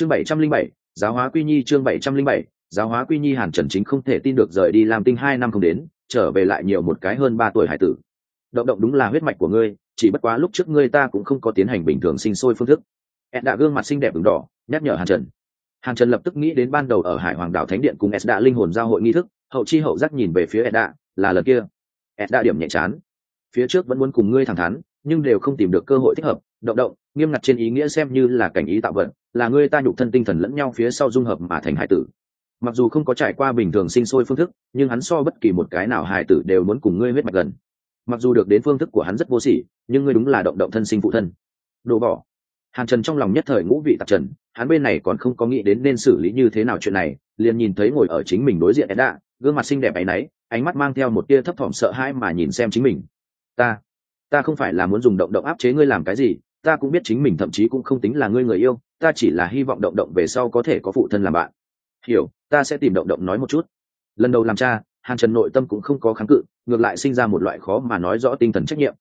chương bảy trăm linh bảy, giáo hóa quy nhi chương bảy trăm linh bảy, giáo hóa quy nhi hàn trần chính không thể tin được rời đi làm tinh hai năm không đến, trở về lại nhiều một cái hơn ba tuổi hải tử. Động động đúng là huyết mạch của ngươi, chỉ bất quá lúc trước ngươi ta cũng không có tiến hành bình thường sinh sôi phương thức. Ed đã gương mặt xinh đẹp ứng đỏ, nhắc nhở hàn trần. Hàn trần lập tức nghĩ đến ban đầu ở hải hoàng đảo thánh điện cùng ed đã linh hồn giao hội nghi thức, hậu chi hậu giác nhìn về phía ed đã, là lần kia. Ed đã điểm nhẹ chán. Phía trước vẫn muốn cùng ngươi thẳng thắn, nhưng đều không tìm được cơ hội thích hợp động động, nghiêm ngặt trên ý nghĩa xem như là cảnh ý tạo vận là ngươi ta nhục thân tinh thần lẫn nhau phía sau dung hợp mà thành hải tử. Mặc dù không có trải qua bình thường sinh sôi phương thức, nhưng hắn so bất kỳ một cái nào hải tử đều muốn cùng ngươi huyết mạch gần. Mặc dù được đến phương thức của hắn rất vô sỉ, nhưng ngươi đúng là động động thân sinh phụ thân. Đồ bỏ. Hàn trần trong lòng nhất thời ngũ vị tạp trần, hắn bên này còn không có nghĩ đến nên xử lý như thế nào chuyện này, liền nhìn thấy ngồi ở chính mình đối diện edda, gương mặt xinh đẹp áy náy ánh mắt mang theo một tia thấp thỏm sợ hãi mà nhìn xem chính mình. Ta ta không phải là muốn dùng động động áp chế ngươi làm cái gì ta cũng biết chính mình thậm chí cũng không tính là ngươi người yêu, ta chỉ là hy vọng động động về sau có thể có phụ thân làm bạn. Hiểu, ta sẽ tìm động động nói một chút. Lần đầu làm cha, hàn trần nội tâm cũng không có kháng cự, ngược lại sinh ra một loại khó mà nói rõ tinh thần trách nhiệm.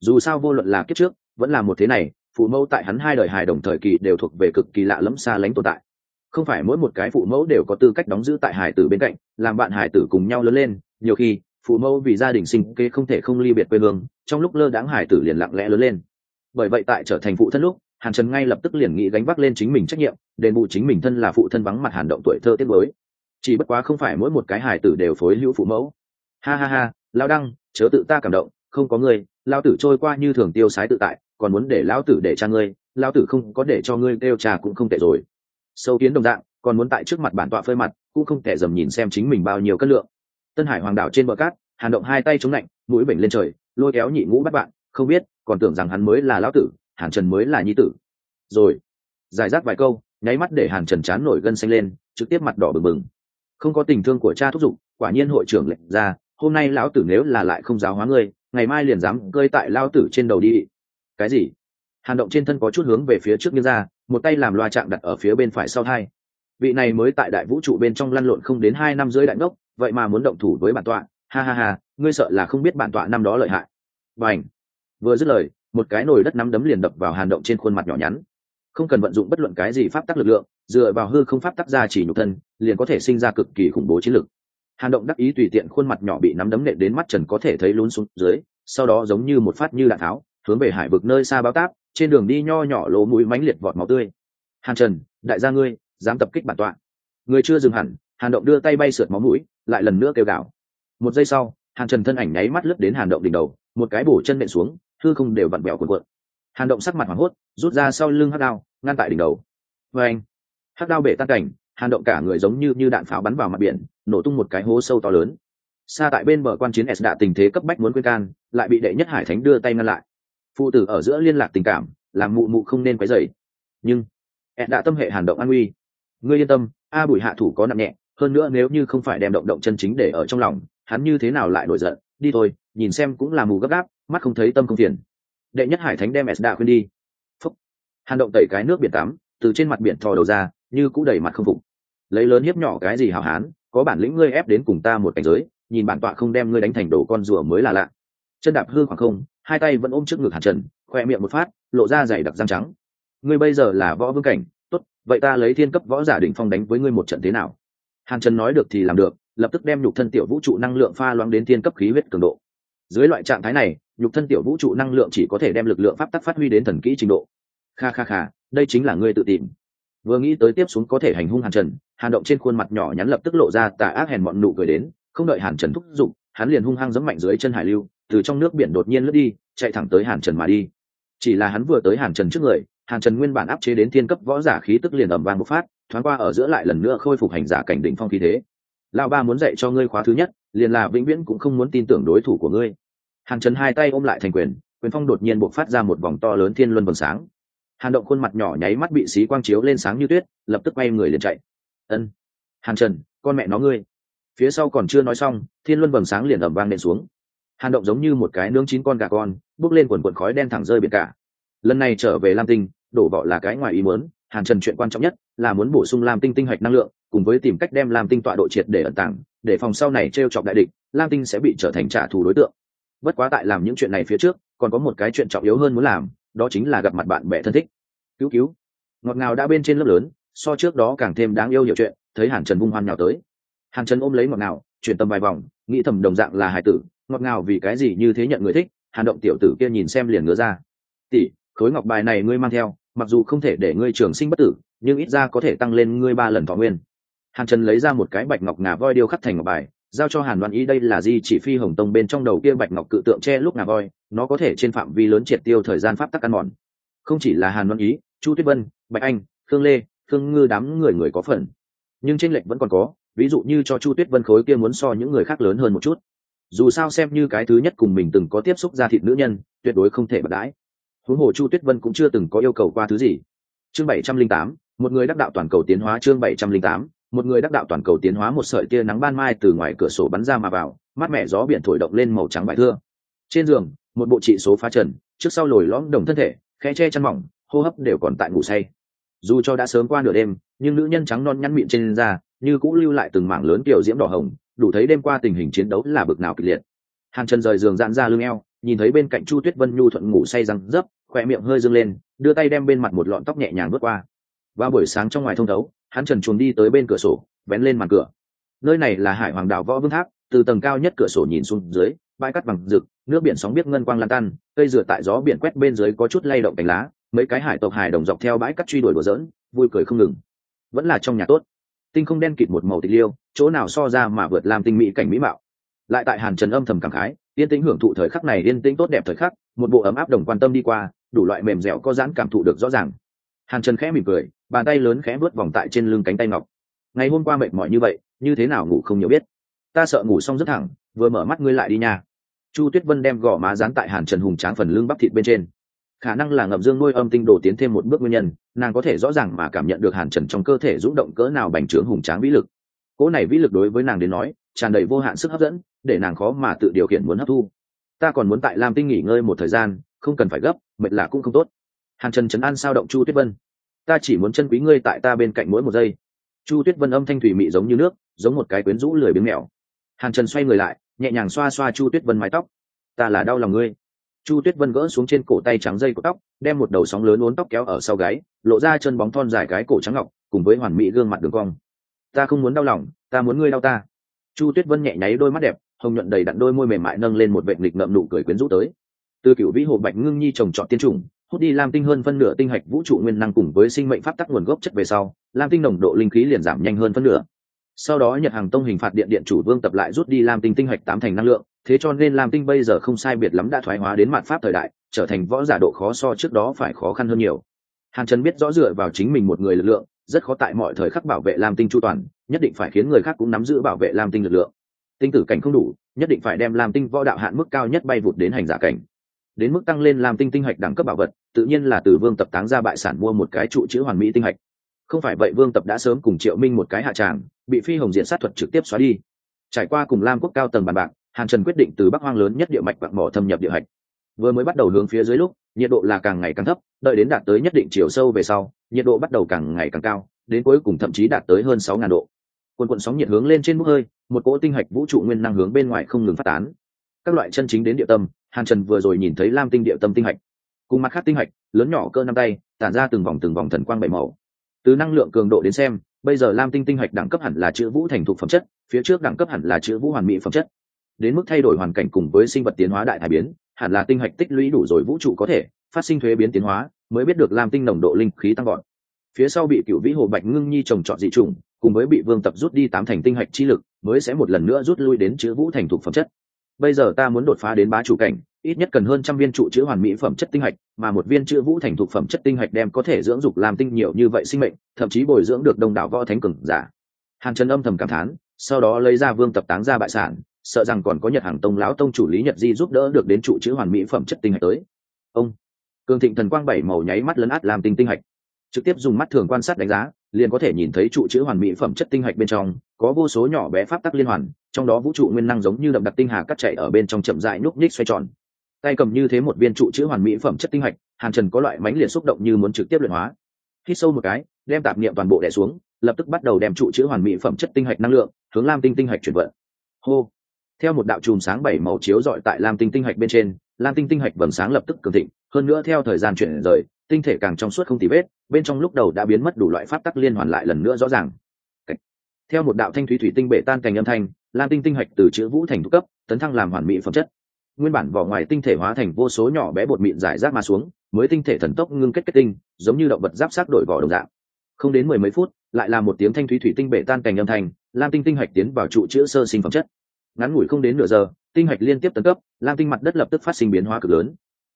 Dù sao vô luận là kiếp trước, vẫn là một thế này, phụ mẫu tại hắn hai đời hài đồng thời kỳ đều thuộc về cực kỳ lạ lẫm xa lánh tồn tại. Không phải mỗi một cái phụ mẫu đều có tư cách đóng giữ tại hải tử bên cạnh, làm bạn hải tử cùng nhau lớn lên, nhiều khi, phụ mẫu vì gia đình sinh kế không thể không ly biệt quê hương, trong lúc lơ đãng hải tử liền lặng lẽ lớn lên bởi vậy tại trở thành phụ thân lúc, hàn trần ngay lập tức liền nghĩ gánh vác lên chính mình trách nhiệm, đền bù chính mình thân là phụ thân vắng mặt hàn động tuổi thơ tiết mới. Chỉ bất quá không phải mỗi một cái hài tử đều phối hữu phụ mẫu. Ha ha ha lao đăng, chớ tự ta cảm động, không có người lao tử trôi qua như thường tiêu sái tự tại, còn muốn để lão tử để cha ngươi lao tử không có để cho ngươi đeo trà cũng không tệ rồi. Sâu kiến đồng dạng, còn muốn tại trước mặt bản tọa phơi mặt, cũng không thể dầm nhìn xem chính mình bao nhiêu cân lượng. Tân hải hoàng đảo trên bờ cát, hàn động hai tay chống lạnh, mũi bệnh lên trời, lôi kéo nhị ngũ bắt bạn không biết, còn tưởng rằng hắn mới là lão tử, hàn trần mới là nhi tử. Rồi, giải rác vài câu, nháy mắt để hàn trần chán nổi gân xanh lên, trực tiếp mặt đỏ bừng bừng. Không có tình thương của cha thúc giục, quả nhiên hội trưởng lệnh ra, hôm nay lão tử nếu là lại không giáo hóa ngươi, ngày mai liền dám cơi tại lao tử trên đầu đi. Cái gì? Hàn động trên thân có chút hướng về phía trước nghiêng ra, một tay làm loa chạm đặt ở phía bên phải sau thai. Vị này mới tại đại vũ trụ bên trong lăn lộn không đến hai năm dưới đại ngốc, vậy mà muốn động thủ với bản tọa. Ha ha ha, ngươi sợ là không biết bản tọa năm đó lợi hại. Và ảnh vừa dứt lời, một cái nồi đất nắm đấm liền đập vào hàn động trên khuôn mặt nhỏ nhắn. Không cần vận dụng bất luận cái gì pháp tắc lực lượng, dựa vào hư không pháp tắc ra chỉ nhục thân, liền có thể sinh ra cực kỳ khủng bố chiến lực. Hàn động đắc ý tùy tiện khuôn mặt nhỏ bị nắm đấm nện đến mắt trần có thể thấy lún xuống dưới, sau đó giống như một phát như đạn tháo, hướng về hải vực nơi xa báo táp, trên đường đi nho nhỏ lỗ mũi mánh liệt vọt máu tươi. Hàn trần, đại gia ngươi, dám tập kích bản tọa. Người chưa dừng hẳn, hàn động đưa tay bay sượt máu mũi, lại lần nữa kêu gào. Một giây sau, hàn trần thân ảnh nháy mắt lướt đến hàn động đỉnh đầu, một cái bổ chân nện xuống hư không đều vặn vẹo cuộn cuộn. Hàn động sắc mặt hoảng hốt, rút ra sau lưng hắc đao, ngăn tại đỉnh đầu. Vê anh, hắc đao bể tan cảnh, hàn động cả người giống như như đạn pháo bắn vào mặt biển, nổ tung một cái hố sâu to lớn. Xa tại bên bờ quan chiến s đã tình thế cấp bách muốn quên can, lại bị đệ nhất hải thánh đưa tay ngăn lại. Phụ tử ở giữa liên lạc tình cảm, làm mụ mụ không nên quấy dày nhưng, s đã tâm hệ hàn động an nguy. Ngươi yên tâm, a bùi hạ thủ có nặng nhẹ, hơn nữa nếu như không phải đem động động chân chính để ở trong lòng, hắn như thế nào lại nổi giận? Đi thôi, nhìn xem cũng là mù gấp gáp mắt không thấy tâm không phiền. Đệ nhất hải thánh đem s đạ khuyên đi. Phúc. hàn động tẩy cái nước biển tắm, từ trên mặt biển thò đầu ra, như cũ đầy mặt không phục. Lấy lớn hiếp nhỏ cái gì hào hán, có bản lĩnh ngươi ép đến cùng ta một cảnh giới, nhìn bản tọa không đem ngươi đánh thành đồ con rùa mới là lạ. Chân đạp hư khoảng không, hai tay vẫn ôm trước ngực hàn trần, khoe miệng một phát, lộ ra dày đặc răng trắng. Ngươi bây giờ là võ vương cảnh, tốt, vậy ta lấy thiên cấp võ giả đỉnh phong đánh với ngươi một trận thế nào? Hàn trần nói được thì làm được, lập tức đem nhục thân tiểu vũ trụ năng lượng pha loãng đến thiên cấp khí huyết cường độ. Dưới loại trạng thái này nhục thân tiểu vũ trụ năng lượng chỉ có thể đem lực lượng pháp tắc phát huy đến thần kỹ trình độ. Kha kha kha, đây chính là ngươi tự tìm. Vừa nghĩ tới tiếp xuống có thể hành hung hàn trần, hàn động trên khuôn mặt nhỏ nhắn lập tức lộ ra tà ác hèn mọn nụ cười đến, không đợi hàn trần thúc giục, hắn liền hung hăng giẫm mạnh dưới chân hải lưu, từ trong nước biển đột nhiên lướt đi, chạy thẳng tới hàn trần mà đi. Chỉ là hắn vừa tới hàn trần trước người, hàn trần nguyên bản áp chế đến thiên cấp võ giả khí tức liền ẩm vang bộc phát, thoáng qua ở giữa lại lần nữa khôi phục hành giả cảnh đỉnh phong khí thế. Lao ba muốn dạy cho ngươi khóa thứ nhất, liền là vĩnh viễn cũng không muốn tin tưởng đối thủ của ngươi hàn trần hai tay ôm lại thành quyền quyền phong đột nhiên buộc phát ra một vòng to lớn thiên luân vầng sáng. Hàn động khuôn mặt nhỏ nháy mắt bị xí quang chiếu lên sáng như tuyết, lập tức quay người liền chạy. Ân, hàn trần, con mẹ nó ngươi. Phía sau còn chưa nói xong, thiên luân vầng sáng liền ẩm vang nện xuống. Hàn động giống như một cái nướng chín con gà con, bước lên quần quần khói đen thẳng rơi biển cả. Lần này trở về lam tinh, đổ vỏ là cái ngoài ý muốn, hàn trần chuyện quan trọng nhất là muốn bổ sung lam tinh tinh hạch năng lượng, cùng với tìm cách đem lam tinh tọa độ triệt để ẩn tàng, để phòng sau này t r e o chọc đại địch, lam tinh sẽ bị trở thành trả thù đối tượng bất quá tại làm những chuyện này phía trước, còn có một cái chuyện trọng yếu hơn muốn làm, đó chính là gặp mặt bạn bè thân thích. Cứu cứu. Ngọt ngào đã bên trên lớp lớn, so trước đó càng thêm đáng yêu hiểu chuyện, thấy hàn trần vung hoan nhào tới. Hàn trần ôm lấy ngọt ngào, chuyển tâm vài vòng, nghĩ thầm đồng dạng là hải tử, ngọt ngào vì cái gì như thế nhận người thích, hàn động tiểu tử kia nhìn xem liền ngứa ra. Tỷ, khối ngọc bài này ngươi mang theo, mặc dù không thể để ngươi trường sinh bất tử, nhưng ít ra có thể tăng lên ngươi ba lần thọ nguyên. Hàn trần lấy ra một cái bạch ngọc ngà voi điêu khắc thành ngọc bài giao cho hàn đoan ý đây là di chỉ phi hồng tông bên trong đầu kia bạch ngọc cự tượng che lúc ngà voi, nó có thể trên phạm vi lớn triệt tiêu thời gian pháp tắc ăn mòn. Không chỉ là hàn đoan ý, chu tuyết vân, bạch anh, khương lê, khương ngư đám người người có phần. Nhưng tranh lệch vẫn còn có, ví dụ như cho chu tuyết vân khối kia muốn so những người khác lớn hơn một chút. Dù sao xem như cái thứ nhất cùng mình từng có tiếp xúc ra thịt nữ nhân, tuyệt đối không thể bật đãi. Huống hồ chu tuyết vân cũng chưa từng có yêu cầu qua thứ gì. Chương bảy trăm linh tám, một người đắc đạo toàn cầu tiến hóa chương bảy trăm linh tám một người đắc đạo toàn cầu tiến hóa một sợi tia nắng ban mai từ ngoài cửa sổ bắn ra mà vào, mát mẻ gió biển thổi động lên màu trắng bài thưa. Trên giường, một bộ trị số phá trần, trước sau lồi lõm đồng thân thể khe che chăn mỏng, hô hấp đều còn tại ngủ say. Dù cho đã sớm qua nửa đêm, nhưng nữ nhân trắng non nhăn miệng trên da, như cũng lưu lại từng mảng lớn kiểu diễm đỏ hồng, đủ thấy đêm qua tình hình chiến đấu là bực nào kịch liệt. Hàng chân rời giường dạn ra lưng eo, nhìn thấy bên cạnh chu tuyết vân nhu thuận ngủ say răng dấp khoe miệng hơi dâng lên, đưa tay đem bên mặt một lọn tóc nhẹ nhàng vớt qua. Và buổi sáng trong ngoài thông thấu hắn trần chuồn đi tới bên cửa sổ, vén lên màn cửa. Nơi này là hải hoàng đảo võ vương tháp, từ tầng cao nhất cửa sổ nhìn xuống dưới, bãi cắt bằng rực, nước biển sóng biết ngân quang lan tan, cây dựa tại gió biển quét bên dưới có chút lay động cành lá, mấy cái hải tộc hải đồng dọc theo bãi cắt truy đuổi đùa dỡn vui cười không ngừng. Vẫn là trong nhà tốt. Tinh không đen kịt một màu tịch liêu, chỗ nào so ra mà vượt làm tinh mỹ cảnh mỹ mạo. Lại tại hàn trần âm thầm cảm khái, yên tĩnh hưởng thụ thời khắc này, yên tĩnh tốt đẹp thời khắc, một bộ ấm áp đồng quan tâm đi qua, đủ loại mềm dẻo có giãn cảm thụ được rõ ràng. Hàn trần khẽ mỉm cười bàn tay lớn khẽ vớt vòng tại trên lưng cánh tay ngọc. Ngày hôm qua mệt mỏi như vậy, như thế nào ngủ không nhiều biết. Ta sợ ngủ xong rất thẳng, vừa mở mắt ngươi lại đi nha. Chu tuyết vân đem gò má dán tại hàn trần hùng tráng phần lưng bắp thịt bên trên. Khả năng là ngậm dương nuôi âm tinh đồ tiến thêm một bước nguyên nhân, nàng có thể rõ ràng mà cảm nhận được hàn trần trong cơ thể rung động cỡ nào bành trướng hùng tráng vĩ lực. Cỗ này vĩ lực đối với nàng đến nói, tràn đầy vô hạn sức hấp dẫn, để nàng khó mà tự điều khiển muốn hấp thu. Ta còn muốn tại lam tinh nghỉ ngơi một thời gian, không cần phải gấp, mệt lạ cũng không tốt. Hàn trần chấn an sao động chu tuyết vân ta chỉ muốn chân quý ngươi tại ta bên cạnh mỗi một giây. Chu tuyết vân âm thanh thủy mị giống như nước, giống một cái quyến rũ lười biếng mèo. Hàn trần xoay người lại, nhẹ nhàng xoa xoa chu tuyết vân mái tóc. Ta là đau lòng ngươi. Chu tuyết vân gỡ xuống trên cổ tay trắng dây của tóc, đem một đầu sóng lớn uốn tóc kéo ở sau gáy, lộ ra chân bóng thon dài cái cổ trắng ngọc, cùng với hoàn mỹ gương mặt đường cong. Ta không muốn đau lòng, ta muốn ngươi đau ta. Chu tuyết vân nhẹ nháy đôi mắt đẹp, hồng nhuận đầy đặn đôi môi mềm mại nâng lên một vệ nghịch ngậm nụ cười quyến rũ tới. Từ cựu vĩ hồ bạch ngưng nhi trồng trọt tiên trùng hút đi lam tinh hơn phân nửa tinh hạch vũ trụ nguyên năng cùng với sinh mệnh pháp tắc nguồn gốc chất về sau, lam tinh nồng độ linh khí liền giảm nhanh hơn phân nửa. Sau đó nhật hàng tông hình phạt điện điện chủ vương tập lại rút đi lam tinh tinh hạch tám thành năng lượng, thế cho nên lam tinh bây giờ không sai biệt lắm đã thoái hóa đến mặt pháp thời đại, trở thành võ giả độ khó so trước đó phải khó khăn hơn nhiều. Hàn trần biết rõ dựa vào chính mình một người lực lượng, rất khó tại mọi thời khắc bảo vệ lam tinh chu toàn, nhất định phải khiến người khác cũng nắm giữ bảo vệ lam tinh lực lượng. Tinh tử cảnh không đủ, nhất định phải đem lam tinh võ đạo hạn mức cao nhất bay vụt đến hành giả cảnh đến mức tăng lên làm tinh tinh hạch đẳng cấp bảo vật, tự nhiên là từ vương tập táng ra bại sản mua một cái trụ chữ hoàn mỹ tinh hạch. Không phải vậy vương tập đã sớm cùng triệu minh một cái hạ tràng, bị phi hồng diện sát thuật trực tiếp xóa đi. Trải qua cùng lam quốc cao tầng bàn bạc, hàn trần quyết định từ bắc hoang lớn nhất địa mạch bạc mỏ thâm nhập địa hạch. Vừa mới bắt đầu hướng phía dưới lúc, nhiệt độ là càng ngày càng thấp, đợi đến đạt tới nhất định chiều sâu về sau, nhiệt độ bắt đầu càng ngày càng cao, đến cuối cùng thậm chí đạt tới hơn sáu ngàn độ. Quần quận sóng nhiệt hướng lên trên bốc hơi, một cỗ tinh hạch vũ trụ nguyên năng hướng bên ngoài không ngừng phát tán. Các loại chân chính đến địa tâm hàn trần vừa rồi nhìn thấy lam tinh địa tâm tinh hạch. Cùng mặt khác tinh hạch, lớn nhỏ cơ năm tay, tản ra từng vòng từng vòng thần quang bảy màu. Từ năng lượng cường độ đến xem, bây giờ lam tinh tinh hạch đẳng cấp hẳn là chữ vũ thành thục phẩm chất, phía trước đẳng cấp hẳn là chữ vũ hoàn mỹ phẩm chất. Đến mức thay đổi hoàn cảnh cùng với sinh vật tiến hóa đại thái biến, hẳn là tinh hạch tích lũy đủ rồi vũ trụ có thể phát sinh thuế biến tiến hóa, mới biết được lam tinh nồng độ linh khí tăng gọn phía sau bị cựu vĩ hồ bạch ngưng nhi trồng trọt dị trùng, cùng với bị vương tập rút đi tám thành tinh hạch chi lực, mới sẽ một lần nữa rút lui đến chữ vũ thành thục phẩm chất bây giờ ta muốn đột phá đến bá chủ cảnh, ít nhất cần hơn trăm viên trụ chữ hoàn mỹ phẩm chất tinh hạch, mà một viên chữ vũ thành thuộc phẩm chất tinh hạch đem có thể dưỡng dục làm tinh nhiều như vậy sinh mệnh, thậm chí bồi dưỡng được đông đảo võ thánh cường giả. Hàn trần âm thầm cảm thán, sau đó lấy ra vương tập táng ra bại sản, sợ rằng còn có nhật hàng tông lão tông chủ lý nhật di giúp đỡ được đến trụ chữ hoàn mỹ phẩm chất tinh hạch tới. Ông, cường thịnh thần quang bảy màu nháy mắt lấn át làm tinh tinh hạch. Trực tiếp dùng mắt thường quan sát đánh giá, liền có thể nhìn thấy trụ chữ hoàn mỹ phẩm chất tinh hạch bên trong có vô số nhỏ bé pháp tắc liên hoàn, trong đó vũ trụ nguyên năng giống như đậm đặc tinh hà cắt chạy ở bên trong chậm dại núp nhích xoay tròn. Tay cầm như thế một viên trụ chữ hoàn mỹ phẩm chất tinh hạch, hàn trần có loại mánh liệt xúc động như muốn trực tiếp luyện hóa. Hít sâu một cái, đem tạp niệm toàn bộ đẻ xuống, lập tức bắt đầu đem trụ chữ hoàn mỹ phẩm chất tinh hạch năng lượng, hướng lam tinh tinh hạch chuyển vận. Hô! Theo một đạo chùm sáng bảy màu chiếu dọi tại lam tinh tinh hạch bên trên, lam tinh tinh hạch vầng sáng lập tức cường thịnh, hơn nữa theo thời gian chuyển rời, tinh thể càng trong suốt không tì vết, bên trong lúc đầu đã biến mất đủ loại pháp tắc liên hoàn lại lần nữa rõ ràng theo một đạo thanh thủy thủy tinh bể tan cành âm thanh, lam tinh tinh hạch từ chữ vũ thành thúc cấp, tấn thăng làm hoàn mỹ phẩm chất. Nguyên bản vỏ ngoài tinh thể hóa thành vô số nhỏ bé bột mịn giải rác mà xuống, mới tinh thể thần tốc ngưng kết kết tinh, giống như động vật giáp sát đổi vỏ đồng dạng. Không đến mười mấy phút, lại là một tiếng thanh thúy thủy tinh bể tan cành âm thanh, lam tinh tinh hạch tiến vào trụ chữ sơ sinh phẩm chất. Ngắn ngủi không đến nửa giờ, tinh hạch liên tiếp tấn cấp, lam tinh mặt đất lập tức phát sinh biến hóa cực lớn.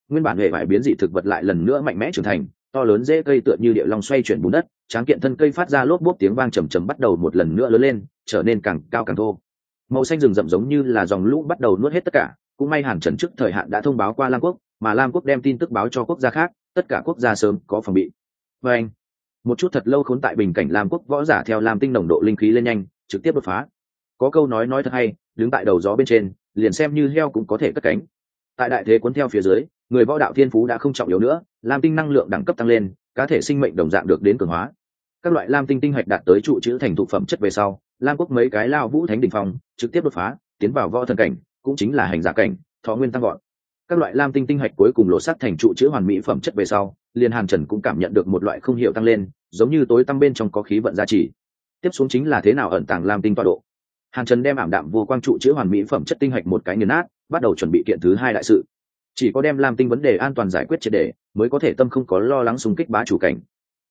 Nguyên bản hệ vải biến dị thực vật lại lần nữa mạnh mẽ trưởng thành to lớn dễ cây tựa như địa long xoay chuyển bùn đất, tráng kiện thân cây phát ra lốp bốp tiếng vang trầm trầm bắt đầu một lần nữa lớn lên, trở nên càng cao càng thô. Màu xanh rừng rậm giống như là dòng lũ bắt đầu nuốt hết tất cả, cũng may hàn trần trước thời hạn đã thông báo qua lam quốc, mà lam quốc đem tin tức báo cho quốc gia khác, tất cả quốc gia sớm có phòng bị. Và anh, một chút thật lâu khốn tại bình cảnh lam quốc võ giả theo lam tinh nồng độ linh khí lên nhanh, trực tiếp đột phá. Có câu nói nói thật hay, đứng tại đầu gió bên trên, liền xem như heo cũng có thể cất cánh. Tại đại thế cuốn theo phía dưới người võ đạo thiên phú đã không trọng yếu nữa, lam tinh năng lượng đẳng cấp tăng lên, cá thể sinh mệnh đồng dạng được đến cường hóa. Các loại lam tinh tinh hạch đạt tới trụ chữ thành thụ phẩm chất về sau, lam quốc mấy cái lao vũ thánh đình phong, trực tiếp đột phá, tiến vào võ thần cảnh, cũng chính là hành giả cảnh, thọ nguyên tăng gọn các loại lam tinh tinh hạch cuối cùng lộ sắc thành trụ chữ hoàn mỹ phẩm chất về sau liền hàn trần cũng cảm nhận được một loại không h i ể u tăng lên, giống như tối tăng bên trong có khí vận gia trì. Tiếp xuống chính là thế nào ẩn tàng lam tinh tọa độ. Hàn trần đem ảm đạm vô quang trụ chữ hoàn mỹ phẩm chất tinh hạch một cái nghiền nát, bắt đầu chuẩn bị kiện thứ hai đại sự chỉ có đem lam tinh vấn đề an toàn giải quyết triệt đề mới có thể tâm không có lo lắng xung kích bá chủ cảnh.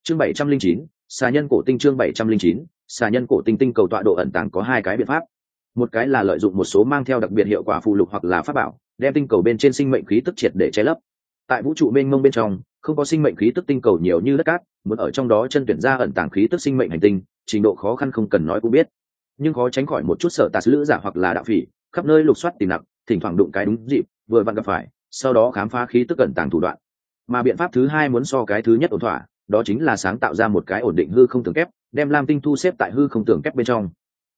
Chương bảy trăm linh chín, xà nhân cổ tinh chương bảy trăm linh chín, xà nhân cổ tinh tinh cầu tọa độ ẩn tàng có hai cái biện pháp. Một cái là lợi dụng một số mang theo đặc biệt hiệu quả phụ lục hoặc là pháp bảo, đem tinh cầu bên trên sinh mệnh khí tức triệt để che lấp. Tại vũ trụ mênh mông bên trong, không có sinh mệnh khí tức tinh cầu nhiều như đất cát, muốn ở trong đó chân tuyển ra ẩn tàng khí tức sinh mệnh hành tinh, trình độ khó khăn không cần nói cũng biết. Nhưng khó tránh khỏi một chút sở tà lữ giả hoặc là đạo phỉ, khắp nơi lục soát tìm nặng thỉnh thoảng đụng cái đúng dịp, vừa vặn gặp phải sau đó khám phá khí tức ẩn tàng thủ đoạn. Mà biện pháp thứ hai muốn so cái thứ nhất ổn thỏa, đó chính là sáng tạo ra một cái ổn định hư không tường kép, đem lam tinh thu xếp tại hư không tường kép bên trong.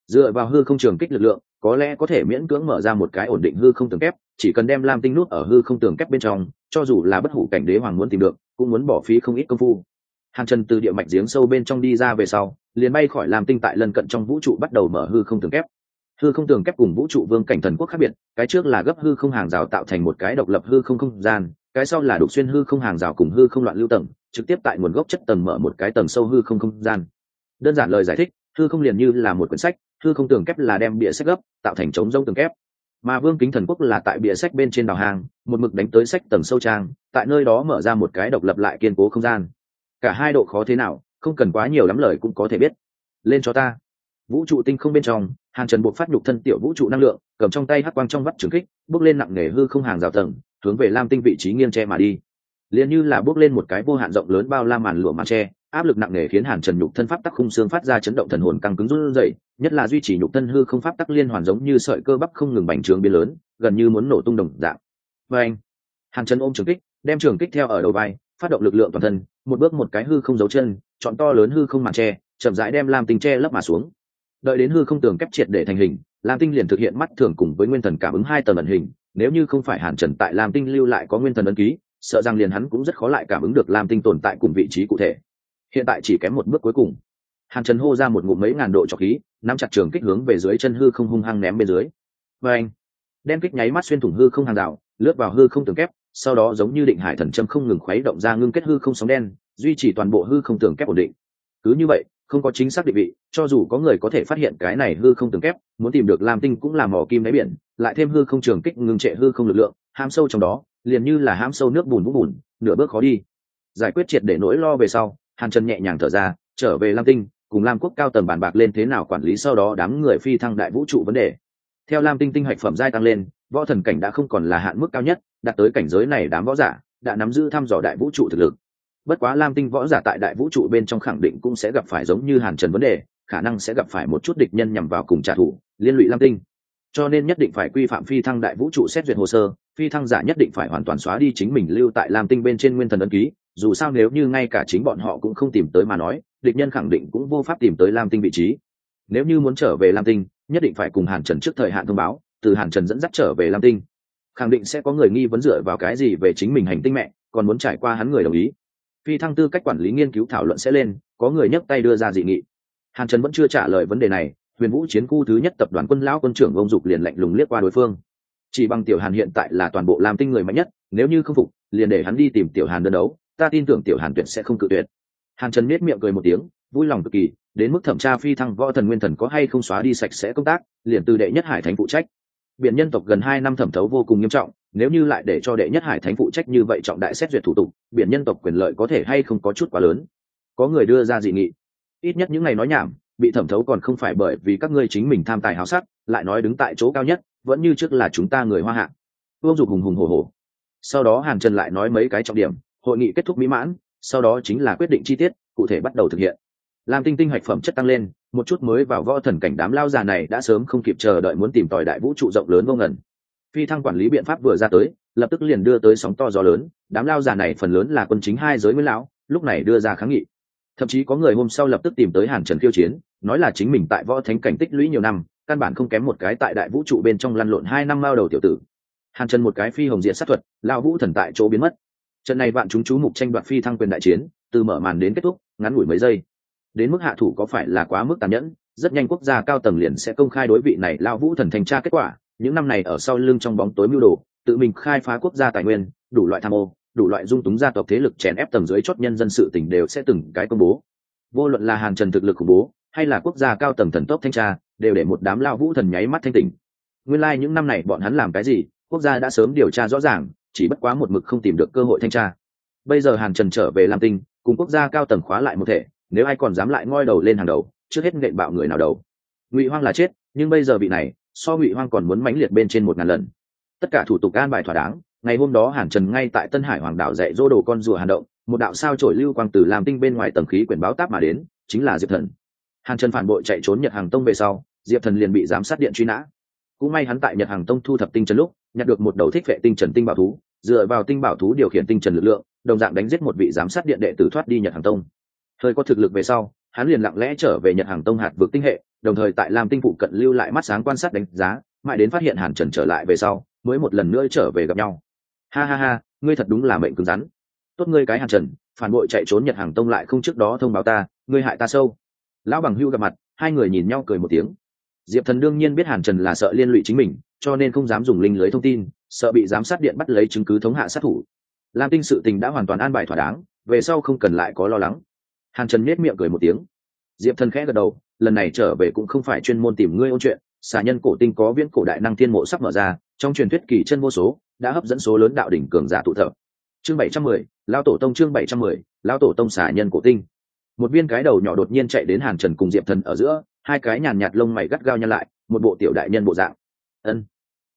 Dựa vào hư không trường kích lực lượng, có lẽ có thể miễn cưỡng mở ra một cái ổn định hư không tường kép, chỉ cần đem lam tinh nút ở hư không tường kép bên trong, cho dù là bất hủ cảnh đế hoàng muốn tìm được, cũng muốn bỏ phí không ít công phu. Hàng trần từ địa mạch giếng sâu bên trong đi ra về sau, liền bay khỏi lam tinh tại lân cận trong vũ trụ bắt đầu mở hư không tường kép hư không tường kép cùng vũ trụ vương cảnh thần quốc khác biệt, cái trước là gấp hư không hàng rào tạo thành một cái độc lập hư không không gian, cái sau là đục xuyên hư không hàng rào cùng hư không loạn lưu tầng, trực tiếp tại nguồn gốc chất tầng mở một cái tầng sâu hư không không gian. Đơn giản lời giải thích, hư không liền như là một quyển sách, hư không tường kép là đem bịa sách gấp, tạo thành trống rông tường kép. Mà vương kính thần quốc là tại bịa sách bên trên đào hàng, một mực đánh tới sách tầng sâu trang, tại nơi đó mở ra một cái độc lập lại kiên cố không gian. Cả hai độ khó thế nào, không cần quá nhiều lắm lời cũng có thể biết. Lên cho ta vũ trụ tinh không bên trong, hàn trần buộc phát nhục thân tiểu vũ trụ năng lượng, cầm trong tay hắc quang trong vắt trường kích, bước lên nặng nề hư không hàng rào tầng, hướng về lam tinh vị trí nghiêng tre mà đi. Liền như là bước lên một cái vô hạn rộng lớn bao la màn lụa màn tre áp lực nặng nề khiến hàn trần nhục thân pháp tắc khung xương phát ra chấn động thần hồn căng cứng run rẩy, nhất là duy trì nhục thân hư không pháp tắc liên hoàn giống như sợi cơ bắp không ngừng bành trướng biến lớn, gần như muốn nổ tung đồng dạng. Và anh, hàn trần ôm trường kích, đem trường kích theo ở đầu vai, phát động lực lượng toàn thân, một bước một cái hư không giấu chân, chọn to lớn hư không màn tre chậm rãi đem làm tình tre lấp mà xuống đợi đến hư không tường kép triệt để thành hình, lam tinh liền thực hiện mắt thường cùng với nguyên thần cảm ứng hai tầng ẩn hình, nếu như không phải hàn trần tại lam tinh lưu lại có nguyên thần ấn ký, sợ rằng liền hắn cũng rất khó lại cảm ứng được lam tinh tồn tại cùng vị trí cụ thể. Hiện tại chỉ kém một bước cuối cùng. Hàn trần hô ra một ngụm mấy ngàn độ trọc khí, nắm chặt trường kích hướng về dưới chân hư không hung hăng ném bên dưới. Và anh, đem kích nháy mắt xuyên thủng hư không hàng rào, lướt vào hư không tường kép, sau đó giống như định hải thần châm không ngừng khuấy động ra ngưng kết hư không sóng đen, duy trì toàn bộ hư không tường kép ổn định. Cứ như vậy không có chính xác định vị, cho dù có người có thể phát hiện cái này hư không tường kép, muốn tìm được lam tinh cũng là mỏ kim đáy biển, lại thêm hư không trường kích ngưng trệ hư không lực lượng ham sâu trong đó, liền như là ham sâu nước bùn vũng bùn, nửa bước khó đi. Giải quyết triệt để nỗi lo về sau, hàn trần nhẹ nhàng thở ra, trở về lam tinh, cùng lam quốc cao tầng bàn bạc lên thế nào quản lý sau đó đám người phi thăng đại vũ trụ vấn đề. Theo lam tinh tinh hạch phẩm giai tăng lên, võ thần cảnh đã không còn là hạn mức cao nhất, đạt tới cảnh giới này đám võ giả đã nắm giữ thăm dò đại vũ trụ thực lực bất quá lam tinh võ giả tại đại vũ trụ bên trong khẳng định cũng sẽ gặp phải giống như hàn trần vấn đề, khả năng sẽ gặp phải một chút địch nhân nhằm vào cùng trả thù, liên lụy lam tinh. Cho nên nhất định phải quy phạm phi thăng đại vũ trụ xét duyệt hồ sơ, phi thăng giả nhất định phải hoàn toàn xóa đi chính mình lưu tại lam tinh bên trên nguyên thần ấn ký, dù sao nếu như ngay cả chính bọn họ cũng không tìm tới mà nói, địch nhân khẳng định cũng vô pháp tìm tới lam tinh vị trí. Nếu như muốn trở về lam tinh, nhất định phải cùng hàn trần trước thời hạn thông báo, từ hàn trần dẫn dắt trở về lam tinh. Khẳng định sẽ có người nghi vấn dựa vào cái gì về chính mình hành tinh mẹ, còn muốn trải qua hắn người đồng ý phi thăng tư cách quản lý nghiên cứu thảo luận sẽ lên, có người nhấc tay đưa ra dị nghị. Hàn trần vẫn chưa trả lời vấn đề này, huyền vũ chiến khu thứ nhất tập đoàn quân lão quân trưởng ông dục liền lạnh lùng liếc qua đối phương. Chỉ bằng tiểu hàn hiện tại là toàn bộ làm tinh người mạnh nhất, nếu như không phục, liền để hắn đi tìm tiểu hàn đơn đấu, ta tin tưởng tiểu hàn tuyệt sẽ không cự tuyệt. Hàn trần miết miệng cười một tiếng, vui lòng cực kỳ, đến mức thẩm tra phi thăng võ thần nguyên thần có hay không xóa đi sạch sẽ công tác, liền từ đệ nhất hải thánh phụ trách. Biện nhân tộc gần hai năm thẩm thấu vô cùng nghiêm trọng nếu như lại để cho đệ nhất hải thánh phụ trách như vậy trọng đại xét duyệt thủ tục, biển nhân tộc quyền lợi có thể hay không có chút quá lớn? Có người đưa ra dị nghị. Ít nhất những ngày nói nhảm, bị thẩm thấu còn không phải bởi vì các ngươi chính mình tham tài hào sắc, lại nói đứng tại chỗ cao nhất, vẫn như trước là chúng ta người hoa hạ. Vương dục hùng hùng hồ hồ sau đó hàn trần lại nói mấy cái trọng điểm, hội nghị kết thúc mỹ mãn, sau đó chính là quyết định chi tiết, cụ thể bắt đầu thực hiện. Làm tinh tinh hạch phẩm chất tăng lên, một chút mới vào võ thần cảnh đám lao già này đã sớm không kịp chờ đợi muốn tìm tòi đại vũ trụ rộng lớn vô ngần phi thăng quản lý biện pháp vừa ra tới, lập tức liền đưa tới sóng to gió lớn, đám lao già này phần lớn là quân chính hai giới nguyên lão, lúc này đưa ra kháng nghị. Thậm chí có người hôm sau lập tức tìm tới hàn trần khiêu chiến, nói là chính mình tại võ thánh cảnh tích lũy nhiều năm, căn bản không kém một cái tại đại vũ trụ bên trong lăn lộn hai năm mao đầu tiểu tử. Hàn trần một cái phi hồng diện sát thuật lao vũ thần tại chỗ biến mất. Trận này bạn chúng chú mục tranh đoạt phi thăng quyền đại chiến, từ mở màn đến kết thúc, ngắn ngủi mấy giây. Đến mức hạ thủ có phải là quá mức tàn nhẫn, rất nhanh quốc gia cao tầng liền sẽ công khai đối vị này lao vũ thần thành tra kết quả những năm này ở sau lưng trong bóng tối mưu đồ, tự mình khai phá quốc gia tài nguyên, đủ loại tham ô, đủ loại dung túng gia tộc thế lực chèn ép tầng dưới chót nhân dân sự tỉnh đều sẽ từng cái công bố. Vô luận là hàn trần thực lực khủng bố, hay là quốc gia cao tầng thần tốc thanh tra, đều để một đám lao vũ thần nháy mắt thanh tỉnh. Nguyên lai、like、những năm này bọn hắn làm cái gì, quốc gia đã sớm điều tra rõ ràng, chỉ bất quá một mực không tìm được cơ hội thanh tra. Bây giờ hàn trần trở về làm tinh, cùng quốc gia cao tầng khóa lại một thể, nếu ai còn dám lại ngoi đầu lên hàng đầu, trước hết nện bạo người nào đầu. Ngụy hoang là chết, nhưng bây giờ vị này so ngụy hoang còn muốn mãnh liệt bên trên một ngàn lần. Tất cả thủ tục an bài thỏa đáng, ngày hôm đó hàn trần ngay tại tân hải hoàng đảo dạy dỗ đồ con rùa hàn động, một đạo sao trổi lưu quang từ làm tinh bên ngoài tầng khí quyển báo táp mà đến, chính là diệp thần. Hàn trần phản bội chạy trốn nhật hàng tông về sau, diệp thần liền bị giám sát điện truy nã. Cũng may hắn tại nhật hàng tông thu thập tinh trần lúc, nhặt được một đầu thích vệ tinh trần tinh bảo thú, dựa vào tinh bảo thú điều khiển tinh trần lực lượng, đồng dạng đánh giết một vị giám sát điện đệ tử thoát đi nhật hàng tông. Hơi có thực lực về sau, hắn liền lặng lẽ trở về nhật hàng tông hạt vực tinh hệ đồng thời tại lam tinh phụ cận lưu lại mắt sáng quan sát đánh giá, mãi đến phát hiện hàn trần trở lại về sau, mới một lần nữa trở về gặp nhau. Ha ha ha, ngươi thật đúng là mệnh cứng rắn. Tốt ngươi cái hàn trần, phản bội chạy trốn nhật hàng tông lại không trước đó thông báo ta, ngươi hại ta sâu. Lão bằng hưu gặp mặt, hai người nhìn nhau cười một tiếng. Diệp thần đương nhiên biết hàn trần là sợ liên lụy chính mình, cho nên không dám dùng linh lưới thông tin, sợ bị giám sát điện bắt lấy chứng cứ thống hạ sát thủ. Lam tinh sự tình đã hoàn toàn an bài thỏa đáng, về sau không cần lại có lo lắng. Hàn trần nết miệng cười một tiếng. Diệp thần khẽ gật đầu lần này trở về cũng không phải chuyên môn tìm ngươi ôn chuyện, xà nhân cổ tinh có viễn cổ đại năng thiên mộ sắp mở ra, trong truyền thuyết kỳ chân vô số, đã hấp dẫn số lớn đạo đỉnh cường giả tụ tập. Chương bảy trăm mười lao tổ tông chương bảy trăm mười lao tổ tông xà nhân cổ tinh. Một viên cái đầu nhỏ đột nhiên chạy đến hàn trần cùng diệp thần ở giữa, hai cái nhàn nhạt lông mày gắt gao nhăn lại, một bộ tiểu đại nhân bộ dạng. Ân.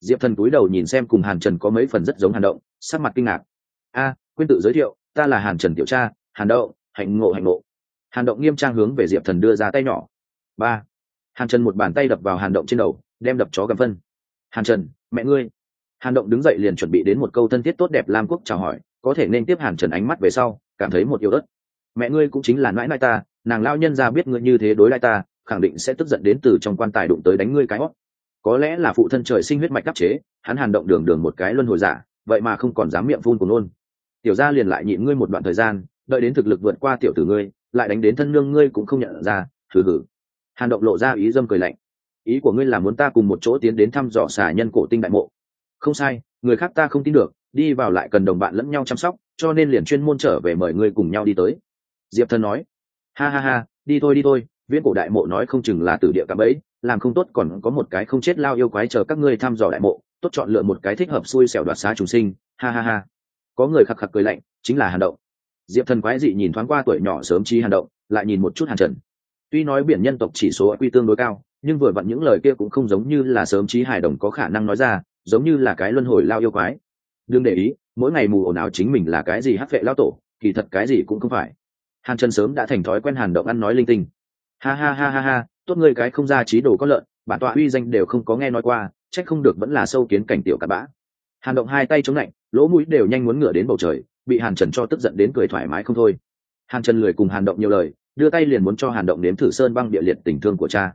Diệp thần cúi đầu nhìn xem cùng hàn trần có mấy phần rất giống hàn động, sắc mặt kinh ngạc. A quên tự giới thiệu, ta là hàn trần tiểu cha, hàn đậu hạnh ngộ hạnh ngộ. Hàn động nghiêm trang hướng về diệp thần đưa ra tay nhỏ ba. Hàn trần một bàn tay đập vào hàn động trên đầu, đem đập chó gầm phân. Hàn trần, mẹ ngươi. Hàn động đứng dậy liền chuẩn bị đến một câu thân thiết tốt đẹp lam quốc chào hỏi, có thể nên tiếp hàn trần ánh mắt về sau, cảm thấy một yêu đất mẹ ngươi cũng chính là nãi nãi ta, nàng lao nhân ra biết ngươi như thế đối lại ta, khẳng định sẽ tức giận đến từ trong quan tài đụng tới đánh ngươi cái hót. Có lẽ là phụ thân trời sinh huyết mạch đắp chế, hắn hàn động đường đường một cái luân hồi giả, vậy mà không còn dám miệng phun của nôn. Tiểu gia liền lại nhịn ngươi một đoạn thời gian, đợi đến thực lực vượt qua tiểu tử ngươi, lại đánh đến thân nương ngươi cũng không nhận ra thử hử hàn động lộ ra ý dâm cười lạnh. Ý của ngươi là muốn ta cùng một chỗ tiến đến thăm dò xả nhân cổ tinh đại mộ. Không sai, người khác ta không tin được, đi vào lại cần đồng bạn lẫn nhau chăm sóc, cho nên liền chuyên môn trở về mời ngươi cùng nhau đi tới. Diệp thần nói. Ha ha ha, đi thôi đi thôi, viễn cổ đại mộ nói không chừng là từ địa cạm ấy làm không tốt còn có một cái không chết lao yêu quái chờ các ngươi thăm dò đại mộ, tốt chọn lựa một cái thích hợp xui xẻo đoạt xá chúng sinh. Ha ha ha. Có người khạc khạc cười lạnh, chính là hàn động. Diệp thần quái dị nhìn thoáng qua tuổi nhỏ sớm chi hàn động, lại nhìn một chút hàn trần tuy nói biển nhân tộc chỉ số quy tương đối cao, nhưng vừa vặn những lời kia cũng không giống như là sớm trí hài đồng có khả năng nói ra, giống như là cái luân hồi lao yêu quái. Đừng để ý, mỗi ngày mù ồn ào chính mình là cái gì hắc vệ lao tổ, kỳ thật cái gì cũng không phải. Hàn trần sớm đã thành thói quen hàn động ăn nói linh tinh. Ha ha ha ha ha, tốt ngươi cái không ra trí đồ có lợn, bản tọa uy danh đều không có nghe nói qua trách không được vẫn là sâu kiến cảnh tiểu cặn bã. Hàn động hai tay chống lạnh, lỗ mũi đều nhanh muốn ngửa đến bầu trời, bị hàn trần cho tức giận đến cười thoải mái không thôi. Hàn trần lười cùng hàn động nhiều lời đưa tay liền muốn cho hàn động nếm thử sơn băng địa liệt tình thương của cha.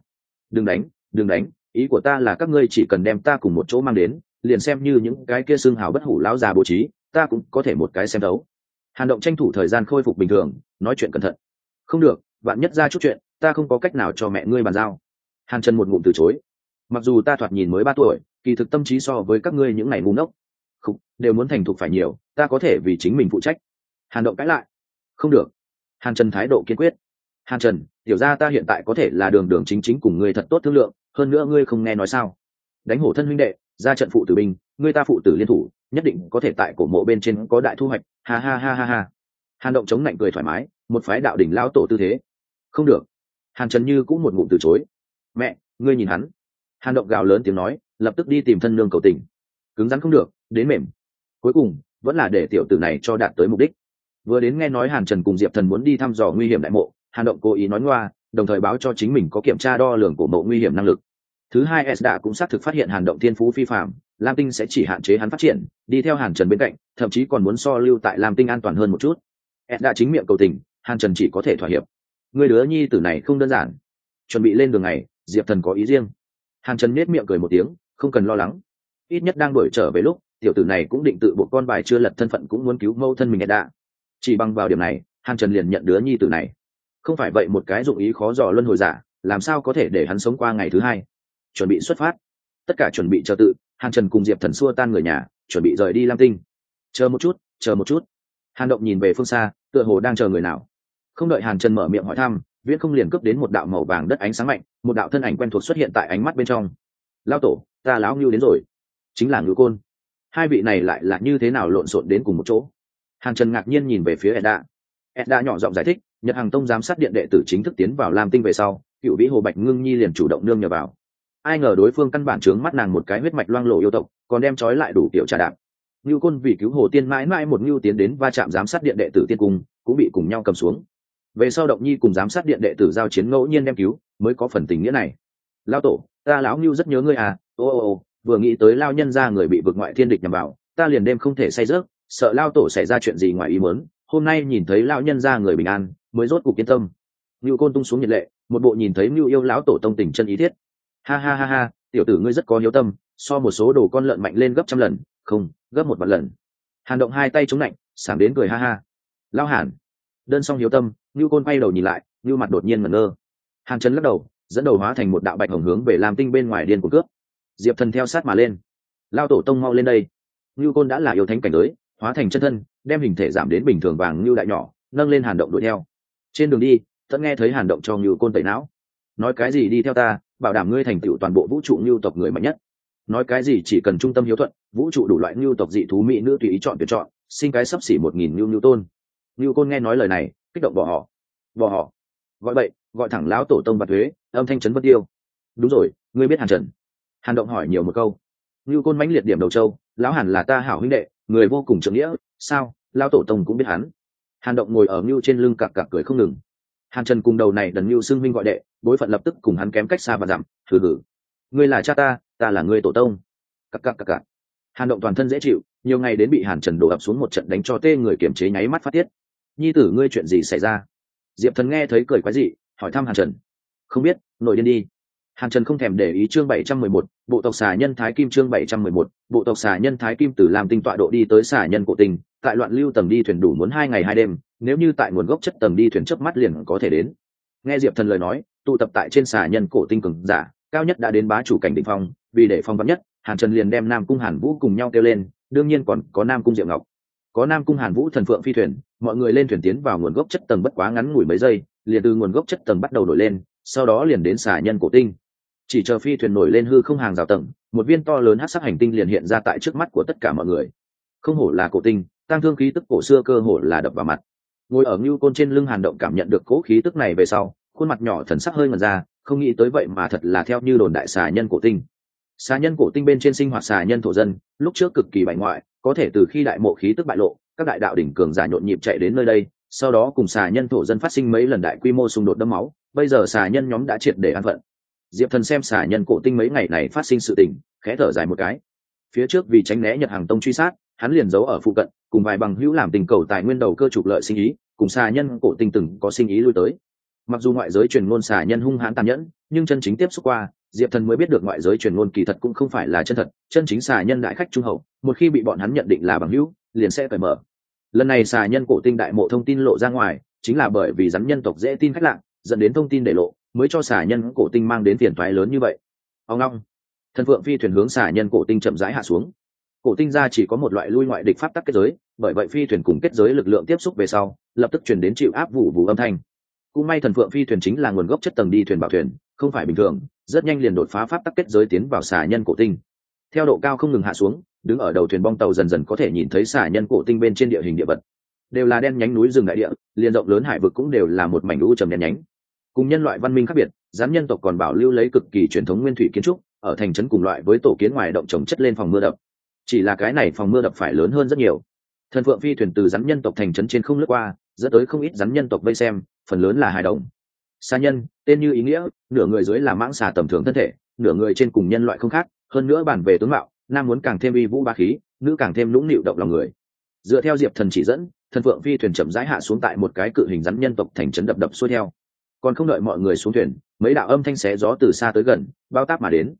Đừng đánh đừng đánh, ý của ta là các ngươi chỉ cần đem ta cùng một chỗ mang đến, liền xem như những cái kia xương hào bất hủ lão già bố trí, ta cũng có thể một cái xem đấu hàn động tranh thủ thời gian khôi phục bình thường, nói chuyện cẩn thận. Không được bạn nhất ra chút chuyện, ta không có cách nào cho mẹ ngươi bàn giao. Hàn trần một ngụm từ chối. Mặc dù ta thoạt nhìn mới ba tuổi, kỳ thực tâm trí so với các ngươi những ngày ngu ngốc không đều muốn thành thục phải nhiều, ta có thể vì chính mình phụ trách. Hàn động cãi lại. Không được. Hàn trần thái độ kiên quyết hàn trần, tiểu ra ta hiện tại có thể là đường đường chính chính cùng ngươi thật tốt thương lượng, hơn nữa ngươi không nghe nói sao? Đánh hổ thân huynh đệ, ra trận phụ tử binh, ngươi ta phụ tử liên thủ, nhất định có thể tại cổ mộ bên trên có đại thu hoạch. Ha ha ha ha ha. Hàn động chống lạnh cười thoải mái, một phái đạo đỉnh lao tổ tư thế. Không được. Hàn trần như cũng một ngụm từ chối. Mẹ, ngươi nhìn hắn. Hàn động gào lớn tiếng nói, lập tức đi tìm thân nương cầu tình. Cứng rắn không được, đến mềm. Cuối cùng, vẫn là để tiểu tử này cho đạt tới mục đích. Vừa đến nghe nói hàn trần cùng diệp thần muốn đi thăm dò nguy hiểm đại mộ hàn động cố ý nói ngoa, đồng thời báo cho chính mình có kiểm tra đo lường của mộ nguy hiểm năng lực. Thứ hai s đã cũng xác thực phát hiện hàn động thiên phú phi phạm, lam tinh sẽ chỉ hạn chế hắn phát triển, đi theo hàn trần bên cạnh, thậm chí còn muốn so lưu tại lam tinh an toàn hơn một chút. S đã chính miệng cầu tình, hàn trần chỉ có thể thỏa hiệp. Người đứa nhi tử này không đơn giản. Chuẩn bị lên đường này, diệp thần có ý riêng. Hàn trần nết miệng cười một tiếng, không cần lo lắng. Ít nhất đang đổi trở về lúc, tiểu tử này cũng định tự buộc con bài chưa lật thân phận cũng muốn cứu mâu thân mình đã chỉ bằng vào điểm này, hàn trần liền nhận đứa nhi tử này không phải vậy một cái dụng ý khó dò luân hồi giả, làm sao có thể để hắn sống qua ngày thứ hai? Chuẩn bị xuất phát. Tất cả chuẩn bị cho tự, hàn trần cùng diệp thần xua tan người nhà, chuẩn bị rời đi lam tinh. Chờ một chút, chờ một chút. Hàn động nhìn về phương xa, tựa hồ đang chờ người nào. Không đợi hàn trần mở miệng hỏi thăm, viễn không liền cướp đến một đạo màu vàng đất ánh sáng mạnh, một đạo thân ảnh quen thuộc xuất hiện tại ánh mắt bên trong. Lao tổ, ta lão ngưu đến rồi. Chính là ngưu côn. Hai vị này lại là như thế nào lộn xộn đến cùng một chỗ? Hàn trần ngạc nhiên nhìn về phía edda. Edda nhỏ giọng giải thích nhật hàng tông giám sát điện đệ tử chính thức tiến vào lam tinh về sau, cựu vĩ hồ bạch ngưng nhi liền chủ động nương nhờ vào. Ai ngờ đối phương căn bản trướng mắt nàng một cái huyết mạch loang lộ yêu tộc, còn đem trói lại đủ kiểu trà đạp. Ngưu côn vì cứu hồ tiên mãi mãi một ngưu tiến đến va chạm giám sát điện đệ tử tiên cung, cũng bị cùng nhau cầm xuống. Về sau động nhi cùng giám sát điện đệ tử giao chiến ngẫu nhiên đem cứu, mới có phần tình nghĩa này. Lao tổ, ta lão ngưu rất nhớ ngươi à ô ô ô, vừa nghĩ tới lao nhân ra người bị vực ngoại thiên địch nhằm vào, ta liền đêm không thể say rớt, sợ lao tổ xảy ra chuyện gì ngoài ý muốn, hôm nay nhìn thấy lao nhân ra người bình an mới rốt cuộc yên tâm. Ngưu côn tung xuống nhiệt lệ, một bộ nhìn thấy ngưu yêu lão tổ tông tình chân ý thiết. Ha ha ha ha, tiểu tử ngươi rất có hiếu tâm, so một số đồ con lợn mạnh lên gấp trăm lần, không, gấp một vạn lần. Hàn động hai tay chống lạnh sảng đến cười ha ha. Lao hàn, đơn xong hiếu tâm, ngưu côn quay đầu nhìn lại, ngưu mặt đột nhiên ngẩn ngơ. Hàn trấn lắc đầu, dẫn đầu hóa thành một đạo bạch hồng hướng về làm tinh bên ngoài điên của cướp. Diệp thần theo sát mà lên. Lao tổ tông mau lên đây. Ngưu côn đã là yêu thánh cảnh giới, hóa thành chân thân, đem hình thể giảm đến bình thường vàng ngưu đại nhỏ, nâng lên hàn động đuổi theo trên đường đi tẫn nghe thấy hàn động cho ngưu côn tẩy não. Nói cái gì đi theo ta, bảo đảm ngươi thành tựu toàn bộ vũ trụ ngưu tộc người mạnh nhất. Nói cái gì chỉ cần trung tâm hiếu thuận, vũ trụ đủ loại ngưu tộc dị thú mỹ nữ tùy ý chọn tuyển chọn, sinh cái sắp xỉ một nghìn ngưu ngưu tôn. Ngưu côn nghe nói lời này, kích động bỏ họ. Bỏ họ. Gọi vậy gọi thẳng lão tổ tông và thuế, âm thanh trấn bất tiêu. Đúng rồi, ngươi biết hàn trần. Hàn động hỏi nhiều một câu. Ngưu côn mãnh liệt điểm đầu châu, lão hàn là ta hảo huynh đệ, người vô cùng trưởng nghĩa, sao, lão tổ tông cũng biết hắn? Hàn động ngồi ở ngưu trên lưng cặp cặp cười không ngừng. Hàn trần cùng đầu này đần ngưu xưng minh gọi đệ, bối phận lập tức cùng hắn kém cách xa và dặm thử thử ngươi là cha ta ta là ngươi tổ tông. Cặp cặp cặp cặp hàn động toàn thân dễ chịu, nhiều ngày đến bị hàn trần đổ ập xuống một trận đánh cho tê người kiềm chế nháy mắt phát tiết. Nhi tử, ngươi chuyện gì xảy ra? Diệp thần nghe thấy cười quái dị, hỏi thăm hàn trần. Không biết, nội điên đi. Hàn trần không thèm để ý chương bảy trăm mười một, bộ tộc xà nhân thái kim chương bảy trăm mười một, bộ tộc xà nhân thái kim từ làm tinh tọa độ đi tới xà nhân cổ tình tại loạn lưu tầng đi thuyền đủ muốn hai ngày hai đêm, nếu như tại nguồn gốc chất tầng đi thuyền chớp mắt liền có thể đến. Nghe diệp thần lời nói, tụ tập tại trên xà nhân cổ tinh cường giả, cao nhất đã đến bá chủ cảnh định phong, vì để phong vắng nhất, hàn trần liền đem nam cung hàn vũ cùng nhau kêu lên, đương nhiên còn có nam cung diệu ngọc. Có nam cung hàn vũ thần phượng phi thuyền, mọi người lên thuyền tiến vào nguồn gốc chất tầng bất quá ngắn ngủi mấy giây, liền từ nguồn gốc chất tầng bắt đầu nổi lên, sau đó liền đến xà nhân cổ tinh. Chỉ chờ phi thuyền nổi lên hư không hàng rào tầng, một viên to lớn hát sắc hành tinh liền hiện ra tại trước mắt của tất cả mọi người. Không hổ là cổ tinh tăng thương khí tức cổ xưa cơ hồ là đập vào mặt. Ngồi ở ngưu côn trên lưng hàn động cảm nhận được cố khí tức này về sau, khuôn mặt nhỏ thần sắc hơi ngần ra, không nghĩ tới vậy mà thật là theo như đồn đại xà nhân cổ tinh. Xà nhân cổ tinh bên trên sinh hoạt xà nhân thổ dân, lúc trước cực kỳ bại ngoại, có thể từ khi đại mộ khí tức bại lộ, các đại đạo đỉnh cường giả nhộn nhịp chạy đến nơi đây, sau đó cùng xà nhân thổ dân phát sinh mấy lần đại quy mô xung đột đẫm máu, bây giờ xà nhân nhóm đã triệt để an phận. Diệp thần xem xà nhân cổ tinh mấy ngày này phát sinh sự tình, khẽ thở dài một cái. Phía trước vì tránh né nhật hàng tông truy sát hắn liền giấu ở phụ cận, cùng vài bằng hữu làm tình cầu tài nguyên đầu cơ trục lợi sinh ý, cùng xà nhân cổ tình từng có sinh ý lui tới. Mặc dù ngoại giới truyền ngôn xà nhân hung hãn tàn nhẫn, nhưng chân chính tiếp xúc qua, diệp thần mới biết được ngoại giới truyền ngôn kỳ thật cũng không phải là chân thật, chân chính xà nhân đại khách trung hậu, một khi bị bọn hắn nhận định là bằng hữu, liền sẽ cởi mở. Lần này xà nhân cổ tinh đại mộ thông tin lộ ra ngoài, chính là bởi vì rắn nhân tộc dễ tin khách lạ, dẫn đến thông tin để lộ, mới cho xà nhân cổ tinh mang đến phiền thoái lớn như vậy. Ông long, thần phượng phi thuyền hướng xà nhân cổ tinh chậm rãi hạ xuống cổ tinh gia chỉ có một loại lui ngoại địch pháp tắc kết giới, bởi vậy phi thuyền cùng kết giới lực lượng tiếp xúc về sau, lập tức chuyển đến chịu áp vụ vụ âm thanh. Cũng may thần phượng phi thuyền chính là nguồn gốc chất tầng đi thuyền bảo thuyền, không phải bình thường, rất nhanh liền đột phá pháp tắc kết giới tiến vào xà nhân cổ tinh. Theo độ cao không ngừng hạ xuống, đứng ở đầu thuyền bong tàu dần dần có thể nhìn thấy xà nhân cổ tinh bên trên địa hình địa vật. Đều là đen nhánh núi rừng đại địa, liền rộng lớn hải vực cũng đều là một mảnh lũ trầm đen nhánh. Cùng nhân loại văn minh khác biệt dám nhân tộc còn bảo lưu lấy cực kỳ truyền thống nguyên thủy kiến trúc, ở thành trấn cùng loại với tổ kiến ngoài động trồng chất lên phòng mưa đập chỉ là cái này phòng mưa đập phải lớn hơn rất nhiều. Thần phượng phi thuyền từ rắn nhân tộc thành trấn trên không lướt qua, dẫn tới không ít rắn nhân tộc vây xem, phần lớn là hài đồng. Xa nhân, tên như ý nghĩa, nửa người dưới là mãng xà tầm thường thân thể, nửa người trên cùng nhân loại không khác, hơn nữa bản về tướng mạo, nam muốn càng thêm uy vũ ba khí, nữ càng thêm lũng nịu động lòng người. Dựa theo diệp thần chỉ dẫn, thần phượng phi thuyền chậm rãi hạ xuống tại một cái cự hình rắn nhân tộc thành trấn đập đập xuôi theo. Còn không đợi mọi người xuống thuyền, mấy đạo âm thanh xé gió từ xa tới gần, bao táp mà đến.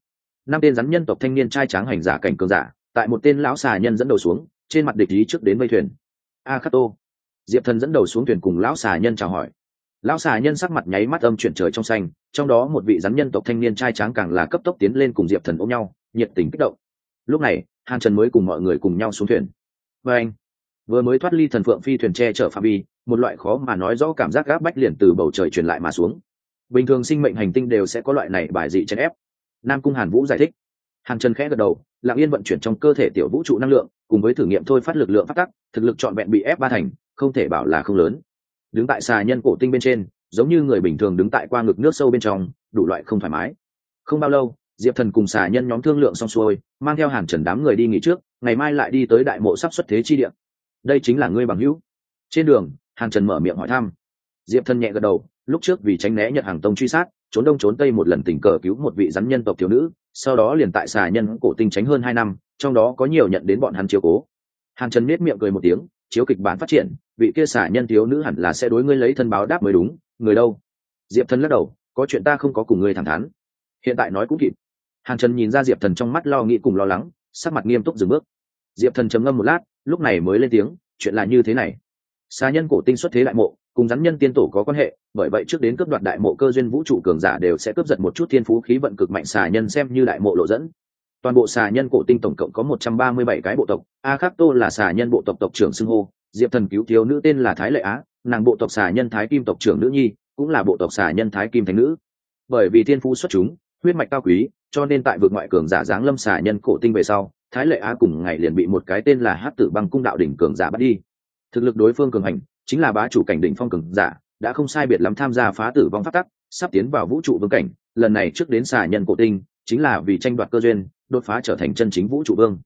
Năm tên rắn nhân tộc thanh niên trai tráng hành giả cảnh cường giả tại một tên lão xà nhân dẫn đầu xuống, trên mặt địch ý trước đến vây thuyền. A khắc tô diệp thần dẫn đầu xuống thuyền cùng lão xà nhân chào hỏi. Lão xà nhân sắc mặt nháy mắt âm chuyển trời trong xanh, trong đó một vị rắn nhân tộc thanh niên trai tráng càng là cấp tốc tiến lên cùng diệp thần ôm nhau, nhiệt tình kích động. Lúc này, hàn trần mới cùng mọi người cùng nhau xuống thuyền. Và anh, vừa mới thoát ly thần phượng phi thuyền tre chở phạm vi, một loại khó mà nói rõ cảm giác gác bách liền từ bầu trời truyền lại mà xuống. Bình thường sinh mệnh hành tinh đều sẽ có loại này bài dị chèn ép. Nam cung hàn vũ giải thích. Hàn trần khẽ gật đầu lặng yên vận chuyển trong cơ thể tiểu vũ trụ năng lượng, cùng với thử nghiệm thôi phát lực lượng phát tắc, thực lực trọn vẹn bị ép ba thành, không thể bảo là không lớn. Đứng tại xà nhân cổ tinh bên trên, giống như người bình thường đứng tại qua ngực nước sâu bên trong, đủ loại không thoải mái. Không bao lâu, diệp thần cùng xà nhân nhóm thương lượng xong xuôi, mang theo hàn trần đám người đi nghỉ trước, ngày mai lại đi tới đại mộ sắp xuất thế chi điện đây chính là ngươi bằng hữu. Trên đường, hàn trần mở miệng hỏi thăm. Diệp thần nhẹ gật đầu, lúc trước vì tránh né nhật hàng tông truy sát trốn đông trốn tây một lần tình cờ cứu một vị rắn nhân tộc thiếu nữ, sau đó liền tại xà nhân cổ tinh tránh hơn hai năm, trong đó có nhiều nhận đến bọn hắn chiếu cố. Hàn trần miết miệng cười một tiếng, chiếu kịch bản phát triển, vị kia xả nhân thiếu nữ hẳn là sẽ đối ngươi lấy thân báo đáp mới đúng, người đâu? Diệp thần lắc đầu, có chuyện ta không có cùng ngươi thẳng thắn. Hiện tại nói cũng kịp. Hàn trần nhìn ra diệp thần trong mắt lo nghĩ cùng lo lắng, sắc mặt nghiêm túc dừng bước. Diệp thần trầm ngâm một lát, lúc này mới lên tiếng, chuyện là như thế này xa nhân cổ tinh xuất thế đại mộ, cùng rắn nhân tiên tổ có quan hệ, bởi vậy trước đến cướp đoạt đại mộ cơ duyên vũ trụ cường giả đều sẽ cướp giật một chút thiên phú khí vận cực mạnh xà nhân xem như đại mộ lộ dẫn. Toàn bộ xà nhân cổ tinh tổng cộng có một trăm ba mươi bảy cái bộ tộc, a khắc tô là xà nhân bộ tộc tộc trưởng xưng hô, diệp thần cứu thiếu nữ tên là thái lệ á, nàng bộ tộc xà nhân thái kim tộc trưởng nữ nhi, cũng là bộ tộc xà nhân thái kim thánh nữ. Bởi vì thiên phú xuất chúng, huyết mạch cao quý, cho nên tại vực ngoại cường giả giáng lâm xà nhân cổ tinh về sau, thái lệ á cùng ngày liền bị một cái tên là hát tử băng cung đạo đỉnh cường giả bắt đi thực lực đối phương cường hành, chính là bá chủ cảnh đỉnh phong cường giả, đã không sai biệt lắm tham gia phá tử vong phát tắc, sắp tiến vào vũ trụ vương cảnh, lần này trước đến xà nhân cổ tinh, chính là vì tranh đoạt cơ duyên, đột phá trở thành chân chính vũ trụ vương.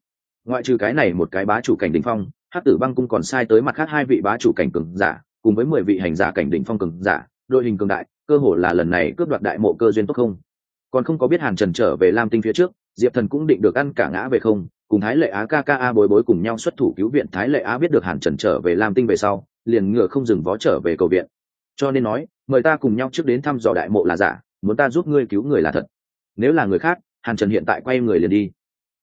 Ngoại trừ cái này một cái bá chủ cảnh đỉnh phong, hắc tử băng cung còn sai tới mặt khác hai vị bá chủ cảnh cường giả, cùng với mười vị hành giả cảnh đỉnh phong cường giả, đội hình cường đại, cơ hồ là lần này cướp đoạt đại mộ cơ duyên tốt không. Còn không có biết hàn trần trở về lam tinh phía trước, diệp thần cũng định được ăn cả ngã về không cùng thái lệ á ca caa bối bối cùng nhau xuất thủ cứu viện thái lệ á biết được hàn trần trở về lam tinh về sau, liền ngựa không dừng vó trở về cầu viện. Cho nên nói, mời ta cùng nhau trước đến thăm dò đại mộ là giả, muốn ta giúp ngươi cứu người là thật. Nếu là người khác, hàn trần hiện tại quay người liền đi.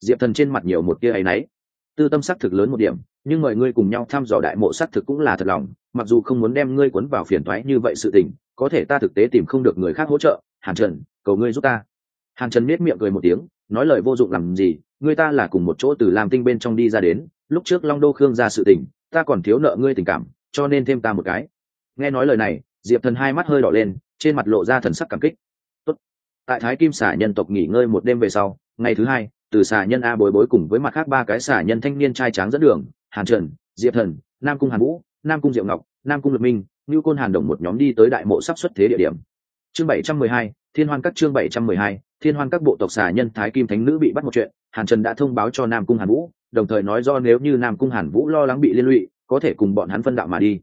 Diệp thần trên mặt nhiều một tia ấ y tư tâm xác thực lớn một điểm, nhưng mời ngươi cùng nhau thăm dò đại mộ xác thực cũng là thật lòng, mặc dù không muốn đem ngươi quấn vào phiền thoái như vậy sự tình, có thể ta thực tế tìm không được người khác hỗ trợ. Hàn trần, cầu ngươi giúp ta. Hàn trần miết miệng cười một tiếng nói lời vô dụng làm gì, người ta là cùng một chỗ từ làm tinh bên trong đi ra đến, lúc trước long đô khương ra sự tình, ta còn thiếu nợ ngươi tình cảm, cho nên thêm ta một cái nghe nói lời này, diệp thần hai mắt hơi đỏ lên, trên mặt lộ ra thần sắc cảm kích Tốt. tại thái kim xả nhân tộc nghỉ ngơi một đêm về sau, ngày thứ hai, từ xả nhân a bối bối cùng với mặt khác ba cái xả nhân thanh niên trai tráng dẫn đường, hàn trần, diệp thần, nam cung hàn vũ, nam cung diệu ngọc, nam cung lập minh như côn hàn đồng một nhóm đi tới đại mộ sắp xuất thế địa điểm chương bảy trăm mười hai, thiên hoan các chương bảy trăm mười hai, thiên hoan các bộ tộc xà nhân thái kim thánh nữ bị bắt một chuyện, hàn trần đã thông báo cho nam cung hàn vũ, đồng thời nói do nếu như nam cung hàn vũ lo lắng bị liên lụy, có thể cùng bọn hắn phân đạo mà đi.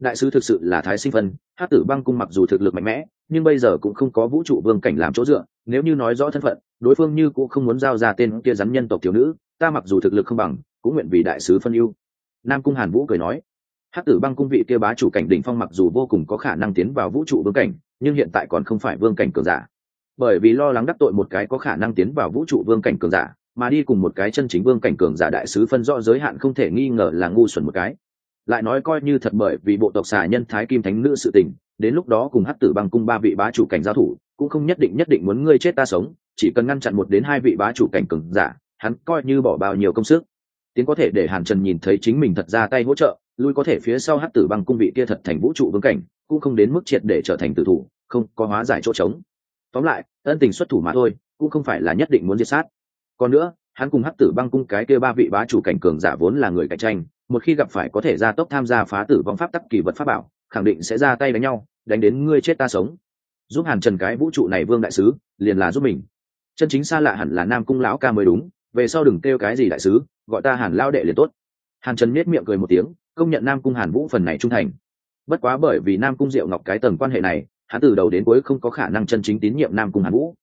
Đại sứ thực sự là thái sinh phân hát tử băng cung mặc dù thực lực mạnh mẽ, nhưng bây giờ cũng không có vũ trụ vương cảnh làm chỗ dựa, nếu như nói rõ thân phận, đối phương như cũng không muốn giao ra tên kia rắn nhân tộc thiếu nữ, ta mặc dù thực lực không bằng, cũng nguyện vì đại sứ phân ưu. Nam cung hàn vũ cười nói hát tử băng cung vị kia bá chủ cảnh đỉnh phong mặc dù vô cùng có khả năng tiến vào vũ trụ vương cảnh nhưng hiện tại còn không phải vương cảnh cường giả. Bởi vì lo lắng đắc tội một cái có khả năng tiến vào vũ trụ vương cảnh cường giả, mà đi cùng một cái chân chính vương cảnh cường giả đại sứ phân rõ giới hạn không thể nghi ngờ là ngu xuẩn một cái. Lại nói coi như thật bởi vì bộ tộc xà nhân thái kim thánh nữ sự tình, đến lúc đó cùng hát tử băng cung ba vị bá chủ cảnh giao thủ, cũng không nhất định nhất định muốn ngươi chết ta sống, chỉ cần ngăn chặn một đến hai vị bá chủ cảnh cường giả, hắn coi như bỏ bao nhiêu công sức. Tiến có thể để hàn trần nhìn thấy chính mình thật ra tay hỗ trợ lui có thể phía sau hát tử băng cung vị kia thật thành vũ trụ vương cảnh, cũng không đến mức triệt để trở thành tử thủ, không có hóa giải chỗ trống. Tóm lại, ân tình xuất thủ mà thôi, cũng không phải là nhất định muốn diệt sát. Còn nữa, hắn cùng hắc tử băng cung cái kia ba vị bá chủ cảnh cường giả vốn là người cạnh tranh, một khi gặp phải có thể ra tốc tham gia phá tử vong pháp tắc kỳ vật pháp bảo, khẳng định sẽ ra tay đánh nhau, đánh đến ngươi chết ta sống. Giúp hàn trần cái vũ trụ này vương đại sứ, liền là giúp mình. Chân chính xa lạ hẳn là nam cung lão ca mới đúng, về sau đừng kêu cái gì đại sứ, gọi ta hàn lao đệ liền tốt. Hàn trần miết miệng cười một tiếng công nhận nam cung hàn vũ phần này trung thành. Bất quá bởi vì nam cung diệu ngọc cái tầng quan hệ này, hắn từ đầu đến cuối không có khả năng chân chính tín nhiệm nam cung hàn vũ.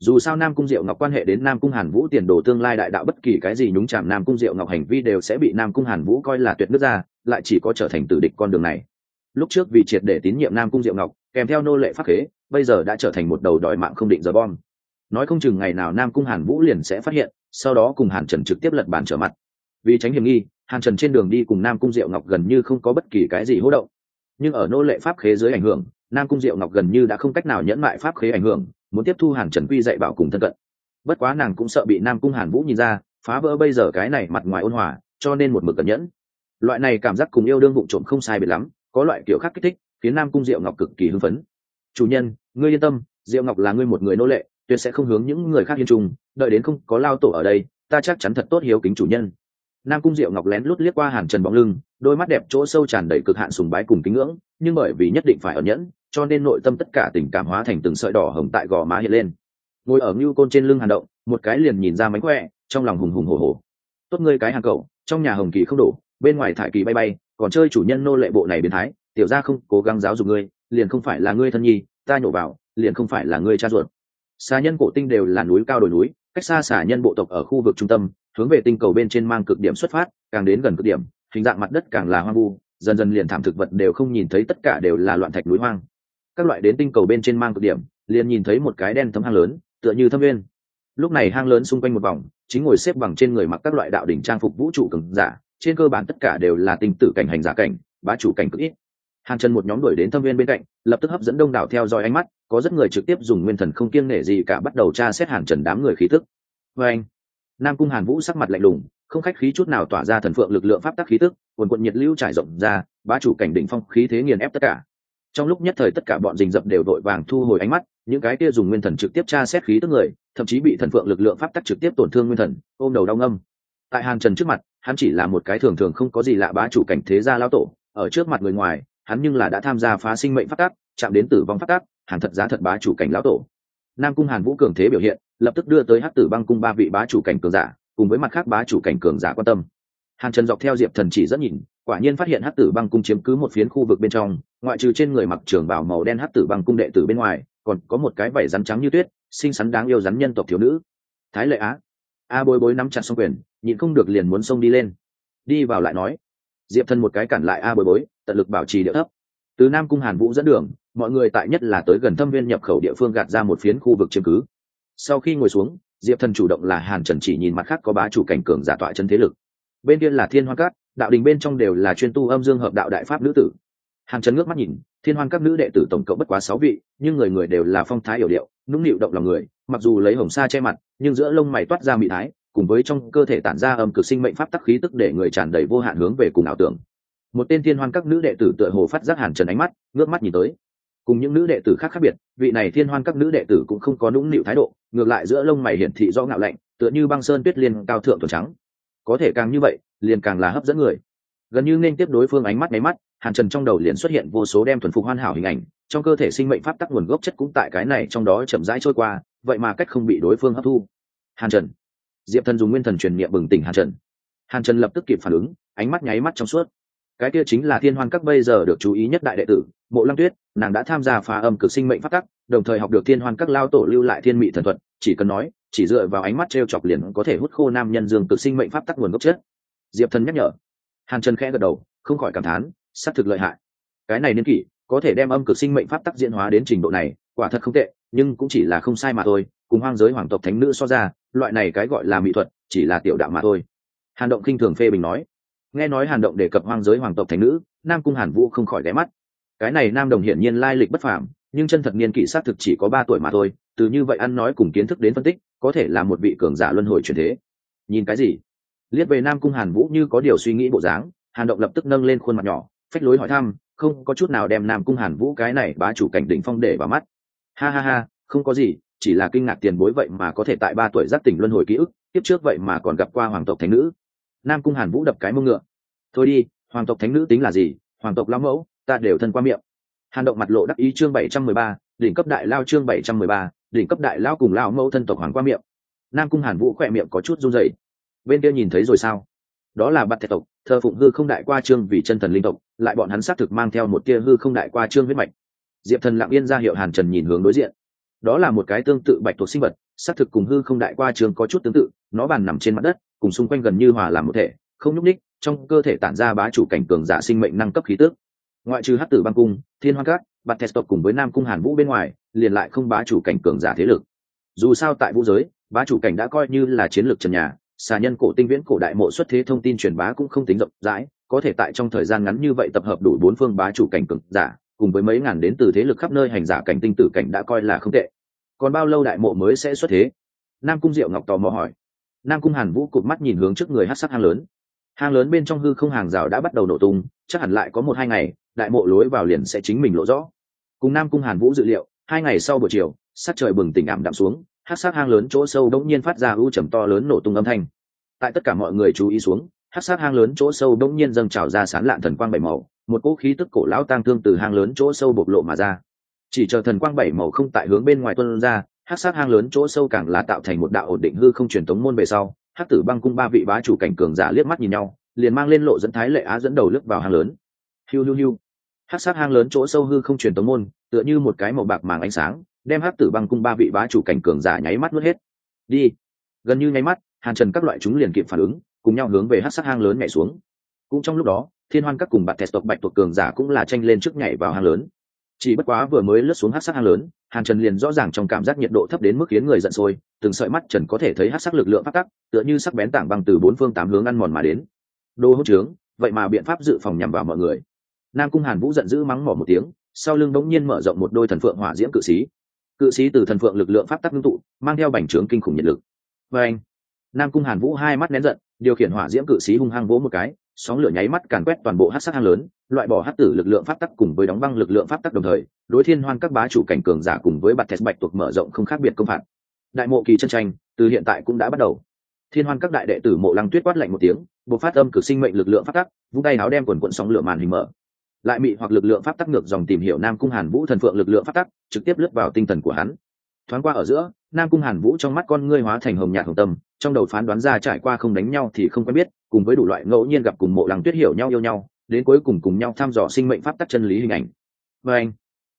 Dù sao nam cung diệu ngọc quan hệ đến nam cung hàn vũ tiền đồ tương lai đại đạo bất kỳ cái gì nhúng chạm nam cung diệu ngọc hành vi đều sẽ bị nam cung hàn vũ coi là tuyệt nước ra, lại chỉ có trở thành tử địch con đường này. Lúc trước vì triệt để tín nhiệm nam cung diệu ngọc, kèm theo nô lệ pháp khế bây giờ đã trở thành một đầu đòi mạng không định giờ bom. Nói không chừng ngày nào nam cung hàn vũ liền sẽ phát hiện, sau đó cùng hàn trần trực tiếp lật bàn trở mặt. Vì tránh hiểm nghi hàn trần trên đường đi cùng nam cung diệu ngọc gần như không có bất kỳ cái gì hỗ động. Nhưng ở nô lệ pháp khế dưới ảnh hưởng, nam cung diệu ngọc gần như đã không cách nào nhẫn mại pháp khế ảnh hưởng, muốn tiếp thu hàn trần quy dạy bảo cùng thân cận. Bất quá nàng cũng sợ bị nam cung hàn vũ nhìn ra, phá vỡ bây giờ cái này mặt ngoài ôn hòa, cho nên một mực cẩn nhẫn. Loại này cảm giác cùng yêu đương vụ trộm không sai biệt lắm, có loại kiểu khác kích thích, khiến nam cung diệu ngọc cực kỳ hưng phấn. Chủ nhân, ngươi yên tâm, diệu ngọc là ngươi một người nô lệ, tuyệt sẽ không hướng những người khác yên trung, đợi đến không có lao tổ ở đây, ta chắc chắn thật tốt hiếu kính chủ nhân nam cung diệu ngọc lén lút liếc qua hàn trần bóng lưng, đôi mắt đẹp chỗ sâu tràn đầy cực hạn sùng bái cùng kính ngưỡng, nhưng bởi vì nhất định phải ẩn nhẫn, cho nên nội tâm tất cả tình cảm hóa thành từng sợi đỏ hồng tại gò má hiện lên. Ngồi ở ngưu côn trên lưng hàn động, một cái liền nhìn ra mánh khỏe, trong lòng hùng hùng hồ hồ tốt ngươi cái hàng cậu, trong nhà hồng kỳ không đủ bên ngoài thải kỳ bay bay, còn chơi chủ nhân nô lệ bộ này biến thái, tiểu ra không cố gắng giáo dục ngươi, liền không phải là ngươi thân nhi, ta nhổ vào, liền không phải là ngươi cha ruột. Xà nhân cổ tinh đều là núi cao đồi núi, cách xa xà nhân bộ tộc ở khu vực trung tâm hướng về tinh cầu bên trên mang cực điểm xuất phát, càng đến gần cực điểm, hình dạng mặt đất càng là hoang vu, dần dần liền thảm thực vật đều không nhìn thấy, tất cả đều là loạn thạch núi hoang. Các loại đến tinh cầu bên trên mang cực điểm, liền nhìn thấy một cái đen thấm hang lớn, tựa như thâm viên lúc này hang lớn xung quanh một vòng, chính ngồi xếp bằng trên người mặc các loại đạo đỉnh trang phục vũ trụ cường giả, trên cơ bản tất cả đều là tinh tử cảnh hành giả cảnh, bá chủ cảnh cực ít. Hàng chân một nhóm đuổi đến thâm viên bên cạnh, lập tức hấp dẫn đông đảo theo dõi ánh mắt, có rất người trực tiếp dùng nguyên thần không kiêng nể gì cả bắt đầu tra xét hàng trần đám người khí tức. Vê anh nam cung hàn vũ sắc mặt lạnh lùng không khách khí chút nào tỏa ra thần phượng lực lượng pháp tắc khí tức quần quận nhiệt lưu trải rộng ra bá chủ cảnh đỉnh phong khí thế nghiền ép tất cả. Trong lúc nhất thời tất cả bọn rình rập đều đội vàng thu hồi ánh mắt những cái kia dùng nguyên thần trực tiếp tra xét khí tức người thậm chí bị thần phượng lực lượng pháp tắc trực tiếp tổn thương nguyên thần ôm đầu đau ngâm. Tại hàng trần trước mặt hắn chỉ là một cái thường thường không có gì lạ bá chủ cảnh thế gia lao tổ ở trước mặt người ngoài hắn nhưng là đã tham gia phá sinh mệnh phát tác, chạm đến tử vong phát tác, hàng thật giá thật bá chủ cảnh lão tổ. Nam cung hàn vũ cường thế biểu hiện lập tức đưa tới hắc tử băng cung ba vị bá chủ cảnh cường giả, cùng với mặt khác bá chủ cảnh cường giả quan tâm. Hàn trần dọc theo diệp thần chỉ rất nhìn, quả nhiên phát hiện hắc tử băng cung chiếm cứ một phiến khu vực bên trong, ngoại trừ trên người mặc trường bảo màu đen hắc tử băng cung đệ tử bên ngoài, còn có một cái vảy rắn trắng như tuyết, xinh xắn đáng yêu rắn nhân tộc thiếu nữ. Thái lệ á. A bối bối nắm chặt xong quyền, nhịn không được liền muốn xông đi lên. Đi vào lại nói. Diệp thần một cái cản lại a bối bối, tận lực bảo trì địa thấp. Từ nam cung hàn vũ dẫn đường, mọi người tại nhất là tới gần thâm viên nhập khẩu địa phương gạt ra một phiến khu vực chiếm cứ sau khi ngồi xuống, diệp thần chủ động là hàn trần chỉ nhìn mặt khác có bá chủ cảnh cường giả tọa chân thế lực. Bên kia là thiên hoa cát đạo đình bên trong đều là chuyên tu âm dương hợp đạo đại pháp nữ tử. Hàn trần ngước mắt nhìn, thiên hoan các nữ đệ tử tổng cộng bất quá sáu vị, nhưng người người đều là phong thái hiểu điệu, nũng nịu động lòng người, mặc dù lấy hồng sa che mặt, nhưng giữa lông mày toát ra mị thái, cùng với trong cơ thể tản ra âm cực sinh mệnh pháp tắc khí tức để người tràn đầy vô hạn hướng về cùng ảo tưởng. Một tên thiên hoan các nữ đệ tử tựa hồ phát giác hàn trần ánh mắt, ngước mắt nhìn tới cùng những nữ đệ tử khác khác biệt, vị này thiên hoan các nữ đệ tử cũng không có nũng nịu thái độ, ngược lại giữa lông mày hiển thị do ngạo lạnh, tựa như băng sơn tuyết liên cao thượng thuần trắng. Có thể càng như vậy, liền càng là hấp dẫn người. Gần như nên tiếp đối phương ánh mắt máy mắt, hàn trần trong đầu liền xuất hiện vô số đem thuần phục hoàn hảo hình ảnh, trong cơ thể sinh mệnh pháp tắc nguồn gốc chất cũng tại cái này trong đó chậm rãi trôi qua, vậy mà cách không bị đối phương hấp thu. Hàn trần. Diệp thần dùng nguyên thần truyền niệm bừng tỉnh hàn trần. Hàn trần lập tức kịp phản ứng, ánh mắt nháy mắt trong suốt. Cái kia chính là thiên hoan các bây giờ được chú ý nhất đại đệ tử mộ lăng tuyết, nàng đã tham gia phá âm cực sinh mệnh pháp tắc, đồng thời học được thiên hoan các lao tổ lưu lại thiên mị thần thuật, chỉ cần nói, chỉ dựa vào ánh mắt t r e o chọc liền có thể hút khô nam nhân dương cực sinh mệnh pháp tắc nguồn gốc chết diệp thần nhắc nhở. Hàn trần khẽ gật đầu, không khỏi cảm thán s á c thực lợi hại. Cái này niên kỷ, có thể đem âm cực sinh mệnh pháp tắc diễn hóa đến trình độ này, quả thật không tệ, nhưng cũng chỉ là không sai mà thôi, cùng hoang giới hoàng tộc thánh nữ so ra, loại này cái gọi là mỹ thuật, chỉ là tiểu đạo mà thôi. Hàn động khinh thường phê bình nói. Nghe nói hàn động đề cập hoang giới hoàng tộc thánh nữ, nam cung hàn vũ không khỏi ghé mắt cái này nam đồng hiển nhiên lai lịch bất phàm, nhưng chân thật niên kỷ xác thực chỉ có ba tuổi mà thôi, từ như vậy ăn nói cùng kiến thức đến phân tích, có thể là một vị cường giả luân hồi truyền thế. Nhìn cái gì? Liếc về nam cung hàn vũ như có điều suy nghĩ bộ dáng, hàn động lập tức nâng lên khuôn mặt nhỏ, phách lối hỏi thăm, không có chút nào đem nam cung hàn vũ cái này bá chủ cảnh đỉnh phong để vào mắt. Ha ha ha, không có gì, chỉ là kinh ngạc tiền bối vậy mà có thể tại ba tuổi giác tỉnh luân hồi ký ức tiếp trước vậy mà còn gặp qua hoàng tộc thánh nữ. Nam cung hàn vũ đập cái mông ngựa. Thôi đi, hoàng tộc thánh nữ tính là gì? Hoàng tộc lão mẫu ta đều thân qua miệng. Hàn động mặt lộ đắc ý chương bảy trăm mười ba, đỉnh cấp đại lao chương bảy trăm mười ba, đỉnh cấp đại lao cùng lao mẫu thân tộc hoàng qua miệng. Nam cung hàn vũ khỏe miệng có chút run rẩy. Bên kia nhìn thấy rồi sao? Đó là bạt thạch tộc, thờ phụng hư không đại qua trương vì chân thần linh tộc, lại bọn hắn xác thực mang theo một tia hư không đại qua trương huyết mạch. Diệp thần lặng yên ra hiệu hàn trần nhìn hướng đối diện. Đó là một cái tương tự bạch thuộc sinh vật, xác thực cùng hư không đại qua trương có chút tương tự, nó bàn nằm trên mặt đất, cùng xung quanh gần như hòa làm một thể, không nhúc ních trong cơ thể tản ra bá chủ cảnh cường giả sinh mệnh năng cấp khí tước ngoại trừ hát tử băng cung, thiên hoa cát, bạt thạch tộc cùng với nam cung hàn vũ bên ngoài, liền lại không bá chủ cảnh cường giả thế lực. Dù sao tại vũ giới, bá chủ cảnh đã coi như là chiến lược trần nhà, xà nhân cổ tinh viễn cổ đại mộ xuất thế thông tin truyền bá cũng không tính rộng rãi, có thể tại trong thời gian ngắn như vậy tập hợp đủ bốn phương bá chủ cảnh cường giả, cùng với mấy ngàn đến từ thế lực khắp nơi hành giả cảnh tinh tử cảnh đã coi là không tệ. Còn bao lâu đại mộ mới sẽ xuất thế? Nam cung diệu ngọc tò mò hỏi. Nam cung hàn vũ cụt mắt nhìn hướng trước người hát sắc hang lớn. Hang lớn bên trong hư không hàng rào đã bắt đầu nổ tung, chắc hẳn lại có một hai ngày đại mộ lối vào liền sẽ chính mình lộ rõ. Cùng nam cung hàn vũ dự liệu, hai ngày sau buổi chiều, sắc trời bừng tỉnh ảm đạm xuống, hát sát hang lớn chỗ sâu đống nhiên phát ra ưu trầm to lớn nổ tung âm thanh. Tại tất cả mọi người chú ý xuống, hát sát hang lớn chỗ sâu đống nhiên dâng trào ra sán lạn thần quang bảy màu, một cỗ khí tức cổ lão tang thương từ hang lớn chỗ sâu bộc lộ mà ra. Chỉ chờ thần quang bảy màu không tại hướng bên ngoài tuân ra, hát sát hang lớn chỗ sâu càng là tạo thành một đạo ổn định hư không truyền tống môn về sau, hát tử băng cung ba vị bá chủ cảnh cường giả liếc mắt nhìn nhau, liền mang lên lộ dẫn thái lệ á dẫn đầu lướt vào hang lớn. Hiu hiu hiu hát sát hang lớn chỗ sâu hư không truyền tống môn, tựa như một cái màu bạc màng ánh sáng, đem hát tử băng cung ba vị bá chủ cảnh cường giả nháy mắt nuốt hết. Đi. Gần như nháy mắt, hàn trần các loại chúng liền kịp phản ứng, cùng nhau hướng về hát sát hang lớn nhảy xuống. Cũng trong lúc đó, thiên hoan các cùng bạn tẹt tộc bạch tộc cường giả cũng là tranh lên trước nhảy vào hang lớn. Chỉ bất quá vừa mới lướt xuống hát sát hang lớn, hàn trần liền rõ ràng trong cảm giác nhiệt độ thấp đến mức khiến người giận sôi, từng sợi mắt trần có thể thấy hát sắc lực lượng phát tắc, tựa như sắc bén tảng băng từ bốn phương tám hướng ăn mòn mà đến. Đô hốt trướng, vậy mà biện pháp dự phòng nhằm vào mọi người nam cung hàn vũ giận dữ mắng mỏ một tiếng, sau lưng bỗng nhiên mở rộng một đôi thần phượng hỏa diễm cự sĩ. Cự sĩ từ thần phượng lực lượng pháp tắc ngưng tụ, mang theo bành trướng kinh khủng nhiệt lực. Và anh, nam cung hàn vũ hai mắt nén giận, điều khiển hỏa diễm cự sĩ hung hăng vỗ một cái, sóng lửa nháy mắt càn quét toàn bộ hát sắc hang lớn, loại bỏ hát tử lực lượng pháp tắc cùng với đóng băng lực lượng pháp tắc đồng thời, đối thiên hoan các bá chủ cảnh cường giả cùng với bạt thẹt bạch thuộc mở rộng không khác biệt công phạt. Đại mộ kỳ chân tranh, từ hiện tại cũng đã bắt đầu. Thiên hoan các đại đệ tử mộ lăng tuyết quát lạnh một tiếng bộ phát âm cử sinh mệnh lực lượng pháp tắc, vung tay áo đem quần quận sóng lửa màn hình mở lại mị hoặc lực lượng pháp tắc ngược dòng tìm hiểu nam cung hàn vũ thần phượng lực lượng pháp tắc, trực tiếp lướt vào tinh thần của hắn. Thoáng qua ở giữa, nam cung hàn vũ trong mắt con ngươi hóa thành hồng nhạt hồng tâm, trong đầu phán đoán ra trải qua không đánh nhau thì không quen biết, cùng với đủ loại ngẫu nhiên gặp cùng mộ lăng tuyết hiểu nhau yêu nhau, đến cuối cùng cùng nhau thăm dò sinh mệnh pháp tắc chân lý hình ảnh. Và anh,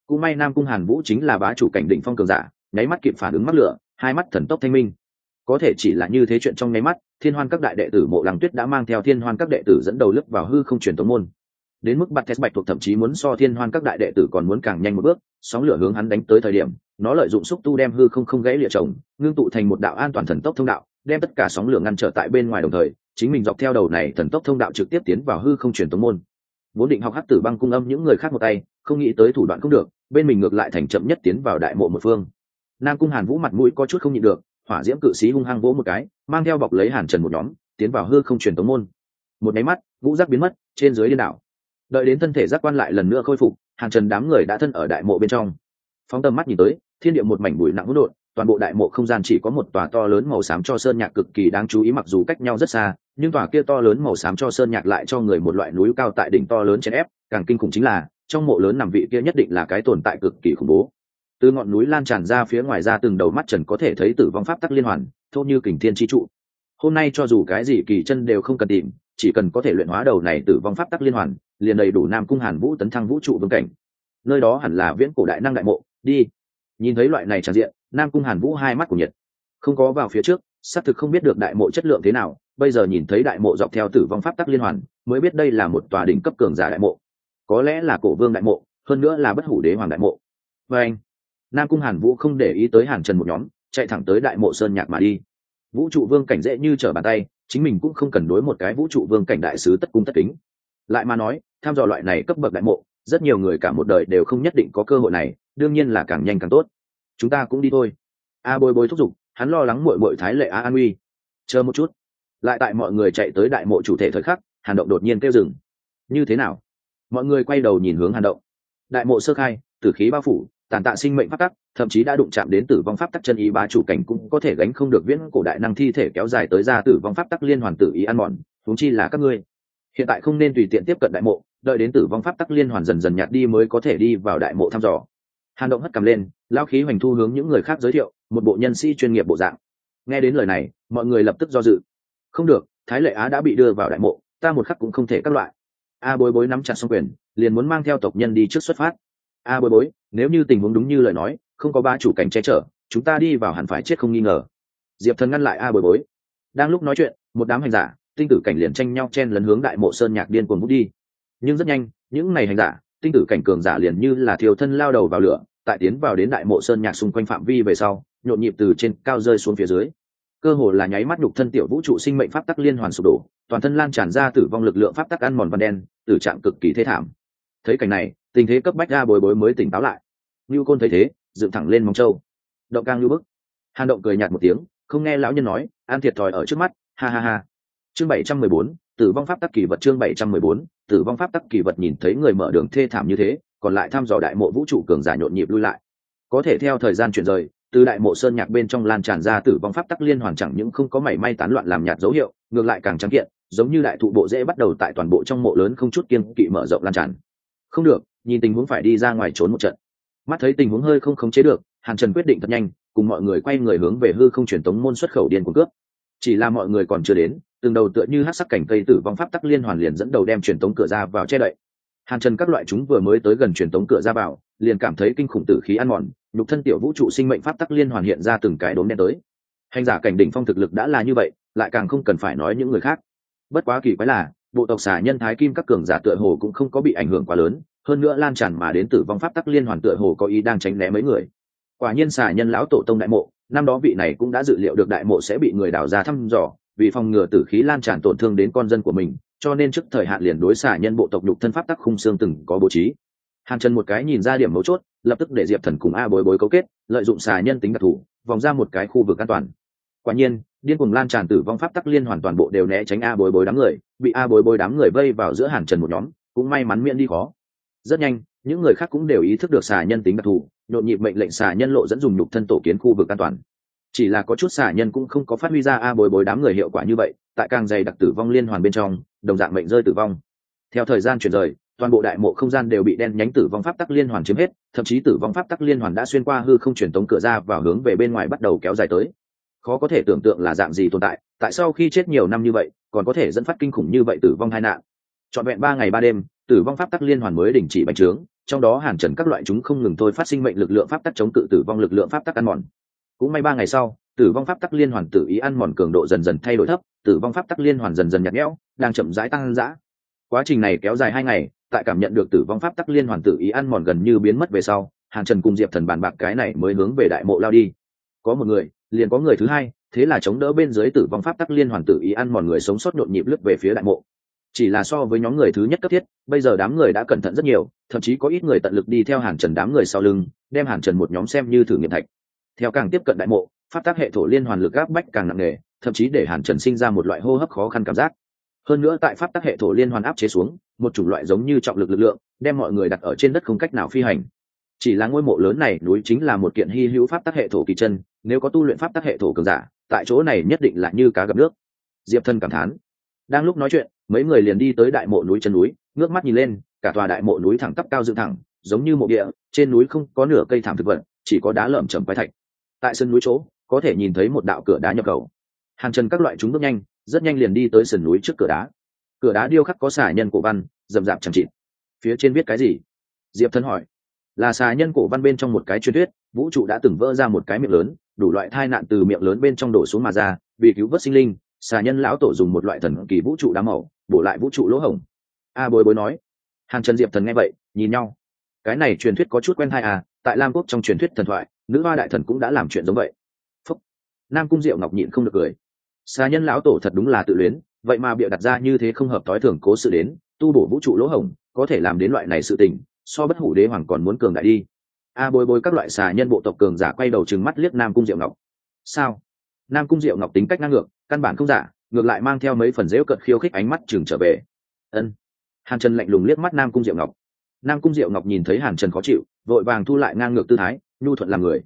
cũng may nam cung hàn vũ chính là bá chủ cảnh định phong cường giả, nháy mắt kịp phản ứng mắc lửa, hai mắt thần tốc thanh minh. Có thể chỉ là như thế chuyện trong nháy mắt, thiên hoan các đại đệ tử mộ lăng tuyết đã mang theo thiên hoan các đệ tử dẫn đầu lướt vào hư không truyền tống môn đến mức bạt thét bạch thuộc thậm chí muốn so thiên hoan các đại đệ tử còn muốn càng nhanh một bước, sóng lửa hướng hắn đánh tới thời điểm, nó lợi dụng xúc tu đem hư không không gãy lịa chồng ngưng tụ thành một đạo an toàn thần tốc thông đạo, đem tất cả sóng lửa ngăn trở tại bên ngoài đồng thời, chính mình dọc theo đầu này thần tốc thông đạo trực tiếp tiến vào hư không truyền tống môn. Vốn định học hát tử băng cung âm những người khác một tay, không nghĩ tới thủ đoạn không được, bên mình ngược lại thành chậm nhất tiến vào đại mộ một phương. Nam cung hàn vũ mặt mũi có chút không nhịn được, hỏa diễm cự sĩ hung hăng vỗ một cái, mang theo bọc lấy hàn trần một nhóm, tiến vào hư không truyền tống môn. Một máy mắt vũ giác biến mất, trên dưới điên đảo đợi đến thân thể giác quan lại lần nữa khôi phục, hàng trần đám người đã thân ở đại mộ bên trong. Phóng tầm mắt nhìn tới, thiên địa một mảnh bụi nặng hỗn độn, toàn bộ đại mộ không gian chỉ có một tòa to lớn màu xám cho sơn nhạc cực kỳ đáng chú ý mặc dù cách nhau rất xa, nhưng tòa kia to lớn màu xám cho sơn nhạc lại cho người một loại núi cao tại đỉnh to lớn chèn ép, càng kinh khủng chính là, trong mộ lớn nằm vị kia nhất định là cái tồn tại cực kỳ khủng bố. Từ ngọn núi lan tràn ra phía ngoài ra từng đầu mắt trần có thể thấy tử vong pháp tắc liên hoàn, thô như kình thiên chi trụ. Hôm nay cho dù cái gì kỳ chân đều không cần tìm, chỉ cần có thể luyện hóa đầu này tử vong pháp tắc liên hoàn liền đầy đủ nam cung hàn vũ tấn thăng vũ trụ vương cảnh. Nơi đó hẳn là viễn cổ đại năng đại mộ, đi. Nhìn thấy loại này tràn diện, nam cung hàn vũ hai mắt của nhiệt. Không có vào phía trước, xác thực không biết được đại mộ chất lượng thế nào, bây giờ nhìn thấy đại mộ dọc theo tử vong pháp tắc liên hoàn, mới biết đây là một tòa đỉnh cấp cường giả đại mộ. Có lẽ là cổ vương đại mộ, hơn nữa là bất hủ đế hoàng đại mộ. Và anh, nam cung hàn vũ không để ý tới hàn trần một nhóm, chạy thẳng tới đại mộ sơn nhạc mà đi. Vũ trụ vương cảnh dễ như trở bàn tay, chính mình cũng không cần đối một cái vũ trụ vương cảnh đại sứ tất cung tất kính. Lại mà nói tham dò loại này cấp bậc đại mộ, rất nhiều người cả một đời đều không nhất định có cơ hội này, đương nhiên là càng nhanh càng tốt. Chúng ta cũng đi thôi. A bồi bồi thúc giục, hắn lo lắng mội mội thái lệ a an uy. Chờ một chút. Lại tại mọi người chạy tới đại mộ chủ thể thời khắc, hàn động đột nhiên kêu dừng. Như thế nào? Mọi người quay đầu nhìn hướng hàn động. Đại mộ sơ khai, tử khí bao phủ, tàn tạ sinh mệnh pháp tắc, thậm chí đã đụng chạm đến tử vong pháp tắc chân ý bá chủ cảnh cũng có thể gánh không được viễn cổ đại năng thi thể kéo dài tới ra tử vong pháp tắc liên hoàn tử ý ăn mòn thúng chi là các ngươi. Hiện tại không nên tùy tiện tiếp cận đại mộ đợi đến tử vong pháp tắc liên hoàn dần dần nhạt đi mới có thể đi vào đại mộ thăm dò. Hàn động hất cầm lên lao khí hoành thu hướng những người khác giới thiệu, một bộ nhân sĩ chuyên nghiệp bộ dạng. Nghe đến lời này, mọi người lập tức do dự. Không được, thái lệ á đã bị đưa vào đại mộ, ta một khắc cũng không thể các loại. A bối bối nắm chặt xong quyền, liền muốn mang theo tộc nhân đi trước xuất phát. A bối bối, nếu như tình huống đúng như lời nói, không có ba chủ cảnh che chở, chúng ta đi vào hẳn phải chết không nghi ngờ. Diệp thần ngăn lại a bối bối. Đang lúc nói chuyện, một đám hành giả, tinh tử cảnh liền tranh nhau chen lấn hướng đại mộ sơn nhạc điên cuồng bút đi nhưng rất nhanh, những ngày hành giả, tinh tử cảnh cường giả liền như là thiều thân lao đầu vào lửa, tại tiến vào đến đại mộ sơn nhạc xung quanh phạm vi về sau, nhộn nhịp từ trên cao rơi xuống phía dưới. Cơ hồ là nháy mắt nhục thân tiểu vũ trụ sinh mệnh pháp tắc liên hoàn sụp đổ, toàn thân lan tràn ra tử vong lực lượng pháp tắc ăn mòn văn đen, tử trạng cực kỳ thế thảm. Thấy cảnh này, tình thế cấp bách ra bồi bối mới tỉnh táo lại. Như côn thấy thế, dựng thẳng lên mong châu động càng như bức. Hàn động cười nhạt một tiếng, không nghe lão nhân nói, an thiệt thòi ở trước mắt. Ha ha ha. Chương bảy trăm mười bốn tử vong pháp tắc kỳ vật chương bảy trăm mười bốn, tử vong pháp tắc kỳ vật nhìn thấy người mở đường thê thảm như thế, còn lại thăm dò đại mộ vũ trụ cường giả nhộn nhịp lui lại. Có thể theo thời gian chuyển rời, từ đại mộ sơn nhạc bên trong lan tràn ra tử vong pháp tắc liên hoàn chẳng những không có mảy may tán loạn làm nhạt dấu hiệu, ngược lại càng trắng kiện, giống như đại thụ bộ dễ bắt đầu tại toàn bộ trong mộ lớn không chút kiên kỵ mở rộng lan tràn. Không được, nhìn tình huống phải đi ra ngoài trốn một trận. Mắt thấy tình huống hơi không khống chế được, hàn trần quyết định thật nhanh, cùng mọi người quay người hướng về hư không truyền tống môn xuất khẩu điên của cướp. Chỉ là mọi người còn chưa đến từng đầu tựa như hát sắc cảnh cây tử vong pháp tắc liên hoàn liền dẫn đầu đem truyền tống cửa ra vào che đậy. Hàn trần các loại chúng vừa mới tới gần truyền tống cửa ra vào, liền cảm thấy kinh khủng tử khí ăn mòn, nhục thân tiểu vũ trụ sinh mệnh pháp tắc liên hoàn hiện ra từng cái đốm đen tới. Hành giả cảnh đỉnh phong thực lực đã là như vậy, lại càng không cần phải nói những người khác. Bất quá kỳ quái là, bộ tộc xà nhân thái kim các cường giả tựa hồ cũng không có bị ảnh hưởng quá lớn, hơn nữa lan tràn mà đến tử vong pháp tắc liên hoàn tựa hồ có ý đang tránh né mấy người. Quả nhiên xà nhân lão tổ tông đại mộ, năm đó vị này cũng đã dự liệu được đại mộ sẽ bị người đào ra thăm dò vì phòng ngừa tử khí lan tràn tổn thương đến con dân của mình, cho nên trước thời hạn liền đối xả nhân bộ tộc nhục thân pháp tắc khung xương từng có bố trí. Hàn trần một cái nhìn ra điểm mấu chốt, lập tức để diệp thần cùng a bối bối cấu kết, lợi dụng xà nhân tính đặc thù, vòng ra một cái khu vực an toàn. Quả nhiên, điên cuồng lan tràn tử vong pháp tắc liên hoàn toàn bộ đều né tránh a bối bối đám người, bị a bối bối đám người vây vào giữa hàn trần một nhóm, cũng may mắn miễn đi khó. Rất nhanh, những người khác cũng đều ý thức được xà nhân tính đặc thù, nhộn nhịp mệnh lệnh xà nhân lộ dẫn dùng nhục thân tổ kiến khu vực an toàn chỉ là có chút xả nhân cũng không có phát huy ra a bồi bồi đám người hiệu quả như vậy, tại càng dày đặc tử vong liên hoàn bên trong, đồng dạng mệnh rơi tử vong. Theo thời gian chuyển rời, toàn bộ đại mộ không gian đều bị đen nhánh tử vong pháp tắc liên hoàn chiếm hết, thậm chí tử vong pháp tắc liên hoàn đã xuyên qua hư không truyền tống cửa ra vào hướng về bên ngoài bắt đầu kéo dài tới. Khó có thể tưởng tượng là dạng gì tồn tại tại sao khi chết nhiều năm như vậy, còn có thể dẫn phát kinh khủng như vậy tử vong hai nạn. Trọn vẹn ba ngày ba đêm, tử vong pháp tắc liên hoàn mới đình chỉ bành trướng, trong đó hàn trần các loại chúng không ngừng thôi phát sinh mệnh lực lượng pháp tắc chống cự tử vong lực lượng pháp tắc ăn mòn cũng may ba ngày sau, tử vong pháp tắc liên hoàn tự ý ăn mòn cường độ dần dần thay đổi thấp, tử vong pháp tắc liên hoàn dần dần nhạt nhẽo, đang chậm rãi tăng dã. Quá trình này kéo dài hai ngày, tại cảm nhận được tử vong pháp tắc liên hoàn tự ý ăn mòn gần như biến mất về sau, hàn trần cùng diệp thần bàn bạc cái này mới hướng về đại mộ lao đi. Có một người, liền có người thứ hai, thế là chống đỡ bên dưới tử vong pháp tắc liên hoàn tự ý ăn mòn người sống sót nhộn nhịp lướt về phía đại mộ. Chỉ là so với nhóm người thứ nhất cấp thiết, bây giờ đám người đã cẩn thận rất nhiều, thậm chí có ít người tận lực đi theo hàn trần đám người sau lưng, đem hàn trần một nhóm xem như thử nghiệm thạch theo càng tiếp cận đại mộ, pháp tác hệ thổ liên hoàn lực gáp bách càng nặng nề, thậm chí để hàn trần sinh ra một loại hô hấp khó khăn cảm giác. Hơn nữa tại pháp tác hệ thổ liên hoàn áp chế xuống, một chủng loại giống như trọng lực lực lượng, đem mọi người đặt ở trên đất không cách nào phi hành. Chỉ là ngôi mộ lớn này núi chính là một kiện hy hữu pháp tác hệ thổ kỳ chân, nếu có tu luyện pháp tác hệ thổ cường giả, tại chỗ này nhất định là như cá gặp nước. Diệp thân cảm thán. Đang lúc nói chuyện, mấy người liền đi tới đại mộ núi chân núi, ngước mắt nhìn lên, cả tòa đại mộ núi thẳng tắp cao dựng thẳng, giống như mộ địa, trên núi không có nửa cây thảm thực vật, chỉ có đá lởm chầm quái thạch tại sân núi chỗ, có thể nhìn thấy một đạo cửa đá nhập khẩu. Hàng chân các loại chúng bước nhanh, rất nhanh liền đi tới sườn núi trước cửa đá. Cửa đá điêu khắc có xà nhân cổ văn, rậm rạp chẳng chịt. Phía trên viết cái gì? Diệp thân hỏi. Là xà nhân cổ văn bên trong một cái truyền thuyết, vũ trụ đã từng vỡ ra một cái miệng lớn, đủ loại thai nạn từ miệng lớn bên trong đổ xuống mà ra, vì cứu vớt sinh linh, xà nhân lão tổ dùng một loại thần kỳ vũ trụ đá màu, bổ lại vũ trụ lỗ hổng. A bối bối nói. Hàng trần diệp thần nghe vậy, nhìn nhau. Cái này truyền thuyết có chút quen thai à tại lam quốc trong truyền thuyết thần thoại nữ hoa đại thần cũng đã làm chuyện giống vậy. Phúc. nam cung diệu ngọc nhịn không được cười. Xà nhân lão tổ thật đúng là tự luyến, vậy mà bịa đặt ra như thế không hợp t ố i thường cố sự đến, tu bổ vũ trụ lỗ hổng, có thể làm đến loại này sự tình, so bất hủ đế hoàng còn muốn cường đại đi. A bồi bồi các loại xà nhân bộ tộc cường giả quay đầu trừng mắt liếc nam cung diệu ngọc. Sao? Nam cung diệu ngọc tính cách ngang ngược, căn bản không giả, ngược lại mang theo mấy phần dễu cận khiêu khích ánh mắt chừng trở về. Ân. Hàn trần lạnh lùng liếc mắt nam cung diệu ngọc. Nam cung diệu ngọc nhìn thấy hàn trần khó chịu, vội vàng thu lại ngang ngược tư thái nhu thuận làm người.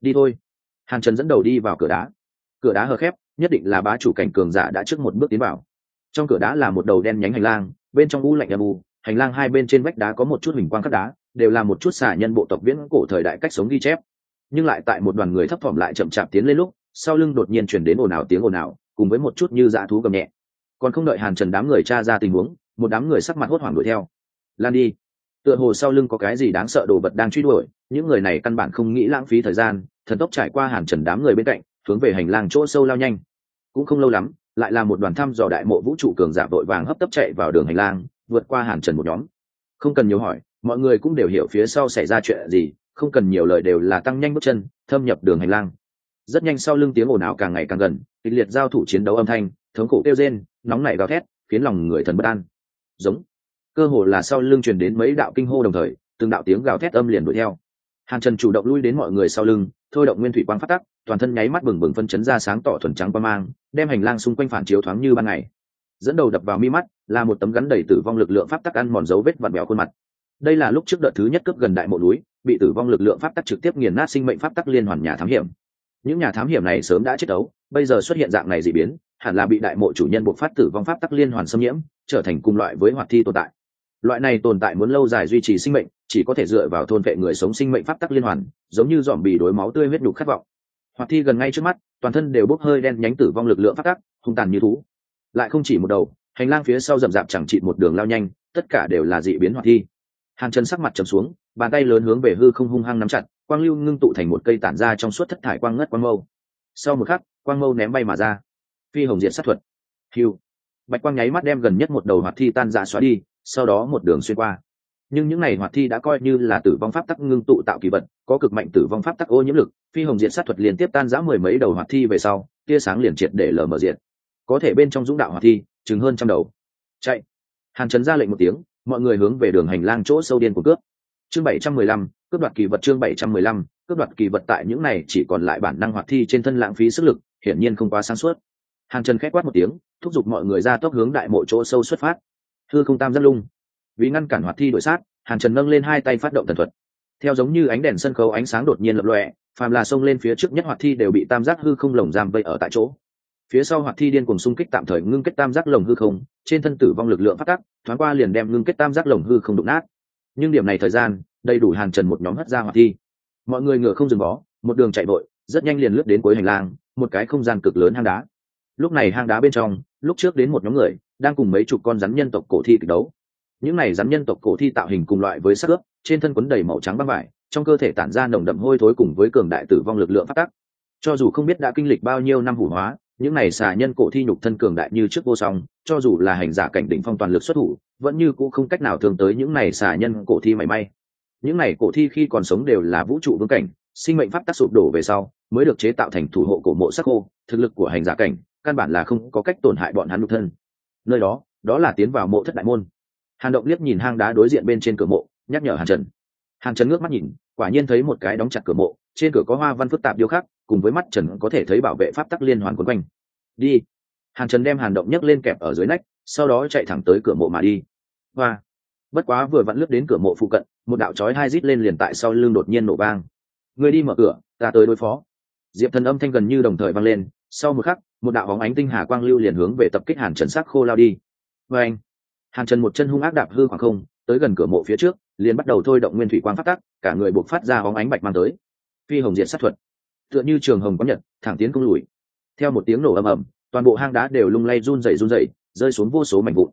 Đi thôi. Hàn trần dẫn đầu đi vào cửa đá. Cửa đá hờ khép, nhất định là bá chủ cảnh cường giả đã trước một bước tiến vào. Trong cửa đá là một đầu đen nhánh hành lang, bên trong u lạnh âm u. Hành lang hai bên trên vách đá có một chút hình quang khắc đá, đều là một chút xả nhân bộ tộc viễn cổ thời đại cách sống ghi chép. Nhưng lại tại một đoàn người thấp thỏm lại chậm chạp tiến lên lúc, sau lưng đột nhiên chuyển đến ồn ào tiếng ồn ào, cùng với một chút như dã thú gầm nhẹ. Còn không đợi hàn trần đám người tra ra tình huống, một đám người sắc mặt hốt hoảng đuổi theo. Lan đi. Tựa hồ sau lưng có cái gì đáng sợ đồ vật đang truy đuổi những người này căn bản không nghĩ lãng phí thời gian, thần tốc trải qua hàn trần đám người bên cạnh, hướng về hành lang chỗ sâu lao nhanh. Cũng không lâu lắm, lại là một đoàn thăm dò đại mộ vũ trụ cường giả vội vàng hấp tấp chạy vào đường hành lang, vượt qua hàn trần một nhóm. Không cần nhiều hỏi, mọi người cũng đều hiểu phía sau xảy ra chuyện gì, không cần nhiều lời đều là tăng nhanh bước chân, thâm nhập đường hành lang. Rất nhanh sau lưng tiếng ồn ào càng ngày càng gần, kịch liệt giao thủ chiến đấu âm thanh, thống khổ kêu rên, nóng nảy gào thét, khiến lòng người thần bất an. Giống. Cơ hồ là sau lưng truyền đến mấy đạo kinh hô đồng thời, từng đạo tiếng gào thét âm liền đuổi theo hàn trần chủ động lui đến mọi người sau lưng, thôi động nguyên thủy quang phát tắc, toàn thân nháy mắt bừng bừng phân chấn ra sáng tỏ thuần trắng qua mang, đem hành lang xung quanh phản chiếu thoáng như ban ngày. Dẫn đầu đập vào mi mắt, là một tấm gắn đầy tử vong lực lượng pháp tắc ăn mòn dấu vết vặn vẹo khuôn mặt. Đây là lúc trước đợt thứ nhất cướp gần đại mộ núi, bị tử vong lực lượng pháp tắc trực tiếp nghiền nát sinh mệnh pháp tắc liên hoàn nhà thám hiểm. Những nhà thám hiểm này sớm đã chết đấu, bây giờ xuất hiện dạng này dị biến, hẳn là bị đại mộ chủ nhân buộc phát tử vong pháp tắc liên hoàn xâm nhiễm, trở thành cùng loại với hoạt thi tồn tại loại này tồn tại muốn lâu dài duy trì sinh mệnh, chỉ có thể dựa vào thôn vệ người sống sinh mệnh pháp tắc liên hoàn, giống như dòm bì đối máu tươi huyết nhục khát vọng. Hoạt thi gần ngay trước mắt, toàn thân đều bốc hơi đen nhánh tử vong lực lượng pháp tắc, hung tàn như thú. Lại không chỉ một đầu, hành lang phía sau rậm rạp chẳng trị một đường lao nhanh, tất cả đều là dị biến hoạt thi. Hàng chân sắc mặt trầm xuống, bàn tay lớn hướng về hư không hung hăng nắm chặt, quang lưu ngưng tụ thành một cây tản ra trong suốt thất thải quang ngất quang mâu. Sau một khắc, quang mâu ném bay mà ra. Phi hồng diện sát thuật. Hiu bạch quang nháy mắt đem gần nhất một đầu hoạt thi tan ra xóa đi sau đó một đường xuyên qua. Nhưng những này hoạt thi đã coi như là tử vong pháp tắc ngưng tụ tạo kỳ vật, có cực mạnh tử vong pháp tắc ô nhiễm lực, phi hồng diện sát thuật liên tiếp tan giã mười mấy đầu hoạt thi về sau, tia sáng liền triệt để lở mở diện có thể bên trong dũng đạo hoạt thi, chừng hơn trăm đầu. Chạy. Hàn trấn ra lệnh một tiếng, mọi người hướng về đường hành lang chỗ sâu điên của cướp. Chương bảy trăm mười lăm, cướp đoạt kỳ vật chương bảy trăm mười lăm, cướp đoạt kỳ vật tại những này chỉ còn lại bản năng hoạt thi trên thân lãng phí sức lực, hiển nhiên không quá sáng suốt. Hàn trần khét quát một tiếng, thúc giục mọi người ra tốc hướng đại mộ chỗ sâu xuất phát hư không tam giác lung. Vì ngăn cản hoạt thi đội sát, hàn trần nâng lên hai tay phát động thần thuật. Theo giống như ánh đèn sân khấu ánh sáng đột nhiên lập lọe phàm là xông lên phía trước nhất hoạt thi đều bị tam giác hư không lồng giam vây ở tại chỗ. Phía sau hoạt thi điên cùng xung kích tạm thời ngưng kết tam giác lồng hư không, trên thân tử vong lực lượng phát tắc thoáng qua liền đem ngưng kết tam giác lồng hư không đụng nát. Nhưng điểm này thời gian, đầy đủ hàn trần một nhóm hất ra hoạt thi. Mọi người ngựa không dừng bó, một đường chạy vội, rất nhanh liền lướt đến cuối hành lang, một cái không gian cực lớn hang đá. Lúc này hang đá bên trong, lúc trước đến một nhóm người đang cùng mấy chục con rắn nhân tộc cổ thi kịch đấu. Những này rắn nhân tộc cổ thi tạo hình cùng loại với sắc ướp, trên thân quấn đầy màu trắng băng vải, trong cơ thể tản ra nồng đậm hôi thối cùng với cường đại tử vong lực lượng phát tắc cho dù không biết đã kinh lịch bao nhiêu năm hủ hóa, những này xà nhân cổ thi nhục thân cường đại như trước vô song, cho dù là hành giả cảnh đỉnh phong toàn lực xuất thủ, vẫn như cũng không cách nào thường tới những này xà nhân cổ thi mảy may. Những này cổ thi khi còn sống đều là vũ trụ vương cảnh, sinh mệnh pháp tác sụp đổ về sau, mới được chế tạo thành thủ hộ cổ mộ sắc khô thực lực của hành giả cảnh, căn bản là không có cách tổn hại bọn hắn nhục thân nơi đó đó là tiến vào mộ thất đại môn. Hàn động liếc nhìn hang đá đối diện bên trên cửa mộ, nhắc nhở hàn trần. Hàn trần ngước mắt nhìn, quả nhiên thấy một cái đóng chặt cửa mộ, trên cửa có hoa văn phức tạp điêu khắc, cùng với mắt trần có thể thấy bảo vệ pháp tắc liên hoàn quấn quanh. Đi. Hàn trần đem hàn động nhấc lên kẹp ở dưới nách, sau đó chạy thẳng tới cửa mộ mà đi. Hoa. Bất quá vừa vặn lướt đến cửa mộ phụ cận, một đạo chói hai rít lên liền tại sau lưng đột nhiên nổ vang. Người đi mở cửa, ta tới đối phó. Diệp thần âm thanh gần như đồng thời vang lên, sau một khắc một đạo bóng ánh tinh hà quang lưu liền hướng về tập kích hàn trần sắc khô lao đi. Vê anh, hàn trần một chân hung ác đạp hư khoảng không, tới gần cửa mộ phía trước, liền bắt đầu thôi động nguyên thủy quang phát tắc, cả người buộc phát ra bóng ánh bạch mang tới. Phi hồng diện sát thuật. Tựa như trường hồng có nhật, thẳng tiến công lùi. Theo một tiếng nổ ầm ầm, toàn bộ hang đá đều lung lay run rẩy run rẩy, rơi xuống vô số mảnh vụn.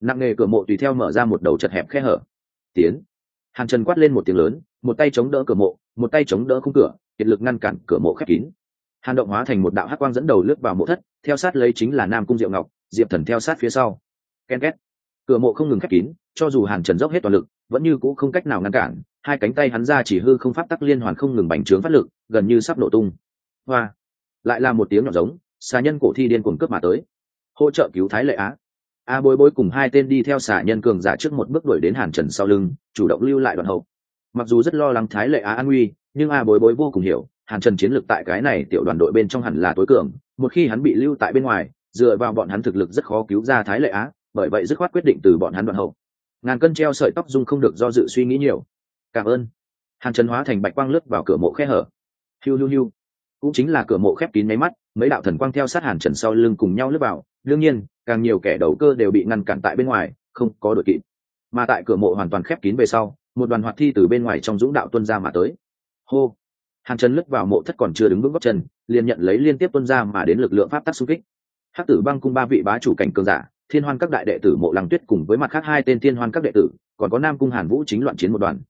Nặng nề cửa mộ tùy theo mở ra một đầu chật hẹp khe hở. Tiến. Hàn trần quát lên một tiếng lớn, một tay chống đỡ cửa mộ, một tay chống đỡ khung cửa, kiệt lực ngăn cản cửa mộ khép kín hàn động hóa thành một đạo hắc quang dẫn đầu lướt vào mộ thất, theo sát lấy chính là nam cung diệu ngọc, diệp thần theo sát phía sau. Ken két. Cửa mộ không ngừng khép kín, cho dù hàn trần dốc hết toàn lực, vẫn như cũ không cách nào ngăn cản, hai cánh tay hắn ra chỉ hư không pháp tắc liên hoàn không ngừng bành trướng phát lực, gần như sắp nổ tung. Hoa. Lại là một tiếng nhỏ giống, xà nhân cổ thi điên cuồng cướp mà tới. Hỗ trợ cứu thái lệ á. A bối bối cùng hai tên đi theo xà nhân cường giả trước một bước đuổi đến hàn trần sau lưng, chủ động lưu lại đoàn hậu. Mặc dù rất lo lắng thái lệ á an nguy, nhưng a bối bối vô cùng hiểu hàn trần chiến lược tại cái này tiểu đoàn đội bên trong hẳn là tối cường, một khi hắn bị lưu tại bên ngoài, dựa vào bọn hắn thực lực rất khó cứu ra thái lệ á, bởi vậy dứt khoát quyết định từ bọn hắn đoạn hậu. Ngàn cân treo sợi tóc dung không được do dự suy nghĩ nhiều. Cảm ơn. Hàn trần hóa thành bạch quang lướt vào cửa mộ khe hở. Hiu hiu hiu. Cũng chính là cửa mộ khép kín máy mắt, mấy đạo thần quang theo sát hàn trần sau lưng cùng nhau lướt vào. Đương nhiên, càng nhiều kẻ đầu cơ đều bị ngăn cản tại bên ngoài, không có đội kịp. Mà tại cửa mộ hoàn toàn khép kín về sau, một đoàn hoạt thi từ bên ngoài trong dũng đạo tuân ra mà tới. Hô. Hàng chân lướt vào mộ thất còn chưa đứng vững góc chân, liền nhận lấy liên tiếp tuân ra mà đến lực lượng pháp tắc xung kích. Hắc tử băng cung ba vị bá chủ cảnh cường giả, thiên hoan các đại đệ tử mộ lăng tuyết cùng với mặt khác hai tên thiên hoan các đệ tử, còn có nam cung hàn vũ chính loạn chiến một đoàn.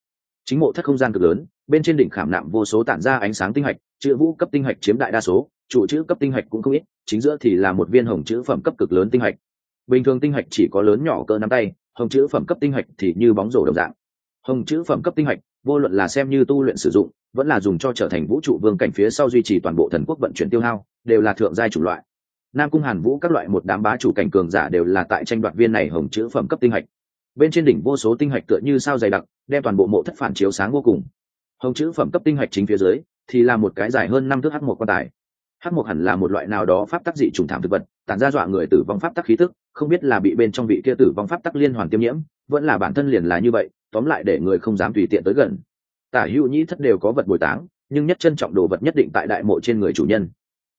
Chính mộ thất không gian cực lớn, bên trên đỉnh khảm nạm vô số tản ra ánh sáng tinh hạch, chữ vũ cấp tinh hạch chiếm đại đa số, trụ chữ cấp tinh hạch cũng không ít, chính giữa thì là một viên hồng chữ phẩm cấp cực lớn tinh hạch. Bình thường tinh hạch chỉ có lớn nhỏ cỡ nắm tay, hồng chữ phẩm cấp tinh hạch thì như bóng rổ đồng dạng. Hồng chữ phẩm cấp tinh hạch, vô luận là xem như tu luyện sử dụng vẫn là dùng cho trở thành vũ trụ vương cảnh phía sau duy trì toàn bộ thần quốc vận chuyển tiêu hao, đều là thượng giai chủng loại. Nam cung hàn vũ các loại một đám bá chủ cảnh cường giả đều là tại tranh đoạt viên này hồng chữ phẩm cấp tinh hạch. Bên trên đỉnh vô số tinh hạch tựa như sao dày đặc, đem toàn bộ mộ thất phản chiếu sáng vô cùng. Hồng chữ phẩm cấp tinh hạch chính phía dưới, thì là một cái dài hơn năm thước h một quan tài. H một hẳn là một loại nào đó pháp tắc dị trùng thảm thực vật, tản ra dọa người tử vong pháp tắc khí tức, không biết là bị bên trong vị kia tử vong pháp tắc liên hoàn tiêm nhiễm, vẫn là bản thân liền là như vậy, tóm lại để người không dám tùy tiện tới gần tả hữu nhĩ thất đều có vật bồi táng, nhưng nhất trân trọng đồ vật nhất định tại đại mộ trên người chủ nhân.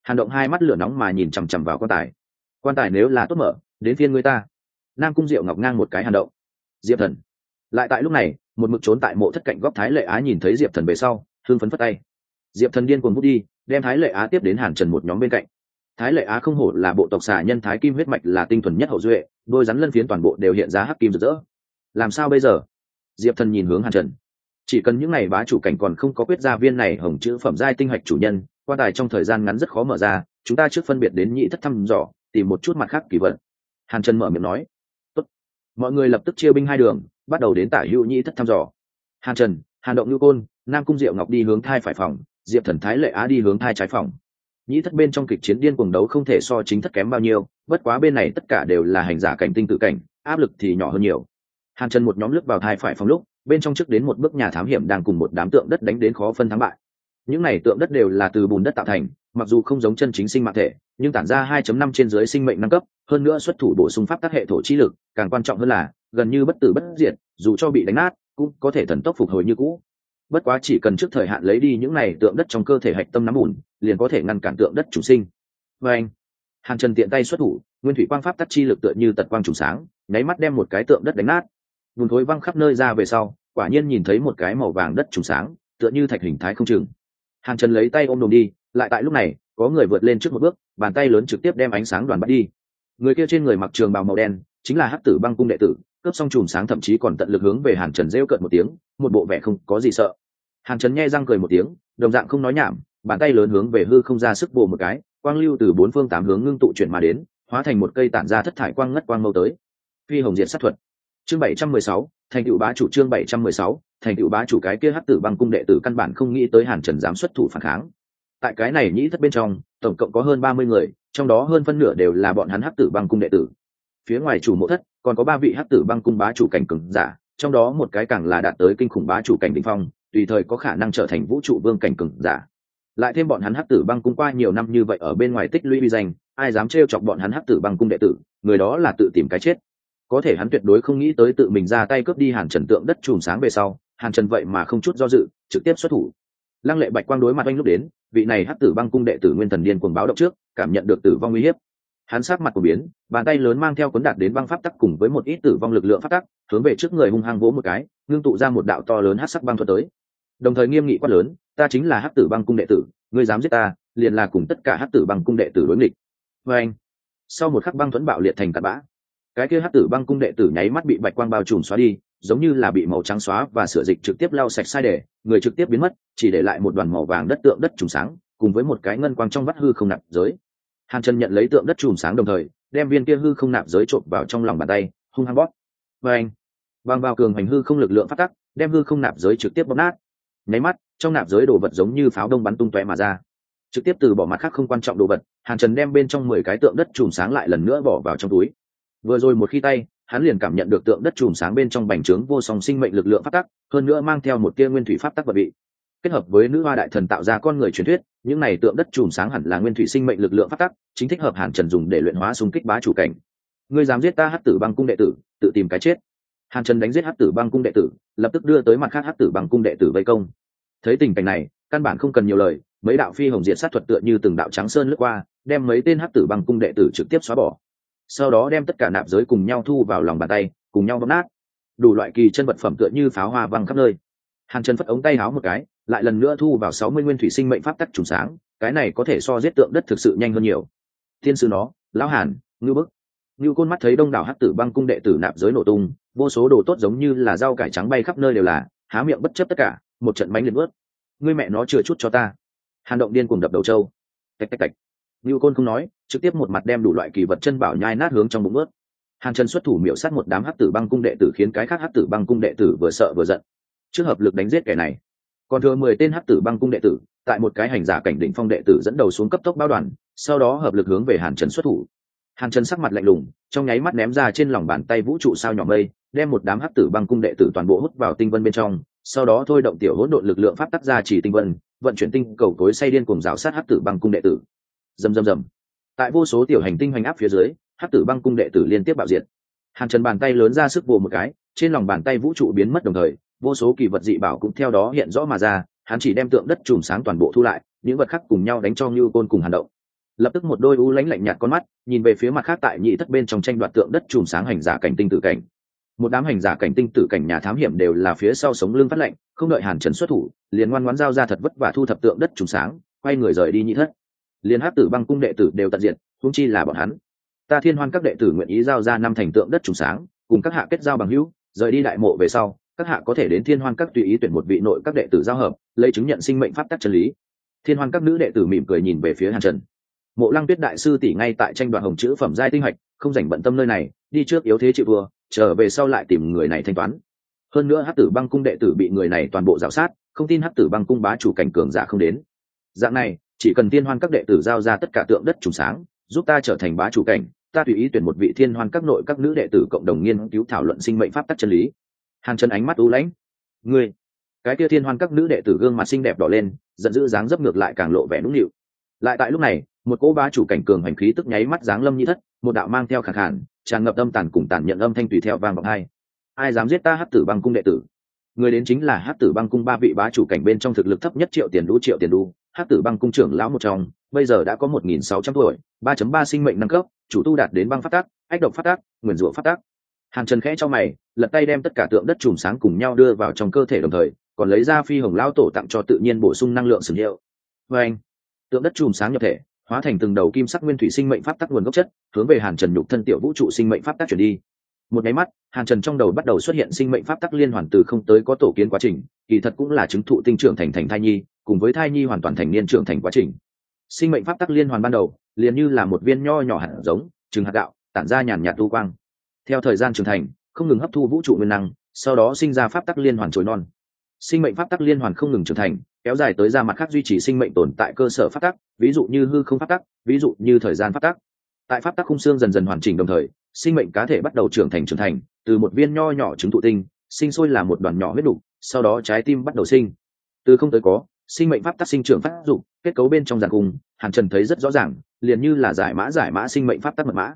Hàn động hai mắt lửa nóng mà nhìn chằm chằm vào quan tài. Quan tài nếu là tốt mở, đến phiên người ta. Nam cung diệu ngọc ngang một cái hàn động. Diệp thần. Lại tại lúc này, một mực trốn tại mộ thất cạnh góc thái lệ á nhìn thấy diệp thần về sau thương phấn phất tay. Diệp thần điên cuồng bút đi, đem thái lệ á tiếp đến hàn trần một nhóm bên cạnh. Thái lệ á không hổ là bộ tộc xà nhân thái kim huyết mạch là tinh thuần nhất hậu duệ, đôi rắn lân phiến toàn bộ đều hiện ra hắc kim rực rỡ. Làm sao bây giờ? Diệp thần nhìn hướng hàn trần chỉ cần những ngày bá chủ cảnh còn không có quyết gia viên này hồng chữ phẩm giai tinh hạch chủ nhân, quan tài trong thời gian ngắn rất khó mở ra, chúng ta trước phân biệt đến nhị thất thăm dò, tìm một chút mặt khác kỳ vật. Hàn trần mở miệng nói. Tốt. mọi người lập tức chia binh hai đường, bắt đầu đến tả hữu nhị thất thăm dò. Hàn trần, hàn động ngư côn, nam cung diệu ngọc đi hướng thai phải phòng, diệp thần thái lệ á đi hướng thai trái phòng. Nhĩ thất bên trong kịch chiến điên cuồng đấu không thể so chính thất kém bao nhiêu, bất quá bên này tất cả đều là hành giả cảnh tinh tự cảnh, áp lực thì nhỏ hơn nhiều. Hàn trần một nhóm lướt vào thai phải phòng lúc bên trong trước đến một bước nhà thám hiểm đang cùng một đám tượng đất đánh đến khó phân thắng bại. Những này tượng đất đều là từ bùn đất tạo thành, mặc dù không giống chân chính sinh mạng thể, nhưng tản ra 2.5 trên dưới sinh mệnh nâng cấp, hơn nữa xuất thủ bổ sung pháp tác hệ thổ chi lực, càng quan trọng hơn là, gần như bất tử bất diệt, dù cho bị đánh nát, cũng có thể thần tốc phục hồi như cũ. Bất quá chỉ cần trước thời hạn lấy đi những này tượng đất trong cơ thể hạch tâm nắm bùn, liền có thể ngăn cản tượng đất chủ sinh. Và anh, hàn trần tiện tay xuất thủ, nguyên thủy quang pháp tắc chi lực tựa như tật quang trùng sáng, nháy mắt đem một cái tượng đất đánh nát vùng thối văng khắp nơi ra về sau, quả nhiên nhìn thấy một cái màu vàng đất trùng sáng, tựa như thạch hình thái không chừng. Hàn trần lấy tay ôm đồm đi, lại tại lúc này, có người vượt lên trước một bước, bàn tay lớn trực tiếp đem ánh sáng đoàn bắt đi. Người kia trên người mặc trường bào màu đen, chính là hắc tử băng cung đệ tử, cướp xong chùm sáng thậm chí còn tận lực hướng về hàn trần rêu cợt một tiếng, một bộ vẻ không có gì sợ. Hàn trần nghe răng cười một tiếng, đồng dạng không nói nhảm, bàn tay lớn hướng về hư không ra sức bộ một cái, quang lưu từ bốn phương tám hướng ngưng tụ chuyển mà đến, hóa thành một cây tản ra thất thải quang ngất quang mâu tới. Phi hồng diện sát thuật chương bảy trăm mười sáu, thành tựu bá chủ chương bảy trăm mười sáu, thành tựu bá chủ cái kia hắc tử băng cung đệ tử căn bản không nghĩ tới hàn trần dám xuất thủ phản kháng. Tại cái này nhĩ thất bên trong, tổng cộng có hơn ba mươi người, trong đó hơn phân nửa đều là bọn hắn hắc tử băng cung đệ tử. Phía ngoài chủ mộ thất, còn có ba vị hắc tử băng cung bá chủ cảnh cường giả, trong đó một cái càng là đạt tới kinh khủng bá chủ cảnh đ ỉ n h phong, tùy thời có khả năng trở thành vũ trụ vương cảnh cường giả. Lại thêm bọn hắn hắc tử băng cung qua nhiều năm như vậy ở bên ngoài tích lũy vi danh, ai dám trêu chọc bọn hắn hắc tử băng cung đệ tử, người đó là tự tìm cái chết có thể hắn tuyệt đối không nghĩ tới tự mình ra tay cướp đi hàn trần tượng đất chùm sáng về sau, hàn trần vậy mà không chút do dự, trực tiếp xuất thủ. Lăng lệ bạch quang đối mặt anh lúc đến, vị này hắc tử băng cung đệ tử nguyên thần điên cuồng báo động trước, cảm nhận được tử vong uy hiếp. Hắn sát mặt của biến, bàn tay lớn mang theo cuốn đạt đến băng pháp tắc cùng với một ít tử vong lực lượng pháp tắc, hướng về trước người hung hăng vỗ một cái, ngưng tụ ra một đạo to lớn hát sắc băng thuật tới. Đồng thời nghiêm nghị quát lớn, ta chính là hát tử băng cung đệ tử, ngươi dám giết ta, liền là cùng tất cả hát tử băng cung đệ tử đối nghịch. Vê anh, sau một khắc băng thuẫn bạo liệt thành tạt bã cái kia hát tử băng cung đệ tử nháy mắt bị bạch quang bao trùm xóa đi, giống như là bị màu trắng xóa và sửa dịch trực tiếp lau sạch sai để, người trực tiếp biến mất, chỉ để lại một đoàn màu vàng đất tượng đất trùng sáng, cùng với một cái ngân quang trong vắt hư không nặng giới. Hàn trần nhận lấy tượng đất chùm sáng đồng thời, đem viên kia hư không nạp giới trộm vào trong lòng bàn tay, hung hăng bóp. Và anh bằng vào cường hành hư không lực lượng phát tắc, đem hư không nạp giới trực tiếp bóp nát. Nháy mắt, trong nạp giới đồ vật giống như pháo đông bắn tung tóe mà ra. Trực tiếp từ bỏ mặt khác không quan trọng đồ vật, hàn trần đem bên trong mười cái tượng đất chùm sáng lại lần nữa bỏ vào trong túi vừa rồi một khi tay, hắn liền cảm nhận được tượng đất chùm sáng bên trong bành trướng vô song sinh mệnh lực lượng phát tắc, hơn nữa mang theo một tia nguyên thủy pháp tắc vật bị kết hợp với nữ hoa đại thần tạo ra con người truyền thuyết, những này tượng đất chùm sáng hẳn là nguyên thủy sinh mệnh lực lượng phát tắc, chính thích hợp hàn trần dùng để luyện hóa xung kích bá chủ cảnh. Ngươi dám giết ta hát tử băng cung đệ tử, tự tìm cái chết. Hàn trần đánh giết hát tử băng cung đệ tử, lập tức đưa tới mặt khác hát tử băng cung đệ tử vây công. Thấy tình cảnh này, căn bản không cần nhiều lời, mấy đạo phi hồng diệt sát thuật tựa như từng đạo trắng sơn lướt qua, đem mấy tên hát tử băng cung đệ tử trực tiếp xóa bỏ sau đó đem tất cả nạp giới cùng nhau thu vào lòng bàn tay, cùng nhau bóp nát. Đủ loại kỳ chân vật phẩm tựa như pháo hoa văng khắp nơi. Hàn trần phất ống tay háo một cái, lại lần nữa thu vào sáu mươi nguyên thủy sinh mệnh pháp tắc trùng sáng, cái này có thể so giết tượng đất thực sự nhanh hơn nhiều. Thiên sư nó, lão hàn ngư bức. Ngư côn mắt thấy đông đảo hát tử băng cung đệ tử nạp giới nổ tung, vô số đồ tốt giống như là rau cải trắng bay khắp nơi đều là, há miệng bất chấp tất cả, một trận bánh liền ướt. Ngươi mẹ nó chừa chút cho ta. Hàn động điên cùng đập đầu trâu. Tạch tạch tạch. Nưu côn không nói, trực tiếp một mặt đem đủ loại kỳ vật chân bảo nhai nát hướng trong bụng ướt. Hàn trần xuất thủ miểu sát một đám hắc tử băng cung đệ tử khiến cái khác hắc tử băng cung đệ tử vừa sợ vừa giận. Trước hợp lực đánh giết kẻ này, còn thừa mười tên hắc tử băng cung đệ tử, tại một cái hành giả cảnh đỉnh phong đệ tử dẫn đầu xuống cấp tốc bao đoàn, sau đó hợp lực hướng về hàn trần xuất thủ. Hàn trần sắc mặt lạnh lùng, trong nháy mắt ném ra trên lòng bàn tay vũ trụ sao nhỏ mây, đem một đám hắc tử băng cung đệ tử toàn bộ hút vào tinh vân bên trong, sau đó thôi động tiểu hỗn độn lực lượng pháp tắc ra chỉ tinh vân, vận chuyển tinh cầu tối say điên cuồng rào sát hắc tử băng cung đệ tử dầm dầm dầm tại vô số tiểu hành tinh hoành áp phía dưới hát tử băng cung đệ tử liên tiếp bạo diệt. Hàn trần bàn tay lớn ra sức vồ một cái, trên lòng bàn tay vũ trụ biến mất đồng thời, vô số kỳ vật dị bảo cũng theo đó hiện rõ mà ra, hắn chỉ đem tượng đất chùm sáng toàn bộ thu lại, những vật khác cùng nhau đánh cho như côn cùng hàn động. Lập tức một đôi u lánh lạnh nhạt con mắt, nhìn về phía mặt khác tại nhị thất bên trong tranh đoạt tượng đất chùm sáng hành giả cảnh tinh tử cảnh. Một đám hành giả cảnh tinh tử cảnh nhà thám hiểm đều là phía sau sống lưng phát lệnh, không đợi hàn trần xuất thủ, liền ngoan ngoãn giao ra thật vất và thu thập tượng đất trùng sáng, quay người rời đi nhị thất liền hát tử băng cung đệ tử đều tận diện húng chi là bọn hắn. Ta thiên hoan các đệ tử nguyện ý giao ra năm thành tượng đất trùng sáng, cùng các hạ kết giao bằng hữu, rời đi đại mộ về sau, các hạ có thể đến thiên hoan các tùy ý tuyển một vị nội các đệ tử giao hợp, lấy chứng nhận sinh mệnh pháp tắc chân lý. Thiên hoan các nữ đệ tử mỉm cười nhìn về phía hàn trần. Mộ lăng tuyết đại sư tỷ ngay tại tranh đoạt hồng chữ phẩm giai tinh hạch, không dành bận tâm nơi này, đi trước yếu thế chịu vừa trở về sau lại tìm người này thanh toán. Hơn nữa hát tử băng cung đệ tử bị người này toàn bộ g sát, không tin hát tử băng cung bá chủ cảnh cường giả không đến. Dạng này chỉ cần thiên hoan các đệ tử giao ra tất cả tượng đất trùng sáng, giúp ta trở thành bá chủ cảnh, ta tùy ý tuyển một vị thiên hoan các nội các nữ đệ tử cộng đồng nghiên cứu thảo luận sinh mệnh pháp tắc chân lý. Hàn chân ánh mắt u lãnh. Ngươi, cái kia thiên hoan các nữ đệ tử gương mặt xinh đẹp đỏ lên, giận dữ dáng dấp ngược lại càng lộ vẻ nũng nịu. Lại tại lúc này, một cỗ bá chủ cảnh cường hành khí tức nháy mắt dáng lâm như thất, một đạo mang theo khẳng hẳn tràn ngập âm tàn cùng tàn nhận âm thanh tùy theo vang vọng hai. Ai dám giết ta hát tử băng cung đệ tử? Người đến chính là hát tử băng cung ba vị bá chủ cảnh bên trong thực lực thấp nhất triệu tiền đu, triệu tiền đu hát tử băng cung trưởng lão một trong, bây giờ đã có một nghìn sáu trăm tuổi, ba chấm ba sinh mệnh nâng cấp, chủ tu đạt đến băng phát tác, ách độc phát tác, nguyền rủa phát tác. Hàn trần khẽ cho mày, lật tay đem tất cả tượng đất chùm sáng cùng nhau đưa vào trong cơ thể đồng thời, còn lấy ra phi hồng lao tổ tặng cho tự nhiên bổ sung năng lượng sử hiệu. Vê anh, tượng đất chùm sáng nhập thể, hóa thành từng đầu kim sắc nguyên thủy sinh mệnh pháp tắc nguồn gốc chất, hướng về hàn trần nhục thân tiểu vũ trụ sinh mệnh pháp tắc chuyển đi. Một nháy mắt, hàn trần trong đầu bắt đầu xuất hiện sinh mệnh pháp tắc liên hoàn từ không tới có tổ kiến quá trình, kỳ thật cũng là chứng thụ tinh trưởng thành thành thai nhi cùng với thai nhi hoàn toàn thành niên trưởng thành quá trình. Sinh mệnh pháp tắc liên hoàn ban đầu, liền như là một viên nho nhỏ hạt giống, trừng hạt gạo, tản ra nhàn nhạt tu quang. Theo thời gian trưởng thành, không ngừng hấp thu vũ trụ nguyên năng, sau đó sinh ra pháp tắc liên hoàn trồi non. Sinh mệnh pháp tắc liên hoàn không ngừng trưởng thành, kéo dài tới ra mặt khác duy trì sinh mệnh tồn tại cơ sở pháp tắc, ví dụ như hư không pháp tắc, ví dụ như thời gian pháp tắc. Tại pháp tắc khung xương dần dần hoàn chỉnh đồng thời, sinh mệnh cá thể bắt đầu trưởng thành trưởng thành, từ một viên nho nhỏ trứng thụ tinh, sinh sôi là một đoàn nhỏ huyết đục, sau đó trái tim bắt đầu sinh. Từ không tới có sinh mệnh pháp tắc sinh trưởng phát dụng kết cấu bên trong giàn cung hàn trần thấy rất rõ ràng, liền như là giải mã giải mã sinh mệnh pháp tắc mật mã.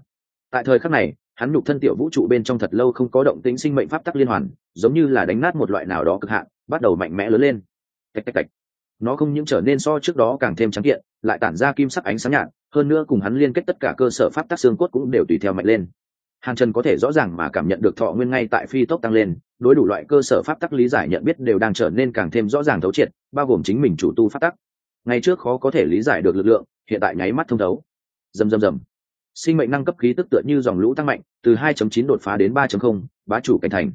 Tại thời khắc này, hắn nhục thân tiểu vũ trụ bên trong thật lâu không có động tính sinh mệnh pháp tắc liên hoàn, giống như là đánh nát một loại nào đó cực hạn, bắt đầu mạnh mẽ lớn lên. Tạch tạch tạch. Nó không những trở nên so trước đó càng thêm trắng kiện, lại tản ra kim sắc ánh sáng nhạt, hơn nữa cùng hắn liên kết tất cả cơ sở pháp tắc xương cốt cũng đều tùy theo mạnh lên hàn trần có thể rõ ràng mà cảm nhận được thọ nguyên ngay tại phi tốc tăng lên đối đủ loại cơ sở pháp tắc lý giải nhận biết đều đang trở nên càng thêm rõ ràng thấu triệt bao gồm chính mình chủ tu pháp tắc. Ngày trước khó có thể lý giải được lực lượng hiện tại nháy mắt thông thấu. Dầm dầm dầm sinh mệnh năng cấp khí tức tựa như dòng lũ tăng mạnh từ 2.9 đột phá đến 3.0, bá chủ cảnh thành.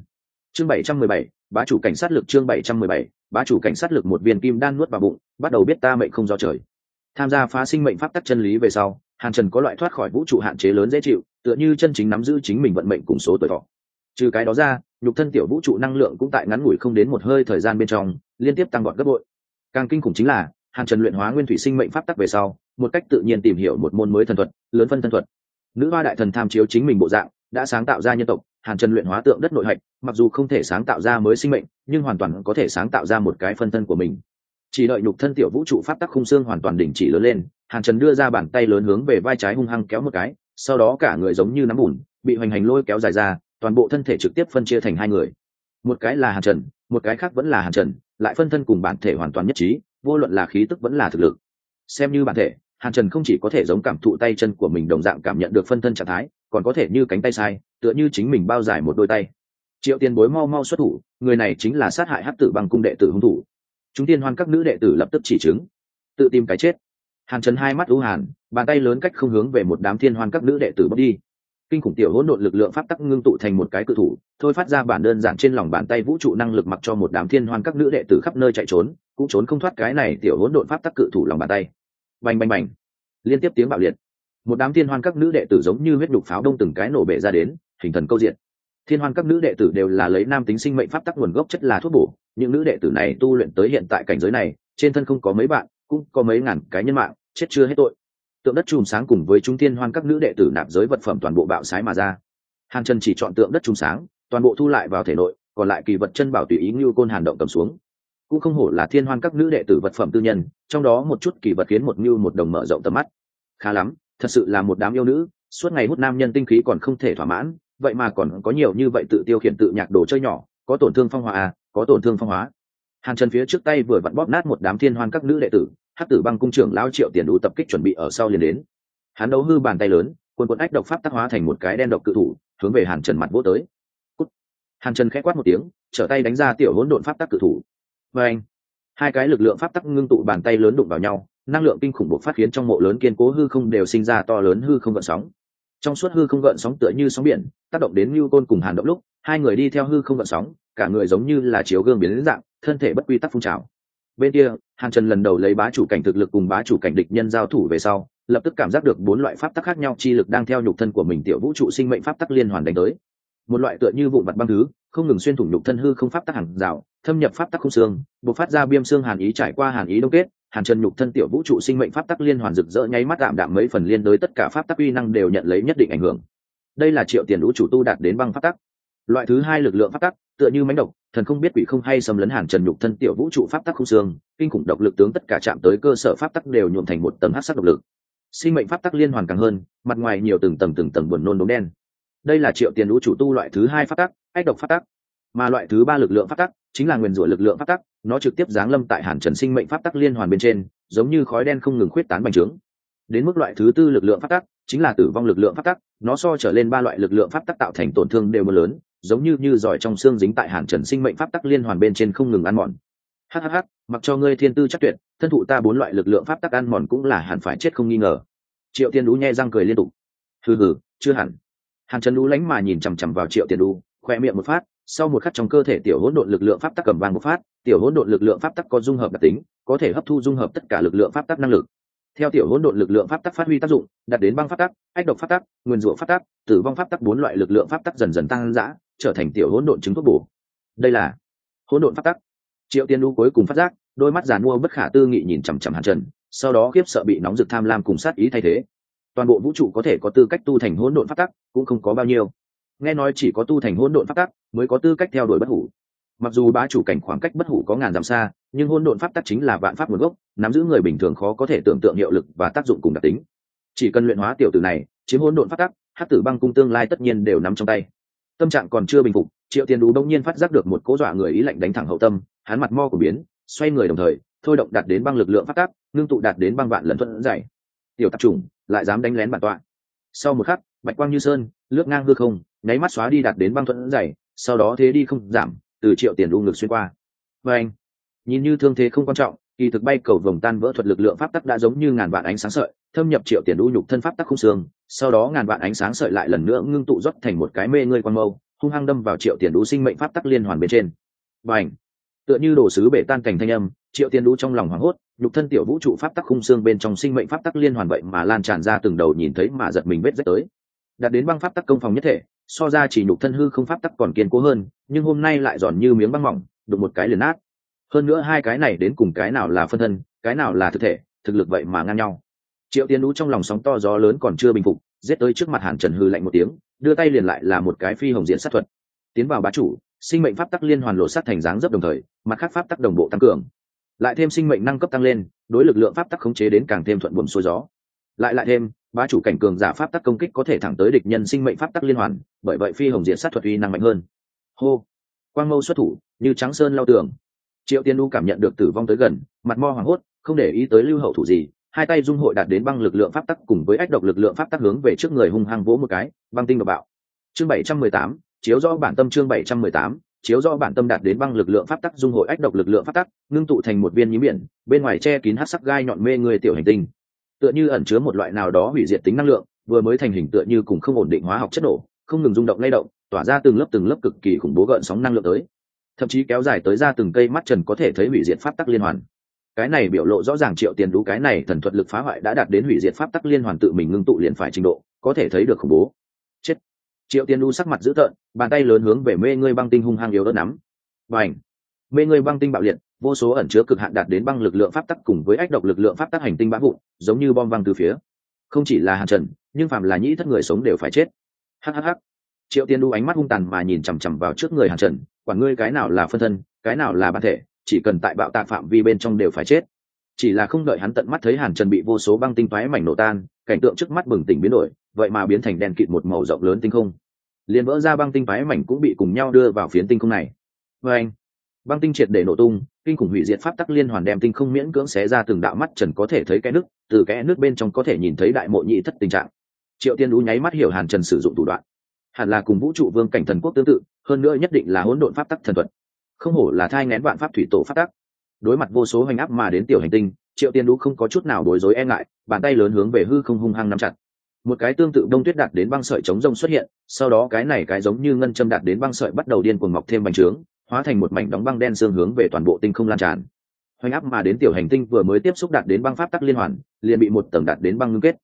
Chương 717, bá chủ cảnh sát lực chương 717, bá chủ cảnh sát lực một viên kim đan nuốt vào bụng bắt đầu biết ta mệnh không do trời. Tham gia phá sinh mệnh pháp tắc chân lý về sau hàn trần có loại thoát khỏi vũ trụ hạn chế lớn dễ chịu, tựa như chân chính nắm giữ chính mình vận mệnh cùng số tuổi thọ. Trừ cái đó ra, nhục thân tiểu vũ trụ năng lượng cũng tại ngắn ngủi không đến một hơi thời gian bên trong, liên tiếp tăng gọn gấp bội. Càng kinh khủng chính là, hàn trần luyện hóa nguyên thủy sinh mệnh pháp tắc về sau, một cách tự nhiên tìm hiểu một môn mới thần thuật, lớn phân thân thuật. Nữ hoa đại thần tham chiếu chính mình bộ dạng, đã sáng tạo ra nhân tộc, hàn trần luyện hóa tượng đất nội hạch, mặc dù không thể sáng tạo ra mới sinh mệnh, nhưng hoàn toàn có thể sáng tạo ra một cái phân thân của mình. Chỉ đợi nhục thân tiểu vũ trụ pháp tắc khung xương hoàn toàn đình chỉ lớn lên hàn trần đưa ra bàn tay lớn hướng về vai trái hung hăng kéo một cái, sau đó cả người giống như nắm bùn, bị hoành hành lôi kéo dài ra, toàn bộ thân thể trực tiếp phân chia thành hai người. Một cái là hàn trần, một cái khác vẫn là hàn trần, lại phân thân cùng bản thể hoàn toàn nhất trí, vô luận là khí tức vẫn là thực lực. Xem như bản thể, hàn trần không chỉ có thể giống cảm thụ tay chân của mình đồng dạng cảm nhận được phân thân trạng thái, còn có thể như cánh tay sai, tựa như chính mình bao dài một đôi tay. Triệu tiền bối mau mau xuất thủ, người này chính là sát hại hát tử bằng cung đệ tử hung thủ. Chúng tiên hoan các nữ đệ tử lập tức chỉ chứng. Tự tìm cái chết hàn trần hai mắt ưu hàn, bàn tay lớn cách không hướng về một đám thiên hoan các nữ đệ tử bước đi. Kinh khủng tiểu hỗn độn lực lượng pháp tắc ngưng tụ thành một cái cự thủ, thôi phát ra bản đơn giản trên lòng bàn tay vũ trụ năng lực mặc cho một đám thiên hoan các nữ đệ tử khắp nơi chạy trốn, cũng trốn không thoát cái này tiểu hỗn độn pháp tắc cự thủ lòng bàn tay. Bành bành bành. Liên tiếp tiếng bạo liệt. Một đám thiên hoan các nữ đệ tử giống như huyết đục pháo đông từng cái nổ bể ra đến, hình thần câu diện thiên hoan các nữ đệ tử đều là lấy nam tính sinh mệnh pháp tắc nguồn gốc chất là thuốc bổ, những nữ đệ tử này tu luyện tới hiện tại cảnh giới này, trên thân không có mấy bạn cũng có mấy ngàn cái nhân mạng, chết chưa hết tội. Tượng đất chùm sáng cùng với chúng tiên hoan các nữ đệ tử nạp giới vật phẩm toàn bộ bạo sái mà ra. Hàn trần chỉ chọn tượng đất chùm sáng, toàn bộ thu lại vào thể nội, còn lại kỳ vật chân bảo tùy ý như côn hàn động cầm xuống. Cũng không hổ là thiên hoan các nữ đệ tử vật phẩm tư nhân, trong đó một chút kỳ vật khiến một như một đồng mở rộng tầm mắt. Khá lắm, thật sự là một đám yêu nữ, suốt ngày hút nam nhân tinh khí còn không thể thỏa mãn, vậy mà còn có nhiều như vậy tự tiêu khiển tự nhạc đồ chơi nhỏ, có tổn thương phong hóa à có tổn thương phong hóa hàn trần phía trước tay vừa vặn bóp nát một đám thiên hoan các nữ đệ tử hát tử băng cung trưởng lao triệu tiền đủ tập kích chuẩn bị ở sau liền đến. Hắn đấu hư bàn tay lớn quân quân ách độc pháp tác hóa thành một cái đen độc cự thủ, hướng về hàn trần mặt vỗ tới. Cút. hàn trần khẽ quát một tiếng, trở tay đánh ra tiểu hỗn độn pháp tác cự thủ. Và anh hai cái lực lượng pháp tắc ngưng tụ bàn tay lớn đụng vào nhau, năng lượng kinh khủng bộc phát khiến trong mộ lớn kiên cố hư không đều sinh ra to lớn hư không gợn sóng. Trong suốt hư không gợn sóng tựa như sóng biển, tác động đến lưu côn cùng hàn động lúc, hai người đi theo hư không gợn sóng, cả người giống như là chiếu gương biến dạng thân thể bất quy tắc phun trào. Bên kia, hàn trần lần đầu lấy bá chủ cảnh thực lực cùng bá chủ cảnh địch nhân giao thủ về sau, lập tức cảm giác được bốn loại pháp tắc khác nhau chi lực đang theo nhục thân của mình tiểu vũ trụ sinh mệnh pháp tắc liên hoàn đánh tới. Một loại tựa như vụn vặt băng thứ, không ngừng xuyên thủng nhục thân hư không pháp tắc hàng rào, thâm nhập pháp tắc không xương buộc phát ra biêm xương hàn ý trải qua hàn ý đông kết, hàn trần nhục thân tiểu vũ trụ sinh mệnh pháp tắc liên hoàn rực rỡ nháy mắt đạm đạm mấy phần liên đối tất cả pháp tắc uy năng đều nhận lấy nhất định ảnh hưởng. Đây là triệu tiền vũ trụ tu đạt đến băng pháp tắc. Loại thứ hai lực lượng pháp tắc, tựa như mánh độc thần không biết quỷ không hay xâm lấn hàn trần nhục thân tiểu vũ trụ pháp tắc không xương, kinh khủng độc lực tướng tất cả chạm tới cơ sở pháp tắc đều nhuộm thành một tấm hát sắc độc lực. Sinh mệnh pháp tắc liên hoàn càng hơn, mặt ngoài nhiều từng tầng từng tầng buồn nôn đống đen. Đây là triệu tiền vũ trụ tu loại thứ hai pháp tắc, ách độc pháp tắc. Mà loại thứ ba lực lượng pháp tắc chính là nguyền rủa lực lượng pháp tắc, nó trực tiếp giáng lâm tại hàn trần sinh mệnh pháp tắc liên hoàn bên trên, giống như khói đen không ngừng khuyết tán bành trướng. Đến mức loại thứ tư lực lượng pháp tắc chính là tử vong lực lượng pháp tắc, nó so trở lên ba loại lực lượng pháp tắc tạo thành tổn thương đều mưa lớn giống như như giỏi trong xương dính tại hàn trần sinh mệnh pháp tắc liên hoàn bên trên không ngừng ăn mòn. Hhh mặc cho ngươi thiên tư chắc tuyệt, thân thụ ta bốn loại lực lượng pháp tắc ăn mòn cũng là hẳn phải chết không nghi ngờ. Triệu tiên đú nhai răng cười liên tục. Hừ hừ, chưa hẳn. Hàn trần đú lánh mà nhìn chằm chằm vào triệu tiên đú khoe miệng một phát, sau một khắc trong cơ thể tiểu hỗn độn lực lượng pháp tắc cầm vàng một phát, tiểu hỗn độn lực lượng pháp tắc có dung hợp đặc tính, có thể hấp thu dung hợp tất cả lực lượng pháp tắc năng lực. Theo tiểu hỗn độn lực lượng pháp tắc phát huy tác dụng, đạt đến băng pháp tắc, ách độc pháp tắc, nguyên rủa pháp tắc, tử vong pháp tắc, bốn loại lực lượng pháp tắc dần dần tăng giã trở thành tiểu hỗn độn chứng thuốc bổ. Đây là hỗn độn pháp tắc. Triệu tiên đu cuối cùng phát giác, đôi mắt giàn mua bất khả tư nghị nhìn chằm chằm hàn trần, sau đó khiếp sợ bị nóng rực tham lam cùng sát ý thay thế. Toàn bộ vũ trụ có thể có tư cách tu thành hỗn độn pháp tắc cũng không có bao nhiêu. Nghe nói chỉ có tu thành hỗn độn pháp tắc mới có tư cách theo đuổi bất hủ. Mặc dù bá chủ cảnh khoảng cách bất hủ có ngàn dặm xa, nhưng hỗn độn pháp tắc chính là vạn pháp nguồn gốc, nắm giữ người bình thường khó có thể tưởng tượng hiệu lực và tác dụng cùng đặc tính. Chỉ cần luyện hóa tiểu tử này, chiếm hỗn độn pháp tắc hát tử băng cung tương lai tất nhiên đều nắm trong tay tâm trạng còn chưa bình phục, triệu tiền đủ đông nhiên phát giác được một cố dọa người ý lạnh đánh thẳng hậu tâm, hắn mặt mo của biến, xoay người đồng thời, thôi động đạt đến băng lực lượng phát tác, ngưng tụ đạt đến băng vạn lần thuận dày. Tiểu tạp trùng lại dám đánh lén bản tọa. Sau một khắc, bạch quang như sơn, lướt ngang hư không, nháy mắt xóa đi đạt đến băng thuận dày, sau đó thế đi không giảm, từ triệu tiền đu ngực xuyên qua. Và anh nhìn như thương thế không quan trọng, kỳ thực bay cầu vòng tan vỡ thuật lực lượng pháp tắc đã giống như ngàn vạn ánh sáng sợi thâm nhập triệu tiền u nhục thân pháp tắc không xương, sau đó ngàn vạn ánh sáng sợi lại lần nữa ngưng tụ rót thành một cái mê ngươi quan mâu, hung hăng đâm vào triệu tiền đũ sinh mệnh pháp tắc liên hoàn bên trên. Và ảnh tựa như đồ sứ bể tan cảnh thanh âm, triệu tiền đũ trong lòng hoảng hốt, nhục thân tiểu vũ trụ pháp tắc khung xương bên trong sinh mệnh pháp tắc liên hoàn vậy mà lan tràn ra từng đầu nhìn thấy mà giật mình vết rách tới. Đạt đến băng pháp tắc công phòng nhất thể, so ra chỉ nhục thân hư không pháp tắc còn kiên cố hơn, nhưng hôm nay lại giòn như miếng băng mỏng, đụng một cái liền nát. Hơn nữa hai cái này đến cùng cái nào là phân thân, cái nào là thực thể, thực lực vậy mà ngang nhau triệu tiến đũ trong lòng sóng to gió lớn còn chưa bình phục, giết tới trước mặt hàn trần hư lạnh một tiếng, đưa tay liền lại là một cái phi hồng diện sát thuật. Tiến vào bá chủ, sinh mệnh pháp tắc liên hoàn lộ sát thành dáng dấp đồng thời, mặt khác pháp tắc đồng bộ tăng cường. Lại thêm sinh mệnh năng cấp tăng lên, đối lực lượng pháp tắc khống chế đến càng thêm thuận buồm xuôi gió. Lại lại thêm, bá chủ cảnh cường giả pháp tắc công kích có thể thẳng tới địch nhân sinh mệnh pháp tắc liên hoàn, bởi vậy phi hồng diện sát thuật uy năng mạnh hơn. Hô! Quang mâu xuất thủ, như trắng sơn lao tường. Triệu tiên đu cảm nhận được tử vong tới gần, mặt mo hoảng hốt, không để ý tới lưu hậu thủ gì hai tay dung hội đạt đến băng lực lượng pháp tắc cùng với ách độc lực lượng pháp tắc hướng về trước người hung hăng vỗ một cái, băng tinh độc bạo. Chương bảy trăm mười tám, chiếu rõ bản tâm chương bảy trăm mười tám, chiếu rõ bản tâm đạt đến băng lực lượng pháp tắc dung hội ách độc lực lượng pháp tắc, ngưng tụ thành một viên nhí biển, bên ngoài che kín hát sắc gai nhọn mê người tiểu hành tinh. Tựa như ẩn chứa một loại nào đó hủy diệt tính năng lượng, vừa mới thành hình tựa như cùng không ổn định hóa học chất nổ, không ngừng rung động lay động, tỏa ra từng lớp từng lớp cực kỳ khủng bố gợn sóng năng lượng tới. Thậm chí kéo dài tới ra từng cây mắt trần có thể thấy hủy diệt pháp tắc liên hoàn cái này biểu lộ rõ ràng triệu tiền đú cái này thần thuật lực phá hoại đã đạt đến hủy diệt pháp tắc liên hoàn tự mình ngưng tụ liền phải trình độ, có thể thấy được khủng bố. Chết. Triệu tiền đu sắc mặt dữ tợn, bàn tay lớn hướng về mê ngươi băng tinh hung hăng yếu đất nắm. Và ảnh mê ngươi băng tinh bạo liệt, vô số ẩn chứa cực hạn đạt đến băng lực lượng pháp tắc cùng với ách độc lực lượng pháp tắc hành tinh bá vụn, giống như bom văng từ phía. Không chỉ là hàn trần, nhưng phạm là nhĩ thất người sống đều phải chết. Hhh triệu tiên đu ánh mắt hung tàn mà nhìn chằm chằm vào trước người hàn trần, quản ngươi cái nào là phân thân, cái nào là bản thể chỉ cần tại bạo tạc phạm vi bên trong đều phải chết. Chỉ là không đợi hắn tận mắt thấy hàn trần bị vô số băng tinh toái mảnh nổ tan, cảnh tượng trước mắt bừng tỉnh biến đổi, vậy mà biến thành đèn kịt một màu rộng lớn tinh không. Liền vỡ ra băng tinh toái mảnh cũng bị cùng nhau đưa vào phiến tinh không này. Vê anh, băng tinh triệt để nổ tung, kinh khủng hủy diệt pháp tắc liên hoàn đem tinh không miễn cưỡng xé ra từng đạo mắt trần có thể thấy cái nước, từ cái nước bên trong có thể nhìn thấy đại mộ nhị thất tình trạng. Triệu tiên ú nháy mắt hiểu hàn trần sử dụng thủ đoạn. Hẳn là cùng vũ trụ vương cảnh thần quốc tương tự, hơn nữa nhất định là hỗn độn pháp tắc thần thuật không hổ là thai ngén vạn pháp thủy tổ phát tắc. Đối mặt vô số hành áp mà đến tiểu hành tinh, triệu tiên đũ không có chút nào đối rối e ngại, bàn tay lớn hướng về hư không hung hăng nắm chặt. Một cái tương tự đông tuyết đạt đến băng sợi chống rông xuất hiện, sau đó cái này cái giống như ngân châm đạt đến băng sợi bắt đầu điên cuồng mọc thêm bành trướng, hóa thành một mảnh đóng băng đen xương hướng về toàn bộ tinh không lan tràn. Hoành áp mà đến tiểu hành tinh vừa mới tiếp xúc đạt đến băng pháp tắc liên hoàn, liền bị một tầng đạt đến băng ngưng kết.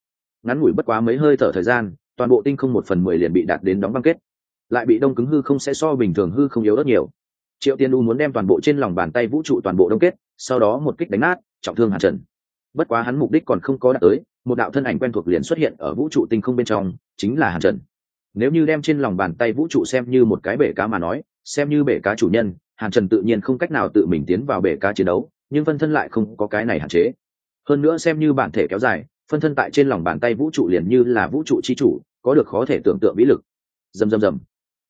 Ngắn ngủi bất quá mấy hơi thở thời gian, toàn bộ tinh không một phần mười liền bị đạt đến đóng băng kết. Lại bị đông cứng hư không sẽ so bình thường hư không yếu rất nhiều triệu tiên u muốn đem toàn bộ trên lòng bàn tay vũ trụ toàn bộ đông kết, sau đó một kích đánh nát, trọng thương hàn trần. Bất quá hắn mục đích còn không có đạt tới, một đạo thân ảnh quen thuộc liền xuất hiện ở vũ trụ tinh không bên trong, chính là hàn trần. Nếu như đem trên lòng bàn tay vũ trụ xem như một cái bể cá mà nói, xem như bể cá chủ nhân, hàn trần tự nhiên không cách nào tự mình tiến vào bể cá chiến đấu, nhưng phân thân lại không có cái này hạn chế. Hơn nữa xem như bản thể kéo dài, phân thân tại trên lòng bàn tay vũ trụ liền như là vũ trụ chi chủ, có được khó thể tưởng tượng vĩ lực. Dầm dầm dầm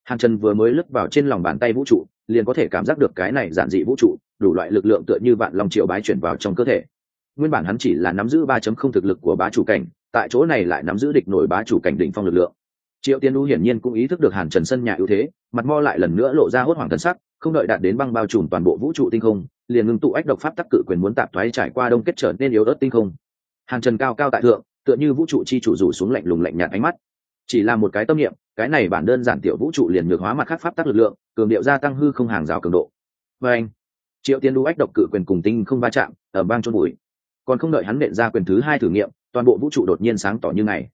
hàn trần vừa mới lướt vào trên lòng bàn tay vũ trụ liền có thể cảm giác được cái này giản dị vũ trụ, đủ loại lực lượng tựa như vạn lòng triệu bái chuyển vào trong cơ thể. Nguyên bản hắn chỉ là nắm giữ ba chấm không thực lực của bá chủ cảnh, tại chỗ này lại nắm giữ địch nổi bá chủ cảnh đỉnh phong lực lượng. Triệu tiên đu hiển nhiên cũng ý thức được hàn trần sân nhà ưu thế, mặt mo lại lần nữa lộ ra hốt hoảng thần sắc, không đợi đạt đến băng bao trùm toàn bộ vũ trụ tinh không, liền ngưng tụ ách độc pháp tắc cự quyền muốn tạp thoái trải qua đông kết trở nên yếu ớt tinh không. Hàn trần cao cao tại thượng, tựa như vũ trụ chi chủ rủ xuống lạnh lùng lạnh nhạt ánh mắt. Chỉ là một cái tâm niệm, cái này bản đơn giản tiểu vũ trụ liền ngược hóa mặt khác pháp tắc lực lượng cường điệu gia tăng hư không hàng rào cường độ. Và anh, triệu tiên đu ách độc cự quyền cùng tinh không va chạm ở bang trôn bụi. Còn không đợi hắn nện ra quyền thứ hai thử nghiệm, toàn bộ vũ trụ đột nhiên sáng tỏ như ngày.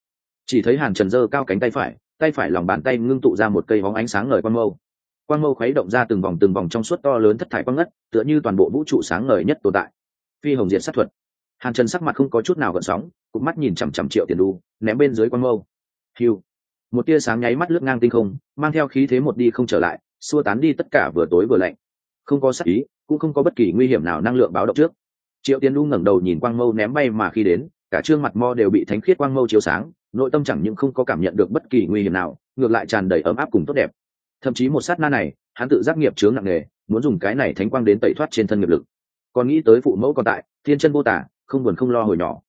Chỉ thấy hàn trần giơ cao cánh tay phải tay phải lòng bàn tay ngưng tụ ra một cây bóng ánh sáng ngời quang mâu. Quang mâu khuấy động ra từng vòng từng vòng trong suốt to lớn thất thải quang ngất, tựa như toàn bộ vũ trụ sáng ngời nhất tồn tại. Phi hồng diện sát thuật. Hàn trần sắc mặt không có chút nào gợn sóng cụp mắt nhìn chằm chằm triệu tiền đu, ném bên dưới quang mâu. Hiu một tia sáng nháy mắt lướt ngang tinh không, mang theo khí thế một đi không trở lại xua tán đi tất cả vừa tối vừa lạnh. Không có sắc ý, cũng không có bất kỳ nguy hiểm nào năng lượng báo động trước. Triệu tiến đu ngẩng đầu nhìn quang mâu ném bay mà khi đến, cả trương mặt mo đều bị thánh khiết quang mâu chiếu sáng, nội tâm chẳng những không có cảm nhận được bất kỳ nguy hiểm nào, ngược lại tràn đầy ấm áp cùng tốt đẹp. Thậm chí một sát na này, hắn tự giác nghiệp chướng nặng nề, muốn dùng cái này thánh quang đến tẩy thoát trên thân nghiệp lực. Còn nghĩ tới phụ mẫu còn tại, thiên chân vô tả, không buồn không lo hồi nhỏ.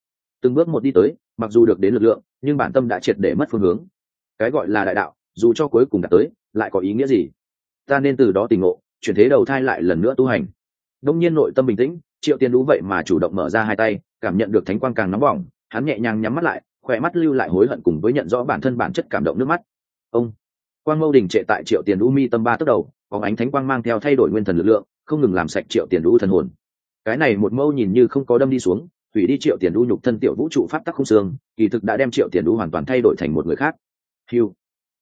Từng bước một đi tới, mặc dù được đến lực lượng, nhưng bản tâm đã triệt để mất phương hướng. Cái gọi là đại đạo, dù cho cuối cùng đạt tới, lại có ý nghĩa gì? Ta nên từ đó tình ngộ, chuyển thế đầu thai lại lần nữa tu hành. Đông nhiên nội tâm bình tĩnh, triệu tiên đũ vậy mà chủ động mở ra hai tay, cảm nhận được thánh quang càng nóng bỏng, hắn nhẹ nhàng nhắm mắt lại, khỏe mắt lưu lại hối hận cùng với nhận rõ bản thân bản chất cảm động nước mắt. Ông, quang mâu đình trệ tại triệu tiền đũ mi tâm ba tức đầu có ánh thánh quang mang theo thay đổi nguyên thần lực lượng, không ngừng làm sạch triệu tiền đũ thần hồn. Cái này một mâu nhìn như không có đâm đi xuống, hủy đi triệu tiền đũ nhục thân tiểu vũ trụ pháp tắc không xương, kỳ thực đã đem triệu tiền đũ hoàn toàn thay đổi thành một người khác. Hiu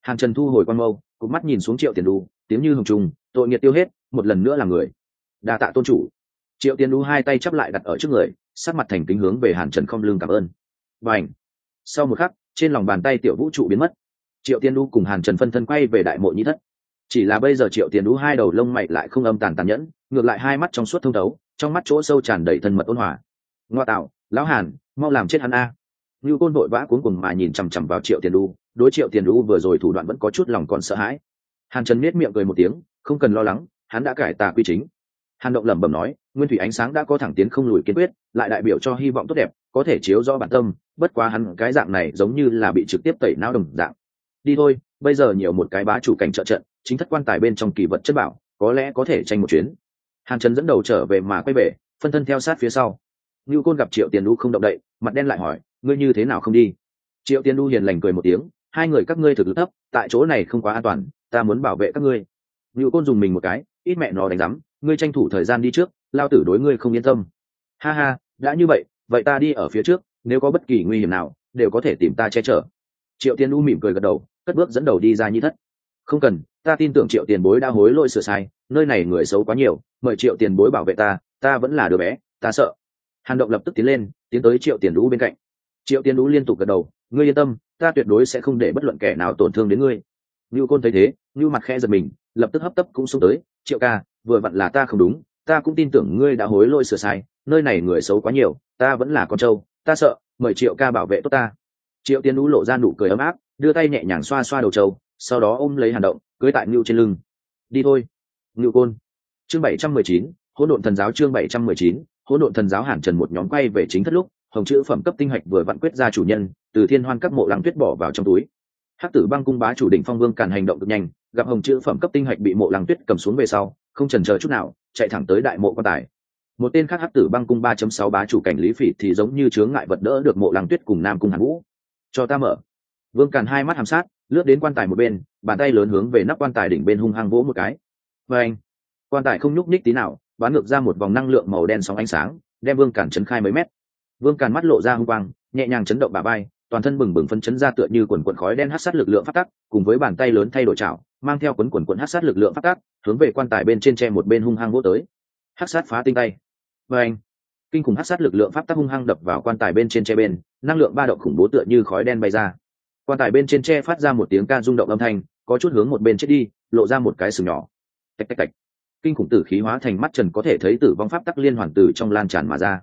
hàn trần thu hồi quang mâu cụp mắt nhìn xuống triệu tiền đu tiếng như hồng trùng tội nghiệt tiêu hết, một lần nữa là người. Đa tạ tôn chủ. Triệu tiên đu hai tay chắp lại đặt ở trước người sát mặt thành kính hướng về hàn trần không lương cảm ơn. Và ảnh sau một khắc, trên lòng bàn tay tiểu vũ trụ biến mất. Triệu tiên đu cùng hàn trần phân thân quay về đại mộ nhĩ thất. Chỉ là bây giờ triệu tiền đu hai đầu lông mày lại không âm tàn tàn nhẫn, ngược lại hai mắt trong suốt thông thấu, trong mắt chỗ sâu tràn đầy thân mật ôn hòa. Ngoa tạo, lão hàn, mau làm chết hắn a. Như côn vội vã cuống cùng mà nhìn chằm chằm vào triệu tiền đu, đối triệu tiền đu vừa rồi thủ đoạn vẫn có chút lòng còn sợ hãi hàn trần miết miệng cười một tiếng, không cần lo lắng, hắn đã cải tà quy chính. Hàn động lẩm bẩm nói, nguyên thủy ánh sáng đã có thẳng tiến không lùi kiên quyết, lại đại biểu cho hy vọng tốt đẹp, có thể chiếu rõ bản tâm, bất quá hắn cái dạng này giống như là bị trực tiếp tẩy não đồng dạng. Đi thôi, bây giờ nhiều một cái bá chủ cảnh trợ trận, chính thất quan tài bên trong kỳ vật chất bảo, có lẽ có thể tranh một chuyến. Hàn trần dẫn đầu trở về mà quay về, phân thân theo sát phía sau. Ngưu côn gặp triệu tiền đu không động đậy, mặt đen lại hỏi, ngươi như thế nào không đi? Triệu tiền đu hiền lành cười một tiếng, hai người các ngươi thực lực thấp, tại chỗ này không quá an toàn ta muốn bảo vệ các ngươi. Ngự côn dùng mình một cái, ít mẹ nó đánh rắm ngươi tranh thủ thời gian đi trước, lao tử đối ngươi không yên tâm. Ha ha, đã như vậy vậy ta đi ở phía trước, nếu có bất kỳ nguy hiểm nào, đều có thể tìm ta che chở. Triệu tiên u mỉm cười gật đầu, cất bước dẫn đầu đi ra như thất. Không cần, ta tin tưởng triệu tiền bối đã hối lỗi sửa sai, nơi này người xấu quá nhiều, mời triệu tiền bối bảo vệ ta ta vẫn là đứa bé, ta sợ. Hàn động lập tức tiến lên, tiến tới triệu tiền đũ bên cạnh. Triệu tiền đũ liên tục gật đầu, ngươi yên tâm, ta tuyệt đối sẽ không để bất luận kẻ nào tổn thương đến ngươi ngưu côn thấy thế, ngưu mặt khe giật mình, lập tức hấp tấp cũng xuống tới, triệu ca, vừa vặn là ta không đúng, ta cũng tin tưởng ngươi đã hối lỗi sửa sai, nơi này người xấu quá nhiều, ta vẫn là con trâu, ta sợ, mời triệu ca bảo vệ tốt ta. Triệu tiến đũ lộ ra nụ cười ấm áp, đưa tay nhẹ nhàng xoa xoa đầu trâu, sau đó ôm lấy hàn động, cưới tại ngưu trên lưng. Đi thôi. Ngưu côn. Chương bảy trăm mười chín, hỗn độn thần giáo chương bảy trăm mười chín, hỗn độn thần giáo hàn trần một nhóm quay về chính thất lúc, hồng chữ phẩm cấp tinh hạch vừa vặn quyết ra chủ nhân, từ thiên hoan các mộ lăng tuyết bỏ vào trong túi hắc tử băng cung bá chủ đỉnh phong vương càn hành động cực nhanh, gặp hồng chữ phẩm cấp tinh hạch bị mộ lăng tuyết cầm xuống về sau, không trần chờ chút nào, chạy thẳng tới đại mộ quan tài. Một tên khác hắc tử băng cung ba chấm sáu bá chủ cảnh lý phỉ thì giống như chướng ngại vật đỡ được mộ lăng tuyết cùng nam cung hàn vũ. Cho ta mở. Vương càn hai mắt hàm sát, lướt đến quan tài một bên, bàn tay lớn hướng về nắp quan tài đỉnh bên hung hăng vỗ một cái. Và anh. Quan tài không nhúc nhích tí nào bán ngược ra một vòng năng lượng màu đen sóng ánh sáng, đem vương càn chấn khai mấy mét. Vương càn mắt lộ ra hung quang, nhẹ nhàng chấn động bà bay toàn thân bừng bừng phân chấn ra tựa như quần quần khói đen hát sát lực lượng phát tắc, cùng với bàn tay lớn thay đổi chảo, mang theo quấn quần quần hát sát lực lượng phát tắc, hướng về quan tài bên trên tre một bên hung hăng vỗ tới. Hát sát phá tinh tay. Và anh, kinh khủng hát sát lực lượng pháp tắc hung hăng đập vào quan tài bên trên tre bên, năng lượng ba động khủng bố tựa như khói đen bay ra. Quan tài bên trên tre phát ra một tiếng ca rung động âm thanh, có chút hướng một bên chết đi, lộ ra một cái sừng nhỏ. Tạch tạch tạch. Kinh khủng tử khí hóa thành mắt trần có thể thấy tử vong pháp tắc liên hoàn tử trong lan tràn mà ra.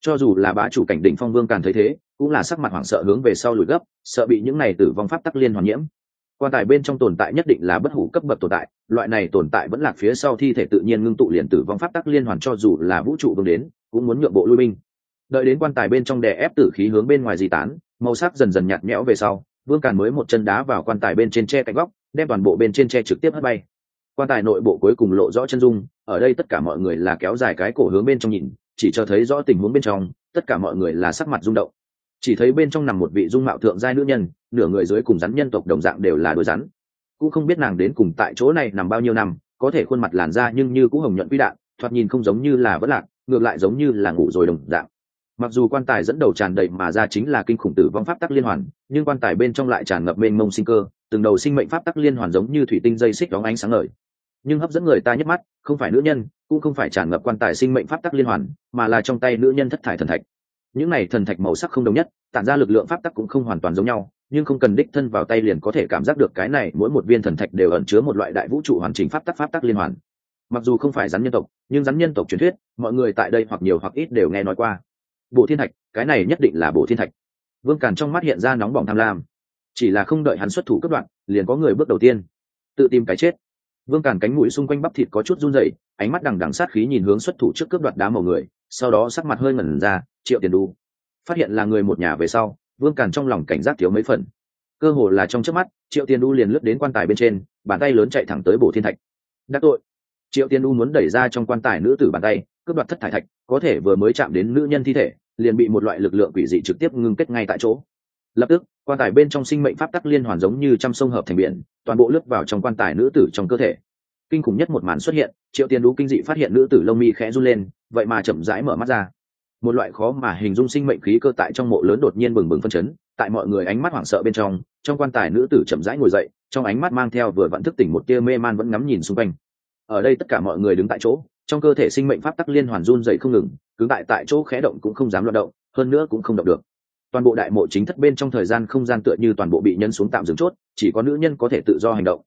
Cho dù là bá chủ cảnh đỉnh phong vương càn thấy thế cũng là sắc mặt hoảng sợ hướng về sau lùi gấp, sợ bị những này tử vong pháp tắc liên hoàn nhiễm. Quan tài bên trong tồn tại nhất định là bất hủ cấp bậc tồn tại, loại này tồn tại vẫn lạc phía sau thi thể tự nhiên ngưng tụ liền tử vong pháp tắc liên hoàn cho dù là vũ trụ vương đến, cũng muốn nhượng bộ lui binh. Đợi đến quan tài bên trong đè ép tử khí hướng bên ngoài di tán, màu sắc dần dần nhạt nhẽo về sau, vương càn mới một chân đá vào quan tài bên trên tre cạnh góc, đem toàn bộ bên trên tre trực tiếp hất bay. Quan tài nội bộ cuối cùng lộ rõ chân dung, ở đây tất cả mọi người là kéo dài cái cổ hướng bên trong nhìn, chỉ cho thấy rõ tình huống bên trong, tất cả mọi người là sắc mặt rung động chỉ thấy bên trong nằm một vị dung mạo thượng giai nữ nhân, nửa người dưới cùng rắn nhân tộc đồng dạng đều là đôi rắn. Cũng không biết nàng đến cùng tại chỗ này nằm bao nhiêu năm, có thể khuôn mặt làn da nhưng như cũng hồng nhuận quy đạn, thoạt nhìn không giống như là vất lạc, ngược lại giống như là ngủ rồi đồng dạng. Mặc dù quan tài dẫn đầu tràn đầy mà ra chính là kinh khủng tử vong pháp tắc liên hoàn, nhưng quan tài bên trong lại tràn ngập mênh mông sinh cơ, từng đầu sinh mệnh pháp tắc liên hoàn giống như thủy tinh dây xích đóng ánh sáng ngời. Nhưng hấp dẫn người ta nhất mắt, không phải nữ nhân, cũng không phải tràn ngập quan tài sinh mệnh pháp tắc liên hoàn, mà là trong tay nữ nhân thất thải thần thạch những này thần thạch màu sắc không đồng nhất, tản ra lực lượng pháp tắc cũng không hoàn toàn giống nhau, nhưng không cần đích thân vào tay liền có thể cảm giác được cái này mỗi một viên thần thạch đều ẩn chứa một loại đại vũ trụ hoàn chỉnh pháp tắc pháp tắc liên hoàn. Mặc dù không phải rắn nhân tộc, nhưng rắn nhân tộc truyền thuyết, mọi người tại đây hoặc nhiều hoặc ít đều nghe nói qua. Bộ thiên thạch, cái này nhất định là bộ thiên thạch. Vương càn trong mắt hiện ra nóng bỏng tham lam. Chỉ là không đợi hắn xuất thủ cấp đoạn, liền có người bước đầu tiên. Tự tìm cái chết. Vương càn cánh mũi xung quanh bắp thịt có chút run rẩy, ánh mắt đằng đằng sát khí nhìn hướng xuất thủ trước cướp đoạt đá màu người, sau đó sắc mặt hơi ngẩn ra triệu tiền đu. Phát hiện là người một nhà về sau, vương càn trong lòng cảnh giác thiếu mấy phần. Cơ hồ là trong trước mắt, triệu tiền đu liền lướt đến quan tài bên trên, bàn tay lớn chạy thẳng tới bổ thiên thạch. Đắc tội. Triệu tiền đu muốn đẩy ra trong quan tài nữ tử bàn tay, cướp đoạt thất thải thạch, có thể vừa mới chạm đến nữ nhân thi thể, liền bị một loại lực lượng quỷ dị trực tiếp ngưng kết ngay tại chỗ. Lập tức, quan tài bên trong sinh mệnh pháp tắc liên hoàn giống như trăm sông hợp thành biển, toàn bộ lướt vào trong quan tài nữ tử trong cơ thể. Kinh khủng nhất một màn xuất hiện, triệu tiền đu kinh dị phát hiện nữ tử lông mi khẽ run lên, vậy mà chậm rãi mở mắt ra một loại khó mà hình dung sinh mệnh khí cơ tại trong mộ lớn đột nhiên bừng bừng phân chấn, tại mọi người ánh mắt hoảng sợ bên trong trong quan tài nữ tử chậm rãi ngồi dậy, trong ánh mắt mang theo vừa vặn thức tỉnh một tia mê man vẫn ngắm nhìn xung quanh. Ở đây tất cả mọi người đứng tại chỗ, trong cơ thể sinh mệnh pháp tắc liên hoàn run dậy không ngừng, cứ tại tại chỗ khẽ động cũng không dám loạt động, hơn nữa cũng không động được. Toàn bộ đại mộ chính thất bên trong thời gian không gian tựa như toàn bộ bị nhân xuống tạm dừng chốt, chỉ có nữ nhân có thể tự do hành động.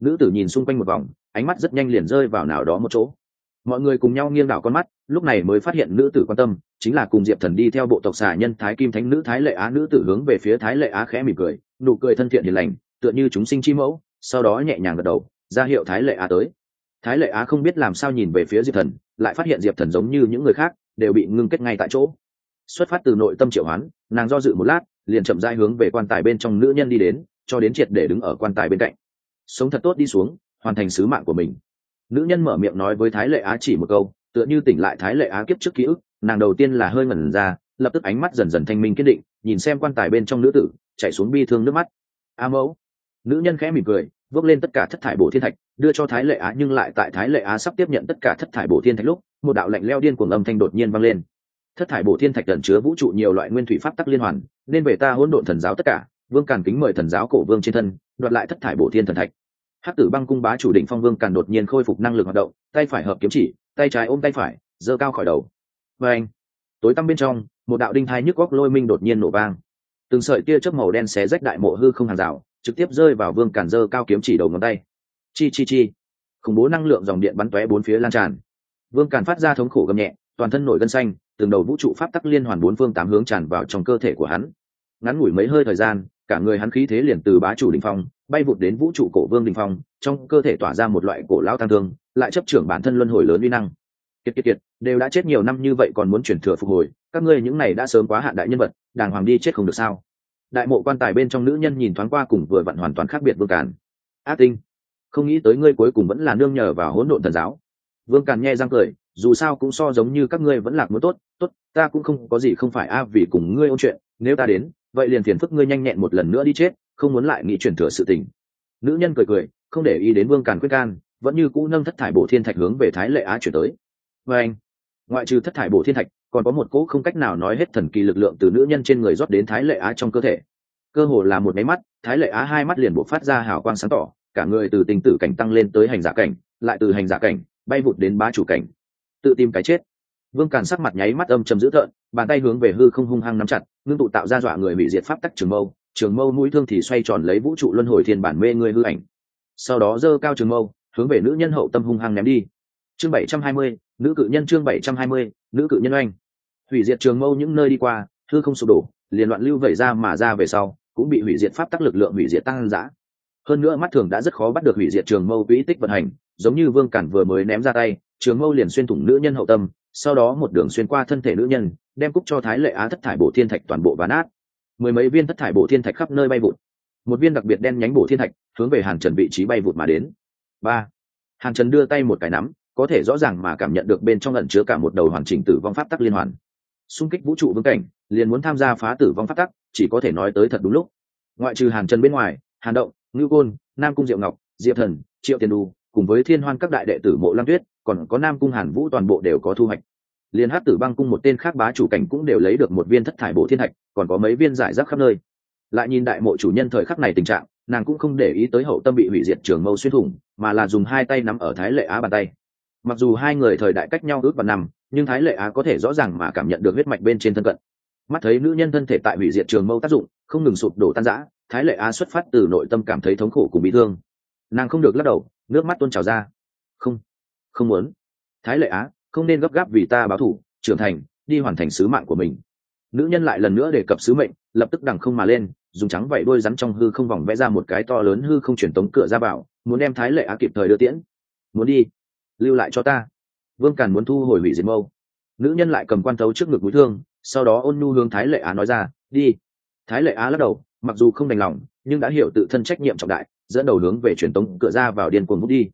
Nữ tử nhìn xung quanh một vòng, ánh mắt rất nhanh liền rơi vào nào đó một chỗ mọi người cùng nhau nghiêng đảo con mắt, lúc này mới phát hiện nữ tử quan tâm, chính là cùng diệp thần đi theo bộ tộc xà nhân thái kim thánh nữ thái lệ á nữ tử hướng về phía thái lệ á khẽ mỉm cười, nụ cười thân thiện hiền lành, tựa như chúng sinh chi mẫu, sau đó nhẹ nhàng gật đầu, ra hiệu thái lệ á tới. Thái lệ á không biết làm sao nhìn về phía diệp thần, lại phát hiện diệp thần giống như những người khác, đều bị ngưng kết ngay tại chỗ. Xuất phát từ nội tâm triệu hoán, nàng do dự một lát, liền chậm dai hướng về quan tài bên trong nữ nhân đi đến, cho đến triệt để đứng ở quan tài bên cạnh. Sống thật tốt đi xuống, hoàn thành sứ mạng của mình nữ nhân mở miệng nói với thái lệ á chỉ một câu, tựa như tỉnh lại thái lệ á kiếp trước ký ức, nàng đầu tiên là hơi ngẩn ra, lập tức ánh mắt dần dần thanh minh kiên định, nhìn xem quan tài bên trong nữ tử, chạy xuống bi thương nước mắt. A mẫu. Nữ nhân khẽ mỉm cười vớt lên tất cả thất thải bổ thiên thạch, đưa cho thái lệ á, nhưng lại tại thái lệ á sắp tiếp nhận tất cả thất thải bổ thiên thạch lúc, một đạo lạnh leo điên cuồng âm thanh đột nhiên vang lên. Thất thải bổ thiên thạch gần chứa vũ trụ nhiều loại nguyên thủy pháp tắc liên hoàn, nên về ta hỗn độn thần giáo tất cả, vương càn kính mời thần giáo cổ vương trên thân, đoạt lại thất thải bổ thiên thần thạch hát tử băng cung bá chủ định phong vương càn đột nhiên khôi phục năng lực hoạt động, tay phải hợp kiếm chỉ, tay trái ôm tay phải, giơ cao khỏi đầu. Và anh, tối tăm bên trong, một đạo đinh thai nhức góc lôi minh đột nhiên nổ vang. Từng sợi tia chớp màu đen xé rách đại mộ hư không hàng rào, trực tiếp rơi vào vương càn dơ cao kiếm chỉ đầu ngón tay. Chi chi chi. Khủng bố năng lượng dòng điện bắn tóe bốn phía lan tràn. Vương càn phát ra thống khổ gầm nhẹ, toàn thân nổi gân xanh, từng đầu vũ trụ pháp tắc liên hoàn bốn phương tám hướng tràn vào trong cơ thể của hắn. Ngắn ngủi mấy hơi thời gian cả người hắn khí thế liền từ bá chủ đình phong, bay vụt đến vũ trụ cổ vương đình phong, trong cơ thể tỏa ra một loại cổ lao tăng thương, lại chấp trưởng bản thân luân hồi lớn uy năng. Kiệt kiệt kiệt, đều đã chết nhiều năm như vậy còn muốn chuyển thừa phục hồi, các ngươi những này đã sớm quá hạn đại nhân vật, đàng hoàng đi chết không được sao? Đại mộ quan tài bên trong nữ nhân nhìn thoáng qua cùng vừa vặn hoàn toàn khác biệt vương càn. Ác tinh, không nghĩ tới ngươi cuối cùng vẫn là nương nhờ vào hỗn độn thần giáo. Vương càn nghe răng cười, dù sao cũng so giống như các ngươi vẫn lạc muốn tốt tốt, ta cũng không có gì không phải a, vì cùng ngươi ôn chuyện, nếu ta đến vậy liền phiền phức ngươi nhanh nhẹn một lần nữa đi chết, không muốn lại nghĩ chuyển thừa sự tình. Nữ nhân cười cười, không để ý đến vương càn quyết can, vẫn như cũ nâng thất thải bổ thiên thạch hướng về thái lệ á chuyển tới. Và anh, ngoại trừ thất thải bổ thiên thạch, còn có một cỗ không cách nào nói hết thần kỳ lực lượng từ nữ nhân trên người rót đến thái lệ á trong cơ thể. Cơ hồ là một máy mắt, thái lệ á hai mắt liền buộc phát ra hào quang sáng tỏ, cả người từ tình tử cảnh tăng lên tới hành giả cảnh, lại từ hành giả cảnh, bay vụt đến bá chủ cảnh. Tự tìm cái chết. Vương càn sắc mặt nháy mắt âm trầm dữ thợn bàn tay hướng về hư không hung hăng nắm chặt ngưng tụ tạo ra dọa người hủy diệt pháp tắc trường mâu. Trường mâu mũi thương thì xoay tròn lấy vũ trụ luân hồi thiên bản mê người hư ảnh. Sau đó dơ cao trường mâu, hướng về nữ nhân hậu tâm hung hăng ném đi. Chương bảy trăm hai mươi, nữ cự nhân chương bảy trăm hai mươi, nữ cự nhân oanh. Hủy diệt trường mâu những nơi đi qua, hư không sụp đổ, liền loạn lưu vẩy ra mà ra về sau, cũng bị hủy diệt pháp tắc lực lượng hủy diệt tăng giã. Hơn nữa mắt thường đã rất khó bắt được hủy diệt trường mâu quỹ tích vận hành, giống như vương cản vừa mới ném ra tay, trường mâu liền xuyên thủng nữ nhân hậu tâm sau đó một đường xuyên qua thân thể nữ nhân, đem cúc cho thái lệ á thất thải bổ thiên thạch toàn bộ ván át mười mấy viên thất thải bổ thiên thạch khắp nơi bay vụt. Một viên đặc biệt đen nhánh bổ thiên thạch hướng về hàn trần vị trí bay vụt mà đến. Ba. Hàn trần đưa tay một cái nắm, có thể rõ ràng mà cảm nhận được bên trong ẩn chứa cả một đầu hoàn chỉnh tử vong pháp tắc liên hoàn. Xung kích vũ trụ vương cảnh, liền muốn tham gia phá tử vong pháp tắc, chỉ có thể nói tới thật đúng lúc. Ngoại trừ hàn trần bên ngoài, hàn động, ngưu côn, nam cung diệu ngọc, diệp thần, triệu tiền đu cùng với thiên hoan các đại đệ tử mộ lam tuyết còn có nam cung hàn vũ toàn bộ đều có thu hoạch. Liên hát tử băng cung một tên khác bá chủ cảnh cũng đều lấy được một viên thất thải bộ thiên thạch, còn có mấy viên giải rác khắp nơi. Lại nhìn đại mộ chủ nhân thời khắc này tình trạng, nàng cũng không để ý tới hậu tâm bị hủy diệt trường mâu xuyên thủng, mà là dùng hai tay nắm ở thái lệ á bàn tay. Mặc dù hai người thời đại cách nhau ước và năm, nhưng thái lệ á có thể rõ ràng mà cảm nhận được huyết mạch bên trên thân cận. Mắt thấy nữ nhân thân thể tại hủy diệt trường mâu tác dụng, không ngừng sụp đổ tan rã, thái lệ á xuất phát từ nội tâm cảm thấy thống khổ cùng bị thương. Nàng không được lắc đầu, nước mắt tuôn trào ra không muốn. Thái lệ á, không nên gấp gáp vì ta báo thủ, trưởng thành, đi hoàn thành sứ mạng của mình. Nữ nhân lại lần nữa đề cập sứ mệnh, lập tức đằng không mà lên, dùng trắng vẩy đôi rắn trong hư không vòng vẽ ra một cái to lớn hư không truyền tống cửa ra bảo muốn đem thái lệ á kịp thời đưa tiễn. Muốn đi, lưu lại cho ta. Vương càn muốn thu hồi hủy diệt mâu. Nữ nhân lại cầm quan tấu trước ngực mũi thương, sau đó ôn nhu hướng thái lệ á nói ra, đi. Thái lệ á lắc đầu, mặc dù không đành lòng, nhưng đã hiểu tự thân trách nhiệm trọng đại, dẫn đầu hướng về truyền tống cửa ra vào điên cuồng hút đi.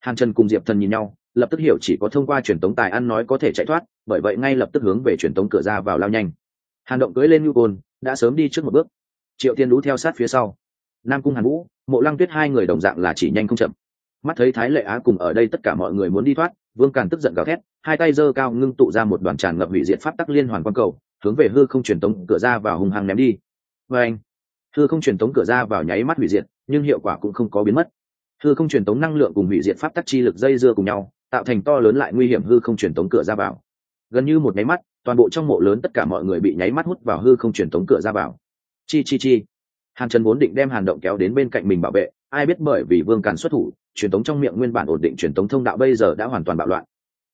Hàn trần cùng diệp thần nhìn nhau lập tức hiểu chỉ có thông qua truyền tống tài ăn nói có thể chạy thoát, bởi vậy ngay lập tức hướng về truyền tống cửa ra vào lao nhanh. Hàn động cưới lên nhu côn, đã sớm đi trước một bước. Triệu tiên đũ theo sát phía sau. Nam cung hàn vũ, mộ lăng tuyết hai người đồng dạng là chỉ nhanh không chậm. Mắt thấy thái lệ á cùng ở đây tất cả mọi người muốn đi thoát, vương càn tức giận gào thét, hai tay giơ cao ngưng tụ ra một đoàn tràn ngập hủy diệt pháp tắc liên hoàn quang cầu, hướng về hư không truyền tống cửa ra vào hung hăng ném đi. Và anh, hư không truyền tống cửa ra vào nháy mắt hủy diệt, nhưng hiệu quả cũng không có biến mất. Hư không truyền tống năng lượng cùng hủy diệt pháp tắc chi lực dây dưa cùng nhau tạo thành to lớn lại nguy hiểm hư không truyền tống cửa ra vào. Gần như một nháy mắt, toàn bộ trong mộ lớn tất cả mọi người bị nháy mắt hút vào hư không truyền tống cửa ra vào. Chi chi chi. Hàn trần vốn định đem hàn động kéo đến bên cạnh mình bảo vệ, ai biết bởi vì vương càn xuất thủ, truyền tống trong miệng nguyên bản ổn định truyền tống thông đạo bây giờ đã hoàn toàn bạo loạn.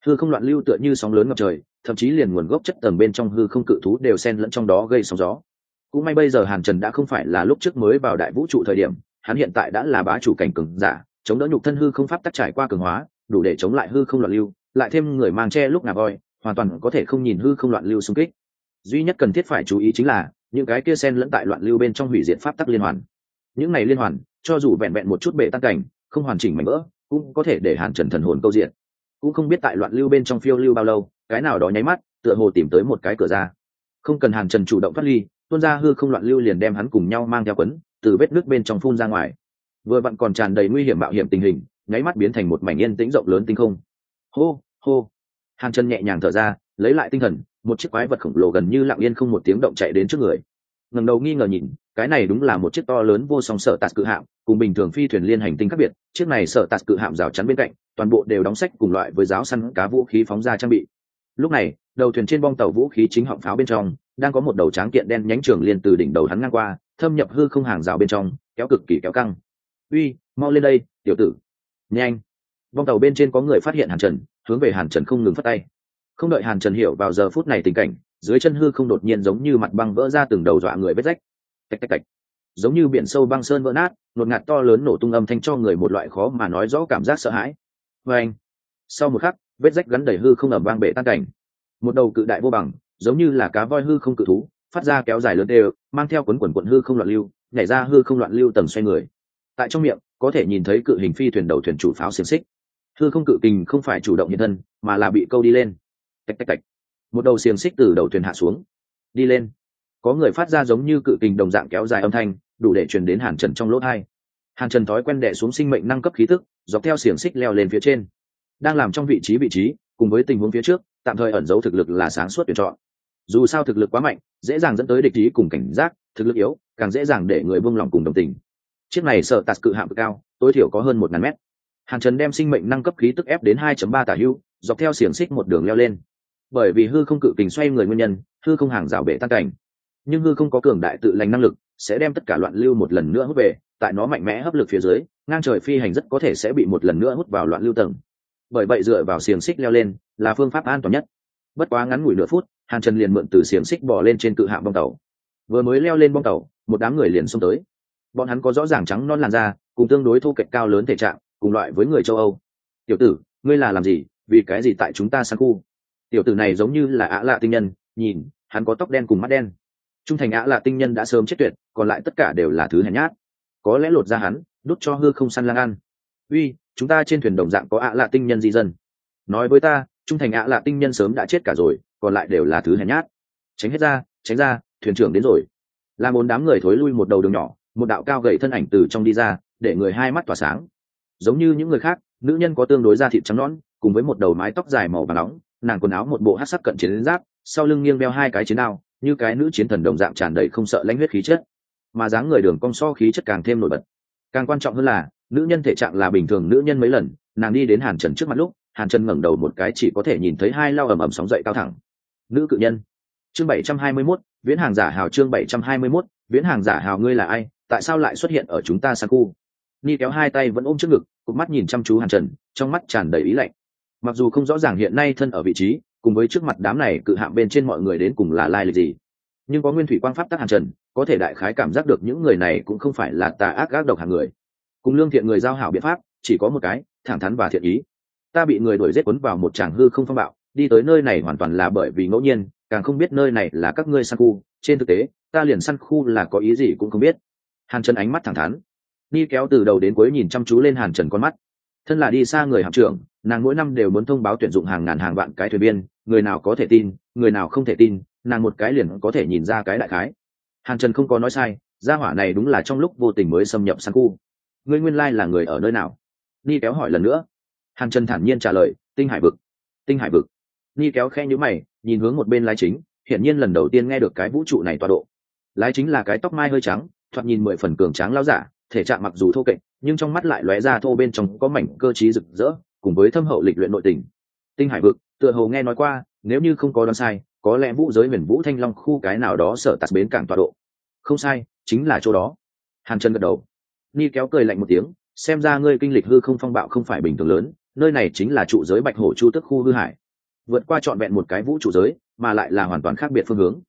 Hư không loạn lưu tựa như sóng lớn ngập trời, thậm chí liền nguồn gốc chất tầng bên trong hư không cự thú đều xen lẫn trong đó gây sóng gió. Cũng may bây giờ hàn trần đã không phải là lúc trước mới vào đại vũ trụ thời điểm, hắn hiện tại đã là bá chủ cảnh cường giả, chống đỡ nhục thân hư không pháp tắc trải qua cường hóa đủ để chống lại hư không loạn lưu, lại thêm người mang che lúc nào voi, hoàn toàn có thể không nhìn hư không loạn lưu xung kích. Duy nhất cần thiết phải chú ý chính là, những cái kia sen lẫn tại loạn lưu bên trong hủy diệt pháp tắc liên hoàn. Những này liên hoàn, cho dù vẹn vẹn một chút bể tăng cảnh, không hoàn chỉnh mảnh vỡ, cũng có thể để hàn trần thần hồn câu diện. Cũng không biết tại loạn lưu bên trong phiêu lưu bao lâu, cái nào đó nháy mắt, tựa hồ tìm tới một cái cửa ra. Không cần hàn trần chủ động thoát ly, tuôn ra hư không loạn lưu liền đem hắn cùng nhau mang theo quấn, từ vết nước bên trong phun ra ngoài. Vừa vặn còn tràn đầy nguy hiểm mạo hiểm tình hình nháy mắt biến thành một mảnh yên tĩnh rộng lớn tinh không. Hô hô. Hàn trần nhẹ nhàng thở ra, lấy lại tinh thần, một chiếc quái vật khổng lồ gần như lặng yên không một tiếng động chạy đến trước người. Ngẩng đầu nghi ngờ nhìn, cái này đúng là một chiếc to lớn vô song sở tạt cự hạm, cùng bình thường phi thuyền liên hành tinh khác biệt, chiếc này sở tạt cự hạm rào chắn bên cạnh, toàn bộ đều đóng sách cùng loại với giáo săn cá vũ khí phóng ra trang bị. Lúc này, đầu thuyền trên bong tàu vũ khí chính họng pháo bên trong, đang có một đầu tráng kiện đen nhánh trường liên từ đỉnh đầu hắn ngang qua, thâm nhập hư không hàng rào bên trong, kéo cực kỳ kéo căng. Uy, mau lên đây, tiểu tử nhanh. Bong tàu bên trên có người phát hiện hàn trần, hướng về hàn trần không ngừng phát tay. Không đợi hàn trần hiểu vào giờ phút này tình cảnh, dưới chân hư không đột nhiên giống như mặt băng vỡ ra từng đầu dọa người vết rách. Tạch tạch tạch. Giống như biển sâu băng sơn vỡ nát nột ngạt to lớn nổ tung âm thanh cho người một loại khó mà nói rõ cảm giác sợ hãi. Vê anh, sau một khắc, vết rách gắn đầy hư không ẩm vang bể tan cảnh. Một đầu cự đại vô bằng, giống như là cá voi hư không cự thú, phát ra kéo dài lớn đều, mang theo quấn quần quận hư không loạn lưu, nhảy ra hư không loạn lưu tầng xoay người. Tại trong miệng có thể nhìn thấy cự hình phi thuyền đầu thuyền chủ pháo xiềng xích. Thư không cự kình không phải chủ động hiện thân, mà là bị câu đi lên. Tạch tạch tạch. Một đầu xiềng xích từ đầu thuyền hạ xuống. Đi lên. Có người phát ra giống như cự kình đồng dạng kéo dài âm thanh, đủ để truyền đến hàn trần trong lỗ thai. Hàn trần thói quen đẻ xuống sinh mệnh năng cấp khí tức, dọc theo xiềng xích leo lên phía trên. Đang làm trong vị trí vị trí, cùng với tình huống phía trước, tạm thời ẩn giấu thực lực là sáng suốt tuyển chọn. Dù sao thực lực quá mạnh, dễ dàng dẫn tới địch ý cùng cảnh giác, thực lực yếu, càng dễ dàng để người buông lỏng cùng đồng tình chiếc này sợ tạt cự hạm cao, tối thiểu có hơn một ngàn mét. Hàn trần đem sinh mệnh năng cấp khí tức ép đến hai ba tả hưu dọc theo xiềng xích một đường leo lên. Bởi vì hư không cự kình xoay người nguyên nhân, hư không hàng rào bể tan cảnh. Nhưng hư không có cường đại tự lành năng lực, sẽ đem tất cả loạn lưu một lần nữa hút về, tại nó mạnh mẽ hấp lực phía dưới, ngang trời phi hành rất có thể sẽ bị một lần nữa hút vào loạn lưu tầng. Bởi vậy dựa vào xiềng xích leo lên, là phương pháp an toàn nhất. Bất quá ngắn ngủi nửa phút hàn trần liền mượn từ xiềng xích bỏ lên trên cự hạm bong tàu. Vừa mới leo lên bong tàu, một đám người liền xông tới bọn hắn có rõ ràng trắng non làn da, cùng tương đối thu kệch cao lớn thể trạng, cùng loại với người châu âu. Tiểu tử, ngươi là làm gì? Vì cái gì tại chúng ta sang khu? Tiểu tử này giống như là ạ lạ tinh nhân, nhìn, hắn có tóc đen cùng mắt đen. Trung thành ạ lạ tinh nhân đã sớm chết tuyệt, còn lại tất cả đều là thứ hèn nhát. Có lẽ lột ra hắn đút cho hư không săn lang ăn. Uy, chúng ta trên thuyền đồng dạng có ạ lạ tinh nhân di dân. Nói với ta, trung thành ạ lạ tinh nhân sớm đã chết cả rồi, còn lại đều là thứ hèn nhát. Tránh hết ra, tránh ra, thuyền trưởng đến rồi. Làm bốn đám người thối lui một đầu đường nhỏ một đạo cao gậy thân ảnh từ trong đi ra để người hai mắt tỏa sáng. Giống như những người khác nữ nhân có tương đối da thịt trắng nõn cùng với một đầu mái tóc dài màu và nóng nàng quần áo một bộ hát sắc cận chiến giáp sau lưng nghiêng đeo hai cái chiến đao như cái nữ chiến thần đồng dạng tràn đầy không sợ lãnh huyết khí chất. Mà dáng người đường cong so khí chất càng thêm nổi bật. Càng quan trọng hơn là nữ nhân thể trạng là bình thường nữ nhân mấy lần nàng đi đến hàn trần trước mặt lúc hàn trần ngẩng đầu một cái chỉ có thể nhìn thấy hai lao ầm ầm sóng dậy cao thẳng. Nữ cự nhân. Chương bảy trăm hai mươi 721, viễn hàng giả hào chương bảy trăm hai mươi 721, viễn hàng giả hào ngươi là ai? Tại sao lại xuất hiện ở chúng ta sang khu ni kéo hai tay vẫn ôm trước ngực cụp mắt nhìn chăm chú hàn trần, trong mắt tràn đầy ý lạnh. Mặc dù không rõ ràng hiện nay thân ở vị trí, cùng với trước mặt đám này cự hạng bên trên mọi người đến cùng là lai lịch gì. Nhưng có nguyên thủy quang pháp tác hàn trần, có thể đại khái cảm giác được những người này cũng không phải là tà ác gác độc hàng người. Cùng lương thiện người giao hảo biện pháp, chỉ có một cái, thẳng thắn và thiện ý. Ta bị người đuổi giết quấn vào một tràng hư không phong bạo, đi tới nơi này hoàn toàn là bởi vì ngẫu nhiên, càng không biết nơi này là các ngươi săn khu trên thực tế, ta liền săn khu là có ý gì cũng không biết hàn trần ánh mắt thẳng thắn. Ni kéo từ đầu đến cuối nhìn chăm chú lên hàn trần con mắt. Thân là đi xa người hạm trưởng, nàng mỗi năm đều muốn thông báo tuyển dụng hàng ngàn hàng vạn cái thuyền viên, người nào có thể tin, người nào không thể tin, nàng một cái liền có thể nhìn ra cái đại khái. Hàn trần không có nói sai, gia hỏa này đúng là trong lúc vô tình mới xâm nhập sang khu. Ngươi nguyên lai là người ở nơi nào? Ni kéo hỏi lần nữa. Hàn trần thản nhiên trả lời, tinh hải vực. Tinh hải vực. Ni kéo khe nhữ mày, nhìn hướng một bên lái chính, hiển nhiên lần đầu tiên nghe được cái vũ trụ này tọa độ. Lái chính là cái tóc mai hơi trắng thoạt nhìn mười phần cường tráng lao giả, thể trạng mặc dù thô kệch, nhưng trong mắt lại lóe ra thô bên trong có mảnh cơ trí rực rỡ, cùng với thâm hậu lịch luyện nội tình. Tinh hải vực, tựa hồ nghe nói qua, nếu như không có đoán sai, có lẽ vũ giới huyền vũ thanh long khu cái nào đó sở tạt bến cảng tọa độ. Không sai, chính là chỗ đó. Hàn chân gật đầu. Ni kéo cười lạnh một tiếng, xem ra ngươi kinh lịch hư không phong bạo không phải bình thường lớn, nơi này chính là trụ giới bạch hổ chu tức khu hư hải vượt qua trọn vẹn một cái vũ trụ giới, mà lại là hoàn toàn khác biệt phương hướng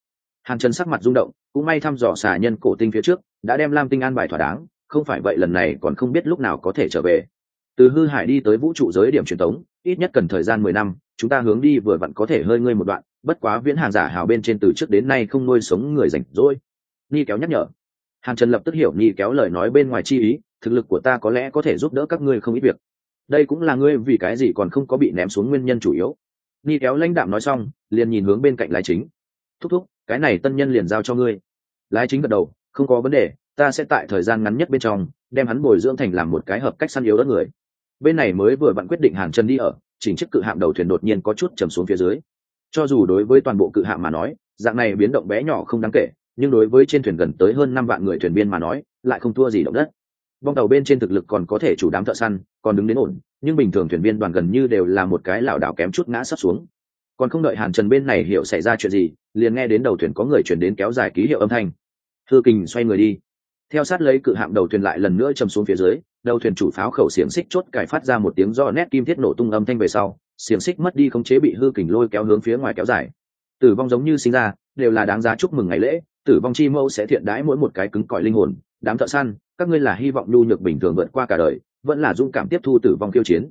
hàn trần sắc mặt rung động, cũng may thăm dò xà nhân cổ tinh phía trước, đã đem lam tinh an bài thỏa đáng, không phải vậy lần này còn không biết lúc nào có thể trở về. Từ hư hải đi tới vũ trụ giới điểm truyền tống ít nhất cần thời gian mười năm, chúng ta hướng đi vừa vặn có thể hơi ngơi một đoạn, bất quá viễn hàng giả hào bên trên từ trước đến nay không nuôi sống người rảnh rỗi. Ni kéo nhắc nhở. Hàn trần lập tức hiểu ni kéo lời nói bên ngoài chi ý, thực lực của ta có lẽ có thể giúp đỡ các ngươi không ít việc. Đây cũng là ngươi vì cái gì còn không có bị ném xuống nguyên nhân chủ yếu. Ni kéo lãnh đạm nói xong, liền nhìn hướng bên cạnh lái chính. Thúc thúc cái này tân nhân liền giao cho ngươi. Lái chính gật đầu, không có vấn đề, ta sẽ tại thời gian ngắn nhất bên trong, đem hắn bồi dưỡng thành làm một cái hợp cách săn yếu đất người. Bên này mới vừa vặn quyết định hàng chân đi ở, chỉnh chiếc cự hạm đầu thuyền đột nhiên có chút chầm xuống phía dưới. Cho dù đối với toàn bộ cự hạm mà nói, dạng này biến động bé nhỏ không đáng kể, nhưng đối với trên thuyền gần tới hơn năm vạn người thuyền viên mà nói, lại không thua gì động đất. Bong tàu bên trên thực lực còn có thể chủ đám thợ săn, còn đứng đến ổn, nhưng bình thường thuyền viên đoàn gần như đều là một cái lảo đảo kém chút ngã sắp xuống còn không đợi hàn trần bên này hiểu xảy ra chuyện gì, liền nghe đến đầu thuyền có người chuyển đến kéo dài ký hiệu âm thanh. Thư kình xoay người đi. Theo sát lấy cự hạm đầu thuyền lại lần nữa chầm xuống phía dưới, đầu thuyền chủ pháo khẩu xiềng xích chốt cải phát ra một tiếng do nét kim thiết nổ tung âm thanh về sau, xiềng xích mất đi không chế bị hư kình lôi kéo hướng phía ngoài kéo dài. Tử vong giống như sinh ra, đều là đáng giá chúc mừng ngày lễ, tử vong chi mẫu sẽ thiện đãi mỗi một cái cứng cỏi linh hồn, đám thợ săn, các ngươi là hy vọng nhu nhược bình thường vượt qua cả đời, vẫn là dũng cảm tiếp thu tử vong kiêu chiến.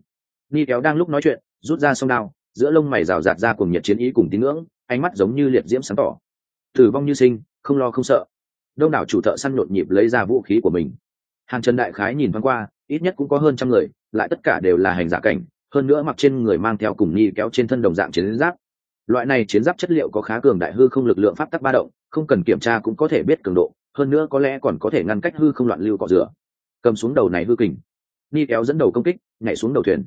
Ni kéo đang lúc nói chuyện, rút ra sông đao giữa lông mày rào rạt ra cùng nhiệt chiến ý cùng tín ngưỡng, ánh mắt giống như liệt diễm sáng tỏ. Tử vong như sinh, không lo không sợ. Đông đảo chủ thợ săn nhộn nhịp lấy ra vũ khí của mình. Hàng trần đại khái nhìn thoáng qua, ít nhất cũng có hơn trăm người, lại tất cả đều là hành giả cảnh, hơn nữa mặc trên người mang theo cùng ni kéo trên thân đồng dạng chiến giáp. Loại này chiến giáp chất liệu có khá cường đại hư không lực lượng pháp tắc ba động, không cần kiểm tra cũng có thể biết cường độ, hơn nữa có lẽ còn có thể ngăn cách hư không loạn lưu cọ rửa. Cầm xuống đầu này hư kình. Ni kéo dẫn đầu công kích, nhảy xuống đầu thuyền.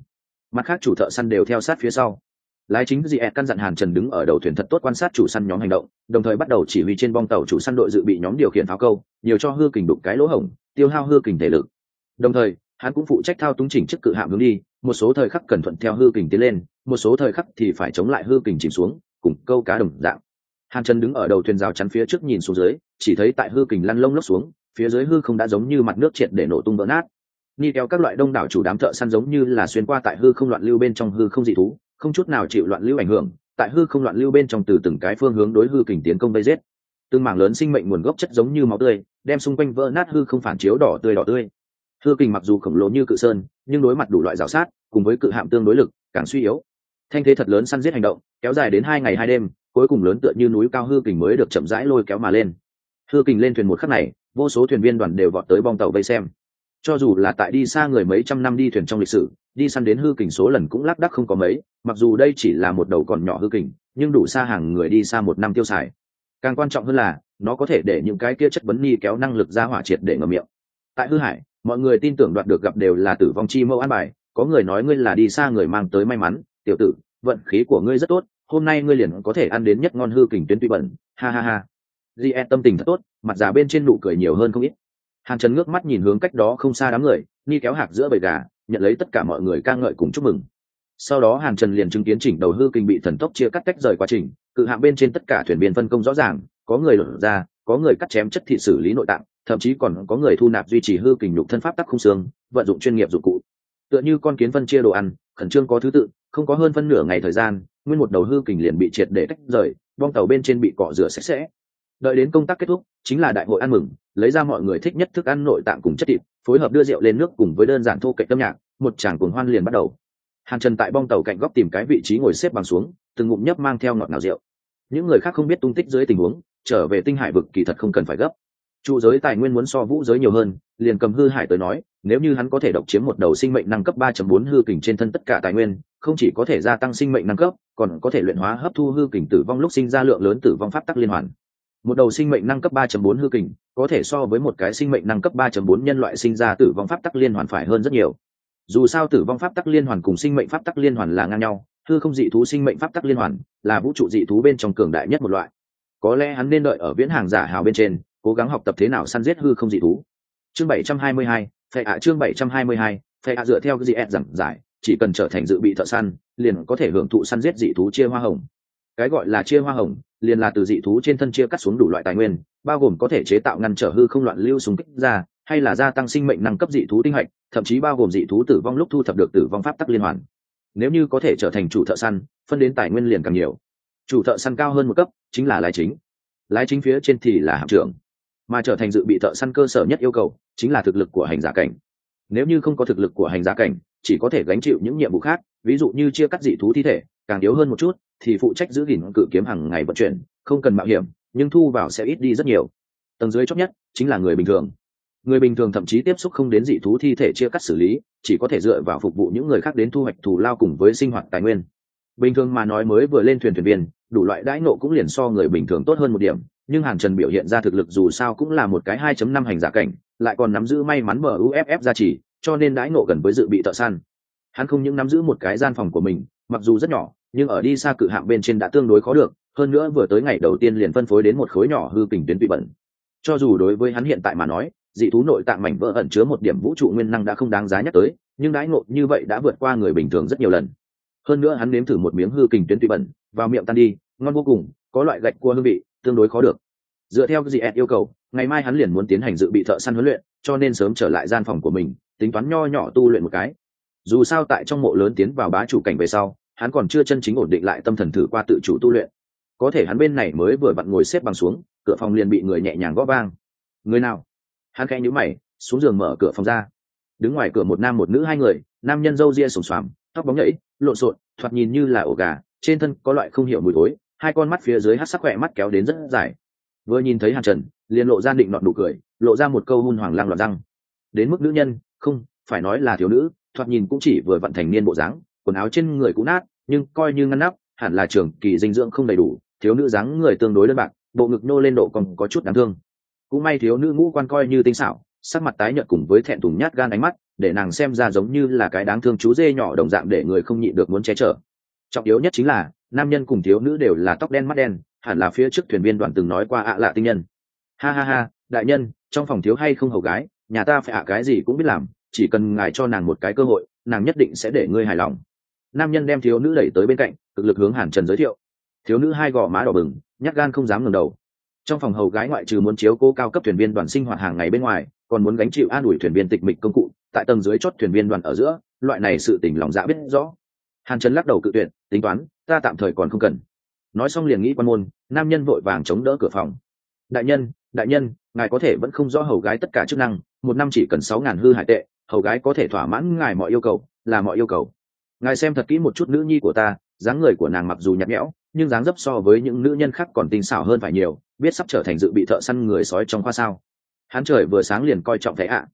Mặt khác chủ thợ săn đều theo sát phía sau lái chính dị căn dặn hàn trần đứng ở đầu thuyền thật tốt quan sát chủ săn nhóm hành động, đồng thời bắt đầu chỉ huy trên bong tàu chủ săn đội dự bị nhóm điều khiển pháo câu, nhiều cho hư kình đục cái lỗ hổng, tiêu hao hư kình thể lực. Đồng thời, hắn cũng phụ trách thao túng chỉnh chức cự hạm hướng đi, một số thời khắc cẩn thuận theo hư kình tiến lên, một số thời khắc thì phải chống lại hư kình chìm xuống, cùng câu cá đồng dạng. Hàn trần đứng ở đầu thuyền rào chắn phía trước nhìn xuống dưới, chỉ thấy tại hư kình lăn lông lốc xuống, phía dưới hư không đã giống như mặt nước triệt để nổ tung vỡ nát. Ni kéo các loại đông đảo chủ đám thợ săn giống như là xuyên qua tại hư không loạn lưu bên trong hư không dị thú không chút nào chịu loạn lưu ảnh hưởng, tại hư không loạn lưu bên trong từ từng cái phương hướng đối hư kình tiến công vây giết. Từng mảng lớn sinh mệnh nguồn gốc chất giống như máu tươi, đem xung quanh vỡ nát hư không phản chiếu đỏ tươi đỏ tươi. Hư kình mặc dù khổng lồ như cự sơn, nhưng đối mặt đủ loại rào sát, cùng với cự hạm tương đối lực, càng suy yếu. Thanh thế thật lớn săn giết hành động, kéo dài đến hai ngày hai đêm, cuối cùng lớn tựa như núi cao hư kình mới được chậm rãi lôi kéo mà lên. Hư kình lên thuyền một khắc này, vô số thuyền viên đoàn đều vọt tới bong tàu vây xem. Cho dù là tại đi xa người mấy trăm năm đi thuyền trong lịch sử đi săn đến hư kình số lần cũng lác đắc không có mấy, mặc dù đây chỉ là một đầu còn nhỏ hư kình, nhưng đủ xa hàng người đi xa một năm tiêu xài. Càng quan trọng hơn là, nó có thể để những cái kia chất vấn ni kéo năng lực ra hỏa triệt để ngầm miệng. Tại hư hải, mọi người tin tưởng đoạt được gặp đều là tử vong chi mẫu an bài, có người nói ngươi là đi xa người mang tới may mắn, tiểu tử, vận khí của ngươi rất tốt, hôm nay ngươi liền có thể ăn đến nhất ngon hư kình tuyến tuy bẩn, ha ha ha. Di e tâm tình thật tốt, mặt già bên trên nụ cười nhiều hơn không ít. Hàn trần ngước mắt nhìn hướng cách đó không xa đám người, ni kéo hạc giữa bầy gà nhận lấy tất cả mọi người ca ngợi cùng chúc mừng. Sau đó hàn trần liền chứng kiến chỉnh đầu hư kinh bị thần tốc chia cắt tách rời quá trình, cự hạng bên trên tất cả thuyền viên phân công rõ ràng, có người lột ra, có người cắt chém chất thị xử lý nội tạng, thậm chí còn có người thu nạp duy trì hư kình nhục thân pháp tắc không xương, vận dụng chuyên nghiệp dụng cụ. Tựa như con kiến phân chia đồ ăn, khẩn trương có thứ tự, không có hơn phân nửa ngày thời gian, nguyên một đầu hư kình liền bị triệt để tách rời, bong tàu bên trên bị cọ rửa sạch sẽ. Đợi đến công tác kết thúc, chính là đại hội ăn mừng, lấy ra mọi người thích nhất thức ăn nội tạng cùng chất thịt phối hợp đưa rượu lên nước cùng với đơn giản thô cạnh âm nhạc, một chàng cuồng hoan liền bắt đầu. Hàn trần tại bong tàu cạnh góc tìm cái vị trí ngồi xếp bằng xuống, từng ngụm nhấp mang theo ngọt ngào rượu. Những người khác không biết tung tích dưới tình huống, trở về tinh hải vực kỳ thật không cần phải gấp. Trụ giới tài nguyên muốn so vũ giới nhiều hơn, liền cầm hư hải tới nói, nếu như hắn có thể độc chiếm một đầu sinh mệnh năng cấp 3.4 hư kình trên thân tất cả tài nguyên, không chỉ có thể gia tăng sinh mệnh năng cấp, còn có thể luyện hóa hấp thu hư kình tử vong lúc sinh ra lượng lớn tử vong pháp tắc liên hoàn một đầu sinh mệnh năng cấp 3.4 hư kình có thể so với một cái sinh mệnh năng cấp 3.4 nhân loại sinh ra tử vong pháp tắc liên hoàn phải hơn rất nhiều. Dù sao tử vong pháp tắc liên hoàn cùng sinh mệnh pháp tắc liên hoàn là ngang nhau hư không dị thú sinh mệnh pháp tắc liên hoàn là vũ trụ dị thú bên trong cường đại nhất một loại. Có lẽ hắn nên đợi ở viễn hàng giả hào bên trên cố gắng học tập thế nào săn giết hư không dị thú. Chương 722, phệ ạ chương 722, phệ ạ dựa theo cái gì ed giảng giải chỉ cần trở thành dự bị thợ săn liền có thể hưởng thụ săn giết dị thú chia hoa hồng. Cái gọi là chia hoa hồng liền là từ dị thú trên thân chia cắt xuống đủ loại tài nguyên, bao gồm có thể chế tạo ngăn trở hư không loạn lưu súng kích ra, hay là gia tăng sinh mệnh năng cấp dị thú tinh hạch, thậm chí bao gồm dị thú tử vong lúc thu thập được tử vong pháp tắc liên hoàn. Nếu như có thể trở thành chủ thợ săn, phân đến tài nguyên liền càng nhiều. Chủ thợ săn cao hơn một cấp, chính là lái chính. Lái chính phía trên thì là hạm trưởng. Mà trở thành dự bị thợ săn cơ sở nhất yêu cầu, chính là thực lực của hành giả cảnh. Nếu như không có thực lực của hành giả cảnh, chỉ có thể gánh chịu những nhiệm vụ khác, ví dụ như chia cắt dị thú thi thể càng yếu hơn một chút, thì phụ trách giữ gìn cự kiếm hàng ngày vận chuyển, không cần mạo hiểm, nhưng thu vào sẽ ít đi rất nhiều. Tầng dưới chót nhất chính là người bình thường. Người bình thường thậm chí tiếp xúc không đến dị thú thi thể chia cắt xử lý, chỉ có thể dựa vào phục vụ những người khác đến thu hoạch thù lao cùng với sinh hoạt tài nguyên. Bình thường mà nói mới vừa lên thuyền thuyền viên, đủ loại đãi nộ cũng liền so người bình thường tốt hơn một điểm, nhưng hàn trần biểu hiện ra thực lực dù sao cũng là một cái hai chấm năm hành giả cảnh, lại còn nắm giữ may mắn mở uff ra chỉ, cho nên đãi nộ gần với dự bị thợ săn hắn không những nắm giữ một cái gian phòng của mình, mặc dù rất nhỏ, nhưng ở đi xa cự hạng bên trên đã tương đối khó được, hơn nữa vừa tới ngày đầu tiên liền phân phối đến một khối nhỏ hư kình tuyến tụy bẩn. Cho dù đối với hắn hiện tại mà nói, dị thú nội tạng mảnh vỡ ẩn chứa một điểm vũ trụ nguyên năng đã không đáng giá nhắc tới, nhưng đãi ngộ như vậy đã vượt qua người bình thường rất nhiều lần. Hơn nữa hắn nếm thử một miếng hư kình tuyến tụy bẩn, vào miệng tan đi, ngon vô cùng, có loại gạch cua hương vị, tương đối khó được. Dựa theo gì yêu cầu, ngày mai hắn liền muốn tiến hành dự bị thợ săn huấn luyện, cho nên sớm trở lại gian phòng của mình, tính toán nho nhỏ tu luyện một cái dù sao tại trong mộ lớn tiến vào bá chủ cảnh về sau, hắn còn chưa chân chính ổn định lại tâm thần thử qua tự chủ tu luyện. Có thể hắn bên này mới vừa vặn ngồi xếp bằng xuống, cửa phòng liền bị người nhẹ nhàng gõ vang. Người nào? Hắn khẽ nhữ mày, xuống giường mở cửa phòng ra. Đứng ngoài cửa một nam một nữ hai người, nam nhân râu ria sùng xoàm, tóc bóng nhẫy, lộn xộn, thoạt nhìn như là ổ gà, trên thân có loại không hiểu mùi tối hai con mắt phía dưới hát sắc khỏe mắt kéo đến rất dài. Vừa nhìn thấy hàn trần, liền lộ ra định nọn nụ cười, lộ ra một câu hun hoàng lang loạt răng. Đến mức nữ nhân, không phải nói là thiếu nữ, thoạt nhìn cũng chỉ vừa vận thành niên bộ dáng, quần áo trên người cũng nát, nhưng coi như ngăn nắp, hẳn là trường kỳ dinh dưỡng không đầy đủ, thiếu nữ dáng người tương đối đơn bạc, bộ ngực nô lên độ còn có chút đáng thương. Cũng may thiếu nữ ngũ quan coi như tinh xảo, sắc mặt tái nhợt cùng với thẹn thùng nhát gan ánh mắt, để nàng xem ra giống như là cái đáng thương chú dê nhỏ đồng dạng để người không nhịn được muốn che chở. Trọng yếu nhất chính là, nam nhân cùng thiếu nữ đều là tóc đen mắt đen, hẳn là phía trước thuyền viên đoàn từng nói qua ạ lạ tinh nhân. Ha ha ha, đại nhân, trong phòng thiếu hay không hầu gái, nhà ta phải ạ cái gì cũng biết làm chỉ cần ngài cho nàng một cái cơ hội, nàng nhất định sẽ để ngươi hài lòng. Nam nhân đem thiếu nữ đẩy tới bên cạnh, cực lực hướng hàn trần giới thiệu. Thiếu nữ hai gò má đỏ bừng, nhát gan không dám ngẩng đầu. Trong phòng hầu gái ngoại trừ muốn chiếu cố cao cấp thuyền viên đoàn sinh hoạt hàng ngày bên ngoài, còn muốn gánh chịu an ủi thuyền viên tịch mịch công cụ, tại tầng dưới chót thuyền viên đoàn ở giữa, loại này sự tỉnh lòng dạ biết rõ. Hàn trần lắc đầu cự tuyệt, tính toán, ta tạm thời còn không cần. Nói xong liền nghĩ quan môn, nam nhân vội vàng chống đỡ cửa phòng. Đại nhân đại nhân, ngài có thể vẫn không rõ hầu gái tất cả chức năng, một năm chỉ cần sáu ngàn hư hải tệ hầu gái có thể thỏa mãn ngài mọi yêu cầu, là mọi yêu cầu. Ngài xem thật kỹ một chút nữ nhi của ta, dáng người của nàng mặc dù nhạt nhẽo, nhưng dáng dấp so với những nữ nhân khác còn tinh xảo hơn phải nhiều, biết sắp trở thành dự bị thợ săn người sói trong khoa sao. Hắn trời vừa sáng liền coi trọng thấy ạ.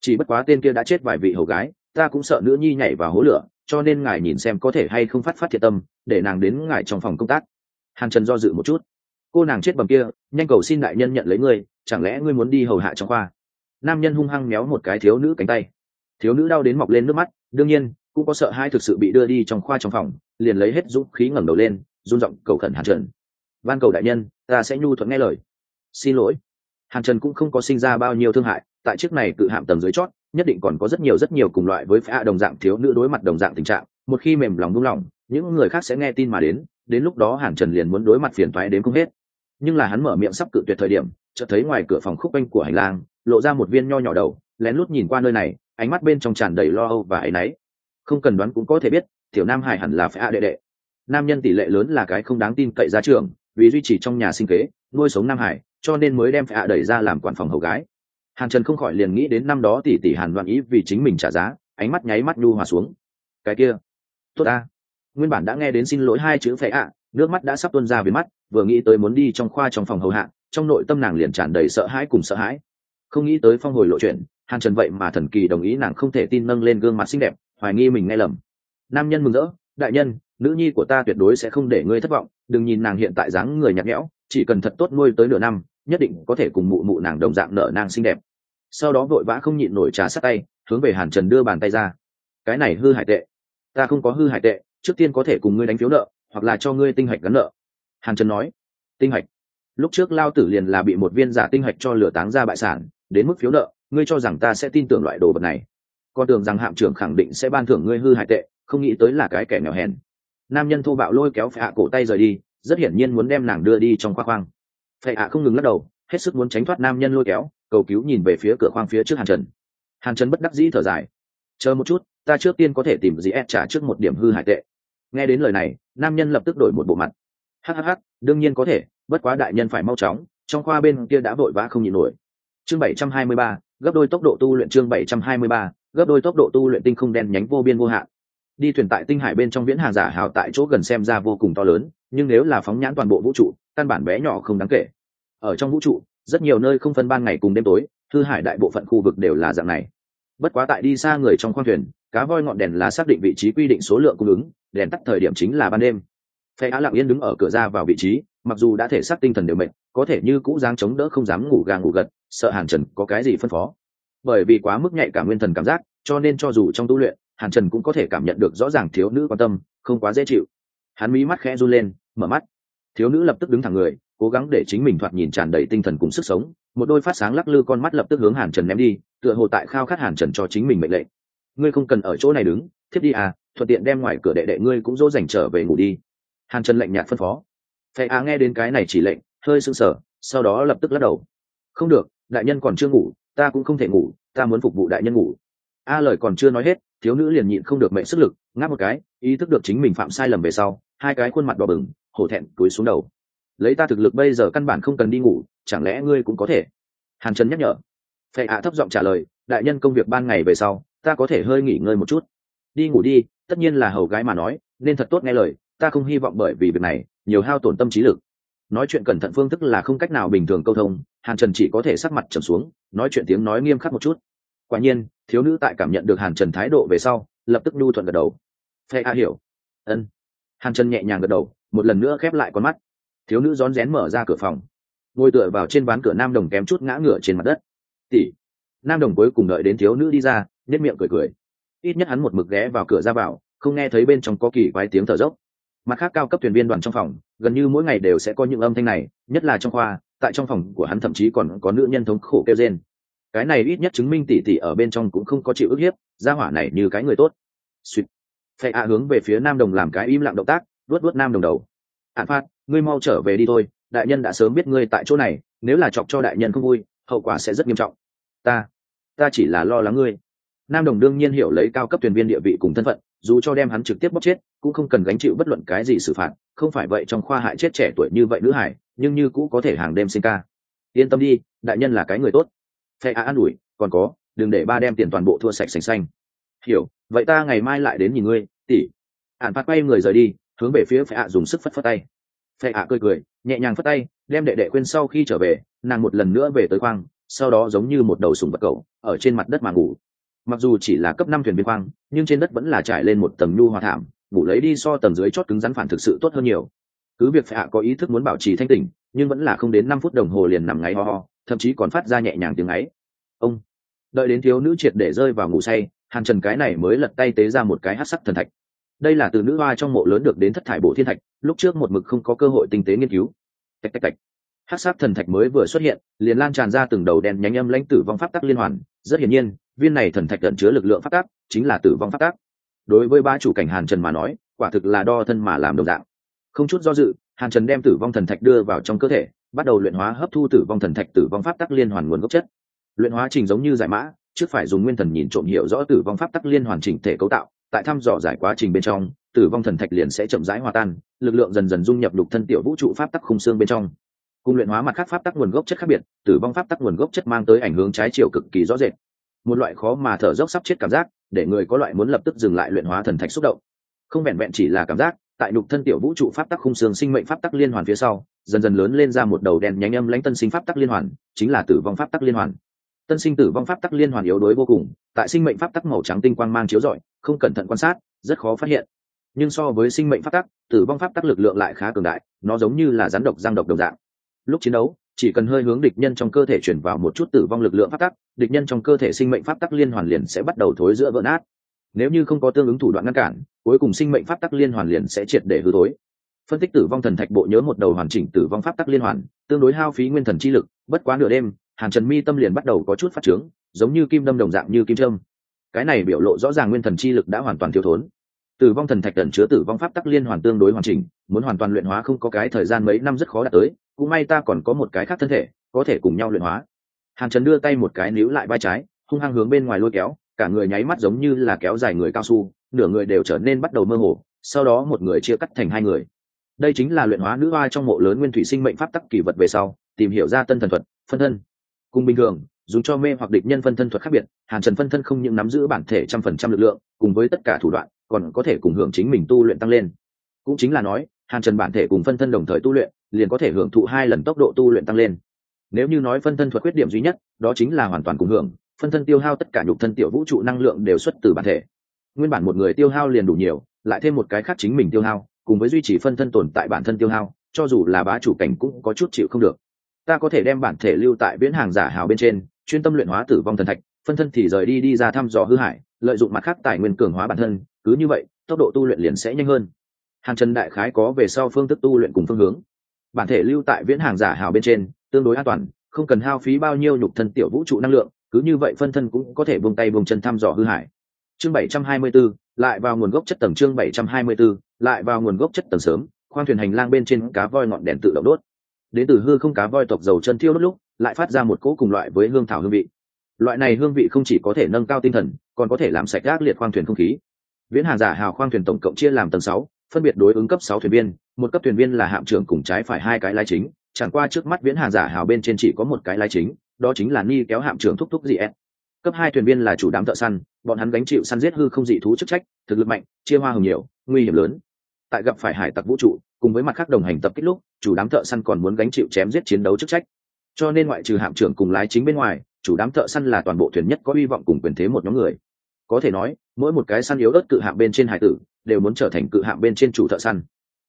Chỉ bất quá tên kia đã chết vài vị hầu gái, ta cũng sợ nữ nhi nhảy vào hố lửa, cho nên ngài nhìn xem có thể hay không phát phát thiệt tâm, để nàng đến ngài trong phòng công tác. Hàn trần do dự một chút. Cô nàng chết bầm kia, nhanh cầu xin đại nhân nhận lấy ngươi, chẳng lẽ ngươi muốn đi hầu hạ trong khoa? Nam nhân hung hăng méo một cái thiếu nữ cánh tay thiếu nữ đau đến mọc lên nước mắt đương nhiên cũng có sợ hai thực sự bị đưa đi trong khoa trong phòng liền lấy hết dũng khí ngẩng đầu lên run giọng cầu khẩn hàn trần. Van cầu đại nhân ta sẽ nhu thuận nghe lời. Xin lỗi. Hàn trần cũng không có sinh ra bao nhiêu thương hại tại chiếc này tự hạm tầng dưới chót nhất định còn có rất nhiều rất nhiều cùng loại với phá đồng dạng thiếu nữ đối mặt đồng dạng tình trạng một khi mềm lòng buông lòng, những người khác sẽ nghe tin mà đến đến lúc đó hàn trần liền muốn đối mặt phiền toái đến không hết. Nhưng là hắn mở miệng sắp cự tuyệt thời điểm chợt thấy ngoài cửa phòng khúc quanh của hành lang lộ ra một viên nho nhỏ đầu lén lút nhìn qua nơi này ánh mắt bên trong tràn đầy lo âu và áy náy. Không cần đoán cũng có thể biết, tiểu nam hải hẳn là phải a đệ đệ. Nam nhân tỷ lệ lớn là cái không đáng tin cậy ra trường vì duy trì trong nhà sinh kế, nuôi sống nam hải, cho nên mới đem phải a đẩy ra làm quản phòng hầu gái. Hàn trần không khỏi liền nghĩ đến năm đó tỷ tỷ hàn đoạn ý vì chính mình trả giá, ánh mắt nháy mắt nhu hòa xuống. Cái kia, tốt ta. Nguyên bản đã nghe đến xin lỗi hai chữ phải ạ, nước mắt đã sắp tuôn ra về mắt, vừa nghĩ tới muốn đi trong khoa trong phòng hầu hạ, trong nội tâm nàng liền tràn đầy sợ hãi cùng sợ hãi. Không nghĩ tới phong hồi lộ chuyện hàn trần vậy mà thần kỳ đồng ý nàng không thể tin nâng lên gương mặt xinh đẹp, hoài nghi mình nghe lầm. Nam nhân mừng rỡ, đại nhân, nữ nhi của ta tuyệt đối sẽ không để ngươi thất vọng, đừng nhìn nàng hiện tại dáng người nhạt nhẽo, chỉ cần thật tốt nuôi tới nửa năm, nhất định có thể cùng mụ mụ nàng đồng dạng nở nàng xinh đẹp. Sau đó vội vã không nhịn nổi trà sát tay, hướng về hàn trần đưa bàn tay ra. Cái này hư hải tệ, ta không có hư hải tệ, trước tiên có thể cùng ngươi đánh phiếu nợ, hoặc là cho ngươi tinh hạch gắn nợ. Hàn trần nói, tinh hạch. Lúc trước lao tử liền là bị một viên giả tinh hạch cho lửa táng ra bại sản, đến mức phiếu nợ ngươi cho rằng ta sẽ tin tưởng loại đồ vật này. Con tưởng rằng hạm trưởng khẳng định sẽ ban thưởng ngươi hư hại tệ, không nghĩ tới là cái kẻ nghèo hèn. Nam nhân thô bạo lôi kéo phệ hạ cổ tay rời đi, rất hiển nhiên muốn đem nàng đưa đi trong khoa khoang. Phệ hạ không ngừng lắc đầu, hết sức muốn tránh thoát nam nhân lôi kéo, cầu cứu nhìn về phía cửa khoang phía trước hàn trần. Hàn trần bất đắc dĩ thở dài. Chờ một chút, ta trước tiên có thể tìm gì ép trả trước một điểm hư hại tệ. Nghe đến lời này, nam nhân lập tức đổi một bộ mặt. Hhh đương nhiên có thể, bất quá đại nhân phải mau chóng, trong khoa bên kia đã vội vã không nhịn nổi chương bảy trăm hai mươi ba, gấp đôi tốc độ tu luyện chương bảy trăm hai mươi ba, gấp đôi tốc độ tu luyện tinh không đen nhánh vô biên vô hạn. Đi thuyền tại tinh hải bên trong viễn hàng giả hào tại chỗ gần xem ra vô cùng to lớn, nhưng nếu là phóng nhãn toàn bộ vũ trụ, căn bản bé nhỏ không đáng kể. Ở trong vũ trụ, rất nhiều nơi không phân ban ngày cùng đêm tối thư hải đại bộ phận khu vực đều là dạng này. Bất quá tại đi xa người trong khoang thuyền, cá voi ngọn đèn là xác định vị trí quy định số lượng cung ứng, đèn tắt thời điểm chính là ban đêm phe á lặng yên đứng ở cửa ra vào vị trí, mặc dù đã thể xác tinh thần đều mệt, có thể như cũ dáng chống đỡ không dám ngủ gà ngủ gật, sợ hàn trần có cái gì phân phó. Bởi vì quá mức nhạy cả nguyên thần cảm giác, cho nên cho dù trong tu luyện, hàn trần cũng có thể cảm nhận được rõ ràng thiếu nữ quan tâm, không quá dễ chịu. Hắn mí mắt khẽ run lên, mở mắt. Thiếu nữ lập tức đứng thẳng người, cố gắng để chính mình thoạt nhìn tràn đầy tinh thần cùng sức sống. Một đôi phát sáng lắc lư con mắt lập tức hướng hàn trần ném đi, tựa hồ tại khao khát hàn trần cho chính mình mệnh lệnh. Ngươi không cần ở chỗ này đứng, thiếp đi à thuận tiện đem ngoài cửa đệ đệ ngươi cũng dỗ dành trở về ngủ đi hàn trần lệnh nhạt phân phó. Phệ á nghe đến cái này chỉ lệnh, hơi sưng sở sau đó lập tức lắc đầu. Không được, đại nhân còn chưa ngủ, ta cũng không thể ngủ, ta muốn phục vụ đại nhân ngủ. A à, lời còn chưa nói hết, thiếu nữ liền nhịn không được mệnh sức lực, ngáp một cái, ý thức được chính mình phạm sai lầm về sau, hai cái khuôn mặt đỏ bừng, hổ thẹn cúi xuống đầu. Lấy ta thực lực bây giờ căn bản không cần đi ngủ, chẳng lẽ ngươi cũng có thể? Hàn trần nhắc nhở. Phệ ạ thấp giọng trả lời, đại nhân công việc ban ngày về sau, ta có thể hơi nghỉ ngơi một chút. Đi ngủ đi, tất nhiên là hầu gái mà nói, nên thật tốt nghe lời ta không hy vọng bởi vì việc này, nhiều hao tổn tâm trí lực. Nói chuyện cẩn thận phương thức là không cách nào bình thường câu thông, hàn trần chỉ có thể sắc mặt trầm xuống, nói chuyện tiếng nói nghiêm khắc một chút. Quả nhiên, thiếu nữ tại cảm nhận được hàn trần thái độ về sau, lập tức nhu thuận gật đầu. Phe a hiểu. Ân. Hàn trần nhẹ nhàng gật đầu, một lần nữa khép lại con mắt. Thiếu nữ rón rén mở ra cửa phòng. Ngồi tựa vào trên ván cửa nam đồng kém chút ngã ngửa trên mặt đất. Tỷ. Nam đồng cuối cùng đợi đến thiếu nữ đi ra nhất miệng cười cười. Ít nhất hắn một mực ghé vào cửa ra vào, không nghe thấy bên trong có kỳ quái tiếng thở dốc mặt khác cao cấp thuyền viên đoàn trong phòng, gần như mỗi ngày đều sẽ có những âm thanh này, nhất là trong khoa, tại trong phòng của hắn thậm chí còn có nữ nhân thống khổ kêu trên cái này ít nhất chứng minh tỷ tỷ ở bên trong cũng không có chịu ức hiếp ra hỏa này như cái người tốt. Suýt phệ ạ hướng về phía nam đồng làm cái im lặng động tác luốt luốt nam đồng đầu. Hạn phát, ngươi mau trở về đi thôi, đại nhân đã sớm biết ngươi tại chỗ này, nếu là chọc cho đại nhân không vui, hậu quả sẽ rất nghiêm trọng. Ta ta chỉ là lo lắng ngươi. Nam đồng đương nhiên hiểu lấy cao cấp thuyền viên địa vị cùng thân phận dù cho đem hắn trực tiếp bóc chết, cũng không cần gánh chịu bất luận cái gì xử phạt, không phải vậy trong khoa hại chết trẻ tuổi như vậy nữ hải, nhưng như cũ có thể hàng đêm sinh ca. Yên tâm đi, đại nhân là cái người tốt. Phe a an ủi, còn có, đừng để ba đem tiền toàn bộ thua sạch sành xanh. Hiểu, vậy ta ngày mai lại đến nhìn ngươi, tỷ. Ạn phạt quay người rời đi, hướng về phía phệ a dùng sức phất phất tay. Phệ a cười cười, nhẹ nhàng phất tay, đem đệ đệ quên sau khi trở về, nàng một lần nữa về tới khoang, sau đó giống như một đầu sùng vật cầu, ở trên mặt đất mà ngủ mặc dù chỉ là cấp năm thuyền viên khoang, nhưng trên đất vẫn là trải lên một tầng nhu hòa thảm, ngủ lấy đi so tầng dưới chót cứng rắn phản thực sự tốt hơn nhiều. Cứ việc phải hạ có ý thức muốn bảo trì thanh tỉnh, nhưng vẫn là không đến năm phút đồng hồ liền nằm ngáy ho ho, thậm chí còn phát ra nhẹ nhàng tiếng ấy. Ông, đợi đến thiếu nữ triệt để rơi vào ngủ say, hàn trần cái này mới lật tay tế ra một cái hát sắc thần thạch. Đây là từ nữ hoa trong mộ lớn được đến thất thải bộ thiên thạch, lúc trước một mực không có cơ hội tinh tế nghiên cứu. Tạch tạch tạch. Hát sắc thần thạch mới vừa xuất hiện, liền lan tràn ra từng đầu đèn nhánh âm lãnh tử vong pháp tắc liên hoàn rất hiển nhiên viên này thần thạch cận chứa lực lượng pháp tác, chính là tử vong pháp tác. đối với ba chủ cảnh hàn trần mà nói quả thực là đo thân mà làm đồng dạng. Không chút do dự hàn trần đem tử vong thần thạch đưa vào trong cơ thể bắt đầu luyện hóa hấp thu tử vong thần thạch tử vong pháp tắc liên hoàn nguồn gốc chất. Luyện hóa trình giống như giải mã trước phải dùng nguyên thần nhìn trộm hiểu rõ tử vong pháp tắc liên hoàn chỉnh thể cấu tạo tại thăm dò giải quá trình bên trong tử vong thần thạch liền sẽ chậm rãi hòa tan lực lượng dần dần dung nhập lục thân tiểu vũ trụ pháp tắc khung xương bên trong cùng luyện hóa mặt khác pháp tắc nguồn gốc chất khác biệt, tử vong pháp tắc nguồn gốc chất mang tới ảnh hưởng trái chiều cực kỳ rõ rệt. Một loại khó mà thở dốc sắp chết cảm giác, để người có loại muốn lập tức dừng lại luyện hóa thần thạch xúc động. Không vẹn vẹn chỉ là cảm giác, tại nhục thân tiểu vũ trụ pháp tắc khung xương sinh mệnh pháp tắc liên hoàn phía sau, dần dần lớn lên ra một đầu đèn nhánh âm lãnh tân sinh pháp tắc liên hoàn, chính là tử vong pháp tắc liên hoàn. Tân sinh tử vong pháp tắc liên hoàn yếu đuối vô cùng, tại sinh mệnh pháp tắc màu trắng tinh quang mang chiếu rọi, không cẩn thận quan sát, rất khó phát hiện. Nhưng so với sinh mệnh pháp tắc, tử vong pháp tắc lực lượng lại khá cường đại, nó giống như là rắn độc giang độc đồng dạng lúc chiến đấu, chỉ cần hơi hướng địch nhân trong cơ thể chuyển vào một chút tử vong lực lượng pháp tắc, địch nhân trong cơ thể sinh mệnh pháp tắc liên hoàn liền sẽ bắt đầu thối giữa vỡ nát. Nếu như không có tương ứng thủ đoạn ngăn cản, cuối cùng sinh mệnh pháp tắc liên hoàn liền sẽ triệt để hư thối. Phân tích tử vong thần thạch bộ nhớ một đầu hoàn chỉnh tử vong pháp tắc liên hoàn, tương đối hao phí nguyên thần chi lực, bất quá nửa đêm, hàn trần mi tâm liền bắt đầu có chút phát trướng, giống như kim đâm đồng dạng như kim trâm cái này biểu lộ rõ ràng nguyên thần chi lực đã hoàn toàn thiếu thốn. Tử vong thần thạch tẩn chứa tử vong pháp tắc liên hoàn tương đối hoàn chỉnh, muốn hoàn toàn luyện hóa không có cái thời gian mấy năm rất khó đạt tới cũng may ta còn có một cái khác thân thể, có thể cùng nhau luyện hóa. Hàn trần đưa tay một cái níu lại vai trái, hung hăng hướng bên ngoài lôi kéo, cả người nháy mắt giống như là kéo dài người cao su, nửa người đều trở nên bắt đầu mơ hồ, sau đó một người chia cắt thành hai người. Đây chính là luyện hóa nữ hoa trong mộ lớn nguyên thủy sinh mệnh pháp tắc kỳ vật về sau, tìm hiểu ra tân thần thuật, phân thân. Cùng bình thường, dùng cho mê hoặc địch nhân phân thân thuật khác biệt, hàn trần phân thân không những nắm giữ bản thể trăm phần trăm lực lượng, cùng với tất cả thủ đoạn, còn có thể cùng hưởng chính mình tu luyện tăng lên. Cũng chính là nói hàn trần bản thể cùng phân thân đồng thời tu luyện, liền có thể hưởng thụ hai lần tốc độ tu luyện tăng lên. Nếu như nói phân thân thuật khuyết điểm duy nhất, đó chính là hoàn toàn cùng hưởng, phân thân tiêu hao tất cả nhục thân tiểu vũ trụ năng lượng đều xuất từ bản thể. Nguyên bản một người tiêu hao liền đủ nhiều, lại thêm một cái khác chính mình tiêu hao, cùng với duy trì phân thân tồn tại bản thân tiêu hao, cho dù là bá chủ cảnh cũng có chút chịu không được. Ta có thể đem bản thể lưu tại viễn hàng giả hào bên trên, chuyên tâm luyện hóa tử vong thần thạch, phân thân thì rời đi đi ra thăm dò hư hại, lợi dụng mặt khác tài nguyên cường hóa bản thân, cứ như vậy, tốc độ tu luyện liền sẽ nhanh hơn hàn trần đại khái có về sau phương thức tu luyện cùng phương hướng. Bản thể lưu tại viễn hàng giả hào bên trên tương đối an toàn không cần hao phí bao nhiêu nhục thân tiểu vũ trụ năng lượng cứ như vậy phân thân cũng có thể buông tay buông chân thăm dò hư hại. Chương 724, lại vào nguồn gốc chất tầng chương 724, lại vào nguồn gốc chất tầng sớm khoang thuyền hành lang bên trên cá voi ngọn đèn tự động đốt. Đến từ hư không cá voi tộc dầu chân thiêu đốt lúc lại phát ra một cỗ cùng loại với hương thảo hương vị. Loại này hương vị không chỉ có thể nâng cao tinh thần còn có thể làm sạch gác liệt khoang thuyền không khí. Viễn hàng giả hào khoang thuyền tổng cộng chia làm tầng sáu phân biệt đối ứng cấp sáu thuyền viên, một cấp thuyền viên là hạm trưởng cùng trái phải hai cái lái chính, chẳng qua trước mắt viễn hàng giả hào bên trên chỉ có một cái lái chính, đó chính là ni kéo hạm trưởng thúc thúc dị ed. Cấp hai thuyền viên là chủ đám thợ săn, bọn hắn gánh chịu săn giết hư không dị thú chức trách, thực lực mạnh, chia hoa hồng nhiều, nguy hiểm lớn. Tại gặp phải hải tặc vũ trụ, cùng với mặt khác đồng hành tập kích lúc, chủ đám thợ săn còn muốn gánh chịu chém giết chiến đấu chức trách. Cho nên ngoại trừ hạm trưởng cùng lái chính bên ngoài, chủ đám thợ săn là toàn bộ thuyền nhất có hy vọng cùng quyền thế một nhóm người có thể nói, mỗi một cái săn yếu ớt cự hạng bên trên hải tử, đều muốn trở thành cự hạng bên trên chủ thợ săn.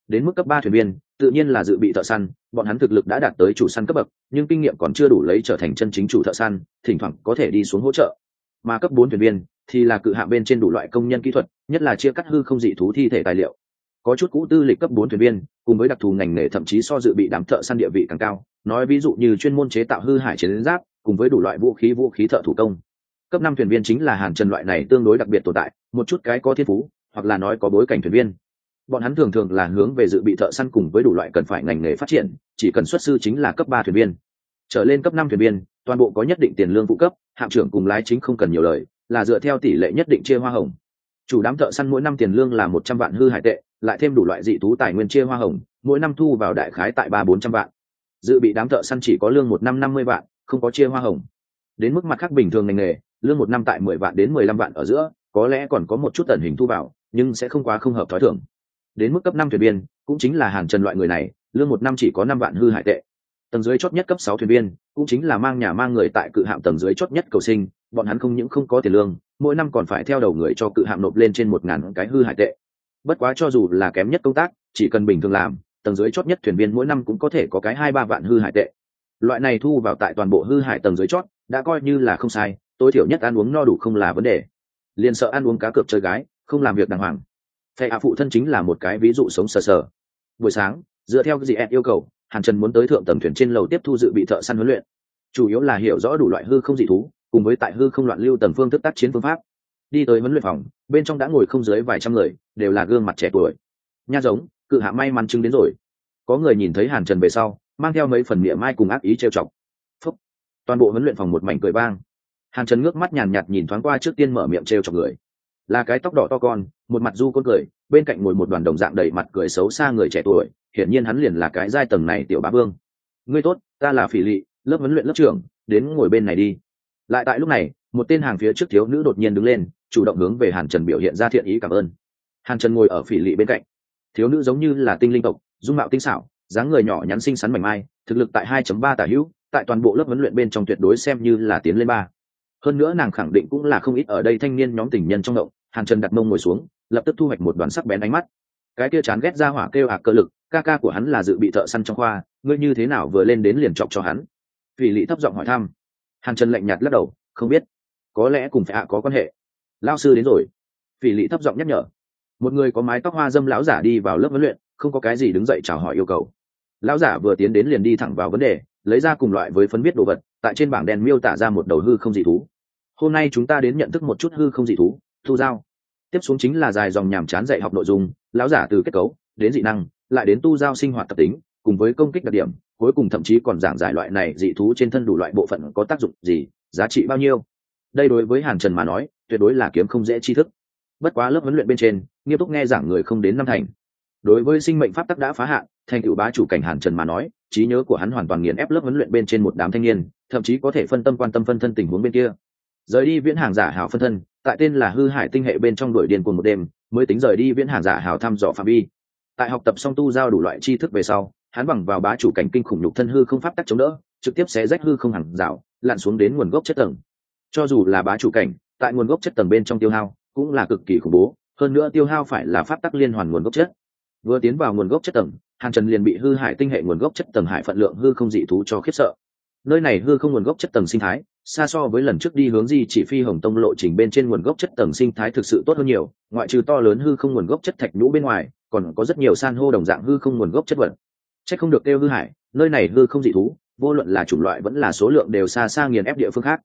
Đến mức cấp ba thuyền viên, tự nhiên là dự bị thợ săn, bọn hắn thực lực đã đạt tới chủ săn cấp bậc, nhưng kinh nghiệm còn chưa đủ lấy trở thành chân chính chủ thợ săn, thỉnh thoảng có thể đi xuống hỗ trợ. Mà cấp bốn thuyền viên, thì là cự hạng bên trên đủ loại công nhân kỹ thuật, nhất là chia cắt hư không dị thú thi thể tài liệu. Có chút cũ tư lịch cấp bốn thuyền viên, cùng với đặc thù ngành nghề thậm chí so dự bị đám thợ săn địa vị càng cao, nói ví dụ như chuyên môn chế tạo hư hải chiến giáp, cùng với đủ loại vũ khí vũ khí thợ thủ công cấp năm thuyền viên chính là hàn trần loại này tương đối đặc biệt tồn tại, một chút cái có thiên phú, hoặc là nói có bối cảnh thuyền viên. Bọn hắn thường thường là hướng về dự bị thợ săn cùng với đủ loại cần phải ngành nghề phát triển, chỉ cần xuất sư chính là cấp ba thuyền viên. Trở lên cấp năm thuyền viên, toàn bộ có nhất định tiền lương phụ cấp, hạm trưởng cùng lái chính không cần nhiều lời, là dựa theo tỷ lệ nhất định chia hoa hồng. Chủ đám thợ săn mỗi năm tiền lương là một trăm vạn hư hải tệ, lại thêm đủ loại dị thú tài nguyên chia hoa hồng, mỗi năm thu vào đại khái tại ba bốn trăm vạn. Dự bị đám thợ săn chỉ có lương một năm năm mươi vạn, không có chia hoa hồng. Đến mức mặt khác bình thường ngành nghề lương một năm tại mười vạn đến mười lăm vạn ở giữa, có lẽ còn có một chút tần hình thu vào, nhưng sẽ không quá không hợp thói thường. Đến mức cấp năm thuyền viên, cũng chính là hàng trần loại người này, lương một năm chỉ có năm vạn hư hải tệ. Tầng dưới chót nhất cấp sáu thuyền viên, cũng chính là mang nhà mang người tại cự hạm tầng dưới chót nhất cầu sinh, bọn hắn không những không có tiền lương, mỗi năm còn phải theo đầu người cho cự hạm nộp lên trên một ngàn cái hư hải tệ. Bất quá cho dù là kém nhất công tác, chỉ cần bình thường làm, tầng dưới chót nhất thuyền viên mỗi năm cũng có thể có cái hai ba vạn hư hải tệ. Loại này thu vào tại toàn bộ hư hải tầng dưới chót, đã coi như là không sai tối thiểu nhất ăn uống no đủ không là vấn đề. Liền sợ ăn uống cá cược chơi gái, không làm việc đàng hoàng. Thầy hạ phụ thân chính là một cái ví dụ sống sờ sờ. Buổi sáng, dựa theo gì ed yêu cầu, hàn trần muốn tới thượng tầng thuyền trên lầu tiếp thu dự bị thợ săn huấn luyện. Chủ yếu là hiểu rõ đủ loại hư không dị thú, cùng với tại hư không loạn lưu tầng phương thức tác chiến phương pháp. Đi tới huấn luyện phòng, bên trong đã ngồi không dưới vài trăm người, đều là gương mặt trẻ tuổi. Nha giống, cự hạ may mắn chứng đến rồi. Có người nhìn thấy hàn trần về sau, mang theo mấy phần miệng mai cùng ác ý trêu chọc. Phúc. Toàn bộ huấn luyện phòng một mảnh cười vang hàn trần ngước mắt nhàn nhạt nhìn thoáng qua trước tiên mở miệng trêu chọc người. Là cái tóc đỏ to con, một mặt du con cười, bên cạnh ngồi một đoàn đồng dạng đầy mặt cười xấu xa người trẻ tuổi, hiển nhiên hắn liền là cái giai tầng này tiểu bá vương. Ngươi tốt, ta là phỉ lị, lớp huấn luyện lớp trưởng, đến ngồi bên này đi. Lại tại lúc này, một tên hàng phía trước thiếu nữ đột nhiên đứng lên, chủ động hướng về hàn trần biểu hiện ra thiện ý cảm ơn. Hàn trần ngồi ở phỉ lị bên cạnh. Thiếu nữ giống như là tinh linh tộc, dung mạo tinh xảo, dáng người nhỏ nhắn xinh xắn mảnh mai, thực lực tại 2.3 tả hữu, tại toàn bộ lớp huấn luyện bên trong tuyệt đối xem như là tiến lên ba hơn nữa nàng khẳng định cũng là không ít ở đây thanh niên nhóm tình nhân trong động, hàn trần đặt mông ngồi xuống, lập tức thu hoạch một đoàn sắc bén ánh mắt. Cái kia chán ghét ra hỏa kêu hạc cơ lực, ca ca của hắn là dự bị thợ săn trong khoa, ngươi như thế nào vừa lên đến liền chọc cho hắn? Phỉ lị thấp giọng hỏi thăm. Hàn trần lạnh nhạt lắc đầu, không biết, có lẽ cùng phải hạ có quan hệ. Lao sư đến rồi. Phỉ lị thấp giọng nhắc nhở. Một người có mái tóc hoa dâm lão giả đi vào lớp huấn luyện, không có cái gì đứng dậy chào hỏi yêu cầu. Lão giả vừa tiến đến liền đi thẳng vào vấn đề, lấy ra cùng loại với phấn biết đồ vật, tại trên bảng đèn miêu tả ra một đầu hư không dị thú hôm nay chúng ta đến nhận thức một chút hư không dị thú, thu giao. Tiếp xuống chính là dài dòng nhàm chán dạy học nội dung, lão giả từ kết cấu, đến dị năng, lại đến tu giao sinh hoạt tập tính, cùng với công kích đặc điểm, cuối cùng thậm chí còn giảng giải loại này dị thú trên thân đủ loại bộ phận có tác dụng gì, giá trị bao nhiêu. Đây đối với hàn trần mà nói, tuyệt đối là kiếm không dễ tri thức. Bất quá lớp huấn luyện bên trên, nghiêm túc nghe giảng người không đến năm thành. Đối với sinh mệnh pháp tắc đã phá hạn, thành cựu bá chủ cảnh hàn trần mà nói, trí nhớ của hắn hoàn toàn nghiền ép lớp huấn luyện bên trên một đám thanh niên, thậm chí có thể phân tâm quan tâm phân thân tình huống bên kia rời đi viễn hàng giả hảo phân thân, tại tên là hư hải tinh hệ bên trong đội điền cuồng một đêm, mới tính rời đi viễn hàng giả hảo thăm dò phạm vi. Tại học tập song tu giao đủ loại tri thức về sau, hắn bằng vào bá chủ cảnh kinh khủng nhục thân hư không pháp tắc chống đỡ, trực tiếp sẽ rách hư không hàng rào, lặn xuống đến nguồn gốc chất tầng. Cho dù là bá chủ cảnh, tại nguồn gốc chất tầng bên trong tiêu hao cũng là cực kỳ khủng bố, hơn nữa tiêu hao phải là pháp tắc liên hoàn nguồn gốc chất. Vừa tiến vào nguồn gốc chất tầng, hàn trần liền bị hư hải tinh hệ nguồn gốc chất tầng hải phận lượng hư không dị thú cho khiếp sợ. Nơi này hư không nguồn gốc chất tầng sinh thái xa so với lần trước đi hướng di chỉ phi hồng tông lộ trình bên trên nguồn gốc chất tầng sinh thái thực sự tốt hơn nhiều, ngoại trừ to lớn hư không nguồn gốc chất thạch nhũ bên ngoài, còn có rất nhiều san hô đồng dạng hư không nguồn gốc chất vật. C h ắ c không được kêu hư hải nơi này hư không dị thú, vô luận là chủng loại vẫn là số lượng đều xa xa nghiền ép địa phương khác.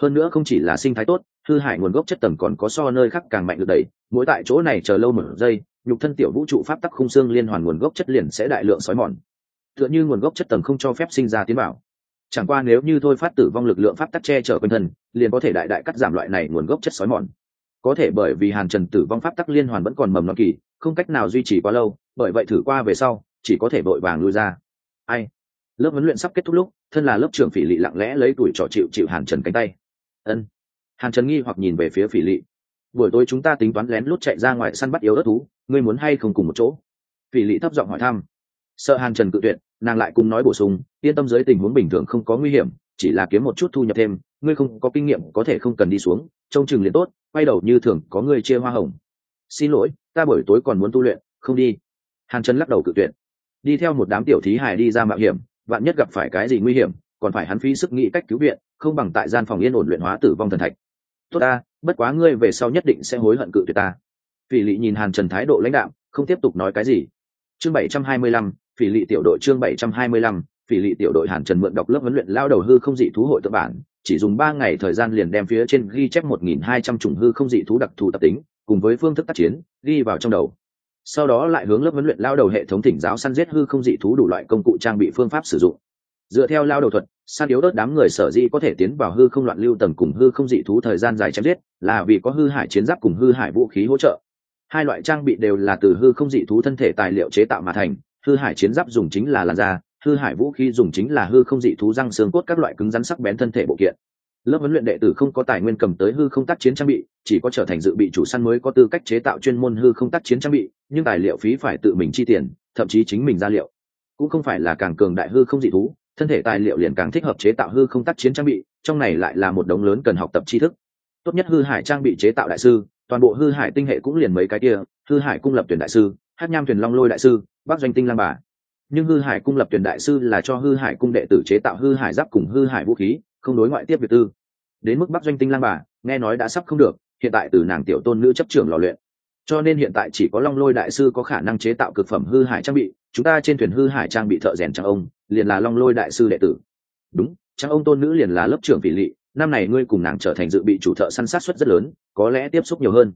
Hơn nữa không chỉ là sinh thái tốt, hư hải nguồn gốc chất tầng còn có so nơi khác càng mạnh được đẩy mỗi tại chỗ này chờ lâu một giây, nhục thân tiểu vũ trụ pháp tắc khung xương liên hoàn nguồn gốc chất liền sẽ đại lượng sói mòn. Tựa như nguồn gốc chất tầng không cho phép sinh ra tiến bảo chẳng qua nếu như thôi phát tử vong lực lượng pháp tắc che chở quanh thân, liền có thể đại đại cắt giảm loại này nguồn gốc chất sói mòn. Có thể bởi vì hàn trần tử vong pháp tắc liên hoàn vẫn còn mầm non kỳ, không cách nào duy trì quá lâu, bởi vậy thử qua về sau, chỉ có thể vội vàng lui ra. Ai? Lớp huấn luyện sắp kết thúc lúc, thân là lớp trưởng phỉ lị lặng lẽ lấy tuổi trò chịu chịu hàn trần cánh tay. Ân. Hàn trần nghi hoặc nhìn về phía phỉ lị. Buổi tối chúng ta tính toán lén lút chạy ra ngoài săn bắt yếu đất thú, ngươi muốn hay không cùng một chỗ? Phỉ lị thấp giọng hỏi thăm. Sợ hàn trần cự tuyệt nàng lại cùng nói bổ sung, yên tâm dưới tình huống bình thường không có nguy hiểm, chỉ là kiếm một chút thu nhập thêm, ngươi không có kinh nghiệm có thể không cần đi xuống, trông chừng liền tốt, quay đầu như thường, có người chia hoa hồng. Xin lỗi, ta buổi tối còn muốn tu luyện, không đi. Hàn trần lắc đầu cự tuyệt. Đi theo một đám tiểu thí hài đi ra mạo hiểm, vạn nhất gặp phải cái gì nguy hiểm, còn phải hắn phí sức nghĩ cách cứu viện, không bằng tại gian phòng yên ổn luyện hóa tử vong thần thạch. Tốt ta, bất quá ngươi về sau nhất định sẽ hối hận cự tuyệt ta. Phỉ lị nhìn hàn trần thái độ lãnh đạo không tiếp tục nói cái gì. Chương bảy trăm hai mươi lăm phỉ lị tiểu đội chương bảy trăm hai mươi lăm, phỉ lị tiểu đội hàn trần mượn đọc lớp huấn luyện lao đầu hư không dị thú hội tự bản, chỉ dùng ba ngày thời gian liền đem phía trên ghi chép một nghìn hai trăm chủng hư không dị thú đặc thù tập tính, cùng với phương thức tác chiến, ghi vào trong đầu. Sau đó lại hướng lớp huấn luyện lao đầu hệ thống thỉnh giáo săn giết hư không dị thú đủ loại công cụ trang bị phương pháp sử dụng. Dựa theo lao đầu thuật, săn yếu đớt đám người sở dĩ có thể tiến vào hư không loạn lưu tầng cùng hư không dị thú thời gian dài chém giết, là vì có hư hải chiến giáp cùng hư hải vũ khí hỗ trợ. Hai loại trang bị đều là từ hư không dị thú thân thể tài liệu chế tạo mà thành hư hải chiến giáp dùng chính là làn da, hư hải vũ khí dùng chính là hư không dị thú răng xương cốt các loại cứng rắn sắc bén thân thể bộ kiện. Lớp huấn luyện đệ tử không có tài nguyên cầm tới hư không tác chiến trang bị, chỉ có trở thành dự bị chủ săn mới có tư cách chế tạo chuyên môn hư không tác chiến trang bị, nhưng tài liệu phí phải tự mình chi tiền, thậm chí chính mình ra liệu. Cũng không phải là càng cường đại hư không dị thú, thân thể tài liệu liền càng thích hợp chế tạo hư không tác chiến trang bị, trong này lại là một đống lớn cần học tập tri thức. Tốt nhất hư hải trang bị chế tạo đại sư, toàn bộ hư hải tinh hệ cũng liền mấy cái kia, hư hải cung lập tuyển đại sư hát nham thuyền long lôi đại sư bắc doanh tinh lang bà. Nhưng hư hải cung lập tuyển đại sư là cho hư hải cung đệ tử chế tạo hư hải giáp cùng hư hải vũ khí, không đối ngoại tiếp việc tư. Đến mức bắc doanh tinh lang bà, nghe nói đã sắp không được, hiện tại từ nàng tiểu tôn nữ chấp trưởng lò luyện. Cho nên hiện tại chỉ có long lôi đại sư có khả năng chế tạo cực phẩm hư hải trang bị, chúng ta trên thuyền hư hải trang bị thợ rèn trang ông, liền là long lôi đại sư đệ tử. Đúng trang ông tôn nữ liền là lớp trưởng vị lỵ năm này ngươi cùng nàng trở thành dự bị chủ thợ săn sát xuất rất lớn, có lẽ tiếp xúc nhiều hơn.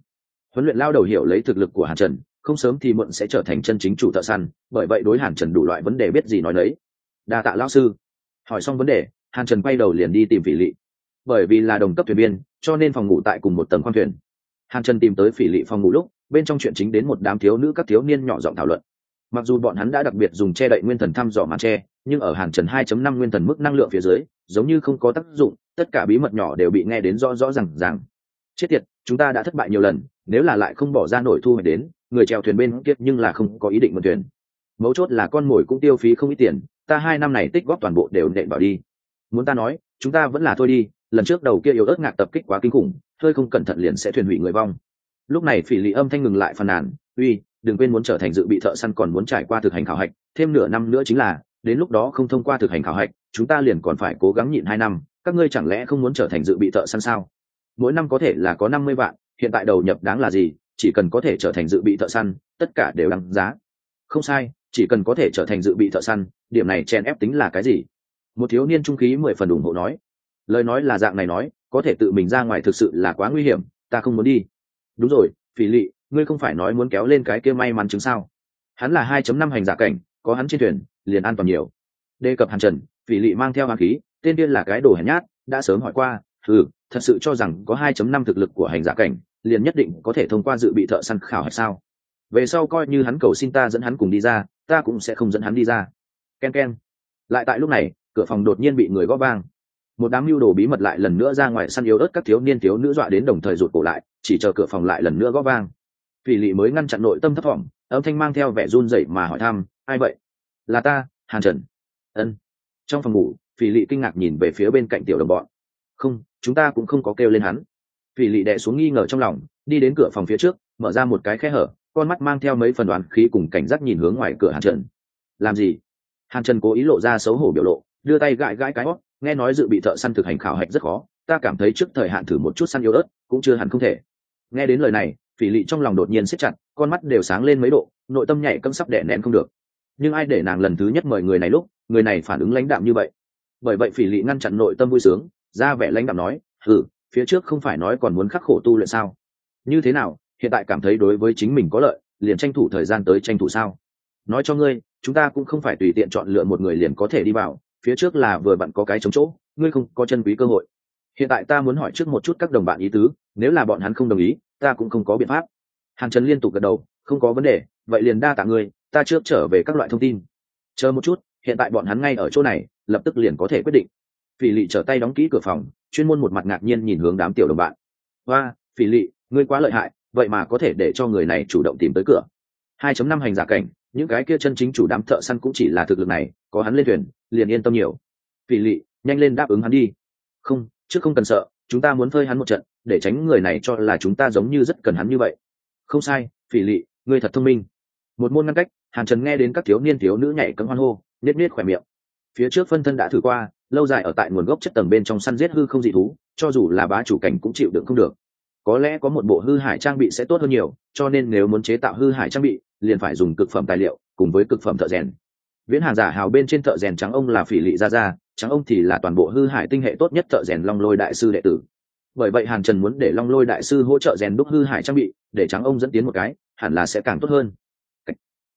Huấn luyện lao đầu hiểu lấy thực lực của hàn trần không sớm thì muộn sẽ trở thành chân chính chủ thợ săn, bởi vậy đối hàn trần đủ loại vấn đề biết gì nói đấy đa tạ Lão sư. Hỏi xong vấn đề, hàn trần quay đầu liền đi tìm phỉ lỵ bởi vì là đồng cấp thuyền viên, cho nên phòng ngủ tại cùng một tầng khoang thuyền. Hàn trần tìm tới phỉ lỵ phòng ngủ lúc, bên trong chuyện chính đến một đám thiếu nữ các thiếu niên nhỏ giọng thảo luận. Mặc dù bọn hắn đã đặc biệt dùng che đậy nguyên thần thăm dò màn che, nhưng ở hàn trần 2.5 nguyên thần mức năng lượng phía dưới, giống như không có tác dụng, tất cả bí mật nhỏ đều bị nghe đến rõ rõ r à n g rằng chết tiệt, chúng ta đã thất bại nhiều lần, nếu là lại không bỏ ra nổi thu hồi đến người chèo thuyền bên kia nhưng là không có ý định mượn thuyền. Mấu chốt là con mồi cũng tiêu phí không ít tiền, ta hai năm này tích góp toàn bộ đều nện vào đi. Muốn ta nói, chúng ta vẫn là thôi đi, lần trước đầu kia yếu ớt ngạc tập kích quá kinh khủng, hơi không cẩn thận liền sẽ thuyền hủy người vong. Lúc này phỉ lị âm thanh ngừng lại phàn nàn, uy, đừng quên muốn trở thành dự bị thợ săn còn muốn trải qua thực hành khảo hạch, thêm nửa năm nữa chính là, đến lúc đó không thông qua thực hành khảo hạch, chúng ta liền còn phải cố gắng nhịn hai năm, các ngươi chẳng lẽ không muốn trở thành dự bị thợ săn sao? Mỗi năm có thể là có năm mươi vạn, hiện tại đầu nhập đáng là gì? Chỉ cần có thể trở thành dự bị thợ săn, tất cả đều đáng giá. Không sai, chỉ cần có thể trở thành dự bị thợ săn, điểm này chèn ép tính là cái gì? Một thiếu niên trung khí mười phần ủng hộ nói. Lời nói là dạng này nói, có thể tự mình ra ngoài thực sự là quá nguy hiểm, ta không muốn đi. Đúng rồi, phỉ lị, ngươi không phải nói muốn kéo lên cái kia may mắn chứng sao? Hắn là hai chấm năm hành giả cảnh, có hắn trên thuyền, liền an toàn nhiều. Đề cập hàn trần, phỉ lị mang theo hàn khí, tên điên là cái đồ hèn nhát, đã sớm hỏi qua ừ thật sự cho rằng có 2.5 thực lực của hành giả cảnh liền nhất định có thể thông qua dự bị thợ săn khảo hay sao? Về sau coi như hắn cầu xin ta dẫn hắn cùng đi ra ta cũng sẽ không dẫn hắn đi ra. Ken ken. Lại tại lúc này cửa phòng đột nhiên bị người gõ vang. Một đám mưu đồ bí mật lại lần nữa ra ngoài săn yếu ớt các thiếu niên thiếu nữ dọa đến đồng thời rụt cổ lại chỉ chờ cửa phòng lại lần nữa gõ vang. Phỉ lị mới ngăn chặn nội tâm thấp vọng, âm thanh mang theo vẻ run rẩy mà hỏi thăm ai vậy? Là ta hàn trần. Ân. Trong phòng ngủ phỉ lị kinh ngạc nhìn về phía bên cạnh tiểu đồng bọn. Không chúng ta cũng không có kêu lên hắn phỉ lị đẻ xuống nghi ngờ trong lòng, đi đến cửa phòng phía trước, mở ra một cái khe hở, con mắt mang theo mấy phần đoán khí cùng cảnh giác nhìn hướng ngoài cửa hàn trần. Làm gì? Hàn trần cố ý lộ ra xấu hổ biểu lộ, đưa tay gãi gãi cái hót, nghe nói dự bị thợ săn thực hành khảo hạch rất khó, ta cảm thấy trước thời hạn thử một chút săn yếu ớt, cũng chưa hẳn không thể. Nghe đến lời này, phỉ lị trong lòng đột nhiên siết chặt, con mắt đều sáng lên mấy độ, nội tâm nhảy cấm sắp đẻ nén không được. Nhưng ai để nàng lần thứ nhất mời người này lúc, người này phản ứng lãnh đạm như vậy? Bởi vậy phỉ lị ngăn chặn nội tâm vui sướng, ra vẻ lãnh đạm nói ừ phía trước không phải nói còn muốn khắc khổ tu luyện sao? Như thế nào, hiện tại cảm thấy đối với chính mình có lợi, liền tranh thủ thời gian tới tranh thủ sao? Nói cho ngươi, chúng ta cũng không phải tùy tiện chọn lựa một người liền có thể đi vào, phía trước là vừa bạn có cái chống chỗ, ngươi không có chân quý cơ hội. Hiện tại ta muốn hỏi trước một chút các đồng bạn ý tứ, nếu là bọn hắn không đồng ý, ta cũng không có biện pháp. Hàn trần liên tục gật đầu, không có vấn đề, vậy liền đa tạ ngươi, ta trước trở về các loại thông tin. Chờ một chút, hiện tại bọn hắn ngay ở chỗ này, lập tức liền có thể quyết định. Phỉ lị trở tay đóng kỹ cửa phòng chuyên môn một mặt ngạc nhiên nhìn hướng đám tiểu đồng bạn. Và phỉ lị, ngươi quá lợi hại, vậy mà có thể để cho người này chủ động tìm tới cửa. 2.5 hành giả cảnh, những cái kia chân chính chủ đám thợ săn cũng chỉ là thực lực này, có hắn lên thuyền, liền yên tâm nhiều. Phỉ lị, nhanh lên đáp ứng hắn đi. Không chứ không cần sợ, chúng ta muốn phơi hắn một trận, để tránh người này cho là chúng ta giống như rất cần hắn như vậy. Không sai, phỉ lị, ngươi thật thông minh. Một môn ngăn cách, hàn trần nghe đến các thiếu niên thiếu nữ nhảy cấm hoan hô nết nết khỏe miệng. Phía trước phân thân đã thử qua lâu dài ở tại nguồn gốc chất tầng bên trong săn giết hư không dị thú, cho dù là bá chủ cảnh cũng chịu đựng không được. Có lẽ có một bộ hư hải trang bị sẽ tốt hơn nhiều, cho nên nếu muốn chế tạo hư hải trang bị, liền phải dùng cực phẩm tài liệu cùng với cực phẩm thợ rèn. Viễn hàng giả hào bên trên thợ rèn trắng ông là phỉ lị gia gia, trắng ông thì là toàn bộ hư hải tinh hệ tốt nhất thợ rèn long lôi đại sư đệ tử. Bởi vậy hàn trần muốn để long lôi đại sư hỗ trợ rèn đúc hư hải trang bị, để trắng ông dẫn tiến một cái, hẳn là sẽ càng tốt hơn.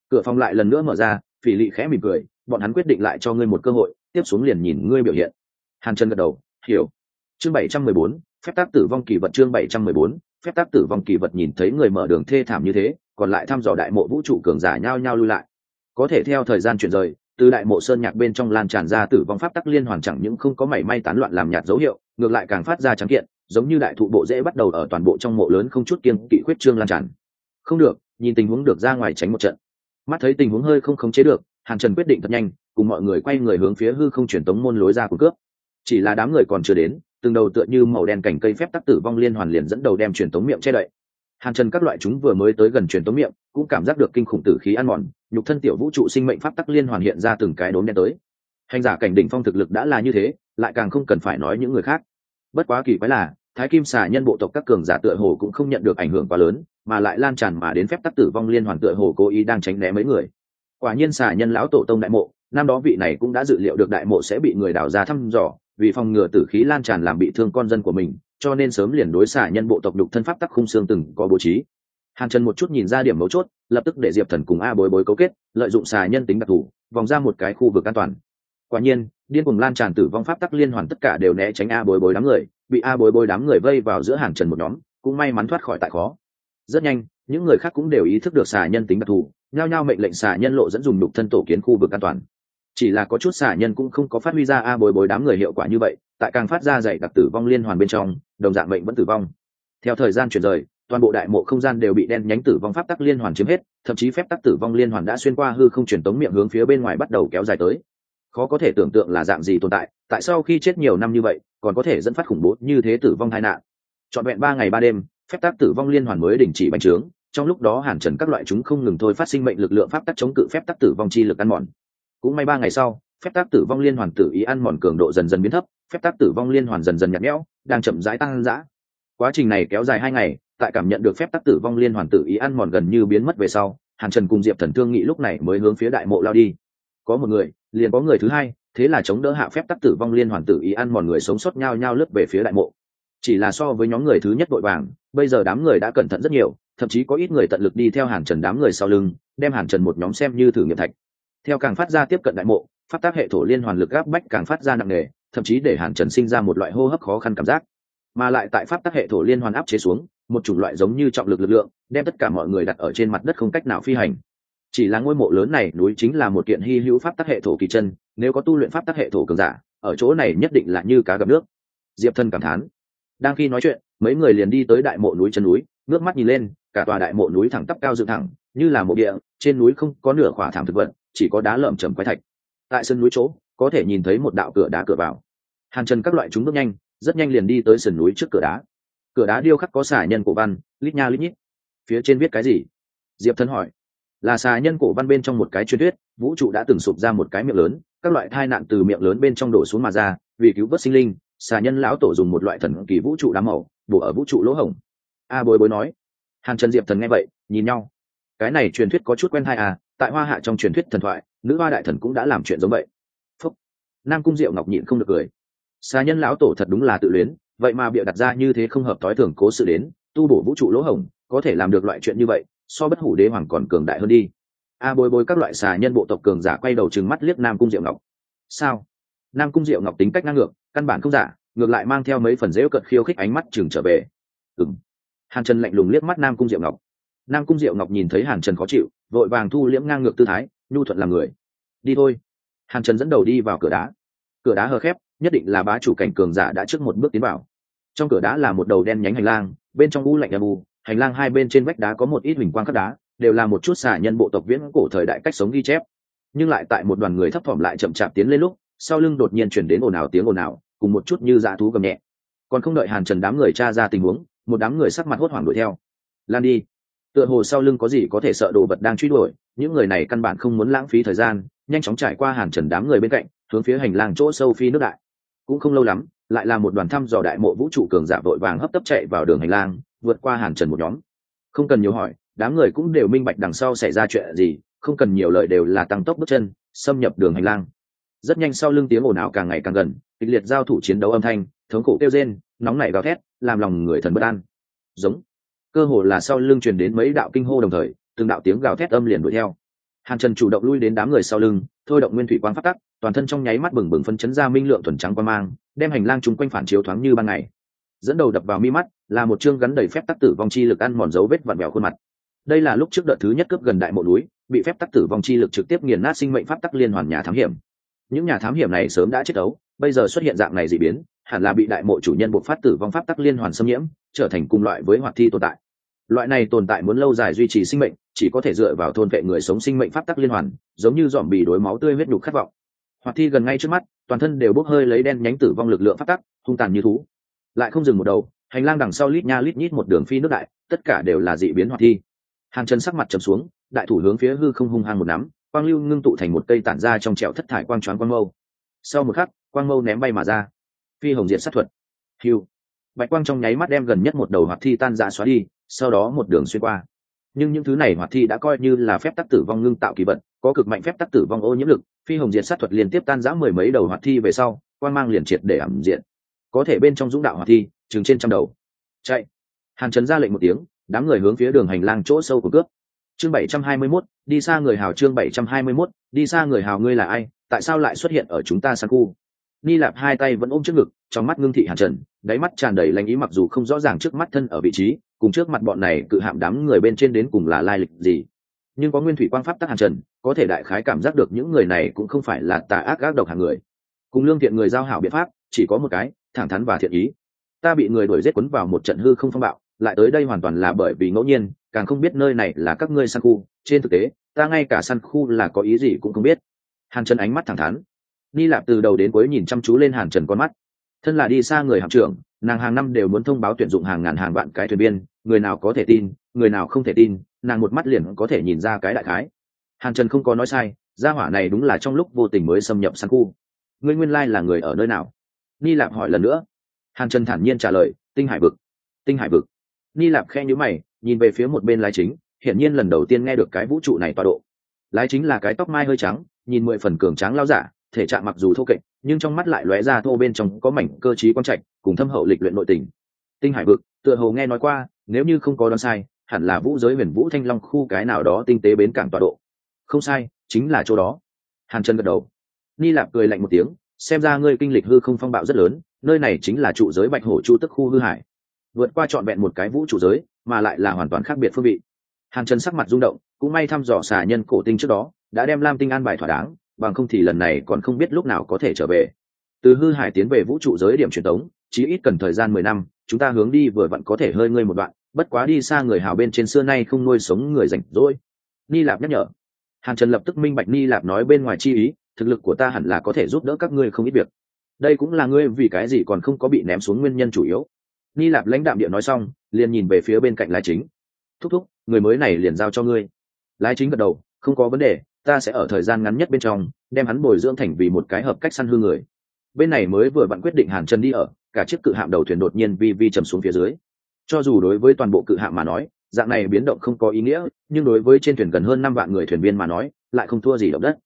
Cửa phòng lại lần nữa mở ra, phỉ lị khẽ mỉm cười, bọn hắn quyết định lại cho ngươi một cơ hội tiếp xuống liền nhìn ngươi biểu hiện. Hàn trần gật đầu, hiểu. Chương bảy trăm mười bốn, phép tác tử vong kỳ vật chương bảy trăm mười bốn, phép tác tử vong kỳ vật nhìn thấy người mở đường thê thảm như thế, còn lại thăm dò đại mộ vũ trụ cường giả nhao nhao lui lại. Có thể theo thời gian chuyển rời, từ đại mộ sơn nhạc bên trong lan tràn ra tử vong pháp tắc liên hoàn chẳng những không có mảy may tán loạn làm nhạt dấu hiệu, ngược lại càng phát ra trắng kiện, giống như đại thụ bộ dễ bắt đầu ở toàn bộ trong mộ lớn không chút kiên kỵ khuyết trương lan tràn. Không được, nhìn tình huống được ra ngoài tránh một trận. Mắt thấy tình huống hơi không khống chế được, hàn trần quyết định thật nhanh cùng mọi người quay người hướng phía hư không truyền tống môn lối ra của cướp. Chỉ là đám người còn chưa đến, từng đầu tựa như màu đen cảnh cây phép tắc tử vong liên hoàn liền dẫn đầu đem truyền tống miệng che đậy. Hàn trần các loại chúng vừa mới tới gần truyền tống miệng, cũng cảm giác được kinh khủng tử khí ăn mòn, nhục thân tiểu vũ trụ sinh mệnh pháp tắc liên hoàn hiện ra từng cái đốm đen tới. Hành giả cảnh đỉnh phong thực lực đã là như thế, lại càng không cần phải nói những người khác. Bất quá kỳ quái là, thái kim xà nhân bộ tộc các cường giả tựa hồ cũng không nhận được ảnh hưởng quá lớn, mà lại lan tràn mà đến phép tắc tử vong liên hoàn tựa hồ cố ý đang tránh né mấy người. Quả nhiên xà nhân lão tổ tông đại mộ năm đó vị này cũng đã dự liệu được đại mộ sẽ bị người đào ra thăm dò, vì phòng ngừa tử khí lan tràn làm bị thương con dân của mình, cho nên sớm liền đối xả nhân bộ tộc đục thân pháp tắc khung xương từng có bố trí. Hàn trần một chút nhìn ra điểm mấu chốt, lập tức để diệp thần cùng a bối bối cấu kết, lợi dụng xà nhân tính đặc thù, vòng ra một cái khu vực an toàn. Quả nhiên, điên cùng lan tràn tử vong pháp tắc liên hoàn tất cả đều né tránh a bối bối đám người, bị a bối bối đám người vây vào giữa hàn trần một nhóm, cũng may mắn thoát khỏi tại khó. Rất nhanh, những người khác cũng đều ý thức được xà nhân tính đặc thù, nhao nhao mệnh lệnh xà nhân lộ dẫn dùng đục thân tổ kiến khu vực an toàn chỉ là có chút xả nhân cũng không có phát huy ra a bồi bồi đám người hiệu quả như vậy, tại càng phát ra dạy đặc tử vong liên hoàn bên trong, đồng dạng mệnh vẫn tử vong. Theo thời gian chuyển rời, toàn bộ đại mộ không gian đều bị đen nhánh tử vong pháp tắc liên hoàn chiếm hết, thậm chí phép tắc tử vong liên hoàn đã xuyên qua hư không truyền tống miệng hướng phía bên ngoài bắt đầu kéo dài tới. Khó có thể tưởng tượng là dạng gì tồn tại tại sao khi chết nhiều năm như vậy, còn có thể dẫn phát khủng bố như thế tử vong tai nạn. Trọn vẹn ba ngày ba đêm, phép tắc tử vong liên hoàn mới đình chỉ bành trướng, trong lúc đó hàn trần các loại chúng không ngừng thôi phát sinh mệnh lực lượng pháp tắc chống cự phép tắc tử vong chi lực ăn mòn cũng may ba ngày sau, phép tác tử vong liên hoàn tử ý ăn mòn cường độ dần dần biến thấp, phép tác tử vong liên hoàn dần dần nhạt nhẽo, đang chậm rãi tăng dã. Quá trình này kéo dài hai ngày, tại cảm nhận được phép tác tử vong liên hoàn tử ý ăn mòn gần như biến mất về sau, hàn trần cùng diệp thần thương nghị lúc này mới hướng phía đại mộ lao đi. Có một người, liền có người thứ hai, thế là chống đỡ hạ phép tác tử vong liên hoàn tử ý ăn mòn người sống sót nhau nhau lướt về phía đại mộ. Chỉ là so với nhóm người thứ nhất vội vàng, bây giờ đám người đã cẩn thận rất nhiều, thậm chí có ít người tận lực đi theo hàn trần đám người sau lưng, đem hàn trần một nhóm xem như thử nghiệm thạch theo càng phát ra tiếp cận đại mộ phát tác hệ thổ liên hoàn lực gáp bách càng phát ra nặng nề, thậm chí để hàn trần sinh ra một loại hô hấp khó khăn cảm giác. Mà lại tại pháp tắc hệ thổ liên hoàn áp chế xuống, một chủng loại giống như trọng lực lực lượng, đem tất cả mọi người đặt ở trên mặt đất không cách nào phi hành. Chỉ là ngôi mộ lớn này núi chính là một kiện hy hữu pháp tắc hệ thổ kỳ chân, nếu có tu luyện pháp tắc hệ thổ cường giả, ở chỗ này nhất định là như cá gặp nước. Diệp thân cảm thán. Đang khi nói chuyện, mấy người liền đi tới đại mộ núi chân núi, ngước mắt nhìn lên, cả tòa đại mộ núi thẳng tắp cao dựng thẳng, như là mộ địa, trên núi không có nửa khỏa thảm thực vật chỉ có đá lởm chầm quái thạch. Tại sân núi chỗ, có thể nhìn thấy một đạo cửa đá cửa vào. Hàn trần các loại chúng bước nhanh, rất nhanh liền đi tới sườn núi trước cửa đá. Cửa đá điêu khắc có xả nhân cổ văn, lít nha lít nhít. Phía trên viết cái gì? Diệp thân hỏi. Là xà nhân cổ văn bên trong một cái truyền thuyết, vũ trụ đã từng sụp ra một cái miệng lớn, các loại tai nạn từ miệng lớn bên trong đổ xuống mà ra, vì cứu vớt sinh linh, xà nhân lão tổ dùng một loại thần kỳ vũ trụ đám màu, bổ ở vũ trụ lỗ hổng. A bối bối nói. Hàn trần diệp thần nghe vậy, nhìn nhau. Cái này truyền thuyết có chút quen hay à tại hoa hạ trong truyền thuyết thần thoại, nữ hoa đại thần cũng đã làm chuyện giống vậy. Phúc. Nam cung diệu ngọc nhịn không được cười. Xà nhân lão tổ thật đúng là tự luyến, vậy mà bịa đặt ra như thế không hợp t ố i thường cố sự đến, tu bổ vũ trụ lỗ hổng, có thể làm được loại chuyện như vậy, so bất hủ đế hoàng còn cường đại hơn đi. A à, bồi bồi các loại xà nhân bộ tộc cường giả quay đầu trừng mắt liếc nam cung diệu ngọc. Sao? Nam cung diệu ngọc tính cách ngang ngược, căn bản không giả, ngược lại mang theo mấy phần dễu cận khiêu khích ánh mắt chừng trở về. Ừng hàn trần lạnh lùng liếc mắt nam cung diệu ngọc. Nam cung diệu ngọc nhìn thấy hàn trần khó chịu vội vàng thu liễm ngang ngược tư thái, nhu thuận làm người. Đi thôi. Hàn trần dẫn đầu đi vào cửa đá. Cửa đá hờ khép, nhất định là bá chủ cảnh cường giả đã trước một bước tiến vào. Trong cửa đá là một đầu đen nhánh hành lang, bên trong u lạnh âm u. Hành lang hai bên trên vách đá có một ít hình quang khắc đá, đều là một chút xả nhân bộ tộc viễn cổ thời đại cách sống ghi chép. Nhưng lại tại một đoàn người thấp thỏm lại chậm chạp tiến lên lúc, sau lưng đột nhiên chuyển đến ồn ào tiếng ồn ào, cùng một chút như dạ thú gầm nhẹ. Còn không đợi hàn trần đám người tra ra tình huống, một đám người sắc mặt hốt hoảng đuổi theo. Lan đi tựa hồ sau lưng có gì có thể sợ đồ vật đang truy đuổi, những người này căn bản không muốn lãng phí thời gian, nhanh chóng trải qua hàn trần đám người bên cạnh, hướng phía hành lang chỗ sâu phi nước đại. Cũng không lâu lắm, lại là một đoàn thăm dò đại mộ vũ trụ cường giả vội vàng hấp tấp chạy vào đường hành lang, vượt qua hàn trần một nhóm. Không cần nhiều hỏi, đám người cũng đều minh bạch đằng sau xảy ra chuyện gì, không cần nhiều lời đều là tăng tốc bước chân, xâm nhập đường hành lang. Rất nhanh sau lưng tiếng ồn ào càng ngày càng gần, kịch liệt giao thủ chiến đấu âm thanh, thống khổ kêu rên, nóng nảy gào thét, làm lòng người thần bất an. Giống cơ hồ là sau lưng truyền đến mấy đạo kinh hô đồng thời, từng đạo tiếng gào thét âm liền đuổi theo. Hàn trần chủ động lui đến đám người sau lưng, thôi động nguyên thủy quang phát tắc, toàn thân trong nháy mắt bừng bừng phân chấn ra minh lượng thuần trắng qua mang, đem hành lang chung quanh phản chiếu thoáng như ban ngày. Dẫn đầu đập vào mi mắt, là một chương gắn đầy phép tắc tử vong chi lực ăn mòn dấu vết vặn vẹo khuôn mặt. Đây là lúc trước đợt thứ nhất cướp gần đại mộ núi, bị phép tắc tử vong chi lực trực tiếp nghiền nát sinh mệnh pháp tắc liên hoàn nhà thám hiểm. Những nhà thám hiểm này sớm đã chết đấu bây giờ xuất hiện dạng này dị biến, hẳn là bị đại mộ chủ nhân buộc phát tử vong pháp tắc liên hoàn xâm nhiễm, trở thành cùng loại với hoạt thi tồn tại. Loại này tồn tại muốn lâu dài duy trì sinh mệnh, chỉ có thể dựa vào thôn vệ người sống sinh mệnh pháp tắc liên hoàn, giống như dòm bì đối máu tươi huyết nhục khát vọng. Hoạt thi gần ngay trước mắt, toàn thân đều bốc hơi lấy đen nhánh tử vong lực lượng pháp tắc, hung tàn như thú. Lại không dừng một đầu, hành lang đằng sau lít nha lít nhít một đường phi nước đại, tất cả đều là dị biến hoạt thi. Hàng chân sắc mặt trầm xuống, đại thủ hướng phía hư không hung hăng một nắm, quang lưu ngưng tụ thành một cây tản ra trong trẹo thất thải quang choáng quang mâu. Sau một khắc quang mâu ném bay mà ra. Phi hồng diệt sát thuật. Hiu bạch quang trong nháy mắt đem gần nhất một đầu hoạt thi tan ra xóa đi sau đó một đường xuyên qua. Nhưng những thứ này hoạt thi đã coi như là phép tắc tử vong ngưng tạo kỳ vật có cực mạnh phép tắc tử vong ô nhiễm lực phi hồng diệt sát thuật liên tiếp tan giã mười mấy đầu hoạt thi về sau quan mang liền triệt để ẩm diện có thể bên trong dũng đạo hoạt thi chừng trên trăm đầu. Chạy. Hàn trấn ra lệnh một tiếng đám người hướng phía đường hành lang chỗ sâu của cướp. Chương bảy trăm hai mươi 721, đi xa người hào chương bảy trăm hai mươi 721, đi xa người hào ngươi là ai tại sao lại xuất hiện ở chúng ta sang khu? Ni lạp hai tay vẫn ôm trước ngực, trong mắt ngưng thị hàn trần, đáy mắt tràn đầy lãnh ý mặc dù không rõ ràng trước mắt thân ở vị trí, cùng trước mặt bọn này cự hạm đám người bên trên đến cùng là lai lịch gì. Nhưng có nguyên thủy quang pháp tắc hàn trần, có thể đại khái cảm giác được những người này cũng không phải là tà ác gác độc hàng người. Cùng lương thiện người giao hảo biện pháp, chỉ có một cái, thẳng thắn và thiện ý. Ta bị người đuổi giết quấn vào một trận hư không phong bạo, lại tới đây hoàn toàn là bởi vì ngẫu nhiên, càng không biết nơi này là các ngươi săn khu. Trên thực tế, ta ngay cả săn khu là có ý gì cũng không biết. Hàn trần ánh mắt thẳng thắn ni lạp từ đầu đến cuối nhìn chăm chú lên hàn trần con mắt. Thân là đi xa người hạm trưởng, nàng hàng năm đều muốn thông báo tuyển dụng hàng ngàn hàng vạn cái thuyền viên, người nào có thể tin, người nào không thể tin, nàng một mắt liền có thể nhìn ra cái đại khái. Hàn trần không có nói sai, gia hỏa này đúng là trong lúc vô tình mới xâm nhập sang khu. Ngươi nguyên lai là người ở nơi nào? Ni lạp hỏi lần nữa. Hàn trần thản nhiên trả lời, tinh hải vực. Tinh hải vực. Ni lạp khe nhữ mày, nhìn về phía một bên lái chính, hiển nhiên lần đầu tiên nghe được cái vũ trụ này tọa độ. Lái chính là cái tóc mai hơi trắng, nhìn mười phần cường tráng lao giả thể trạng mặc dù thô kệch, nhưng trong mắt lại lóe ra thô bên trong có mảnh cơ trí quan trạch cùng thâm hậu lịch luyện nội tình. Tinh hải vực, tựa hồ nghe nói qua, nếu như không có đoán sai, hẳn là vũ giới huyền vũ thanh long khu cái nào đó tinh tế bến cảng tọa độ. Không sai, chính là chỗ đó. Hàn chân gật đầu. Ni lạp cười lạnh một tiếng, xem ra ngươi kinh lịch hư không phong bạo rất lớn, nơi này chính là trụ giới bạch hổ chu tức khu hư hải. Vượt qua trọn vẹn một cái vũ trụ giới, mà lại là hoàn toàn khác biệt phương vị. Hàn trần sắc mặt rung động, cũng may thăm dò xà nhân cổ tinh trước đó, đã đem lam tinh an bài thỏa đáng bằng không thì lần này còn không biết lúc nào có thể trở về. Từ hư hải tiến về vũ trụ giới điểm truyền tống, chí ít cần thời gian mười năm, chúng ta hướng đi vừa vặn có thể hơi ngơi một đoạn, bất quá đi xa người hào bên trên xưa nay không nuôi sống người rảnh rỗi. Ni lạp nhắc nhở. Hàn trần lập tức minh bạch ni lạp nói bên ngoài chi ý, thực lực của ta hẳn là có thể giúp đỡ các ngươi không ít việc. Đây cũng là ngươi vì cái gì còn không có bị ném xuống nguyên nhân chủ yếu. Ni lạp lãnh đạm địa nói xong, liền nhìn về phía bên cạnh lái chính. Thúc thúc, người mới này liền giao cho ngươi. Lái chính gật đầu, không có vấn đề ta sẽ ở thời gian ngắn nhất bên trong, đem hắn bồi dưỡng thành vì một cái hợp cách săn hư người. Bên này mới vừa vặn quyết định hàn chân đi ở, cả chiếc cự hạm đầu thuyền đột nhiên vi vi chầm xuống phía dưới. Cho dù đối với toàn bộ cự hạm mà nói, dạng này biến động không có ý nghĩa, nhưng đối với trên thuyền gần hơn năm vạn người thuyền viên mà nói, lại không thua gì động đất.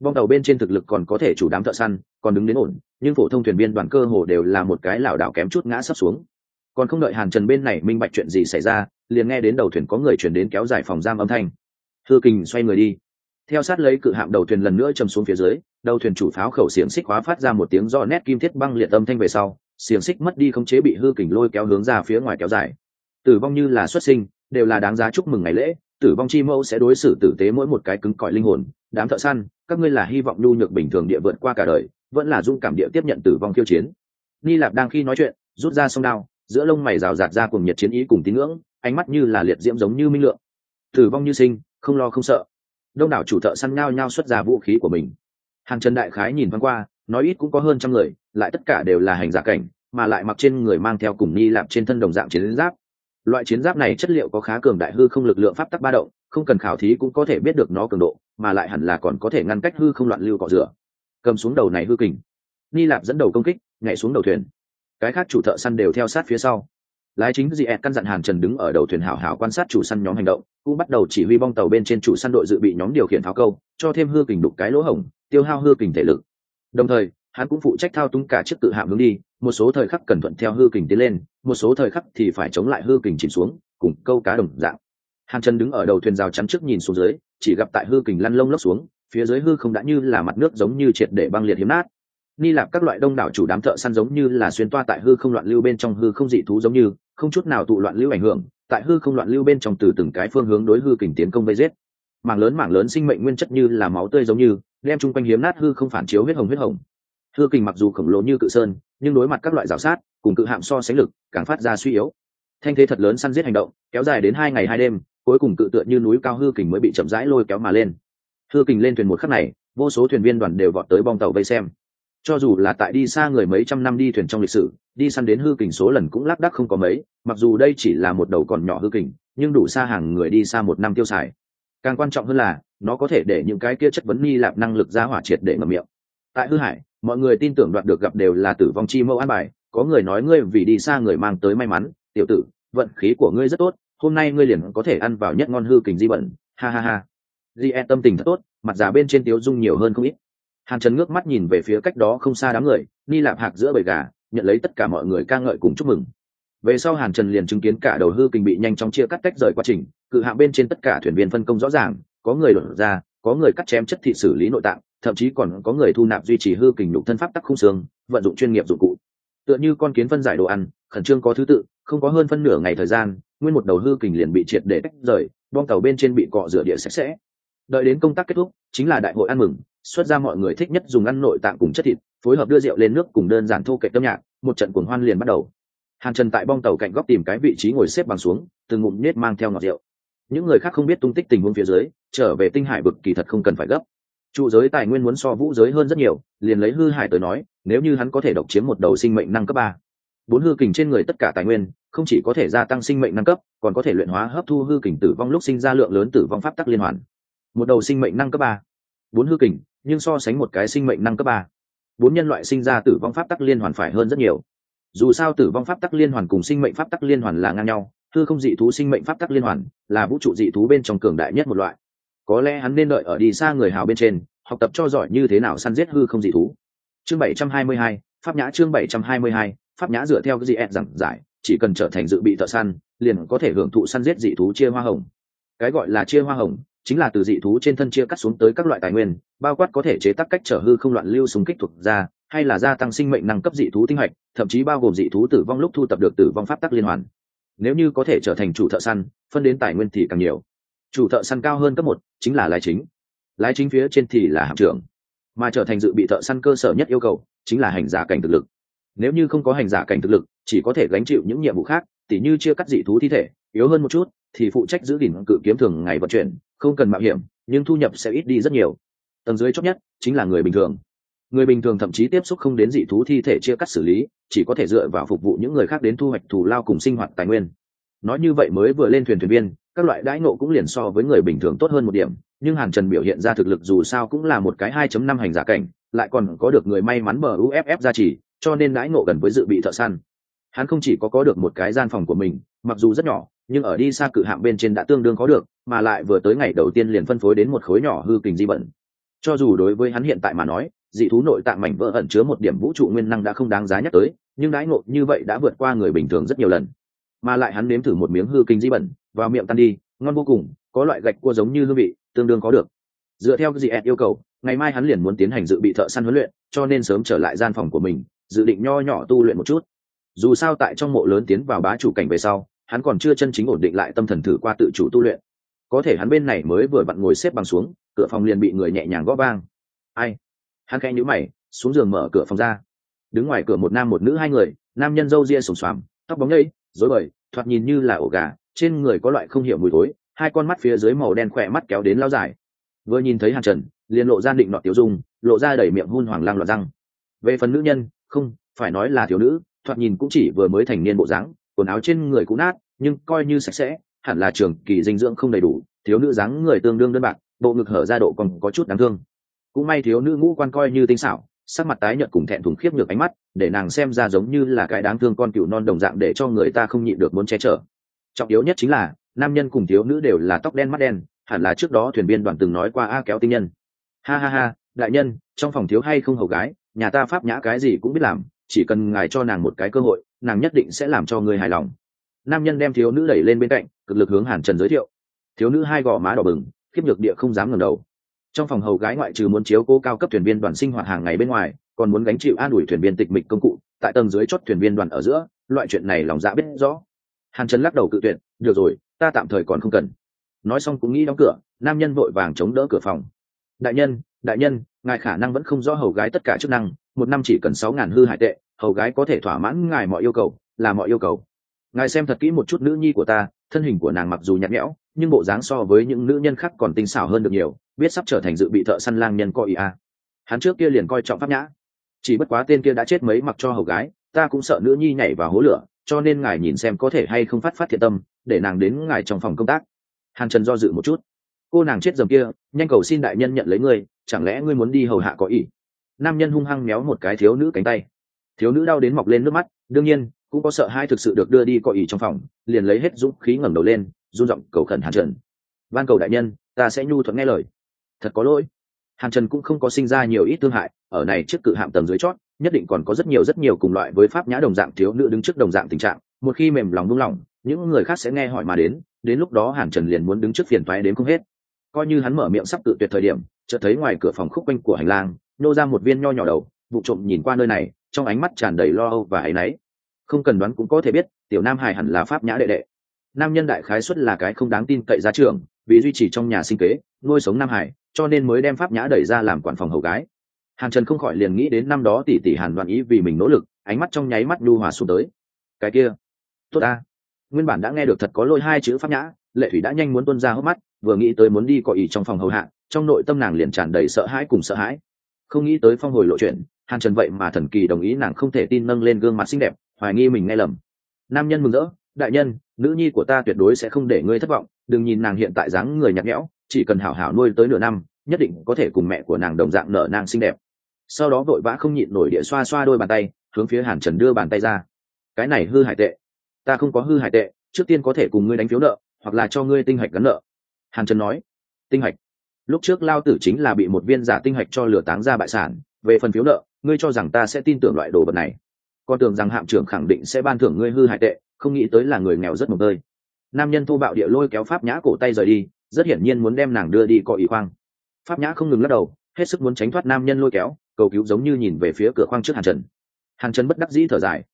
Bong tàu bên trên thực lực còn có thể chủ đám thợ săn, còn đứng đến ổn, nhưng phổ thông thuyền viên đoàn cơ hồ đều là một cái lảo đảo kém chút ngã sắp xuống. Còn không đợi hàn trần bên này minh bạch chuyện gì xảy ra, liền nghe đến đầu thuyền có người chuyển đến kéo dài phòng giam âm thanh. Thư kình, xoay người đi theo sát lấy cự hạm đầu thuyền lần nữa chầm xuống phía dưới, đầu thuyền chủ pháo khẩu xiềng xích hóa phát ra một tiếng do nét kim thiết băng liệt âm thanh về sau, xiềng xích mất đi không chế bị hư kình lôi kéo hướng ra phía ngoài kéo dài. Tử vong như là xuất sinh, đều là đáng giá chúc mừng ngày lễ, tử vong chi mẫu sẽ đối xử tử tế mỗi một cái cứng cỏi linh hồn, đám thợ săn, các ngươi là hy vọng nhu nhược bình thường địa vượt qua cả đời, vẫn là dung cảm địa tiếp nhận tử vong khiêu chiến. Ni lạp đang khi nói chuyện, rút ra sông đao, giữa lông mày rào rạt ra cùng nhiệt chiến ý cùng tín ngưỡng, ánh mắt như là liệt diễm giống như minh lượng. Tử vong như sinh, không lo không sợ đông đảo chủ thợ săn nhao nhao xuất ra vũ khí của mình. Hàng trần đại khái nhìn thoáng qua, nói ít cũng có hơn trăm người, lại tất cả đều là hành giả cảnh, mà lại mặc trên người mang theo cùng ni lạp trên thân đồng dạng chiến giáp. Loại chiến giáp này chất liệu có khá cường đại hư không lực lượng pháp tắc ba động, không cần khảo thí cũng có thể biết được nó cường độ, mà lại hẳn là còn có thể ngăn cách hư không loạn lưu cọ rửa. Cầm xuống đầu này hư kình. Ni lạp dẫn đầu công kích, nhảy xuống đầu thuyền. Cái khác chủ thợ săn đều theo sát phía sau lái chính dị căn dặn hàn trần đứng ở đầu thuyền hảo hảo quan sát chủ săn nhóm hành động, cũng bắt đầu chỉ huy bong tàu bên trên chủ săn đội dự bị nhóm điều khiển tháo câu, cho thêm hư kình đục cái lỗ hổng, tiêu hao hư kình thể lực. Đồng thời, hắn cũng phụ trách thao túng cả chiếc tự hạm hướng đi, một số thời khắc cần thuận theo hư kình tiến lên, một số thời khắc thì phải chống lại hư kình chìm xuống, cùng câu cá đồng dạng. Hàn trần đứng ở đầu thuyền rào chắn trước nhìn xuống dưới, chỉ gặp tại hư kình lăn lông lốc xuống, phía dưới hư không đã như là mặt nước giống như triệt để băng liệt hiếm nát. Ni lạp các loại đông đảo chủ đám thợ săn giống như là xuyên toa tại hư không loạn lưu bên trong hư không dị thú giống như không chút nào tụ loạn lưu ảnh hưởng, tại hư không loạn lưu bên trong từ từng cái phương hướng đối hư kình tiến công vây giết. Mảng lớn mảng lớn sinh mệnh nguyên chất như là máu tươi giống như, đem chung quanh hiếm nát hư không phản chiếu huyết hồng huyết hồng. Hư kình mặc dù khổng lồ như cự sơn, nhưng đối mặt các loại rào sát, cùng cự hạm so sánh lực, càng phát ra suy yếu. Thanh thế thật lớn săn giết hành động, kéo dài đến hai ngày hai đêm, cuối cùng cự tựa như núi cao hư kình mới bị chậm rãi lôi kéo mà lên. Hư kình lên thuyền một khắc này, vô số thuyền viên đoàn đều vọt tới bong tàu vây xem cho dù là tại đi xa người mấy trăm năm đi thuyền trong lịch sử, đi săn đến hư kình số lần cũng lác đắc không có mấy, mặc dù đây chỉ là một đầu còn nhỏ hư kình, nhưng đủ xa hàng người đi xa một năm tiêu xài. Càng quan trọng hơn là, nó có thể để những cái kia chất vấn nghi lạp năng lực ra hỏa triệt để ngầm miệng. Tại hư hải, mọi người tin tưởng đoạt được gặp đều là tử vong chi mẫu an bài, có người nói ngươi vì đi xa người mang tới may mắn, tiểu tử, vận khí của ngươi rất tốt, hôm nay ngươi liền có thể ăn vào nhất ngon hư kình di bẩn, ha ha ha. Di e tâm tình thật tốt, mặt già bên trên tiếu dung nhiều hơn không ít hàn trần ngước mắt nhìn về phía cách đó không xa đám người ni lạp hạc giữa bầy gà, nhận lấy tất cả mọi người ca ngợi cùng chúc mừng. Về sau hàn trần liền chứng kiến cả đầu hư kinh bị nhanh chóng chia cắt tách rời quá trình, cự hạng bên trên tất cả thuyền viên phân công rõ ràng, có người đột ra, có người cắt chém chất thị xử lý nội tạng, thậm chí còn có người thu nạp duy trì hư kình nhục thân pháp tắc khung xương, vận dụng chuyên nghiệp dụng cụ. Tựa như con kiến phân giải đồ ăn, khẩn trương có thứ tự, không có hơn phân nửa ngày thời gian, nguyên một đầu hư kình liền bị triệt để tách rời bom tàu bên trên bị cọ rửa địa sạch sẽ. Đợi đến công tác kết thúc, chính là đại hội ăn mừng xuất ra mọi người thích nhất dùng ăn nội tạng cùng chất thịt, phối hợp đưa rượu lên nước cùng đơn giản thô kệ tâm nhạc, một trận cuồng hoan liền bắt đầu. Hàn trần tại bong tàu cạnh góc tìm cái vị trí ngồi xếp bằng xuống, từng ngụm nết mang theo ngọt rượu. Những người khác không biết tung tích tình huống phía dưới, trở về tinh hải vực kỳ thật không cần phải gấp. Trụ giới tài nguyên muốn so vũ giới hơn rất nhiều, liền lấy hư hải tới nói, nếu như hắn có thể độc chiếm một đầu sinh mệnh năng cấp ba, bốn hư kình trên người tất cả tài nguyên, không chỉ có thể gia tăng sinh mệnh năng cấp, còn có thể luyện hóa hấp thu hư kình tử vong lúc sinh ra lượng lớn tử vong pháp tắc liên hoàn. Một đầu sinh mệnh năng cấp ba bốn hư kình, nhưng so sánh một cái sinh mệnh năng cấp ba. Bốn nhân loại sinh ra tử vong pháp tắc liên hoàn phải hơn rất nhiều. Dù sao tử vong pháp tắc liên hoàn cùng sinh mệnh pháp tắc liên hoàn là ngang nhau, hư không dị thú sinh mệnh pháp tắc liên hoàn là vũ trụ dị thú bên trong cường đại nhất một loại. Có lẽ hắn nên đợi ở đi xa người hào bên trên, học tập cho giỏi như thế nào săn giết hư không dị thú. Chương bảy trăm hai mươi hai, pháp nhã chương bảy trăm hai mươi hai, pháp nhã dựa theo cái gì ẹn giảng giải, chỉ cần trở thành dự bị thợ săn, liền có thể hưởng thụ săn giết dị thú chia hoa hồng. Cái gọi là chia hoa hồng chính là từ dị thú trên thân chia cắt xuống tới các loại tài nguyên, bao quát có thể chế tác cách trở hư không loạn lưu súng kích thuộc ra, hay là gia tăng sinh mệnh năng cấp dị thú tinh hạch, thậm chí bao gồm dị thú tử vong lúc thu tập được tử vong pháp tắc liên hoàn. Nếu như có thể trở thành chủ thợ săn, phân đến tài nguyên thì càng nhiều. Chủ thợ săn cao hơn cấp một, chính là lái chính. Lái chính phía trên thì là hạm trưởng. Mà trở thành dự bị thợ săn cơ sở nhất yêu cầu, chính là hành giả cảnh thực lực. Nếu như không có hành giả cảnh thực lực, chỉ có thể gánh chịu những nhiệm vụ khác, tỉ như chia cắt dị thú thi thể, yếu hơn một chút thì phụ trách giữ gìn cự kiếm thường ngày vận chuyển, không cần mạo hiểm, nhưng thu nhập sẽ ít đi rất nhiều. Tầng dưới chót nhất chính là người bình thường. Người bình thường thậm chí tiếp xúc không đến dị thú thi thể chia cắt xử lý, chỉ có thể dựa vào phục vụ những người khác đến thu hoạch thù lao cùng sinh hoạt tài nguyên. Nói như vậy mới vừa lên thuyền thuyền viên, các loại đãi ngộ cũng liền so với người bình thường tốt hơn một điểm, nhưng hàn trần biểu hiện ra thực lực dù sao cũng là một cái 2.5 hành giả cảnh, lại còn có được người may mắn bờ uff ra chỉ cho nên đãi ngộ gần với dự bị thợ săn. Hắn không chỉ có có được một cái gian phòng của mình, mặc dù rất nhỏ nhưng ở đi xa cự hạm bên trên đã tương đương có được, mà lại vừa tới ngày đầu tiên liền phân phối đến một khối nhỏ hư kình di bẩn. Cho dù đối với hắn hiện tại mà nói, dị thú nội tạng mảnh vỡ ẩn chứa một điểm vũ trụ nguyên năng đã không đáng giá nhắc tới, nhưng đãi ngộ như vậy đã vượt qua người bình thường rất nhiều lần. Mà lại hắn nếm thử một miếng hư kinh di bẩn, vào miệng tan đi, ngon vô cùng, có loại gạch cua giống như hương vị, tương đương có được. Dựa theo dị ed yêu cầu, ngày mai hắn liền muốn tiến hành dự bị thợ săn huấn luyện, cho nên sớm trở lại gian phòng của mình, dự định nho nhỏ tu luyện một chút. Dù sao tại trong mộ lớn tiến vào bá chủ cảnh về sau hắn còn chưa chân chính ổn định lại tâm thần thử qua tự chủ tu luyện. Có thể hắn bên này mới vừa vặn ngồi xếp bằng xuống, cửa phòng liền bị người nhẹ nhàng gõ vang. Ai? Hắn khẽ nhữ mày, xuống giường mở cửa phòng ra. Đứng ngoài cửa một nam một nữ hai người, nam nhân râu ria sùng xoàm, tóc bóng nhây, rối bời, thoạt nhìn như là ổ gà, trên người có loại không hiểu mùi thối, hai con mắt phía dưới màu đen khỏe mắt kéo đến lao dài. Vừa nhìn thấy hàn trần, liền lộ ra định nọ tiểu dung, lộ ra đẩy miệng hun hoàng lang loạt răng. Về phần nữ nhân, không, phải nói là thiếu nữ, thoạt nhìn cũng chỉ vừa mới thành niên bộ dáng quần áo trên người cũng nát, nhưng coi như sạch sẽ, hẳn là trường kỳ dinh dưỡng không đầy đủ, thiếu nữ dáng người tương đương đơn bạc, bộ ngực hở ra độ còn có chút đáng thương. Cũng may thiếu nữ ngũ quan coi như tinh xảo, sắc mặt tái nhợt cùng thẹn thùng khiếp nhược ánh mắt, để nàng xem ra giống như là cái đáng thương con cựu non đồng dạng để cho người ta không nhịn được muốn che chở. Trọng yếu nhất chính là, nam nhân cùng thiếu nữ đều là tóc đen mắt đen, hẳn là trước đó thuyền viên đoàn từng nói qua a kéo tinh nhân. Ha ha ha, đại nhân, trong phòng thiếu hay không hầu gái, nhà ta pháp nhã cái gì cũng biết làm, chỉ cần ngài cho nàng một cái cơ hội nàng nhất định sẽ làm cho người hài lòng. Nam nhân đem thiếu nữ đẩy lên bên cạnh, cực lực hướng hàn trần giới thiệu. Thiếu nữ hai gò má đỏ bừng, khiếp nhược địa không dám ngẩng đầu. Trong phòng hầu gái ngoại trừ muốn chiếu cố cao cấp thuyền viên đoàn sinh hoạt hàng ngày bên ngoài, còn muốn gánh chịu an ủi thuyền viên tịch mịch công cụ, tại tầng dưới chót thuyền viên đoàn ở giữa, loại chuyện này lòng dạ biết rõ. Hàn trần lắc đầu cự tuyệt, được rồi, ta tạm thời còn không cần. Nói xong cũng nghĩ đóng cửa, nam nhân vội vàng chống đỡ cửa phòng. Đại nhân đại nhân, ngài khả năng vẫn không rõ hầu gái tất cả chức năng, một năm chỉ cần sáu ngàn hư hải tệ, hầu gái có thể thỏa mãn ngài mọi yêu cầu, là mọi yêu cầu. Ngài xem thật kỹ một chút nữ nhi của ta, thân hình của nàng mặc dù nhạt nhẽo, nhưng bộ dáng so với những nữ nhân khác còn tinh xảo hơn được nhiều, biết sắp trở thành dự bị thợ săn lang nhân coi ý a hắn trước kia liền coi trọng pháp nhã. Chỉ bất quá tên kia đã chết mấy mặc cho hầu gái, ta cũng sợ nữ nhi nhảy vào hố lửa, cho nên ngài nhìn xem có thể hay không phát phát thiện tâm, để nàng đến ngài trong phòng công tác. Hàn trần do dự một chút cô nàng chết dầm kia, nhanh cầu xin đại nhân nhận lấy ngươi, chẳng lẽ ngươi muốn đi hầu hạ có ý nam nhân hung hăng méo một cái thiếu nữ cánh tay. Thiếu nữ đau đến mọc lên nước mắt, đương nhiên, cũng có sợ hai thực sự được đưa đi có ý trong phòng, liền lấy hết dũng khí ngẩng đầu lên, run giọng cầu khẩn hàn trần. Van cầu đại nhân, ta sẽ nhu thuận nghe lời. Thật có lỗi. Hàn trần cũng không có sinh ra nhiều ít thương hại, ở này trước cự hạm tầng dưới chót, nhất định còn có rất nhiều rất nhiều cùng loại với pháp nhã đồng dạng thiếu nữ đứng trước đồng dạng tình trạng, một khi mềm lòng buông lỏng, những người khác sẽ nghe hỏi mà đến đến lúc đó hàn trần liền muốn đứng trước phiền thoái đến không hết coi như hắn mở miệng sắp tự tuyệt thời điểm, chợt thấy ngoài cửa phòng khúc quanh của hành lang, nô ra một viên nho nhỏ đầu, vụ trộm nhìn qua nơi này, trong ánh mắt tràn đầy lo âu và áy náy. Không cần đoán cũng có thể biết, tiểu nam hải hẳn là pháp nhã đệ đệ. Nam nhân đại khái xuất là cái không đáng tin cậy ra trường vì duy trì trong nhà sinh kế, nuôi sống nam hải cho nên mới đem pháp nhã đẩy ra làm quản phòng hầu gái. Hàn trần không khỏi liền nghĩ đến năm đó tỷ tỷ hàn đoạn ý vì mình nỗ lực, ánh mắt trong nháy mắt nhu hòa xuống tới. Cái kia, tốt ta. Nguyên bản đã nghe được thật có lôi hai chữ pháp nhã, lệ thủy đã nhanh muốn tuân ra hốc mắt vừa nghĩ tới muốn đi cọ ý trong phòng hầu hạ, trong nội tâm nàng liền tràn đầy sợ hãi cùng sợ hãi. Không nghĩ tới phong hồi lộ chuyện, hàn trần vậy mà thần kỳ đồng ý nàng không thể tin nâng lên gương mặt xinh đẹp, hoài nghi mình nghe lầm. Nam nhân mừng rỡ, đại nhân, nữ nhi của ta tuyệt đối sẽ không để ngươi thất vọng, đừng nhìn nàng hiện tại dáng người nhạt nhẽo, chỉ cần hảo hảo nuôi tới nửa năm, nhất định có thể cùng mẹ của nàng đồng dạng nở nàng xinh đẹp. Sau đó vội vã không nhịn nổi địa xoa xoa đôi bàn tay, hướng phía hàn trần đưa bàn tay ra. Cái này hư hải tệ. Ta không có hư hải tệ, trước tiên có thể cùng ngươi đánh phiếu nợ, hoặc là cho ngươi tinh hạch gắn nợ hàn trần nói, tinh hạch. Lúc trước lao tử chính là bị một viên giả tinh hạch cho lừa táng ra bại sản, về phần phiếu nợ, ngươi cho rằng ta sẽ tin tưởng loại đồ vật này. Con tưởng rằng hạm trưởng khẳng định sẽ ban thưởng ngươi hư hại tệ, không nghĩ tới là người nghèo rất mồm tơi. Nam nhân thô bạo địa lôi kéo pháp nhã cổ tay rời đi, rất hiển nhiên muốn đem nàng đưa đi có ý khoang. Pháp nhã không ngừng lắc đầu, hết sức muốn tránh thoát nam nhân lôi kéo, cầu cứu giống như nhìn về phía cửa khoang trước hàn trần. Hàn trần bất đắc dĩ thở dài,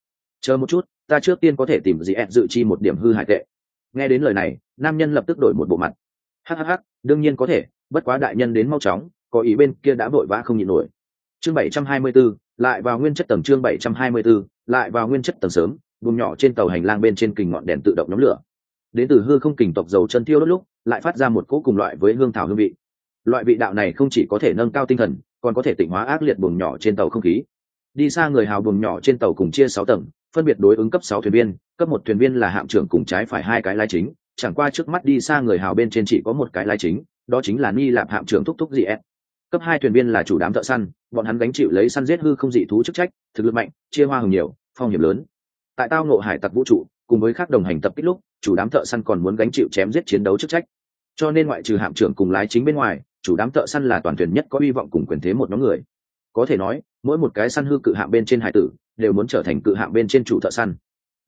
chờ một chút, ta trước tiên có thể tìm gì ed dự chi một điểm hư hại tệ. Nghe đến lời này, nam nhân lập tức đổi một bộ mặt hhh đương nhiên có thể bất quá đại nhân đến mau chóng có ý bên kia đã vội vã không nhịn nổi. Chương bảy trăm hai mươi 724, lại vào nguyên chất tầng chương bảy trăm hai mươi 724, lại vào nguyên chất tầng sớm buồng nhỏ trên tàu hành lang bên trên kình ngọn đèn tự động nhóm lửa. Đến từ hư không kình tộc dầu chân thiêu đốt lúc lại phát ra một cỗ cùng loại với hương thảo hương vị. Loại vị đạo này không chỉ có thể nâng cao tinh thần còn có thể tỉnh hóa ác liệt buồng nhỏ trên tàu không khí. Đi xa người hào buồng nhỏ trên tàu cùng chia sáu tầng phân biệt đối ứng cấp sáu thuyền viên cấp một thuyền viên là hạm trưởng cùng trái phải hai cái lái chính chẳng qua trước mắt đi xa người hào bên trên chỉ có một cái lái chính, đó chính là ni lạp hạm trưởng thúc thúc dị ed. Cấp hai thuyền viên là chủ đám thợ săn, bọn hắn gánh chịu lấy săn giết hư không dị thú chức trách, thực lực mạnh, chia hoa hồng nhiều, phong hiểm lớn. Tại tao ngộ hải tặc vũ trụ, cùng với các đồng hành tập kích lúc, chủ đám thợ săn còn muốn gánh chịu chém giết chiến đấu chức trách. Cho nên ngoại trừ hạm trưởng cùng lái chính bên ngoài, chủ đám thợ săn là toàn thuyền nhất có hy vọng cùng quyền thế một nhóm người. Có thể nói, mỗi một cái săn hư cự hạm bên trên hải tử, đều muốn trở thành cự hạm bên trên chủ thợ săn.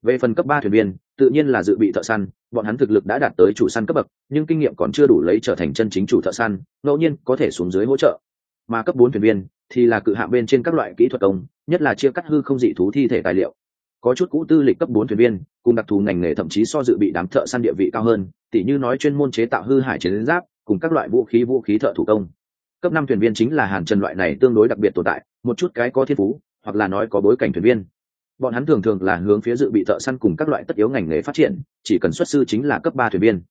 Về phần cấp ba thuyền viên tự nhiên là dự bị thợ săn, bọn hắn thực lực đã đạt tới chủ săn cấp bậc, nhưng kinh nghiệm còn chưa đủ lấy trở thành chân chính chủ thợ săn, ngẫu nhiên có thể xuống dưới hỗ trợ. Mà cấp bốn thuyền viên thì là cự hạ bên trên các loại kỹ thuật công, nhất là chia cắt hư không dị thú thi thể tài liệu. Có chút cũ tư lịch cấp bốn thuyền viên, cùng đặc thù ngành nghề thậm chí so dự bị đám thợ săn địa vị cao hơn, tỉ như nói chuyên môn chế tạo hư hải chiến giáp, cùng các loại vũ khí vũ khí thợ thủ công. Cấp năm thuyền viên chính là hàn trần loại này tương đối đặc biệt tồn tại, một chút cái có thiên phú, hoặc là nói có bối cảnh thuyền viên bọn hắn thường thường là hướng phía dự bị thợ săn cùng các loại tất yếu ngành nghề phát triển, chỉ cần xuất sư chính là cấp ba thuyền viên.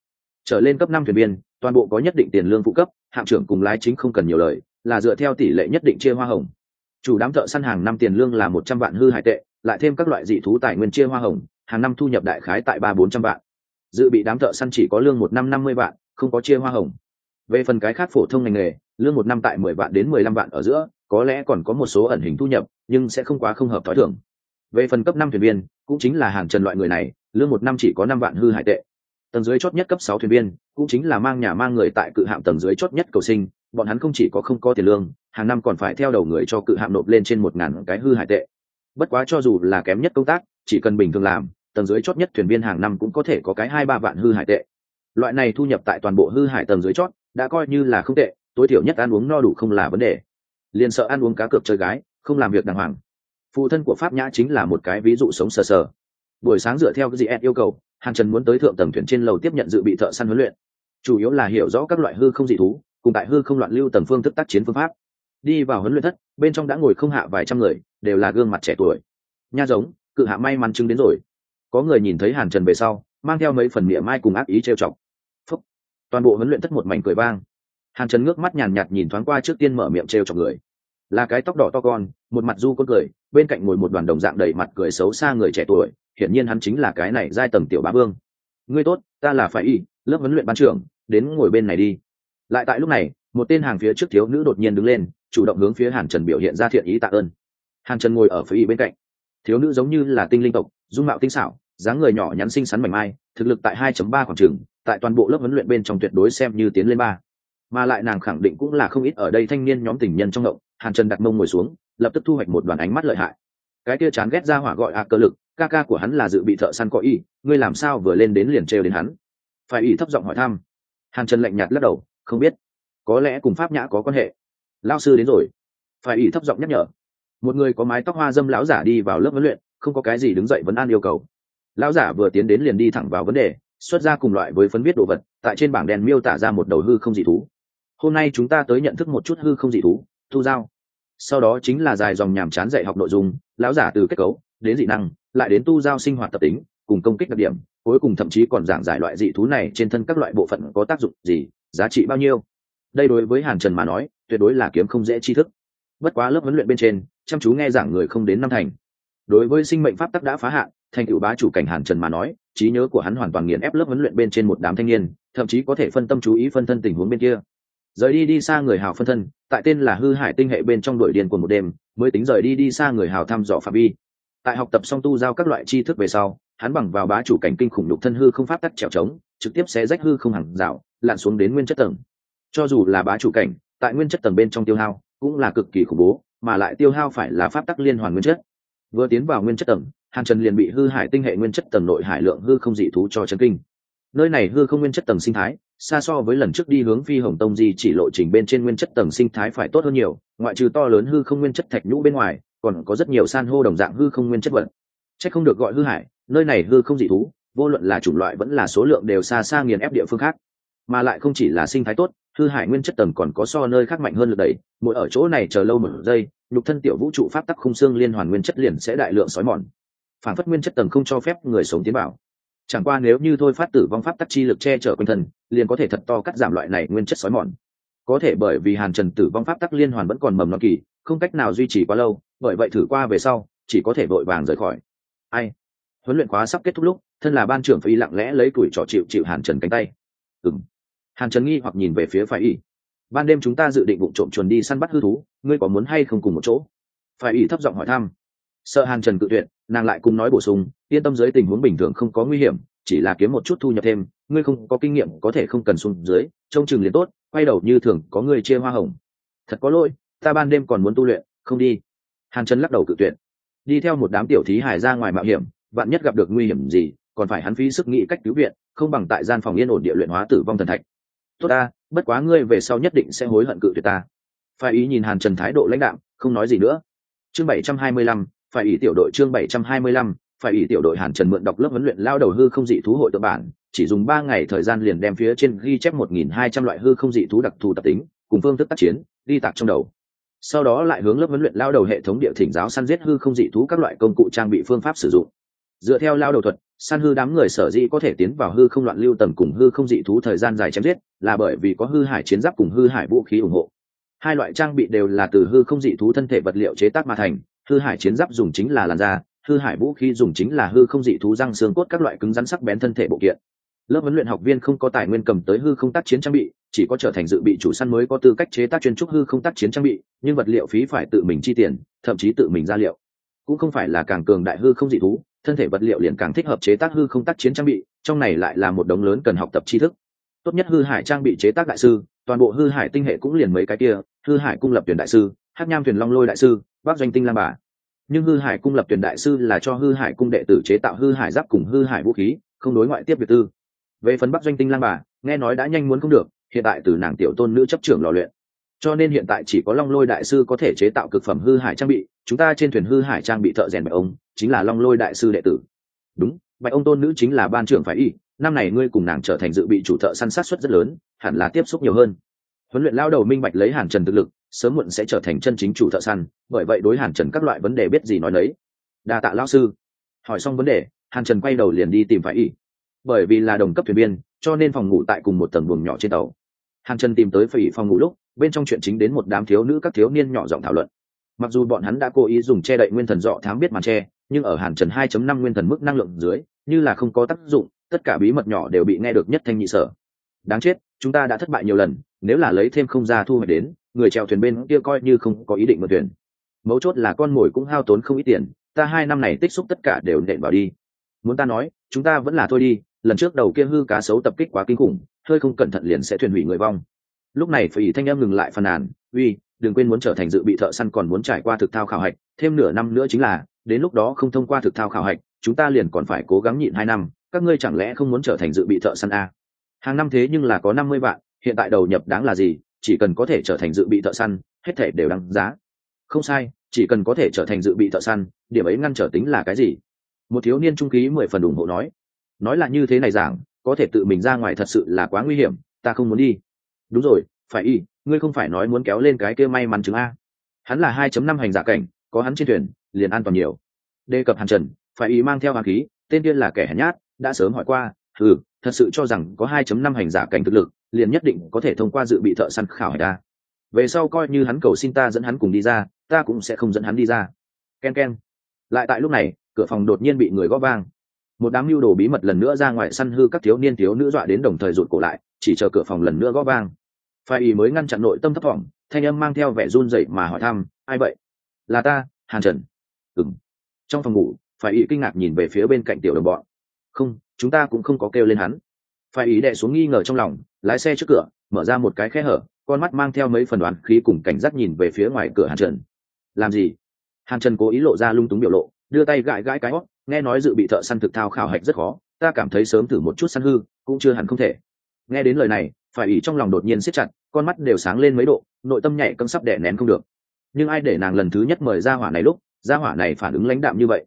Trở lên cấp năm thuyền viên, toàn bộ có nhất định tiền lương phụ cấp, hạm trưởng cùng lái chính không cần nhiều lời, là dựa theo tỷ lệ nhất định chia hoa hồng. Chủ đám thợ săn hàng năm tiền lương là một trăm vạn hư hải tệ, lại thêm các loại dị thú tài nguyên chia hoa hồng, hàng năm thu nhập đại khái tại ba bốn trăm vạn. Dự bị đám thợ săn chỉ có lương một năm năm mươi vạn, không có chia hoa hồng. Về phần cái khác phổ thông ngành nghề, lương một năm tại mười vạn đến mười lăm vạn ở giữa, có lẽ còn có một số ẩn hình thu nhập, nhưng sẽ không quá không hợp t h ó i thưởng về phần cấp năm thuyền viên, cũng chính là hàng trần loại người này, lương một năm chỉ có năm vạn hư hải tệ. Tầng dưới chót nhất cấp sáu thuyền viên, cũng chính là mang nhà mang người tại cự hạm tầng dưới chót nhất cầu sinh, bọn hắn không chỉ có không có tiền lương, hàng năm còn phải theo đầu người cho cự hạm nộp lên trên một ngàn cái hư hải tệ. Bất quá cho dù là kém nhất công tác, chỉ cần bình thường làm, tầng dưới chót nhất thuyền viên hàng năm cũng có thể có cái hai ba vạn hư hải tệ. Loại này thu nhập tại toàn bộ hư hải tầng dưới chót, đã coi như là không tệ, tối thiểu nhất ăn uống no đủ không là vấn đề. Liền sợ ăn uống cá cược chơi gái, không làm việc đàng hoàng phụ thân của pháp nhã chính là một cái ví dụ sống sờ sờ. Buổi sáng dựa theo cái gì ed yêu cầu, hàn trần muốn tới thượng tầng thuyền trên lầu tiếp nhận dự bị thợ săn huấn luyện. Chủ yếu là hiểu rõ các loại hư không dị thú, cùng tại hư không loạn lưu tầng phương thức tác chiến phương pháp. Đi vào huấn luyện thất, bên trong đã ngồi không hạ vài trăm người, đều là gương mặt trẻ tuổi. Nha giống, cự hạ may mắn chứng đến rồi. Có người nhìn thấy hàn trần về sau, mang theo mấy phần miệng mai cùng ác ý trêu chọc. Phúc. toàn bộ huấn luyện thất một mảnh cười vang. Hàn trần ngước mắt nhàn nhạt nhìn thoáng qua trước tiên mở miệng trêu chọc người là cái tóc đỏ to con, một mặt du con cười, bên cạnh ngồi một đoàn đồng dạng đầy mặt cười xấu xa người trẻ tuổi, hiển nhiên hắn chính là cái này giai tầng tiểu bá vương. Ngươi tốt, ta là phải y, lớp huấn luyện ban trưởng, đến ngồi bên này đi. Lại tại lúc này, một tên hàng phía trước thiếu nữ đột nhiên đứng lên, chủ động hướng phía hàn trần biểu hiện ra thiện ý tạ ơn. Hàn trần ngồi ở phía y bên cạnh. Thiếu nữ giống như là tinh linh tộc, dung mạo tinh xảo, dáng người nhỏ nhắn xinh xắn mảnh mai, thực lực tại 2.3 khoảng trường, tại toàn bộ lớp huấn luyện bên trong tuyệt đối xem như tiến lên ba. Mà lại nàng khẳng định cũng là không ít ở đây thanh niên nhóm tình nhân trong động hàn trần đặt mông ngồi xuống, lập tức thu hoạch một đoàn ánh mắt lợi hại. Cái kia chán ghét ra hỏa gọi a cơ lực, ca ca của hắn là dự bị thợ săn có y, ngươi làm sao vừa lên đến liền trêu đến hắn? Phải y thấp giọng hỏi thăm. Hàn trần lạnh nhạt lắc đầu, không biết. Có lẽ cùng pháp nhã có quan hệ. Lao sư đến rồi. Phải y thấp giọng nhắc nhở. Một người có mái tóc hoa dâm lão giả đi vào lớp huấn luyện, không có cái gì đứng dậy vấn an yêu cầu. Lão giả vừa tiến đến liền đi thẳng vào vấn đề, xuất ra cùng loại với phấn viết đồ vật, tại trên bảng đèn miêu tả ra một đầu hư không dị thú. Hôm nay chúng ta tới nhận thức một chút hư không dị thú thu giao. Sau đó chính là dài dòng nhàm chán dạy học nội dung, lão giả từ kết cấu, đến dị năng, lại đến tu giao sinh hoạt tập tính, cùng công kích đặc điểm, cuối cùng thậm chí còn giảng giải loại dị thú này trên thân các loại bộ phận có tác dụng gì, giá trị bao nhiêu. Đây đối với hàn trần mà nói, tuyệt đối là kiếm không dễ tri thức. Bất quá lớp huấn luyện bên trên, chăm chú nghe giảng người không đến năm thành. Đối với sinh mệnh pháp tắc đã phá hạn, thành cựu bá chủ cảnh hàn trần mà nói, trí nhớ của hắn hoàn toàn nghiền ép lớp huấn luyện bên trên một đám thanh niên, thậm chí có thể phân tâm chú ý phân thân tình huống bên kia rời đi đi xa người hào phân thân, tại tên là hư hải tinh hệ bên trong đội điền của một đêm, mới tính rời đi đi xa người hào thăm dò phạm vi. Tại học tập song tu giao các loại tri thức về sau, hắn bằng vào bá chủ cảnh kinh khủng lục thân hư không pháp tắc trèo trống, trực tiếp sẽ rách hư không hàng rào, lặn xuống đến nguyên chất tầng. Cho dù là bá chủ cảnh, tại nguyên chất tầng bên trong tiêu hao cũng là cực kỳ khủng bố, mà lại tiêu hao phải là pháp tắc liên hoàn nguyên chất. Vừa tiến vào nguyên chất tầng, hàn trần liền bị hư hải tinh hệ nguyên chất tầng nội hải lượng hư không dị thú cho chân kinh. Nơi này hư không nguyên chất tầng sinh thái xa so với lần trước đi hướng phi hồng tông di chỉ lộ trình bên trên nguyên chất tầng sinh thái phải tốt hơn nhiều, ngoại trừ to lớn hư không nguyên chất thạch nhũ bên ngoài, còn có rất nhiều san hô đồng dạng hư không nguyên chất vật. C h ắ c không được gọi hư hải nơi này hư không dị thú, vô luận là chủng loại vẫn là số lượng đều xa xa nghiền ép địa phương khác. Mà lại không chỉ là sinh thái tốt, hư hải nguyên chất tầng còn có so nơi khác mạnh hơn lực đẩy mỗi ở chỗ này chờ lâu một giây, nhục thân tiểu vũ trụ pháp tắc khung xương liên hoàn nguyên chất liền sẽ đại lượng sói mòn. Phản phất nguyên chất tầng không cho phép người sống tiến bảo chẳng qua nếu như thôi phát tử vong pháp tắc chi lực che chở quanh thân, liền có thể thật to cắt giảm loại này nguyên chất sói mòn. Có thể bởi vì hàn trần tử vong pháp tắc liên hoàn vẫn còn mầm non kỳ, không cách nào duy trì quá lâu, bởi vậy thử qua về sau, chỉ có thể vội vàng rời khỏi. Ai? Huấn luyện khóa sắp kết thúc lúc, thân là ban trưởng phải lặng lẽ lấy tuổi trò chịu chịu hàn trần cánh tay. Ừ m hàn trần nghi hoặc nhìn về phía phải y. Ban đêm chúng ta dự định vụ trộm chuồn đi săn bắt hư thú, ngươi có muốn hay không cùng một chỗ? Phải y thấp giọng hỏi thăm sợ hàn trần cự tuyệt, nàng lại cùng nói bổ sung, yên tâm dưới tình huống bình thường không có nguy hiểm, chỉ là kiếm một chút thu nhập thêm, ngươi không có kinh nghiệm có thể không cần xuống dưới, trông chừng liền tốt, quay đầu như thường, có người chia hoa hồng. Thật có lỗi, ta ban đêm còn muốn tu luyện, không đi. Hàn trần lắc đầu cự tuyệt. Đi theo một đám tiểu thí hải ra ngoài mạo hiểm bạn nhất gặp được nguy hiểm gì, còn phải hắn phí sức nghĩ cách cứu viện, không bằng tại gian phòng yên ổn địa luyện hóa tử vong thần thạch. Tốt ta, bất quá ngươi về sau nhất định sẽ hối hận cự tuyệt ta. Phải ý nhìn hàn trần thái độ lãnh đạm, không nói gì nữa. Chương bảy trăm hai mươi lăm phải ý tiểu đội chương bảy trăm hai mươi lăm, phải ý tiểu đội hàn trần mượn đọc lớp huấn luyện lao đầu hư không dị thú hội tự bản, chỉ dùng ba ngày thời gian liền đem phía trên ghi chép một nghìn hai trăm loại hư không dị thú đặc thù tập tính, cùng phương thức tác chiến, đi tạc trong đầu. Sau đó lại hướng lớp huấn luyện lao đầu hệ thống địa thỉnh giáo săn giết hư không dị thú các loại công cụ trang bị phương pháp sử dụng. Dựa theo lao đầu thuật, săn hư đám người sở dĩ có thể tiến vào hư không loạn lưu tầng cùng hư không dị thú thời gian dài chém giết, là bởi vì có hư hải chiến giáp cùng hư hải vũ khí ủng hộ. Hai loại trang bị đều là từ hư không dị thú thân thể vật liệu chế tác mà thành hư hải chiến giáp dùng chính là làn da, hư hải vũ khí dùng chính là hư không dị thú răng xương cốt các loại cứng rắn sắc bén thân thể bộ kiện. Lớp huấn luyện học viên không có tài nguyên cầm tới hư không tác chiến trang bị, chỉ có trở thành dự bị chủ săn mới có tư cách chế tác chuyên trúc hư không tác chiến trang bị, nhưng vật liệu phí phải tự mình chi tiền, thậm chí tự mình ra liệu. Cũng không phải là càng cường đại hư không dị thú, thân thể vật liệu liền càng thích hợp chế tác hư không tác chiến trang bị, trong này lại là một đống lớn cần học tập tri thức. Tốt nhất hư hải trang bị chế tác đại sư, toàn bộ hư hải tinh hệ cũng liền mấy cái kia, hư hải cung lập tuyển đại sư hát nham thuyền long lôi đại sư, bác doanh tinh lam bà. Nhưng hư hải cung lập tuyển đại sư là cho hư hải cung đệ tử chế tạo hư hải giáp cùng hư hải vũ khí, không đối ngoại tiếp việc tư. Về phần bắc doanh tinh lang bà, nghe nói đã nhanh muốn không được, hiện tại từ nàng tiểu tôn nữ chấp trưởng lò luyện. Cho nên hiện tại chỉ có long lôi đại sư có thể chế tạo cực phẩm hư hải trang bị, chúng ta trên thuyền hư hải trang bị thợ rèn bạch ông chính là long lôi đại sư đệ tử. Đúng, bạch ông tôn nữ chính là ban trưởng phải y, năm này ngươi cùng nàng trở thành dự bị chủ thợ săn sát xuất rất lớn, hẳn là tiếp xúc nhiều hơn. Huấn luyện lao đầu minh bạch lấy hàn trần thực lực sớm muộn sẽ trở thành chân chính chủ thợ săn, bởi vậy đối hàn trần các loại vấn đề biết gì nói đấy đa tạ Lão sư. Hỏi xong vấn đề, hàn trần quay đầu liền đi tìm phải y. Bởi vì là đồng cấp thuyền viên, cho nên phòng ngủ tại cùng một tầng buồng nhỏ trên tàu. Hàn trần tìm tới phỉ phòng ngủ lúc, bên trong chuyện chính đến một đám thiếu nữ các thiếu niên nhỏ giọng thảo luận. Mặc dù bọn hắn đã cố ý dùng che đậy nguyên thần dọ thám biết màn che, nhưng ở hàn trần 2.5 nguyên thần mức năng lượng dưới, như là không có tác dụng, tất cả bí mật nhỏ đều bị nghe được nhất thanh nhị sở. Đáng chết, chúng ta đã thất bại nhiều lần, nếu là lấy thêm không ra thu hoạch đến người chèo thuyền bên kia coi như không có ý định mượn thuyền. Mấu chốt là con mồi cũng hao tốn không ít tiền, ta hai năm này tích xúc tất cả đều nện vào đi. Muốn ta nói, chúng ta vẫn là thôi đi, lần trước đầu kia hư cá sấu tập kích quá kinh khủng, hơi không cẩn thận liền sẽ thuyền hủy người vong. Lúc này phải thanh em ngừng lại phàn nàn, uy, đừng quên muốn trở thành dự bị thợ săn còn muốn trải qua thực thao khảo hạch, thêm nửa năm nữa chính là, đến lúc đó không thông qua thực thao khảo hạch, chúng ta liền còn phải cố gắng nhịn hai năm, các ngươi chẳng lẽ không muốn trở thành dự bị thợ săn a? Hàng năm thế nhưng là có năm mươi vạn, hiện tại đầu nhập đáng là gì? Chỉ cần có thể trở thành dự bị thợ săn, hết thể đều đáng giá. Không sai, chỉ cần có thể trở thành dự bị thợ săn, điểm ấy ngăn trở tính là cái gì? Một thiếu niên trung ký mười phần ủng hộ nói. Nói là như thế này giảng, có thể tự mình ra ngoài thật sự là quá nguy hiểm, ta không muốn đi. Đúng rồi, phải y, ngươi không phải nói muốn kéo lên cái kia may mắn chứng a. Hắn là hai chấm năm hành giả cảnh, có hắn trên thuyền, liền an toàn nhiều. Đề cập hàn trần, phải y mang theo hàng khí, tên tiên là kẻ hèn nhát, đã sớm hỏi qua ừ thật sự cho rằng có hai chấm năm hành giả cảnh thực lực liền nhất định có thể thông qua dự bị thợ săn khảo hải ta. Về sau coi như hắn cầu xin ta dẫn hắn cùng đi ra, ta cũng sẽ không dẫn hắn đi ra. K e n k e n lại tại lúc này, cửa phòng đột nhiên bị người gõ vang. Một đám mưu đồ bí mật lần nữa ra ngoài săn hư các thiếu niên thiếu nữ dọa đến đồng thời rụt cổ lại, chỉ chờ cửa phòng lần nữa gõ vang. Phải ý mới ngăn chặn nội tâm thấp thỏm, thanh âm mang theo vẻ run rẩy mà hỏi thăm, ai vậy? Là ta, hàn trần. Ừng trong phòng ngủ phải ý kinh ngạc nhìn về phía bên cạnh tiểu đồng bọn. Không, chúng ta cũng không có kêu lên hắn. Phải ý đệ xuống nghi ngờ trong lòng lái xe trước cửa, mở ra một cái khe hở, con mắt mang theo mấy phần đoán khí cùng cảnh giác nhìn về phía ngoài cửa hàn trần. Làm gì? Hàn trần cố ý lộ ra lung túng biểu lộ, đưa tay gãi gãi cái hót nghe nói dự bị thợ săn thực thao khảo hạch rất khó, ta cảm thấy sớm thử một chút săn hư, cũng chưa hẳn không thể. Nghe đến lời này, phải ý trong lòng đột nhiên siết chặt, con mắt đều sáng lên mấy độ, nội tâm nhảy cấm sắp đẻ nén không được. Nhưng ai để nàng lần thứ nhất mời ra hỏa này lúc, ra hỏa này phản ứng lãnh đạm như vậy?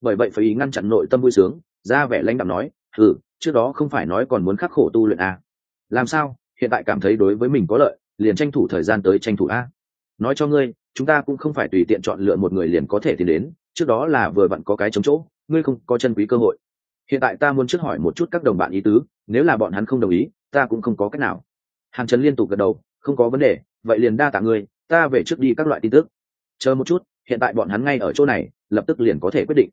Bởi vậy phải ý ngăn chặn nội tâm vui sướng, ra vẻ lãnh đạm nói ừ trước đó không phải nói còn muốn khắc khổ tu luyện à làm sao? Hiện tại cảm thấy đối với mình có lợi, liền tranh thủ thời gian tới tranh thủ a. Nói cho ngươi, chúng ta cũng không phải tùy tiện chọn lựa một người liền có thể tìm đến, trước đó là vừa vặn có cái chống chỗ, ngươi không có chân quý cơ hội. Hiện tại ta muốn trước hỏi một chút các đồng bạn ý tứ, nếu là bọn hắn không đồng ý, ta cũng không có cách nào. Hàn trần liên tục gật đầu, không có vấn đề, vậy liền đa tạ ngươi, ta về trước đi các loại tin tức. Chờ một chút, hiện tại bọn hắn ngay ở chỗ này, lập tức liền có thể quyết định.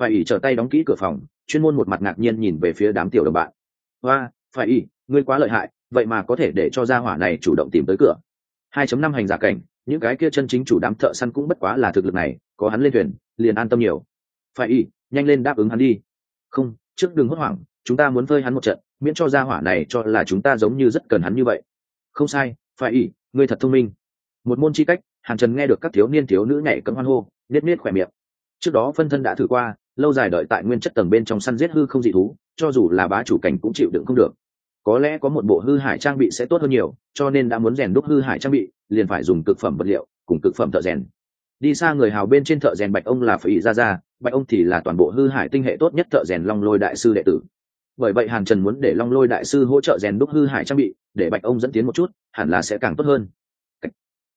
Phải ỉ trở tay đóng kỹ cửa phòng, chuyên môn một mặt ngạc nhiên nhìn về phía đám tiểu đồng bạn. Hoa, phải ỉ ngươi quá lợi hại, vậy mà có thể để cho gia hỏa này chủ động tìm tới cửa. 2.5 hành giả cảnh, những cái kia chân chính chủ đám thợ săn cũng bất quá là thực lực này, có hắn lên thuyền, liền an tâm nhiều. Phải y, nhanh lên đáp ứng hắn đi. Không, trước đừng hốt hoảng, chúng ta muốn phơi hắn một trận, miễn cho gia hỏa này cho là chúng ta giống như rất cần hắn như vậy. Không sai, phải y, ngươi thật thông minh. Một môn chi cách, hàn trần nghe được các thiếu niên thiếu nữ nhảy cấm hoan hô nết nết khỏe miệng. Trước đó phân thân đã thử qua, lâu dài đợi tại nguyên chất tầng bên trong săn giết hư không dị thú, cho dù là bá chủ cảnh cũng chịu đựng không được có lẽ có một bộ hư hải trang bị sẽ tốt hơn nhiều, cho nên đã muốn rèn đúc hư hải trang bị, liền phải dùng cực phẩm vật liệu, cùng cực phẩm thợ rèn. Đi xa người hào bên trên thợ rèn bạch ông là phải ra ra bạch ông thì là toàn bộ hư hải tinh hệ tốt nhất thợ rèn long lôi đại sư đệ tử. Bởi vậy hàn trần muốn để long lôi đại sư hỗ trợ rèn đúc hư hải trang bị, để bạch ông dẫn tiến một chút, hẳn là sẽ càng tốt hơn.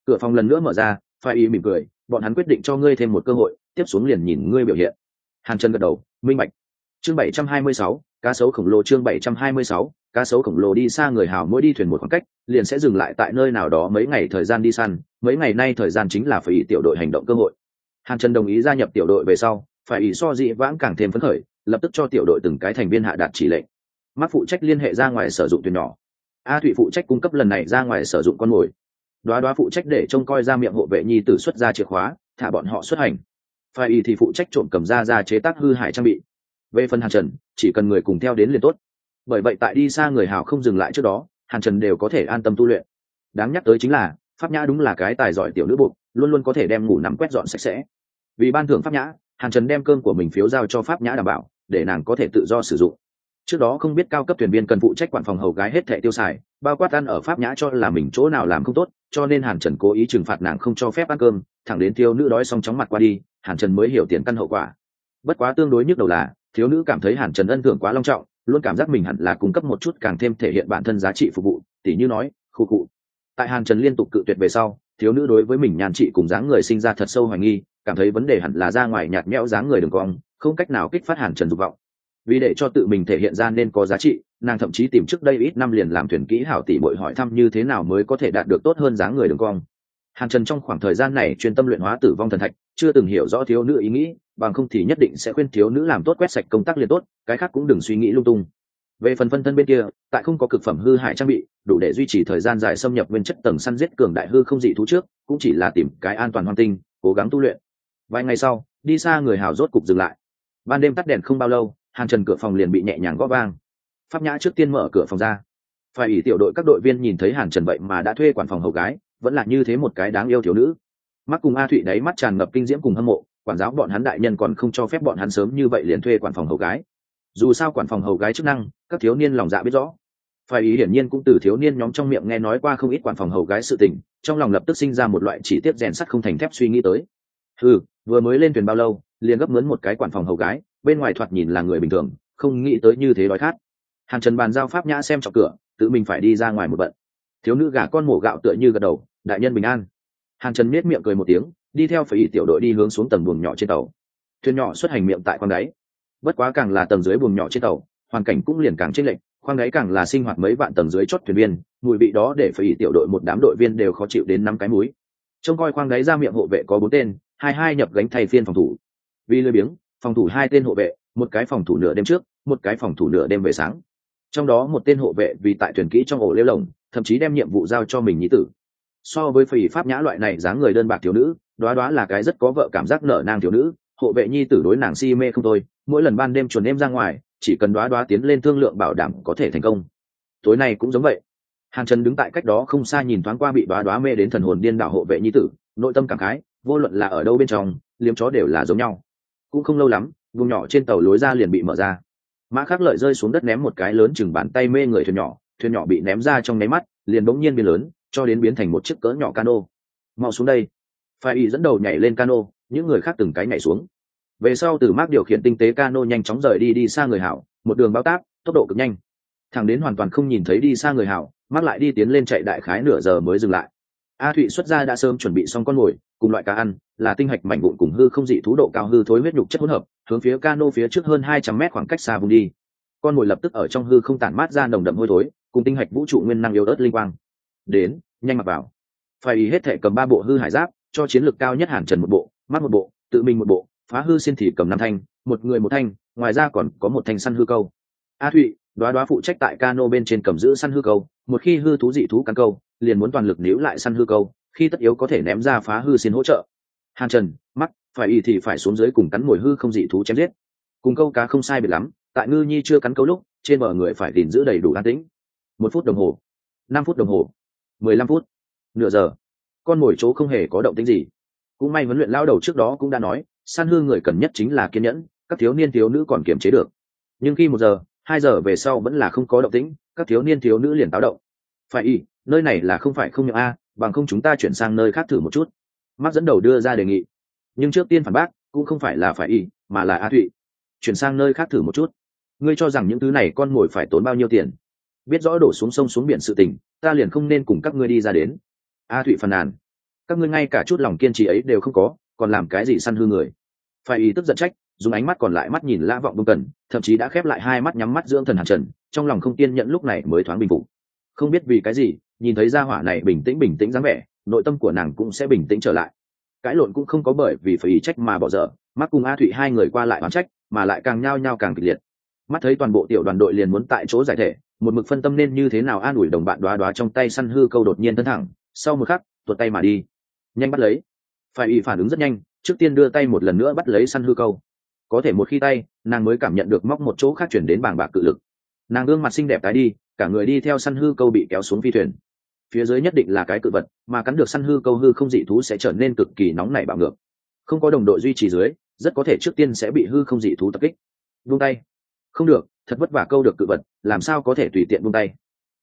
Cửa phòng lần nữa mở ra phải y mỉm cười, bọn hắn quyết định cho ngươi thêm một cơ hội, tiếp xuống liền nhìn ngươi biểu hiện. Hàn trần gật đầu, minh bạch. Chương bảy trăm hai mươi sáu, cá sấu khổng lồ chương bảy trăm hai mươi sáu cá sấu khổng lồ đi xa người hào mỗi đi thuyền một khoảng cách, liền sẽ dừng lại tại nơi nào đó mấy ngày thời gian đi săn, mấy ngày nay thời gian chính là phải ý tiểu đội hành động cơ hội. Hàn trần đồng ý gia nhập tiểu đội về sau, phải ý so dị vãng càng thêm phấn khởi, lập tức cho tiểu đội từng cái thành viên hạ đạt chỉ lệnh. Mắt phụ trách liên hệ ra ngoài sử dụng thuyền nhỏ. A thụy phụ trách cung cấp lần này ra ngoài sử dụng con mồi. Đoá đoá phụ trách để trông coi ra miệng hộ vệ nhi tử xuất ra chìa khóa, thả bọn họ xuất hành. Phải ý thì phụ trách trộm cầm ra ra chế tác hư hại trang bị. Về phần hàn trần, chỉ cần người cùng theo đến liền tốt bởi vậy tại đi xa người hào không dừng lại trước đó, hàn trần đều có thể an tâm tu luyện. Đáng nhắc tới chính là, pháp nhã đúng là cái tài giỏi tiểu nữ bục luôn luôn có thể đem ngủ nắm quét dọn sạch sẽ. Vì ban thưởng pháp nhã, hàn trần đem cơm của mình phiếu giao cho pháp nhã đảm bảo, để nàng có thể tự do sử dụng. Trước đó không biết cao cấp thuyền viên cần phụ trách quản phòng hầu gái hết thẻ tiêu xài, bao quát ăn ở pháp nhã cho là mình chỗ nào làm không tốt, cho nên hàn trần cố ý trừng phạt nàng không cho phép ăn cơm, thẳng đến thiếu nữ đói xong chóng mặt qua đi, hàn trần mới hiểu tiền căn hậu quả. Bất quá tương đối nhức đầu là, thiếu nữ cảm thấy hàn trần ân thưởng quá long trọng luôn cảm giác mình hẳn là cung cấp một chút càng thêm thể hiện bản thân giá trị phục vụ, tỉ như nói, khu cụ. Tại hàn trần liên tục cự tuyệt về sau, thiếu nữ đối với mình nhàn trị cùng dáng người sinh ra thật sâu hoài nghi, cảm thấy vấn đề hẳn là ra ngoài nhạt nhẽo dáng người đường cong, không cách nào kích phát hàn trần dục vọng. Vì để cho tự mình thể hiện ra nên có giá trị, nàng thậm chí tìm trước đây ít năm liền làm thuyền kỹ hảo tỷ bội hỏi thăm như thế nào mới có thể đạt được tốt hơn dáng người đường cong. Hàn trần trong khoảng thời gian này chuyên tâm luyện hóa tử vong thần thạch chưa từng hiểu rõ thiếu nữ ý nghĩ, bằng không thì nhất định sẽ khuyên thiếu nữ làm tốt quét sạch công tác liền tốt, cái khác cũng đừng suy nghĩ lung tung. Về phần phân thân bên kia, tại không có cực phẩm hư hại trang bị, đủ để duy trì thời gian dài xâm nhập nguyên chất tầng săn giết cường đại hư không dị thú trước, cũng chỉ là tìm cái an toàn hoang tinh, cố gắng tu luyện. Vài ngày sau, đi xa người hào rốt cục dừng lại. Ban đêm tắt đèn không bao lâu, hàng trần cửa phòng liền bị nhẹ nhàng góp vang. Pháp nhã trước tiên mở cửa phòng ra. Phải ỷ tiểu đội các đội viên nhìn thấy hàn trần vậy mà đã thuê quản phòng hầu gái, vẫn là như thế một cái đáng yêu thiếu nữ mắc cùng a thụy đáy mắt tràn ngập kinh diễm cùng hâm mộ, quản giáo bọn hắn đại nhân còn không cho phép bọn hắn sớm như vậy liền thuê quản phòng hầu gái. Dù sao quản phòng hầu gái chức năng, các thiếu niên lòng dạ biết rõ. Phải ý hiển nhiên cũng từ thiếu niên nhóm trong miệng nghe nói qua không ít quản phòng hầu gái sự tình, trong lòng lập tức sinh ra một loại chỉ tiết rèn sắt không thành thép suy nghĩ tới. Ừ vừa mới lên thuyền bao lâu, liền gấp mướn một cái quản phòng hầu gái, bên ngoài thoạt nhìn là người bình thường, không nghĩ tới như thế đói khát. Hàn trần bàn giao pháp nhã xem chọc cửa, tự mình phải đi ra ngoài một bận. Thiếu nữ gả con mổ gạo tựa như gật đầu, đại nhân bình an hàn trần miết miệng cười một tiếng, đi theo phải ý tiểu đội đi hướng xuống tầng buồng nhỏ trên tàu. Thuyền nhỏ xuất hành miệng tại khoang đáy. Bất quá càng là tầng dưới buồng nhỏ trên tàu, hoàn cảnh cũng liền càng chênh lệch, khoang đáy càng là sinh hoạt mấy vạn tầng dưới chót thuyền viên, mùi vị đó để phải ý tiểu đội một đám đội viên đều khó chịu đến năm cái múi trông coi khoang đáy ra miệng hộ vệ có bốn tên, hai hai nhập gánh thay phiên phòng thủ. Vì lười biếng, phòng thủ hai tên hộ vệ, một cái phòng thủ nửa đêm trước, một cái phòng thủ nửa đêm về sáng. Trong đó một tên hộ vệ vì tại thuyền kỹ trong ổ lêu lồng, thậm chí đem nhiệm vụ giao cho mình nhí tử so với phỉ pháp nhã loại này dáng người đơn bạc thiếu nữ, đoá đoá là cái rất có vợ cảm giác nở nang thiếu nữ, hộ vệ nhi tử đối nàng si mê không thôi, mỗi lần ban đêm chuồn em ra ngoài, chỉ cần đoá đoá tiến lên thương lượng bảo đảm có thể thành công. Tối nay cũng giống vậy. Hàn trần đứng tại cách đó không xa nhìn thoáng qua bị đoá đoá mê đến thần hồn điên đảo hộ vệ nhi tử, nội tâm cảm khái, vô luận là ở đâu bên trong, liếm chó đều là giống nhau. Cũng không lâu lắm, vùng nhỏ trên tàu lối ra liền bị mở ra. Mã khắc lợi rơi xuống đất ném một cái lớn chừng bàn tay mê người thuyền nhỏ thuyền nhỏ bị ném ra trong nháy mắt, liền bỗng nhiên biến lớn cho đến biến thành một chiếc cỡ nhỏ cano. Mau xuống đây. Phải ý dẫn đầu nhảy lên cano, những người khác từng cái nhảy xuống. Về sau từ mác điều khiển tinh tế cano nhanh chóng rời đi đi xa người hảo, một đường bao tác tốc độ cực nhanh. Thẳng đến hoàn toàn không nhìn thấy đi xa người hảo mắc lại đi tiến lên chạy đại khái nửa giờ mới dừng lại. A thụy xuất ra đã sớm chuẩn bị xong con mồi, cùng loại cá ăn, là tinh hạch mảnh vụn cùng hư không dị thú độ cao hư thối huyết nhục chất hỗn hợp, hướng phía cano phía trước hơn hai trăm mét khoảng cách xa vùng đi. Con mồi lập tức ở trong hư không tản mát ra nồng đậm hôi thối, cùng tinh hạch vũ trụ nguyên năng yếu ớt linh quang đến, nhanh mặc vào. Phải ý hết thể cầm ba bộ hư hải giáp, cho chiến lược cao nhất hàn trần một bộ mắt một bộ, tự mình một bộ, phá hư xin thì cầm năm thanh, một người một thanh, ngoài ra còn có một thanh săn hư câu. A thụy, đoá đoá phụ trách tại cano bên trên cầm giữ săn hư câu, một khi hư thú dị thú cắn câu, liền muốn toàn lực níu lại săn hư câu, khi tất yếu có thể ném ra phá hư xin hỗ trợ. Hàn trần mắt phải y thì phải xuống dưới cùng cắn mồi hư không dị thú chém giết. Cùng câu cá không sai biệt lắm, tại ngư nhi chưa cắn câu lúc, trên bờ người phải gìn giữ đầy đủ an tĩnh. Một phút đồng hồ, năm phút đồng hồ mười lăm phút. Nửa giờ. Con mồi chỗ không hề có động tĩnh gì. Cũng may huấn luyện lao đầu trước đó cũng đã nói săn hư người cần nhất chính là kiên nhẫn, các thiếu niên thiếu nữ còn kiềm chế được. Nhưng khi một giờ, hai giờ về sau vẫn là không có động tĩnh, các thiếu niên thiếu nữ liền táo động. Phải y nơi này là không phải không nhượng a, bằng không chúng ta chuyển sang nơi khác thử một chút. Mắt dẫn đầu đưa ra đề nghị. Nhưng trước tiên phản bác, cũng không phải là phải y mà là a thụy. Chuyển sang nơi khác thử một chút. Ngươi cho rằng những thứ này con mồi phải tốn bao nhiêu tiền? Biết rõ đổ xuống sông xuống biển sự tình, ta liền không nên cùng các ngươi đi ra đến. A thụy phàn nàn, các ngươi ngay cả chút lòng kiên trì ấy đều không có, còn làm cái gì săn hư người? Phải ý tức giận trách, dùng ánh mắt còn lại mắt nhìn lã vọng bông cần thậm chí đã khép lại hai mắt nhắm mắt dưỡng thần hàn trần, trong lòng không kiên nhận lúc này mới thoáng bình phục. Không biết vì cái gì, nhìn thấy gia hỏa này bình tĩnh bình tĩnh dáng vẻ, nội tâm của nàng cũng sẽ bình tĩnh trở lại. Cãi lộn cũng không có bởi vì phải ý trách mà bỏ dở, mắt cùng a thụy hai người qua lại oán trách, mà lại càng nhao nhao càng kịch liệt. Mắt thấy toàn bộ tiểu đoàn đội liền muốn tại chỗ giải thể một mực phân tâm nên như thế nào an ủi đồng bạn đoá đoá trong tay săn hư câu đột nhiên thân thẳng, sau một khắc, tuột tay mà đi. Nhanh bắt lấy. Phải ủy phản ứng rất nhanh, trước tiên đưa tay một lần nữa bắt lấy săn hư câu. Có thể một khi tay, nàng mới cảm nhận được móc một chỗ khác chuyển đến bảng bạc cự lực. Nàng gương mặt xinh đẹp tái đi, cả người đi theo săn hư câu bị kéo xuống phi thuyền. Phía dưới nhất định là cái cự vật, mà cắn được săn hư câu hư không dị thú sẽ trở nên cực kỳ nóng nảy bạo ngược. Không có đồng đội duy trì dưới, rất có thể trước tiên sẽ bị hư không dị thú tập kích. Vung tay. Không được thật vất vả câu được cự vật, làm sao có thể tùy tiện buông tay?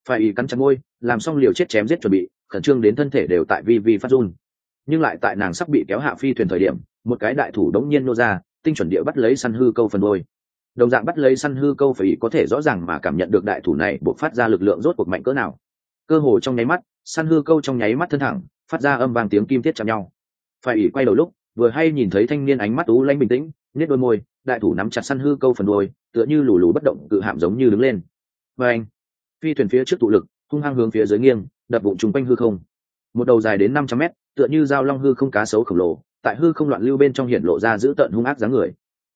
Phải ý cắn chặt môi, làm xong liều chết chém giết chuẩn bị, khẩn trương đến thân thể đều tại vi vi phát run. Nhưng lại tại nàng sắp bị kéo hạ phi thuyền thời điểm, một cái đại thủ đống nhiên nô ra, tinh chuẩn địa bắt lấy săn hư câu phần đôi. Đồng dạng bắt lấy săn hư câu phải có thể rõ ràng mà cảm nhận được đại thủ này buộc phát ra lực lượng rốt cuộc mạnh cỡ nào. Cơ hồ trong nháy mắt, săn hư câu trong nháy mắt thân thẳng, phát ra âm vang tiếng kim thiết chạm nhau. Phải ủy quay đầu lúc vừa hay nhìn thấy thanh niên ánh mắt tú lanh bình tĩnh nhét đôi môi, đại thủ nắm chặt săn hư câu phần đôi tựa như lù lù bất động cự hạm giống như đứng lên. Và anh, phi thuyền phía trước tụ lực, hung hăng hướng phía dưới nghiêng, đập bụng chung quanh hư không. Một đầu dài đến năm trăm mét, tựa như dao long hư không cá sấu khổng lồ, tại hư không loạn lưu bên trong hiện lộ ra giữ tợn hung ác dáng người.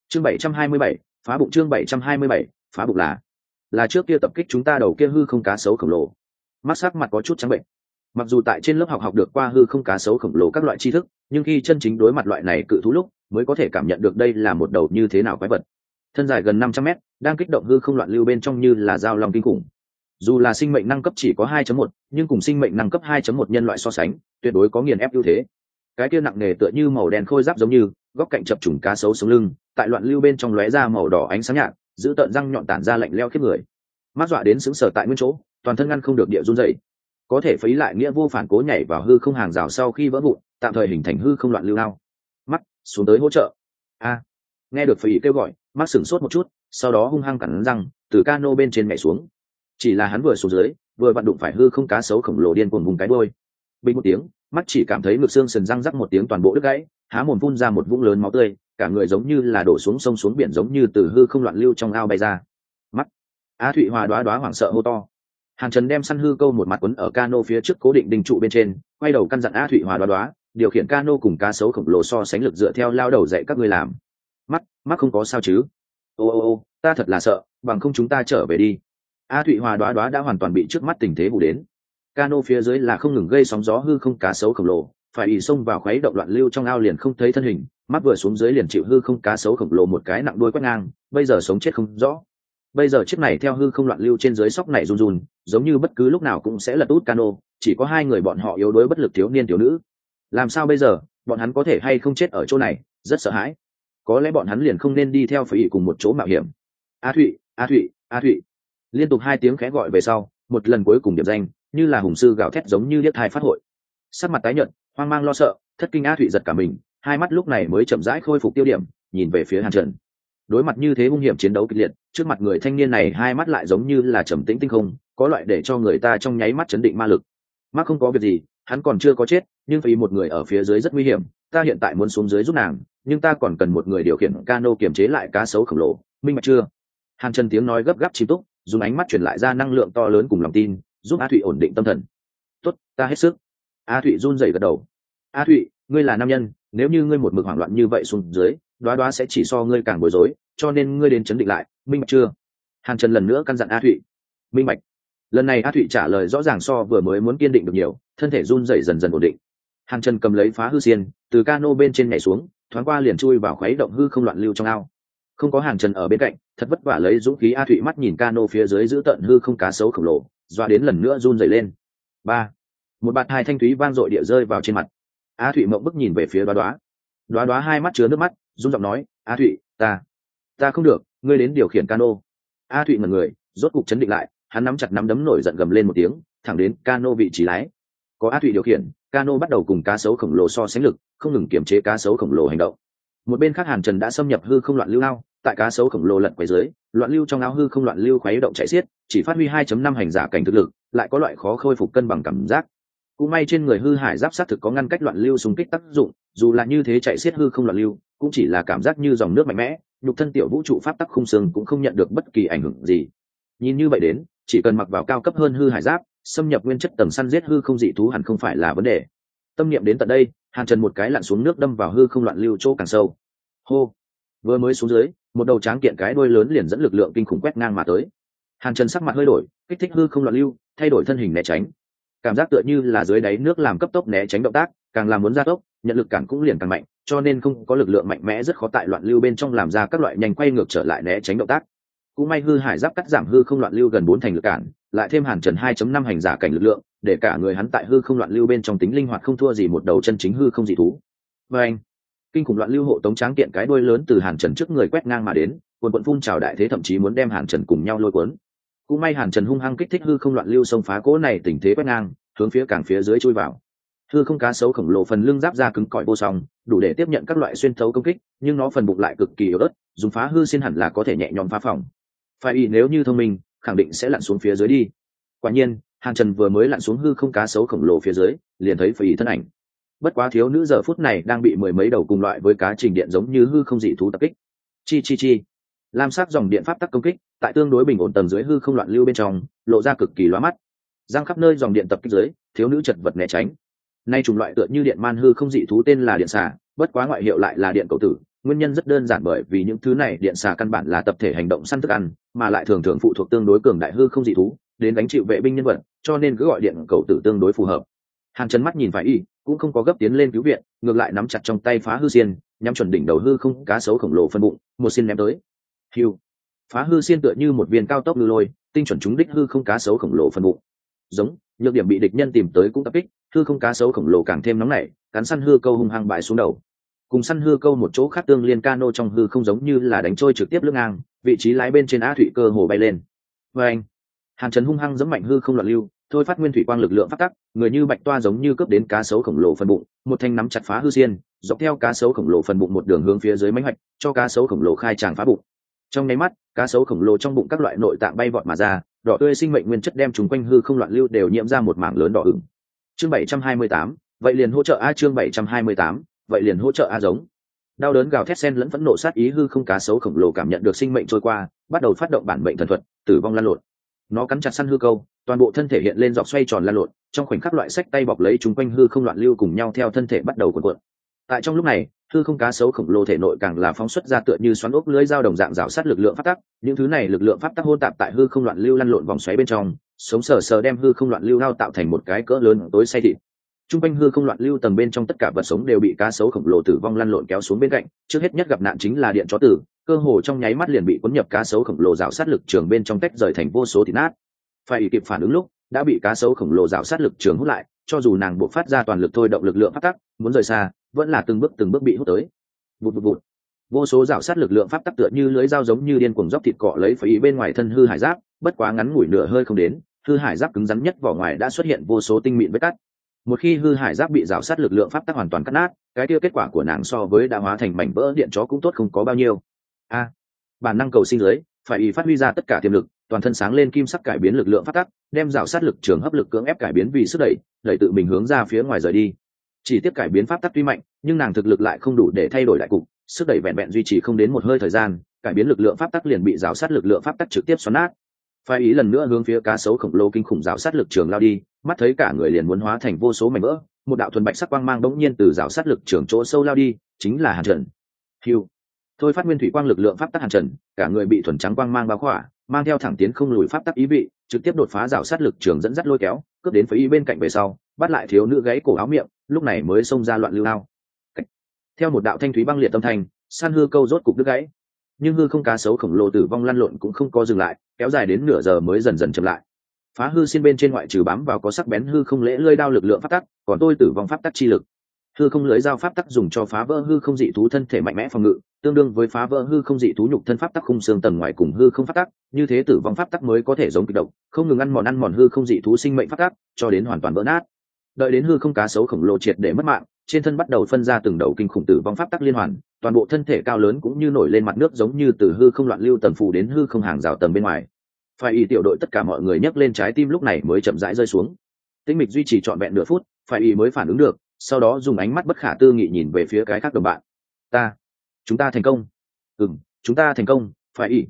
Chương bảy trăm hai mươi bảy, phá bụng chương bảy trăm hai mươi bảy, phá bụng là là trước kia tập kích chúng ta đầu kia hư không cá sấu khổng lồ. Mắt sắc mặt có chút trắng bệnh mặc dù tại trên lớp học học được qua hư không cá sấu khổng lồ các loại tri thức nhưng khi chân chính đối mặt loại này cự thú lúc mới có thể cảm nhận được đây là một đầu như thế nào quái vật. Thân dài gần năm trăm mét đang kích động hư không loạn lưu bên trong như là dao long kinh khủng. Dù là sinh mệnh năng cấp chỉ có 2.1, nhưng cùng sinh mệnh năng cấp 2.1 nhân loại so sánh tuyệt đối có nghiền ép ưu thế. Cái kia nặng nề tựa như màu đen khôi giáp giống như góc cạnh chập trùng cá sấu sống lưng tại loạn lưu bên trong lóe ra màu đỏ ánh sáng nhạt giữ tợn răng nhọn tản ra lạnh leo khiếp người. Mắt dọa đến xứng sở tại nguyên chỗ toàn thân ngăn không được địa run dậy có thể phí lại nghĩa vô phản cố nhảy vào hư không hàng rào sau khi vỡ vụn, tạm thời hình thành hư không loạn lưu lao mắt, xuống tới hỗ trợ. A. Nghe được phí kêu gọi, mắt sửng sốt một chút, sau đó hung hăng cắn răng, từ cano bên trên mẹ xuống. Chỉ là hắn vừa xuống dưới, vừa vặn đụng phải hư không cá sấu khổng lồ điên cuồng vùng cái đôi bình một tiếng, mắt chỉ cảm thấy ngực xương sần răng rắc một tiếng toàn bộ đứt gãy, há mồm phun ra một vũng lớn máu tươi, cả người giống như là đổ xuống sông xuống biển giống như từ hư không loạn lưu trong ao bay ra. Mắt. Á thụy hòa đoá đoá hoảng sợ hô to hàn trần đem săn hư câu một mặt quấn ở cano phía trước cố định đình trụ bên trên, quay đầu căn dặn A thụy hòa đoá đoá, điều khiển cano cùng cá sấu khổng lồ so sánh lực dựa theo lao đầu dạy các ngươi làm. Mắt mắt không có sao chứ? Ô ô ô, ta thật là sợ, bằng không chúng ta trở về đi. A thụy hòa đoá đoá đã hoàn toàn bị trước mắt tình thế bù đến. Cano phía dưới là không ngừng gây sóng gió hư không cá sấu khổng lồ, phải ỉ xông vào khuấy động loạn lưu trong ao liền không thấy thân hình, mắt vừa xuống dưới liền chịu hư không cá sấu khổng lồ một cái nặng đuôi quét ngang, bây giờ sống chết không rõ bây giờ chiếc này theo hư không loạn lưu trên dưới sóc này run run, giống như bất cứ lúc nào cũng sẽ lật út cano, chỉ có hai người bọn họ yếu đuối bất lực thiếu niên thiếu nữ. Làm sao bây giờ, bọn hắn có thể hay không chết ở chỗ này, rất sợ hãi. Có lẽ bọn hắn liền không nên đi theo phải ý cùng một chỗ mạo hiểm. A thụy a thụy a thụy. Liên tục hai tiếng khẽ gọi về sau, một lần cuối cùng điểm danh, như là hùng sư gào thét giống như liếc hai phát hội. Sắc mặt tái nhợt, hoang mang lo sợ, thất kinh a thụy giật cả mình, hai mắt lúc này mới chậm rãi khôi phục tiêu điểm, nhìn về phía hàn trần đối mặt như thế hung hiểm chiến đấu kịch liệt, trước mặt người thanh niên này hai mắt lại giống như là trầm tĩnh tinh không, có loại để cho người ta trong nháy mắt chấn định ma lực. Mắt không có việc gì, hắn còn chưa có chết, nhưng vì một người ở phía dưới rất nguy hiểm, ta hiện tại muốn xuống dưới giúp nàng, nhưng ta còn cần một người điều khiển cano kiềm chế lại cá sấu khổng lồ, minh bạch chưa? Hàn trần tiếng nói gấp gáp chìm túc, dùng ánh mắt chuyển lại ra năng lượng to lớn cùng lòng tin, giúp a thụy ổn định tâm thần. Tốt, ta hết sức. A thụy run rẩy gật đầu. A thụy, ngươi là nam nhân, nếu như ngươi một mực hoảng loạn như vậy xuống dưới đoá đoá sẽ chỉ so ngươi càng bối rối, cho nên ngươi đến chấn định lại, minh bạch chưa? Hàn trần lần nữa căn dặn a thụy. Minh bạch. Lần này a thụy trả lời rõ ràng so vừa mới muốn kiên định được nhiều, thân thể run rẩy dần dần ổn định. Hàn trần cầm lấy phá hư xiên, từ cano bên trên nhảy xuống, thoáng qua liền chui vào khuấy động hư không loạn lưu trong ao. Không có hàn trần ở bên cạnh, thật vất vả lấy dũng khí a thụy mắt nhìn cano phía dưới giữ tận hư không cá sấu khổng lồ, doa đến lần nữa run rẩy lên. Ba. Một bạt hai thanh thúy vang dội địa rơi vào trên mặt. A thụy mộng bức nhìn về phía đoá đoá. Đoá đoá hai mắt chứa nước mắt run giọng nói, a thụy, ta ta không được, ngươi đến điều khiển cano. A thụy ngần người, rốt cục chấn định lại, hắn nắm chặt nắm đấm nổi giận gầm lên một tiếng, thẳng đến cano vị trí lái. Có a thụy điều khiển, cano bắt đầu cùng cá sấu khổng lồ so sánh lực, không ngừng kiểm chế cá sấu khổng lồ hành động. Một bên khác hàn trần đã xâm nhập hư không loạn lưu lao tại cá sấu khổng lồ lật quấy dưới loạn lưu trong áo hư không loạn lưu khuấy động chạy xiết, chỉ phát huy 2.5 hành giả cảnh thực lực, lại có loại khó khôi phục cân bằng cảm giác. Cũng may trên người hư hải giáp sát thực có ngăn cách loạn lưu xung kích tác dụng, dù là như thế chạy xiết hư không loạn lưu cũng chỉ là cảm giác như dòng nước mạnh mẽ, nhục thân tiểu vũ trụ pháp tắc khung xương cũng không nhận được bất kỳ ảnh hưởng gì. Nhìn như vậy đến, chỉ cần mặc vào cao cấp hơn hư hải giáp, xâm nhập nguyên chất tầng săn giết hư không dị thú hẳn không phải là vấn đề. Tâm niệm đến tận đây, hàn trần một cái lặn xuống nước đâm vào hư không loạn lưu chỗ càng sâu. Hô! Vừa mới xuống dưới, một đầu tráng kiện cái đuôi lớn liền dẫn lực lượng kinh khủng quét ngang mà tới. Hàn trần sắc mặt hơi đổi, kích thích hư không loạn lưu, thay đổi thân hình né tránh. Cảm giác tựa như là dưới đáy nước làm cấp tốc né tránh động tác, càng làm muốn gia tốc nhận lực cản cũng liền càng mạnh, cho nên không có lực lượng mạnh mẽ rất khó tại loạn lưu bên trong làm ra các loại nhanh quay ngược trở lại né tránh động tác. Cũng may hư hải giáp cắt giảm hư không loạn lưu gần bốn thành lực cản, lại thêm hàn trần 2.5 hành giả cảnh lực lượng, để cả người hắn tại hư không loạn lưu bên trong tính linh hoạt không thua gì một đầu chân chính hư không dị thú. Và anh, kinh khủng loạn lưu hộ tống tráng kiện cái đuôi lớn từ hàn trần trước người quét ngang mà đến, quần quận phun trào đại thế thậm chí muốn đem hàn trần cùng nhau lôi cuốn. Cũng may hàn trần hung hăng kích thích hư không loạn lưu xông phá cỗ này tình thế quét ngang, hướng phía càng phía dưới chui vào hư không cá sấu khổng lồ phần lưng giáp ra cứng cỏi vô song, đủ để tiếp nhận các loại xuyên thấu công kích, nhưng nó phần bụng lại cực kỳ yếu ớt, dùng phá hư xin hẳn là có thể nhẹ nhõm phá phòng. Phải ý nếu như thông minh, khẳng định sẽ lặn xuống phía dưới đi. Quả nhiên, hàn trần vừa mới lặn xuống hư không cá sấu khổng lồ phía dưới, liền thấy phải ý thân ảnh. Bất quá thiếu nữ giờ phút này đang bị mười mấy đầu cùng loại với cá trình điện giống như hư không dị thú tập kích. Chi chi chi. Lam sắc dòng điện pháp tắc công kích, tại tương đối bình ổn tầng dưới hư không loạn lưu bên trong, lộ ra cực kỳ lóa mắt. Giang khắp nơi dòng điện tập kích dưới, thiếu nữ chật vật né tránh nay chủng loại tựa như điện man hư không dị thú tên là điện xà, bất quá ngoại hiệu lại là điện cầu tử, nguyên nhân rất đơn giản bởi vì những thứ này điện xà căn bản là tập thể hành động săn thức ăn, mà lại thường thường phụ thuộc tương đối cường đại hư không dị thú, đến đánh chịu vệ binh nhân vật, cho nên cứ gọi điện cầu tử tương đối phù hợp. Hàng chấn mắt nhìn phải y, cũng không có gấp tiến lên cứu viện, ngược lại nắm chặt trong tay phá hư xiên, nhắm chuẩn đỉnh đầu hư không cá sấu khổng lồ phân bụng, một xin ném tới. Hiu phá hư xiên tựa như một viên cao tốc ngư lôi, tinh chuẩn trúng đích hư không cá sấu khổng lồ phân bụng. Giống nhược điểm bị địch nhân tìm tới cũng tập kích, hư không cá sấu khổng lồ càng thêm nóng nảy, cắn săn hư câu hung hăng bại xuống đầu. Cùng săn hư câu một chỗ khác tương liên cano trong hư không giống như là đánh trôi trực tiếp lưng ngang, vị trí lái bên trên á thủy cơ hồ bay lên. Vê anh, hàn trần hung hăng dẫm mạnh hư không loạn lưu, thôi phát nguyên thủy quang lực lượng phát tắc, người như bạch toa giống như cướp đến cá sấu khổng lồ phần bụng, một thanh nắm chặt phá hư xiên, dọc theo cá sấu khổng lồ phần bụng một đường hướng phía dưới mánh hoạch, cho cá sấu khổng lồ khai tràng phá bụng. Trong nháy mắt, cá sấu khổng lồ trong bụng các loại nội tạng bay vọt mà ra đỏ tươi sinh mệnh nguyên chất đem chúng quanh hư không loạn lưu đều nhiễm ra một mảng lớn đỏ ửng. Chương bảy trăm hai mươi tám, vậy liền hỗ trợ a chương bảy trăm hai mươi tám, vậy liền hỗ trợ a giống. Đau đớn gào thét sen lẫn phẫn nộ sát ý hư không cá sấu khổng lồ cảm nhận được sinh mệnh trôi qua, bắt đầu phát động bản mệnh thần thuật, tử vong lan lộn. Nó cắn chặt săn hư câu, toàn bộ thân thể hiện lên dọc xoay tròn lan lộn, trong khoảnh khắc loại sách tay bọc lấy chúng quanh hư không loạn lưu cùng nhau theo thân thể bắt đầu cuộn cuộn tại trong lúc này, hư không cá sấu khổng lồ thể nội càng là phóng xuất ra tựa như xoắn ốc lưới dao đồng dạng rào sát lực lượng phát tắc. Những thứ này lực lượng pháp tắc hôn tạp tại hư không loạn lưu lăn lộn vòng xoáy bên trong, sống sờ sờ đem hư không loạn lưu lao tạo thành một cái cỡ lớn tối say thịt. T r u n g quanh hư không loạn lưu tầng bên trong tất cả vật sống đều bị cá sấu khổng lồ tử vong lăn lộn kéo xuống bên cạnh. Trước hết nhất gặp nạn chính là điện chó tử, cơ hồ trong nháy mắt liền bị cuốn nhập cá sấu khổng lồ rào sát lực trường bên trong tách rời thành vô số thịt nát. Phải kịp phản ứng lúc, đã bị cá sấu khổng lồ rào sát lực trường hút lại, cho dù nàng buộc phát ra toàn lực thôi động lực lượng phát tắc, muốn rời xa vẫn là từng bước từng bước bị hút tới. Vụt vụt vụt. Vô số rào sát lực lượng pháp tắc tựa như lưới dao giống như điên cuồng dốc thịt cọ lấy phải ý bên ngoài thân hư hải giáp, bất quá ngắn ngủi nửa hơi không đến, hư hải giáp cứng rắn nhất vỏ ngoài đã xuất hiện vô số tinh mịn vết cắt. Một khi hư hải giáp bị rào sát lực lượng pháp tắc hoàn toàn cắt nát, cái tiêu kết quả của nàng so với đã hóa thành mảnh vỡ điện chó cũng tốt không có bao nhiêu. A, bản năng cầu sinh lưới phải ý phát huy ra tất cả tiềm lực, toàn thân sáng lên kim sắc cải biến lực lượng pháp tắc, đem rào sát lực trường hấp lực cưỡng ép cải biến vì sức đẩy đẩy tự mình hướng ra phía ngoài rời đi chỉ tiếp cải biến pháp tắc tuy mạnh, nhưng nàng thực lực lại không đủ để thay đổi đại cục, sức đẩy vẹn vẹn duy trì không đến một hơi thời gian, cải biến lực lượng pháp tắc liền bị rào sát lực lượng pháp tắc trực tiếp xoắn nát. Phái ý lần nữa hướng phía cá sấu khổng lồ kinh khủng rào sát lực trường lao đi, mắt thấy cả người liền muốn hóa thành vô số mảnh vỡ, một đạo thuần bạch sắc quang mang bỗng nhiên từ rào sát lực trường chỗ sâu lao đi, chính là hàn trần. Hiu thôi phát nguyên thủy quang lực lượng pháp tắc hàn trần, cả người bị thuần trắng quang mang bao khỏa, mang theo thẳng tiến không lùi pháp tắc ý vị, trực tiếp đột phá rào sát lực trường dẫn dắt lôi kéo, cướp đến phái ý bên cạnh về sau, bắt lại thiếu nữ gáy cổ áo miệng lúc này mới xông ra loạn lưu lao theo một đạo thanh thúy băng liệt tâm thành san hư câu rốt cục đứt gãy. Nhưng hư không cá sấu khổng lồ tử vong lăn lộn cũng không có dừng lại, kéo dài đến nửa giờ mới dần dần chậm lại. Phá hư xin bên trên ngoại trừ bám vào có sắc bén hư không lễ lơi đao lực lượng pháp tắc, còn tôi tử vong pháp tắc chi lực. Hư không lưới dao pháp tắc dùng cho phá vỡ hư không dị thú thân thể mạnh mẽ phòng ngự, tương đương với phá vỡ hư không dị thú nhục thân pháp tắc khung xương tầng ngoài cùng hư không pháp tắc, như thế tử vong pháp tắc mới có thể giống kịch động không ngừng ăn mòn ăn mòn hư không dị thú sinh mệnh pháp tắc, cho đến hoàn toàn vỡ nát đợi đến hư không cá sấu khổng lồ triệt để mất mạng, trên thân bắt đầu phân ra từng đầu kinh khủng tử vong pháp tắc liên hoàn, toàn bộ thân thể cao lớn cũng như nổi lên mặt nước giống như từ hư không loạn lưu tầng phù đến hư không hàng rào tầng bên ngoài. Phải ý tiểu đội tất cả mọi người nhấc lên trái tim lúc này mới chậm rãi rơi xuống. Tinh mịch duy trì trọn vẹn nửa phút, phải ý mới phản ứng được, sau đó dùng ánh mắt bất khả tư nghị nhìn về phía cái khác đồng bạn. Ta, chúng ta thành công. Ừ chúng ta thành công, phải ý.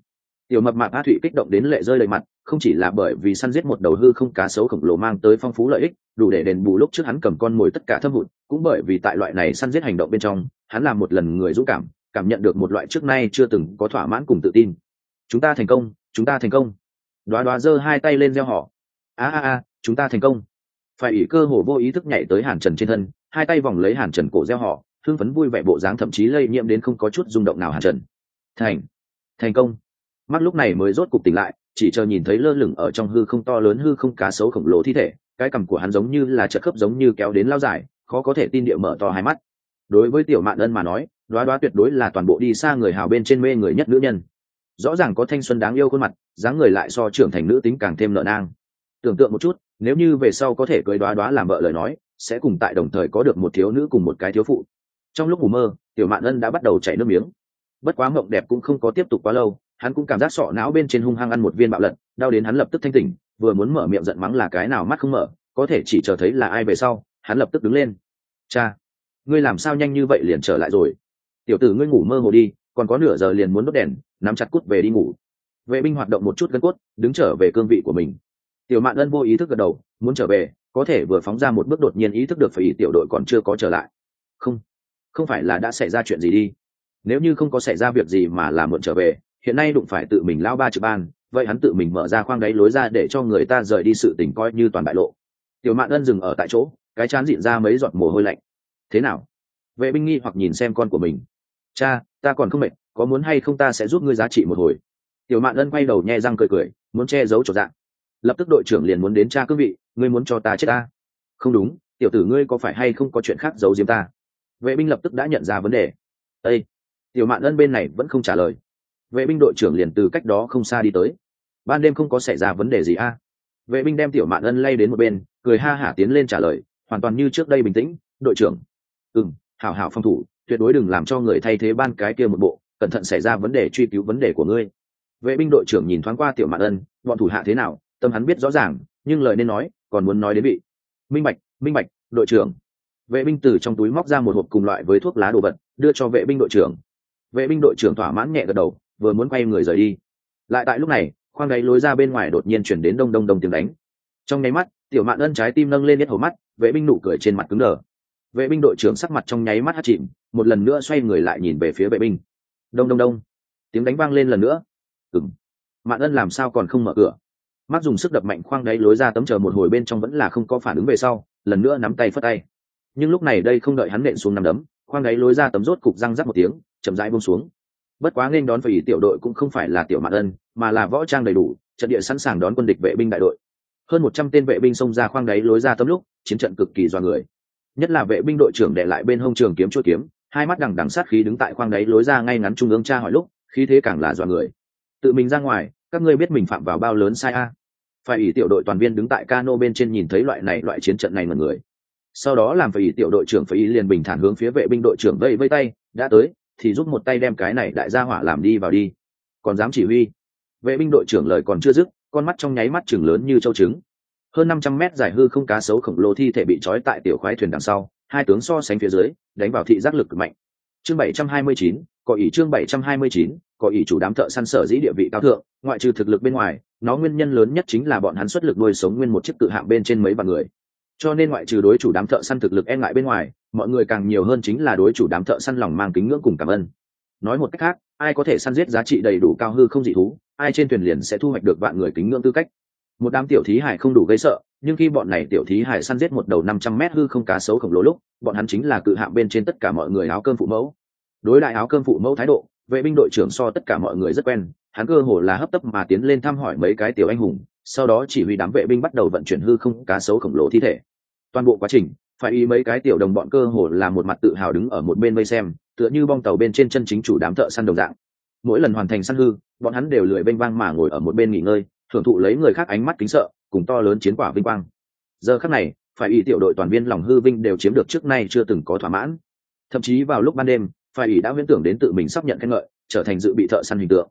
Tiểu mập mạp a thụy kích động đến lệ rơi đầy mặt không chỉ là bởi vì săn giết một đầu hư không cá sấu khổng lồ mang tới phong phú lợi ích, đủ để đền bù lúc trước hắn cầm con mồi tất cả thâm hụt, cũng bởi vì tại loại này săn giết hành động bên trong, hắn là một lần người dũng cảm cảm nhận được một loại trước nay chưa từng có thỏa mãn cùng tự tin. Chúng ta thành công, chúng ta thành công. Đoá đoá giơ hai tay lên gieo họ. A a a, chúng ta thành công. Phải ỷ cơ hồ vô ý thức nhảy tới hàn trần trên thân, hai tay vòng lấy hàn trần cổ gieo họ, thương phấn vui vẻ bộ dáng thậm chí lây nhiễm đến không có chút rung động nào hàn trần. Thành thành công. Mắt lúc này mới rốt cục tỉnh lại chỉ chờ nhìn thấy lơ lửng ở trong hư không to lớn hư không cá sấu khổng lồ thi thể, cái cằm của hắn giống như là trợ khớp giống như kéo đến lao dài, khó có thể tin địa mở to hai mắt. Đối với tiểu mạn ân mà nói, đoá đoá tuyệt đối là toàn bộ đi xa người hào bên trên mê người nhất nữ nhân. Rõ ràng có thanh xuân đáng yêu khuôn mặt, dáng người lại so trưởng thành nữ tính càng thêm nợ nang. Tưởng tượng một chút, nếu như về sau có thể cưới đoá đoá làm vợ lời nói, sẽ cùng tại đồng thời có được một thiếu nữ cùng một cái thiếu phụ. Trong lúc ngủ mơ, tiểu mạn ân đã bắt đầu chảy nước miếng. Bất quá mộng đẹp cũng không có tiếp tục quá lâu hắn cũng cảm giác sọ não bên trên hung hăng ăn một viên bạo lật, đau đến hắn lập tức thanh tỉnh, vừa muốn mở miệng giận mắng là cái nào mắt không mở, có thể chỉ chờ thấy là ai về sau, hắn lập tức đứng lên. Cha, ngươi làm sao nhanh như vậy liền trở lại rồi? Tiểu tử ngươi ngủ mơ hồ đi, còn có nửa giờ liền muốn đốt đèn, nắm chặt cút về đi ngủ. Vệ binh hoạt động một chút gân cốt, đứng trở về cương vị của mình. Tiểu mạn ân vô ý thức gật đầu, muốn trở về, có thể vừa phóng ra một bước đột nhiên ý thức được phải ý tiểu đội còn chưa có trở lại. Không không phải là đã xảy ra chuyện gì đi. Nếu như không có xảy ra việc gì mà là muộn trở về hiện nay đụng phải tự mình lao ba trực ban, vậy hắn tự mình mở ra khoang đáy lối ra để cho người ta rời đi sự tình coi như toàn bại lộ. Tiểu mạn ân dừng ở tại chỗ, cái chán dịn ra mấy giọt mồ hôi lạnh. Thế nào? Vệ binh nghi hoặc nhìn xem con của mình. Cha, ta còn không mệt, có muốn hay không ta sẽ giúp ngươi giá trị một hồi. Tiểu mạn ân quay đầu nhẹ răng cười cười, muốn che giấu trọn dạng. Lập tức đội trưởng liền muốn đến cha cương vị, ngươi muốn cho ta chết ta. Không đúng, tiểu tử ngươi có phải hay không có chuyện khác giấu diếm ta? Vệ binh lập tức đã nhận ra vấn đề. Ây tiểu mạn ân bên này vẫn không trả lời vệ binh đội trưởng liền từ cách đó không xa đi tới. Ban đêm không có xảy ra vấn đề gì a. Vệ binh đem tiểu mạn ân lay đến một bên, cười ha hả tiến lên trả lời, hoàn toàn như trước đây bình tĩnh, đội trưởng. Ừ m hảo hảo phòng thủ, tuyệt đối đừng làm cho người thay thế ban cái kia một bộ, cẩn thận xảy ra vấn đề truy cứu vấn đề của ngươi. Vệ binh đội trưởng nhìn thoáng qua tiểu mạn ân, bọn thủ hạ thế nào? Tâm hắn biết rõ ràng, nhưng lời nên nói, còn muốn nói đến bị minh bạch minh bạch, đội trưởng. Vệ binh từ trong túi móc ra một hộp cùng loại với thuốc lá đồ vật, đưa cho vệ binh đội trưởng. Vệ binh đội trưởng thỏa mãn nhẹ gật đầu vừa muốn quay người rời đi. Lại tại lúc này, khoang đáy lối ra bên ngoài đột nhiên chuyển đến đông đông đông tiếng đánh. Trong nháy mắt, tiểu mạn ân trái tim nâng lên hết hầu mắt, vệ binh nụ cười trên mặt cứng đờ. Vệ binh đội trưởng sắc mặt trong nháy mắt hát chìm, một lần nữa xoay người lại nhìn về phía vệ binh. Đông đông đông. Tiếng đánh vang lên lần nữa. Ừng mạn ân làm sao còn không mở cửa? Mắt dùng sức đập mạnh khoang đáy lối ra tấm chờ một hồi bên trong vẫn là không có phản ứng về sau, lần nữa nắm tay phất tay. Nhưng lúc này đây không đợi hắn nện xuống nằm đấm, khoang đáy lối ra tấm rốt cục răng rắc một tiếng, chậm rãi buông xuống bất quá nên đón phải ý tiểu đội cũng không phải là tiểu mạn ân, mà là võ trang đầy đủ, trận địa sẵn sàng đón quân địch vệ binh đại đội. Hơn một trăm tên vệ binh xông ra khoang đáy lối ra tấm lúc, chiến trận cực kỳ do người. Nhất là vệ binh đội trưởng đệ lại bên hông trường kiếm chuỗi kiếm, hai mắt đằng đằng sát khí đứng tại khoang đáy lối ra ngay ngắn trung ương tra hỏi lúc, khí thế càng là do người. Tự mình ra ngoài, các ngươi biết mình phạm vào bao lớn sai a? Phải ý tiểu đội toàn viên đứng tại cano bên trên nhìn thấy loại này loại chiến trận này mọi người. Sau đó làm phải ý tiểu đội trưởng phải ý liền bình thản hướng phía vệ binh đội trưởng vây vây tay, đã tới thì giúp một tay đem cái này đại gia hỏa làm đi vào đi. Còn dám chỉ huy? Vệ binh đội trưởng lời còn chưa dứt, con mắt trong nháy mắt chừng lớn như châu trứng. Hơn năm trăm mét dài hư không cá sấu khổng lồ thi thể bị trói tại tiểu khoái thuyền đằng sau, hai tướng so sánh phía dưới, đánh vào thị giác lực mạnh. Chương bảy trăm hai mươi chín, có ý chương bảy trăm hai mươi chín, có ý chủ đám thợ săn sở dĩ địa vị cao thượng, ngoại trừ thực lực bên ngoài, nó nguyên nhân lớn nhất chính là bọn hắn xuất lực nuôi sống nguyên một chiếc tự hạng bên trên mấy vạn người. Cho nên ngoại trừ đối chủ đám thợ săn thực lực e ngại bên ngoài mọi người càng nhiều hơn chính là đối chủ đám thợ săn lòng mang kính ngưỡng cùng cảm ơn. Nói một cách khác, ai có thể săn giết giá trị đầy đủ cao hư không dị thú, ai trên thuyền liền sẽ thu hoạch được vạn người kính ngưỡng tư cách. Một đám tiểu thí hải không đủ gây sợ, nhưng khi bọn này tiểu thí hải săn giết một đầu năm trăm mét hư không cá sấu khổng lồ lúc, bọn hắn chính là cự hạng bên trên tất cả mọi người áo cơm phụ mẫu. Đối lại áo cơm phụ mẫu thái độ, vệ binh đội trưởng so tất cả mọi người rất quen, hắn cơ hồ là hấp tấp mà tiến lên thăm hỏi mấy cái tiểu anh hùng, sau đó chỉ huy đám vệ binh bắt đầu vận chuyển hư không cá sấu khổng lồ thi thể. Toàn bộ quá trình phải ý mấy cái tiểu đồng bọn cơ hồ là một mặt tự hào đứng ở một bên vây xem, tựa như bong tàu bên trên chân chính chủ đám thợ săn đồng dạng. Mỗi lần hoàn thành săn hư, bọn hắn đều lười bênh vang mà ngồi ở một bên nghỉ ngơi, thưởng thụ lấy người khác ánh mắt kính sợ, cùng to lớn chiến quả vinh quang. Giờ khắc này, phải ý tiểu đội toàn viên lòng hư vinh đều chiếm được trước nay chưa từng có thỏa mãn. Thậm chí vào lúc ban đêm, phải ý đã huyễn tưởng đến tự mình sắp nhận khen ngợi, trở thành dự bị thợ săn hình tượng.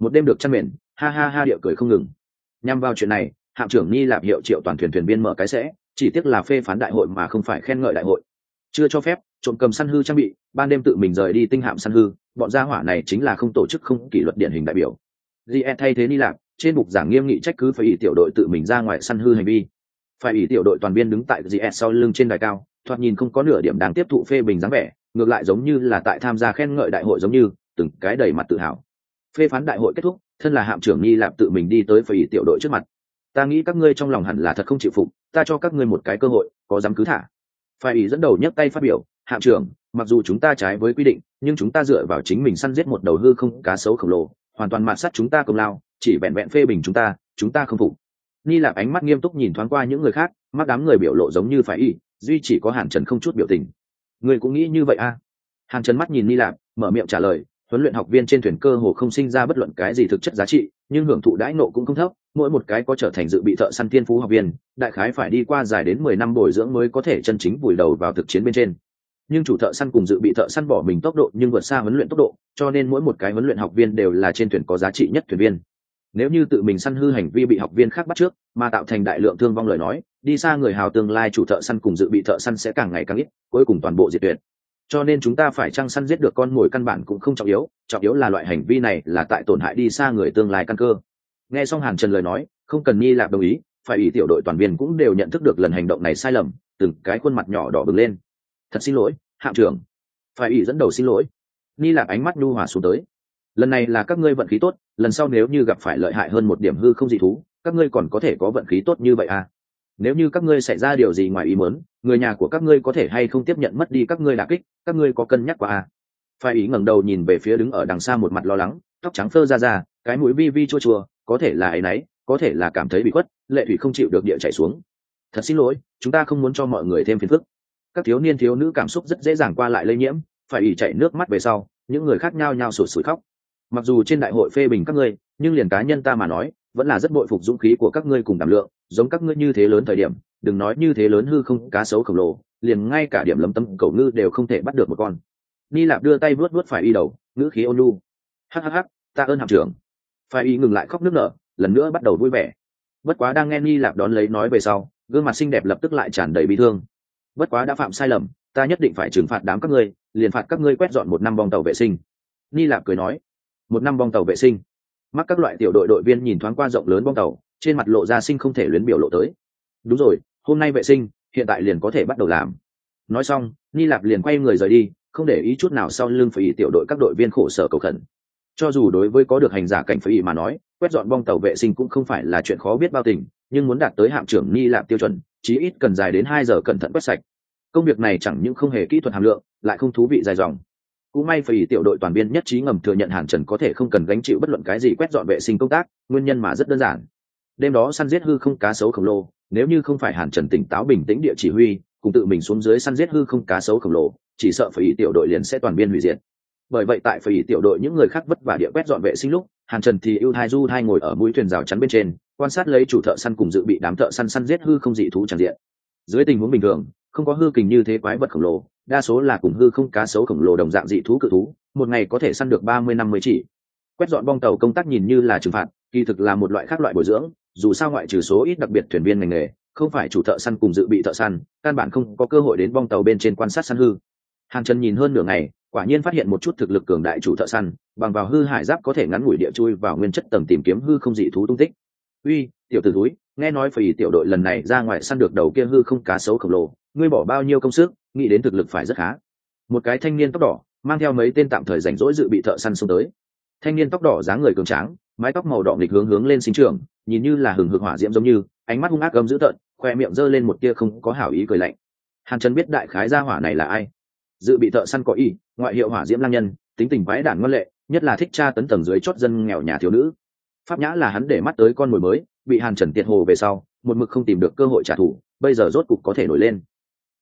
Một đêm được chăn mền, ha ha ha điệu cười không ngừng. Nhằm vào chuyện này, hạm trưởng nghi lạp hiệu triệu toàn thuyền thuyền viên mở cái sẽ chỉ tiếc là phê phán đại hội mà không phải khen ngợi đại hội. Chưa cho phép, trộm cầm săn hư trang bị, ban đêm tự mình rời đi tinh hạm săn hư, bọn gia hỏa này chính là không tổ chức không kỷ luật điển hình đại biểu. Gn e thay thế ni lạc, trên mục giảng nghiêm nghị trách cứ phải ỷ tiểu đội tự mình ra ngoài săn hư hành vi. Phải ỷ tiểu đội toàn viên đứng tại gn e sau lưng trên đài cao, thoạt nhìn không có nửa điểm đáng tiếp thụ phê bình dáng vẻ, ngược lại giống như là tại tham gia khen ngợi đại hội giống như, từng cái đầy mặt tự hào. Phê phán đại hội kết thúc, thân là hạm trưởng ni lạp tự mình đi tới phải ỷ tiểu đội trước mặt. Ta nghĩ các ngươi trong lòng hẳn là thật không chịu phục ta cho các ngươi một cái cơ hội, có dám cứ thả. Phải ý dẫn đầu nhấc tay phát biểu, hạm trưởng, mặc dù chúng ta trái với quy định, nhưng chúng ta dựa vào chính mình săn giết một đầu hư không cá sấu khổng lồ, hoàn toàn mạt sát chúng ta công lao, chỉ vẹn vẹn phê bình chúng ta chúng ta không phục. Ni lạp ánh mắt nghiêm túc nhìn thoáng qua những người khác, mắt đám người biểu lộ giống như phải y duy chỉ có hàn trần không chút biểu tình. Người cũng nghĩ như vậy à? Hàn trần mắt nhìn ni lạp, mở miệng trả lời, huấn luyện học viên trên thuyền cơ hồ không sinh ra bất luận cái gì thực chất giá trị, nhưng hưởng thụ đãi nộ cũng không thấp mỗi một cái có trở thành dự bị thợ săn thiên phú học viên, đại khái phải đi qua dài đến mười năm bồi dưỡng mới có thể chân chính vùi đầu vào thực chiến bên trên. Nhưng chủ thợ săn cùng dự bị thợ săn bỏ mình tốc độ nhưng vượt xa huấn luyện tốc độ, cho nên mỗi một cái huấn luyện học viên đều là trên thuyền có giá trị nhất thuyền viên. Nếu như tự mình săn hư hành vi bị học viên khác bắt trước, mà tạo thành đại lượng thương vong lời nói, đi xa người hào tương lai chủ thợ săn cùng dự bị thợ săn sẽ càng ngày càng ít, cuối cùng toàn bộ diệt tuyệt. Cho nên chúng ta phải chăng săn giết được con mồi căn bản cũng không trọng yếu trọng yếu là loại hành vi này là tại tổn hại đi xa người tương lai căn cơ nghe xong hàn trần lời nói, không cần nhi Lạc đồng ý, phải ý tiểu đội toàn viên cũng đều nhận thức được lần hành động này sai lầm, từng cái khuôn mặt nhỏ đỏ bừng lên. Thật xin lỗi, hạm trưởng. Phải ý dẫn đầu xin lỗi. Ni Lạc ánh mắt nhu hòa xuống tới. Lần này là các ngươi vận khí tốt, lần sau nếu như gặp phải lợi hại hơn một điểm hư không dị thú, các ngươi còn có thể có vận khí tốt như vậy à? Nếu như các ngươi xảy ra điều gì ngoài ý muốn, người nhà của các ngươi có thể hay không tiếp nhận mất đi các ngươi đà kích, các ngươi có cân nhắc qua à? Phải ý ngẩng đầu nhìn về phía đứng ở đằng xa một mặt lo lắng, tóc trắng phơ ra ra, cái mũi vi vi chua chua có thể là ấy nấy có thể là cảm thấy bị khuất, lệ thủy không chịu được địa chảy xuống. Thật xin lỗi, chúng ta không muốn cho mọi người thêm phiền phức. Các thiếu niên thiếu nữ cảm xúc rất dễ dàng qua lại lây nhiễm, phải ỉ chạy nước mắt về sau, những người khác nhau nhau sụt sùi khóc. Mặc dù trên đại hội phê bình các ngươi, nhưng liền cá nhân ta mà nói, vẫn là rất bội phục dũng khí của các ngươi cùng đảm lượng, giống các ngươi như thế lớn thời điểm, đừng nói như thế lớn hư không, cá sấu khổng lồ, liền ngay cả điểm lấm tâm cầu ngư đều không thể bắt được một con. Ni lạp đưa tay vuốt vuốt phải y đầu, ngữ khí ôn lu hhh ta ơn hạm trưởng phải y ngừng lại khóc nước nở, lần nữa bắt đầu vui vẻ. Bất quá đang nghe ni lạp đón lấy nói về sau, gương mặt xinh đẹp lập tức lại tràn đầy bị thương. Bất quá đã phạm sai lầm, ta nhất định phải trừng phạt đám các ngươi, liền phạt các ngươi quét dọn một năm bong tàu vệ sinh. Ni lạp cười nói, một năm bong tàu vệ sinh? Mắc các loại tiểu đội đội viên nhìn thoáng qua rộng lớn bong tàu, trên mặt lộ ra sinh không thể luyến biểu lộ tới. Đúng rồi, hôm nay vệ sinh, hiện tại liền có thể bắt đầu làm. Nói xong ni lạp liền quay người rời đi, không để ý chút nào sau lưng phải ý tiểu đội các đội viên khổ sở cầu khẩn cho dù đối với có được hành giả cảnh phải ý mà nói, quét dọn bong tàu vệ sinh cũng không phải là chuyện khó biết bao tình, nhưng muốn đạt tới hạm trưởng ni lạp tiêu chuẩn, chí ít cần dài đến hai giờ cẩn thận quét sạch. Công việc này chẳng những không hề kỹ thuật hàm lượng, lại không thú vị dài dòng. Cũng may phải tiểu đội toàn viên nhất trí ngầm thừa nhận hàn trần có thể không cần gánh chịu bất luận cái gì quét dọn vệ sinh công tác, nguyên nhân mà rất đơn giản. Đêm đó săn giết hư không cá sấu khổng lồ, nếu như không phải hàn trần tỉnh táo bình tĩnh địa chỉ huy, cùng tự mình xuống dưới săn giết hư không cá sấu khổng lồ, chỉ sợ phải tiểu đội liền sẽ toàn biên hủy diệt bởi vậy tại phải tiểu đội những người khác vất vả địa quét dọn vệ sinh lúc, hàn trần thì ưu thai du thai ngồi ở mũi thuyền rào chắn bên trên, quan sát lấy chủ thợ săn cùng dự bị đám thợ săn săn giết hư không dị thú tràn diện. Dưới tình huống bình thường, không có hư kình như thế quái vật khổng lồ, đa số là cùng hư không cá sấu khổng lồ đồng dạng dị thú cự thú, một ngày có thể săn được ba mươi năm mươi chỉ. Quét dọn bong tàu công tác nhìn như là trừng phạt, kỳ thực là một loại khác loại bồi dưỡng, dù sao ngoại trừ số ít đặc biệt thuyền viên ngành nghề, không phải chủ thợ săn cùng dự bị thợ săn, căn bản không có cơ hội đến bong tàu bên trên quan sát săn hư hàn trần nhìn hơn nửa ngày, quả nhiên phát hiện một chút thực lực cường đại chủ thợ săn, bằng vào hư hải giáp có thể ngắn ngủi địa chui vào nguyên chất tầng tìm kiếm hư không dị thú tung tích. Uy, tiểu t ử túi nghe nói phì tiểu đội lần này ra ngoài săn được đầu kia hư không cá sấu khổng lồ, ngươi bỏ bao nhiêu công sức, nghĩ đến thực lực phải rất khá. Một cái thanh niên tóc đỏ, mang theo mấy tên tạm thời rảnh rỗi dự bị thợ săn xông tới. Thanh niên tóc đỏ dáng người cường tráng, mái tóc màu đỏ nghịch hướng hướng lên sinh trường, nhìn như là hừng hực hỏa diễm giống như, ánh mắt hung ác gầm dữ tợn, khoe miệng giơ lên một tia không có hảo ý cười lạnh. Hàn trần biết đại khái gia hỏa này là ai dự bị thợ săn có y ngoại hiệu hỏa diễm lang nhân, tính tình vãi đản ngoan lệ, nhất là thích tra tấn tầng dưới chót dân nghèo nhà thiếu nữ. Pháp nhã là hắn để mắt tới con mồi mới, bị hàn trần tiệt hồ về sau, một mực không tìm được cơ hội trả thù, bây giờ rốt cục có thể nổi lên.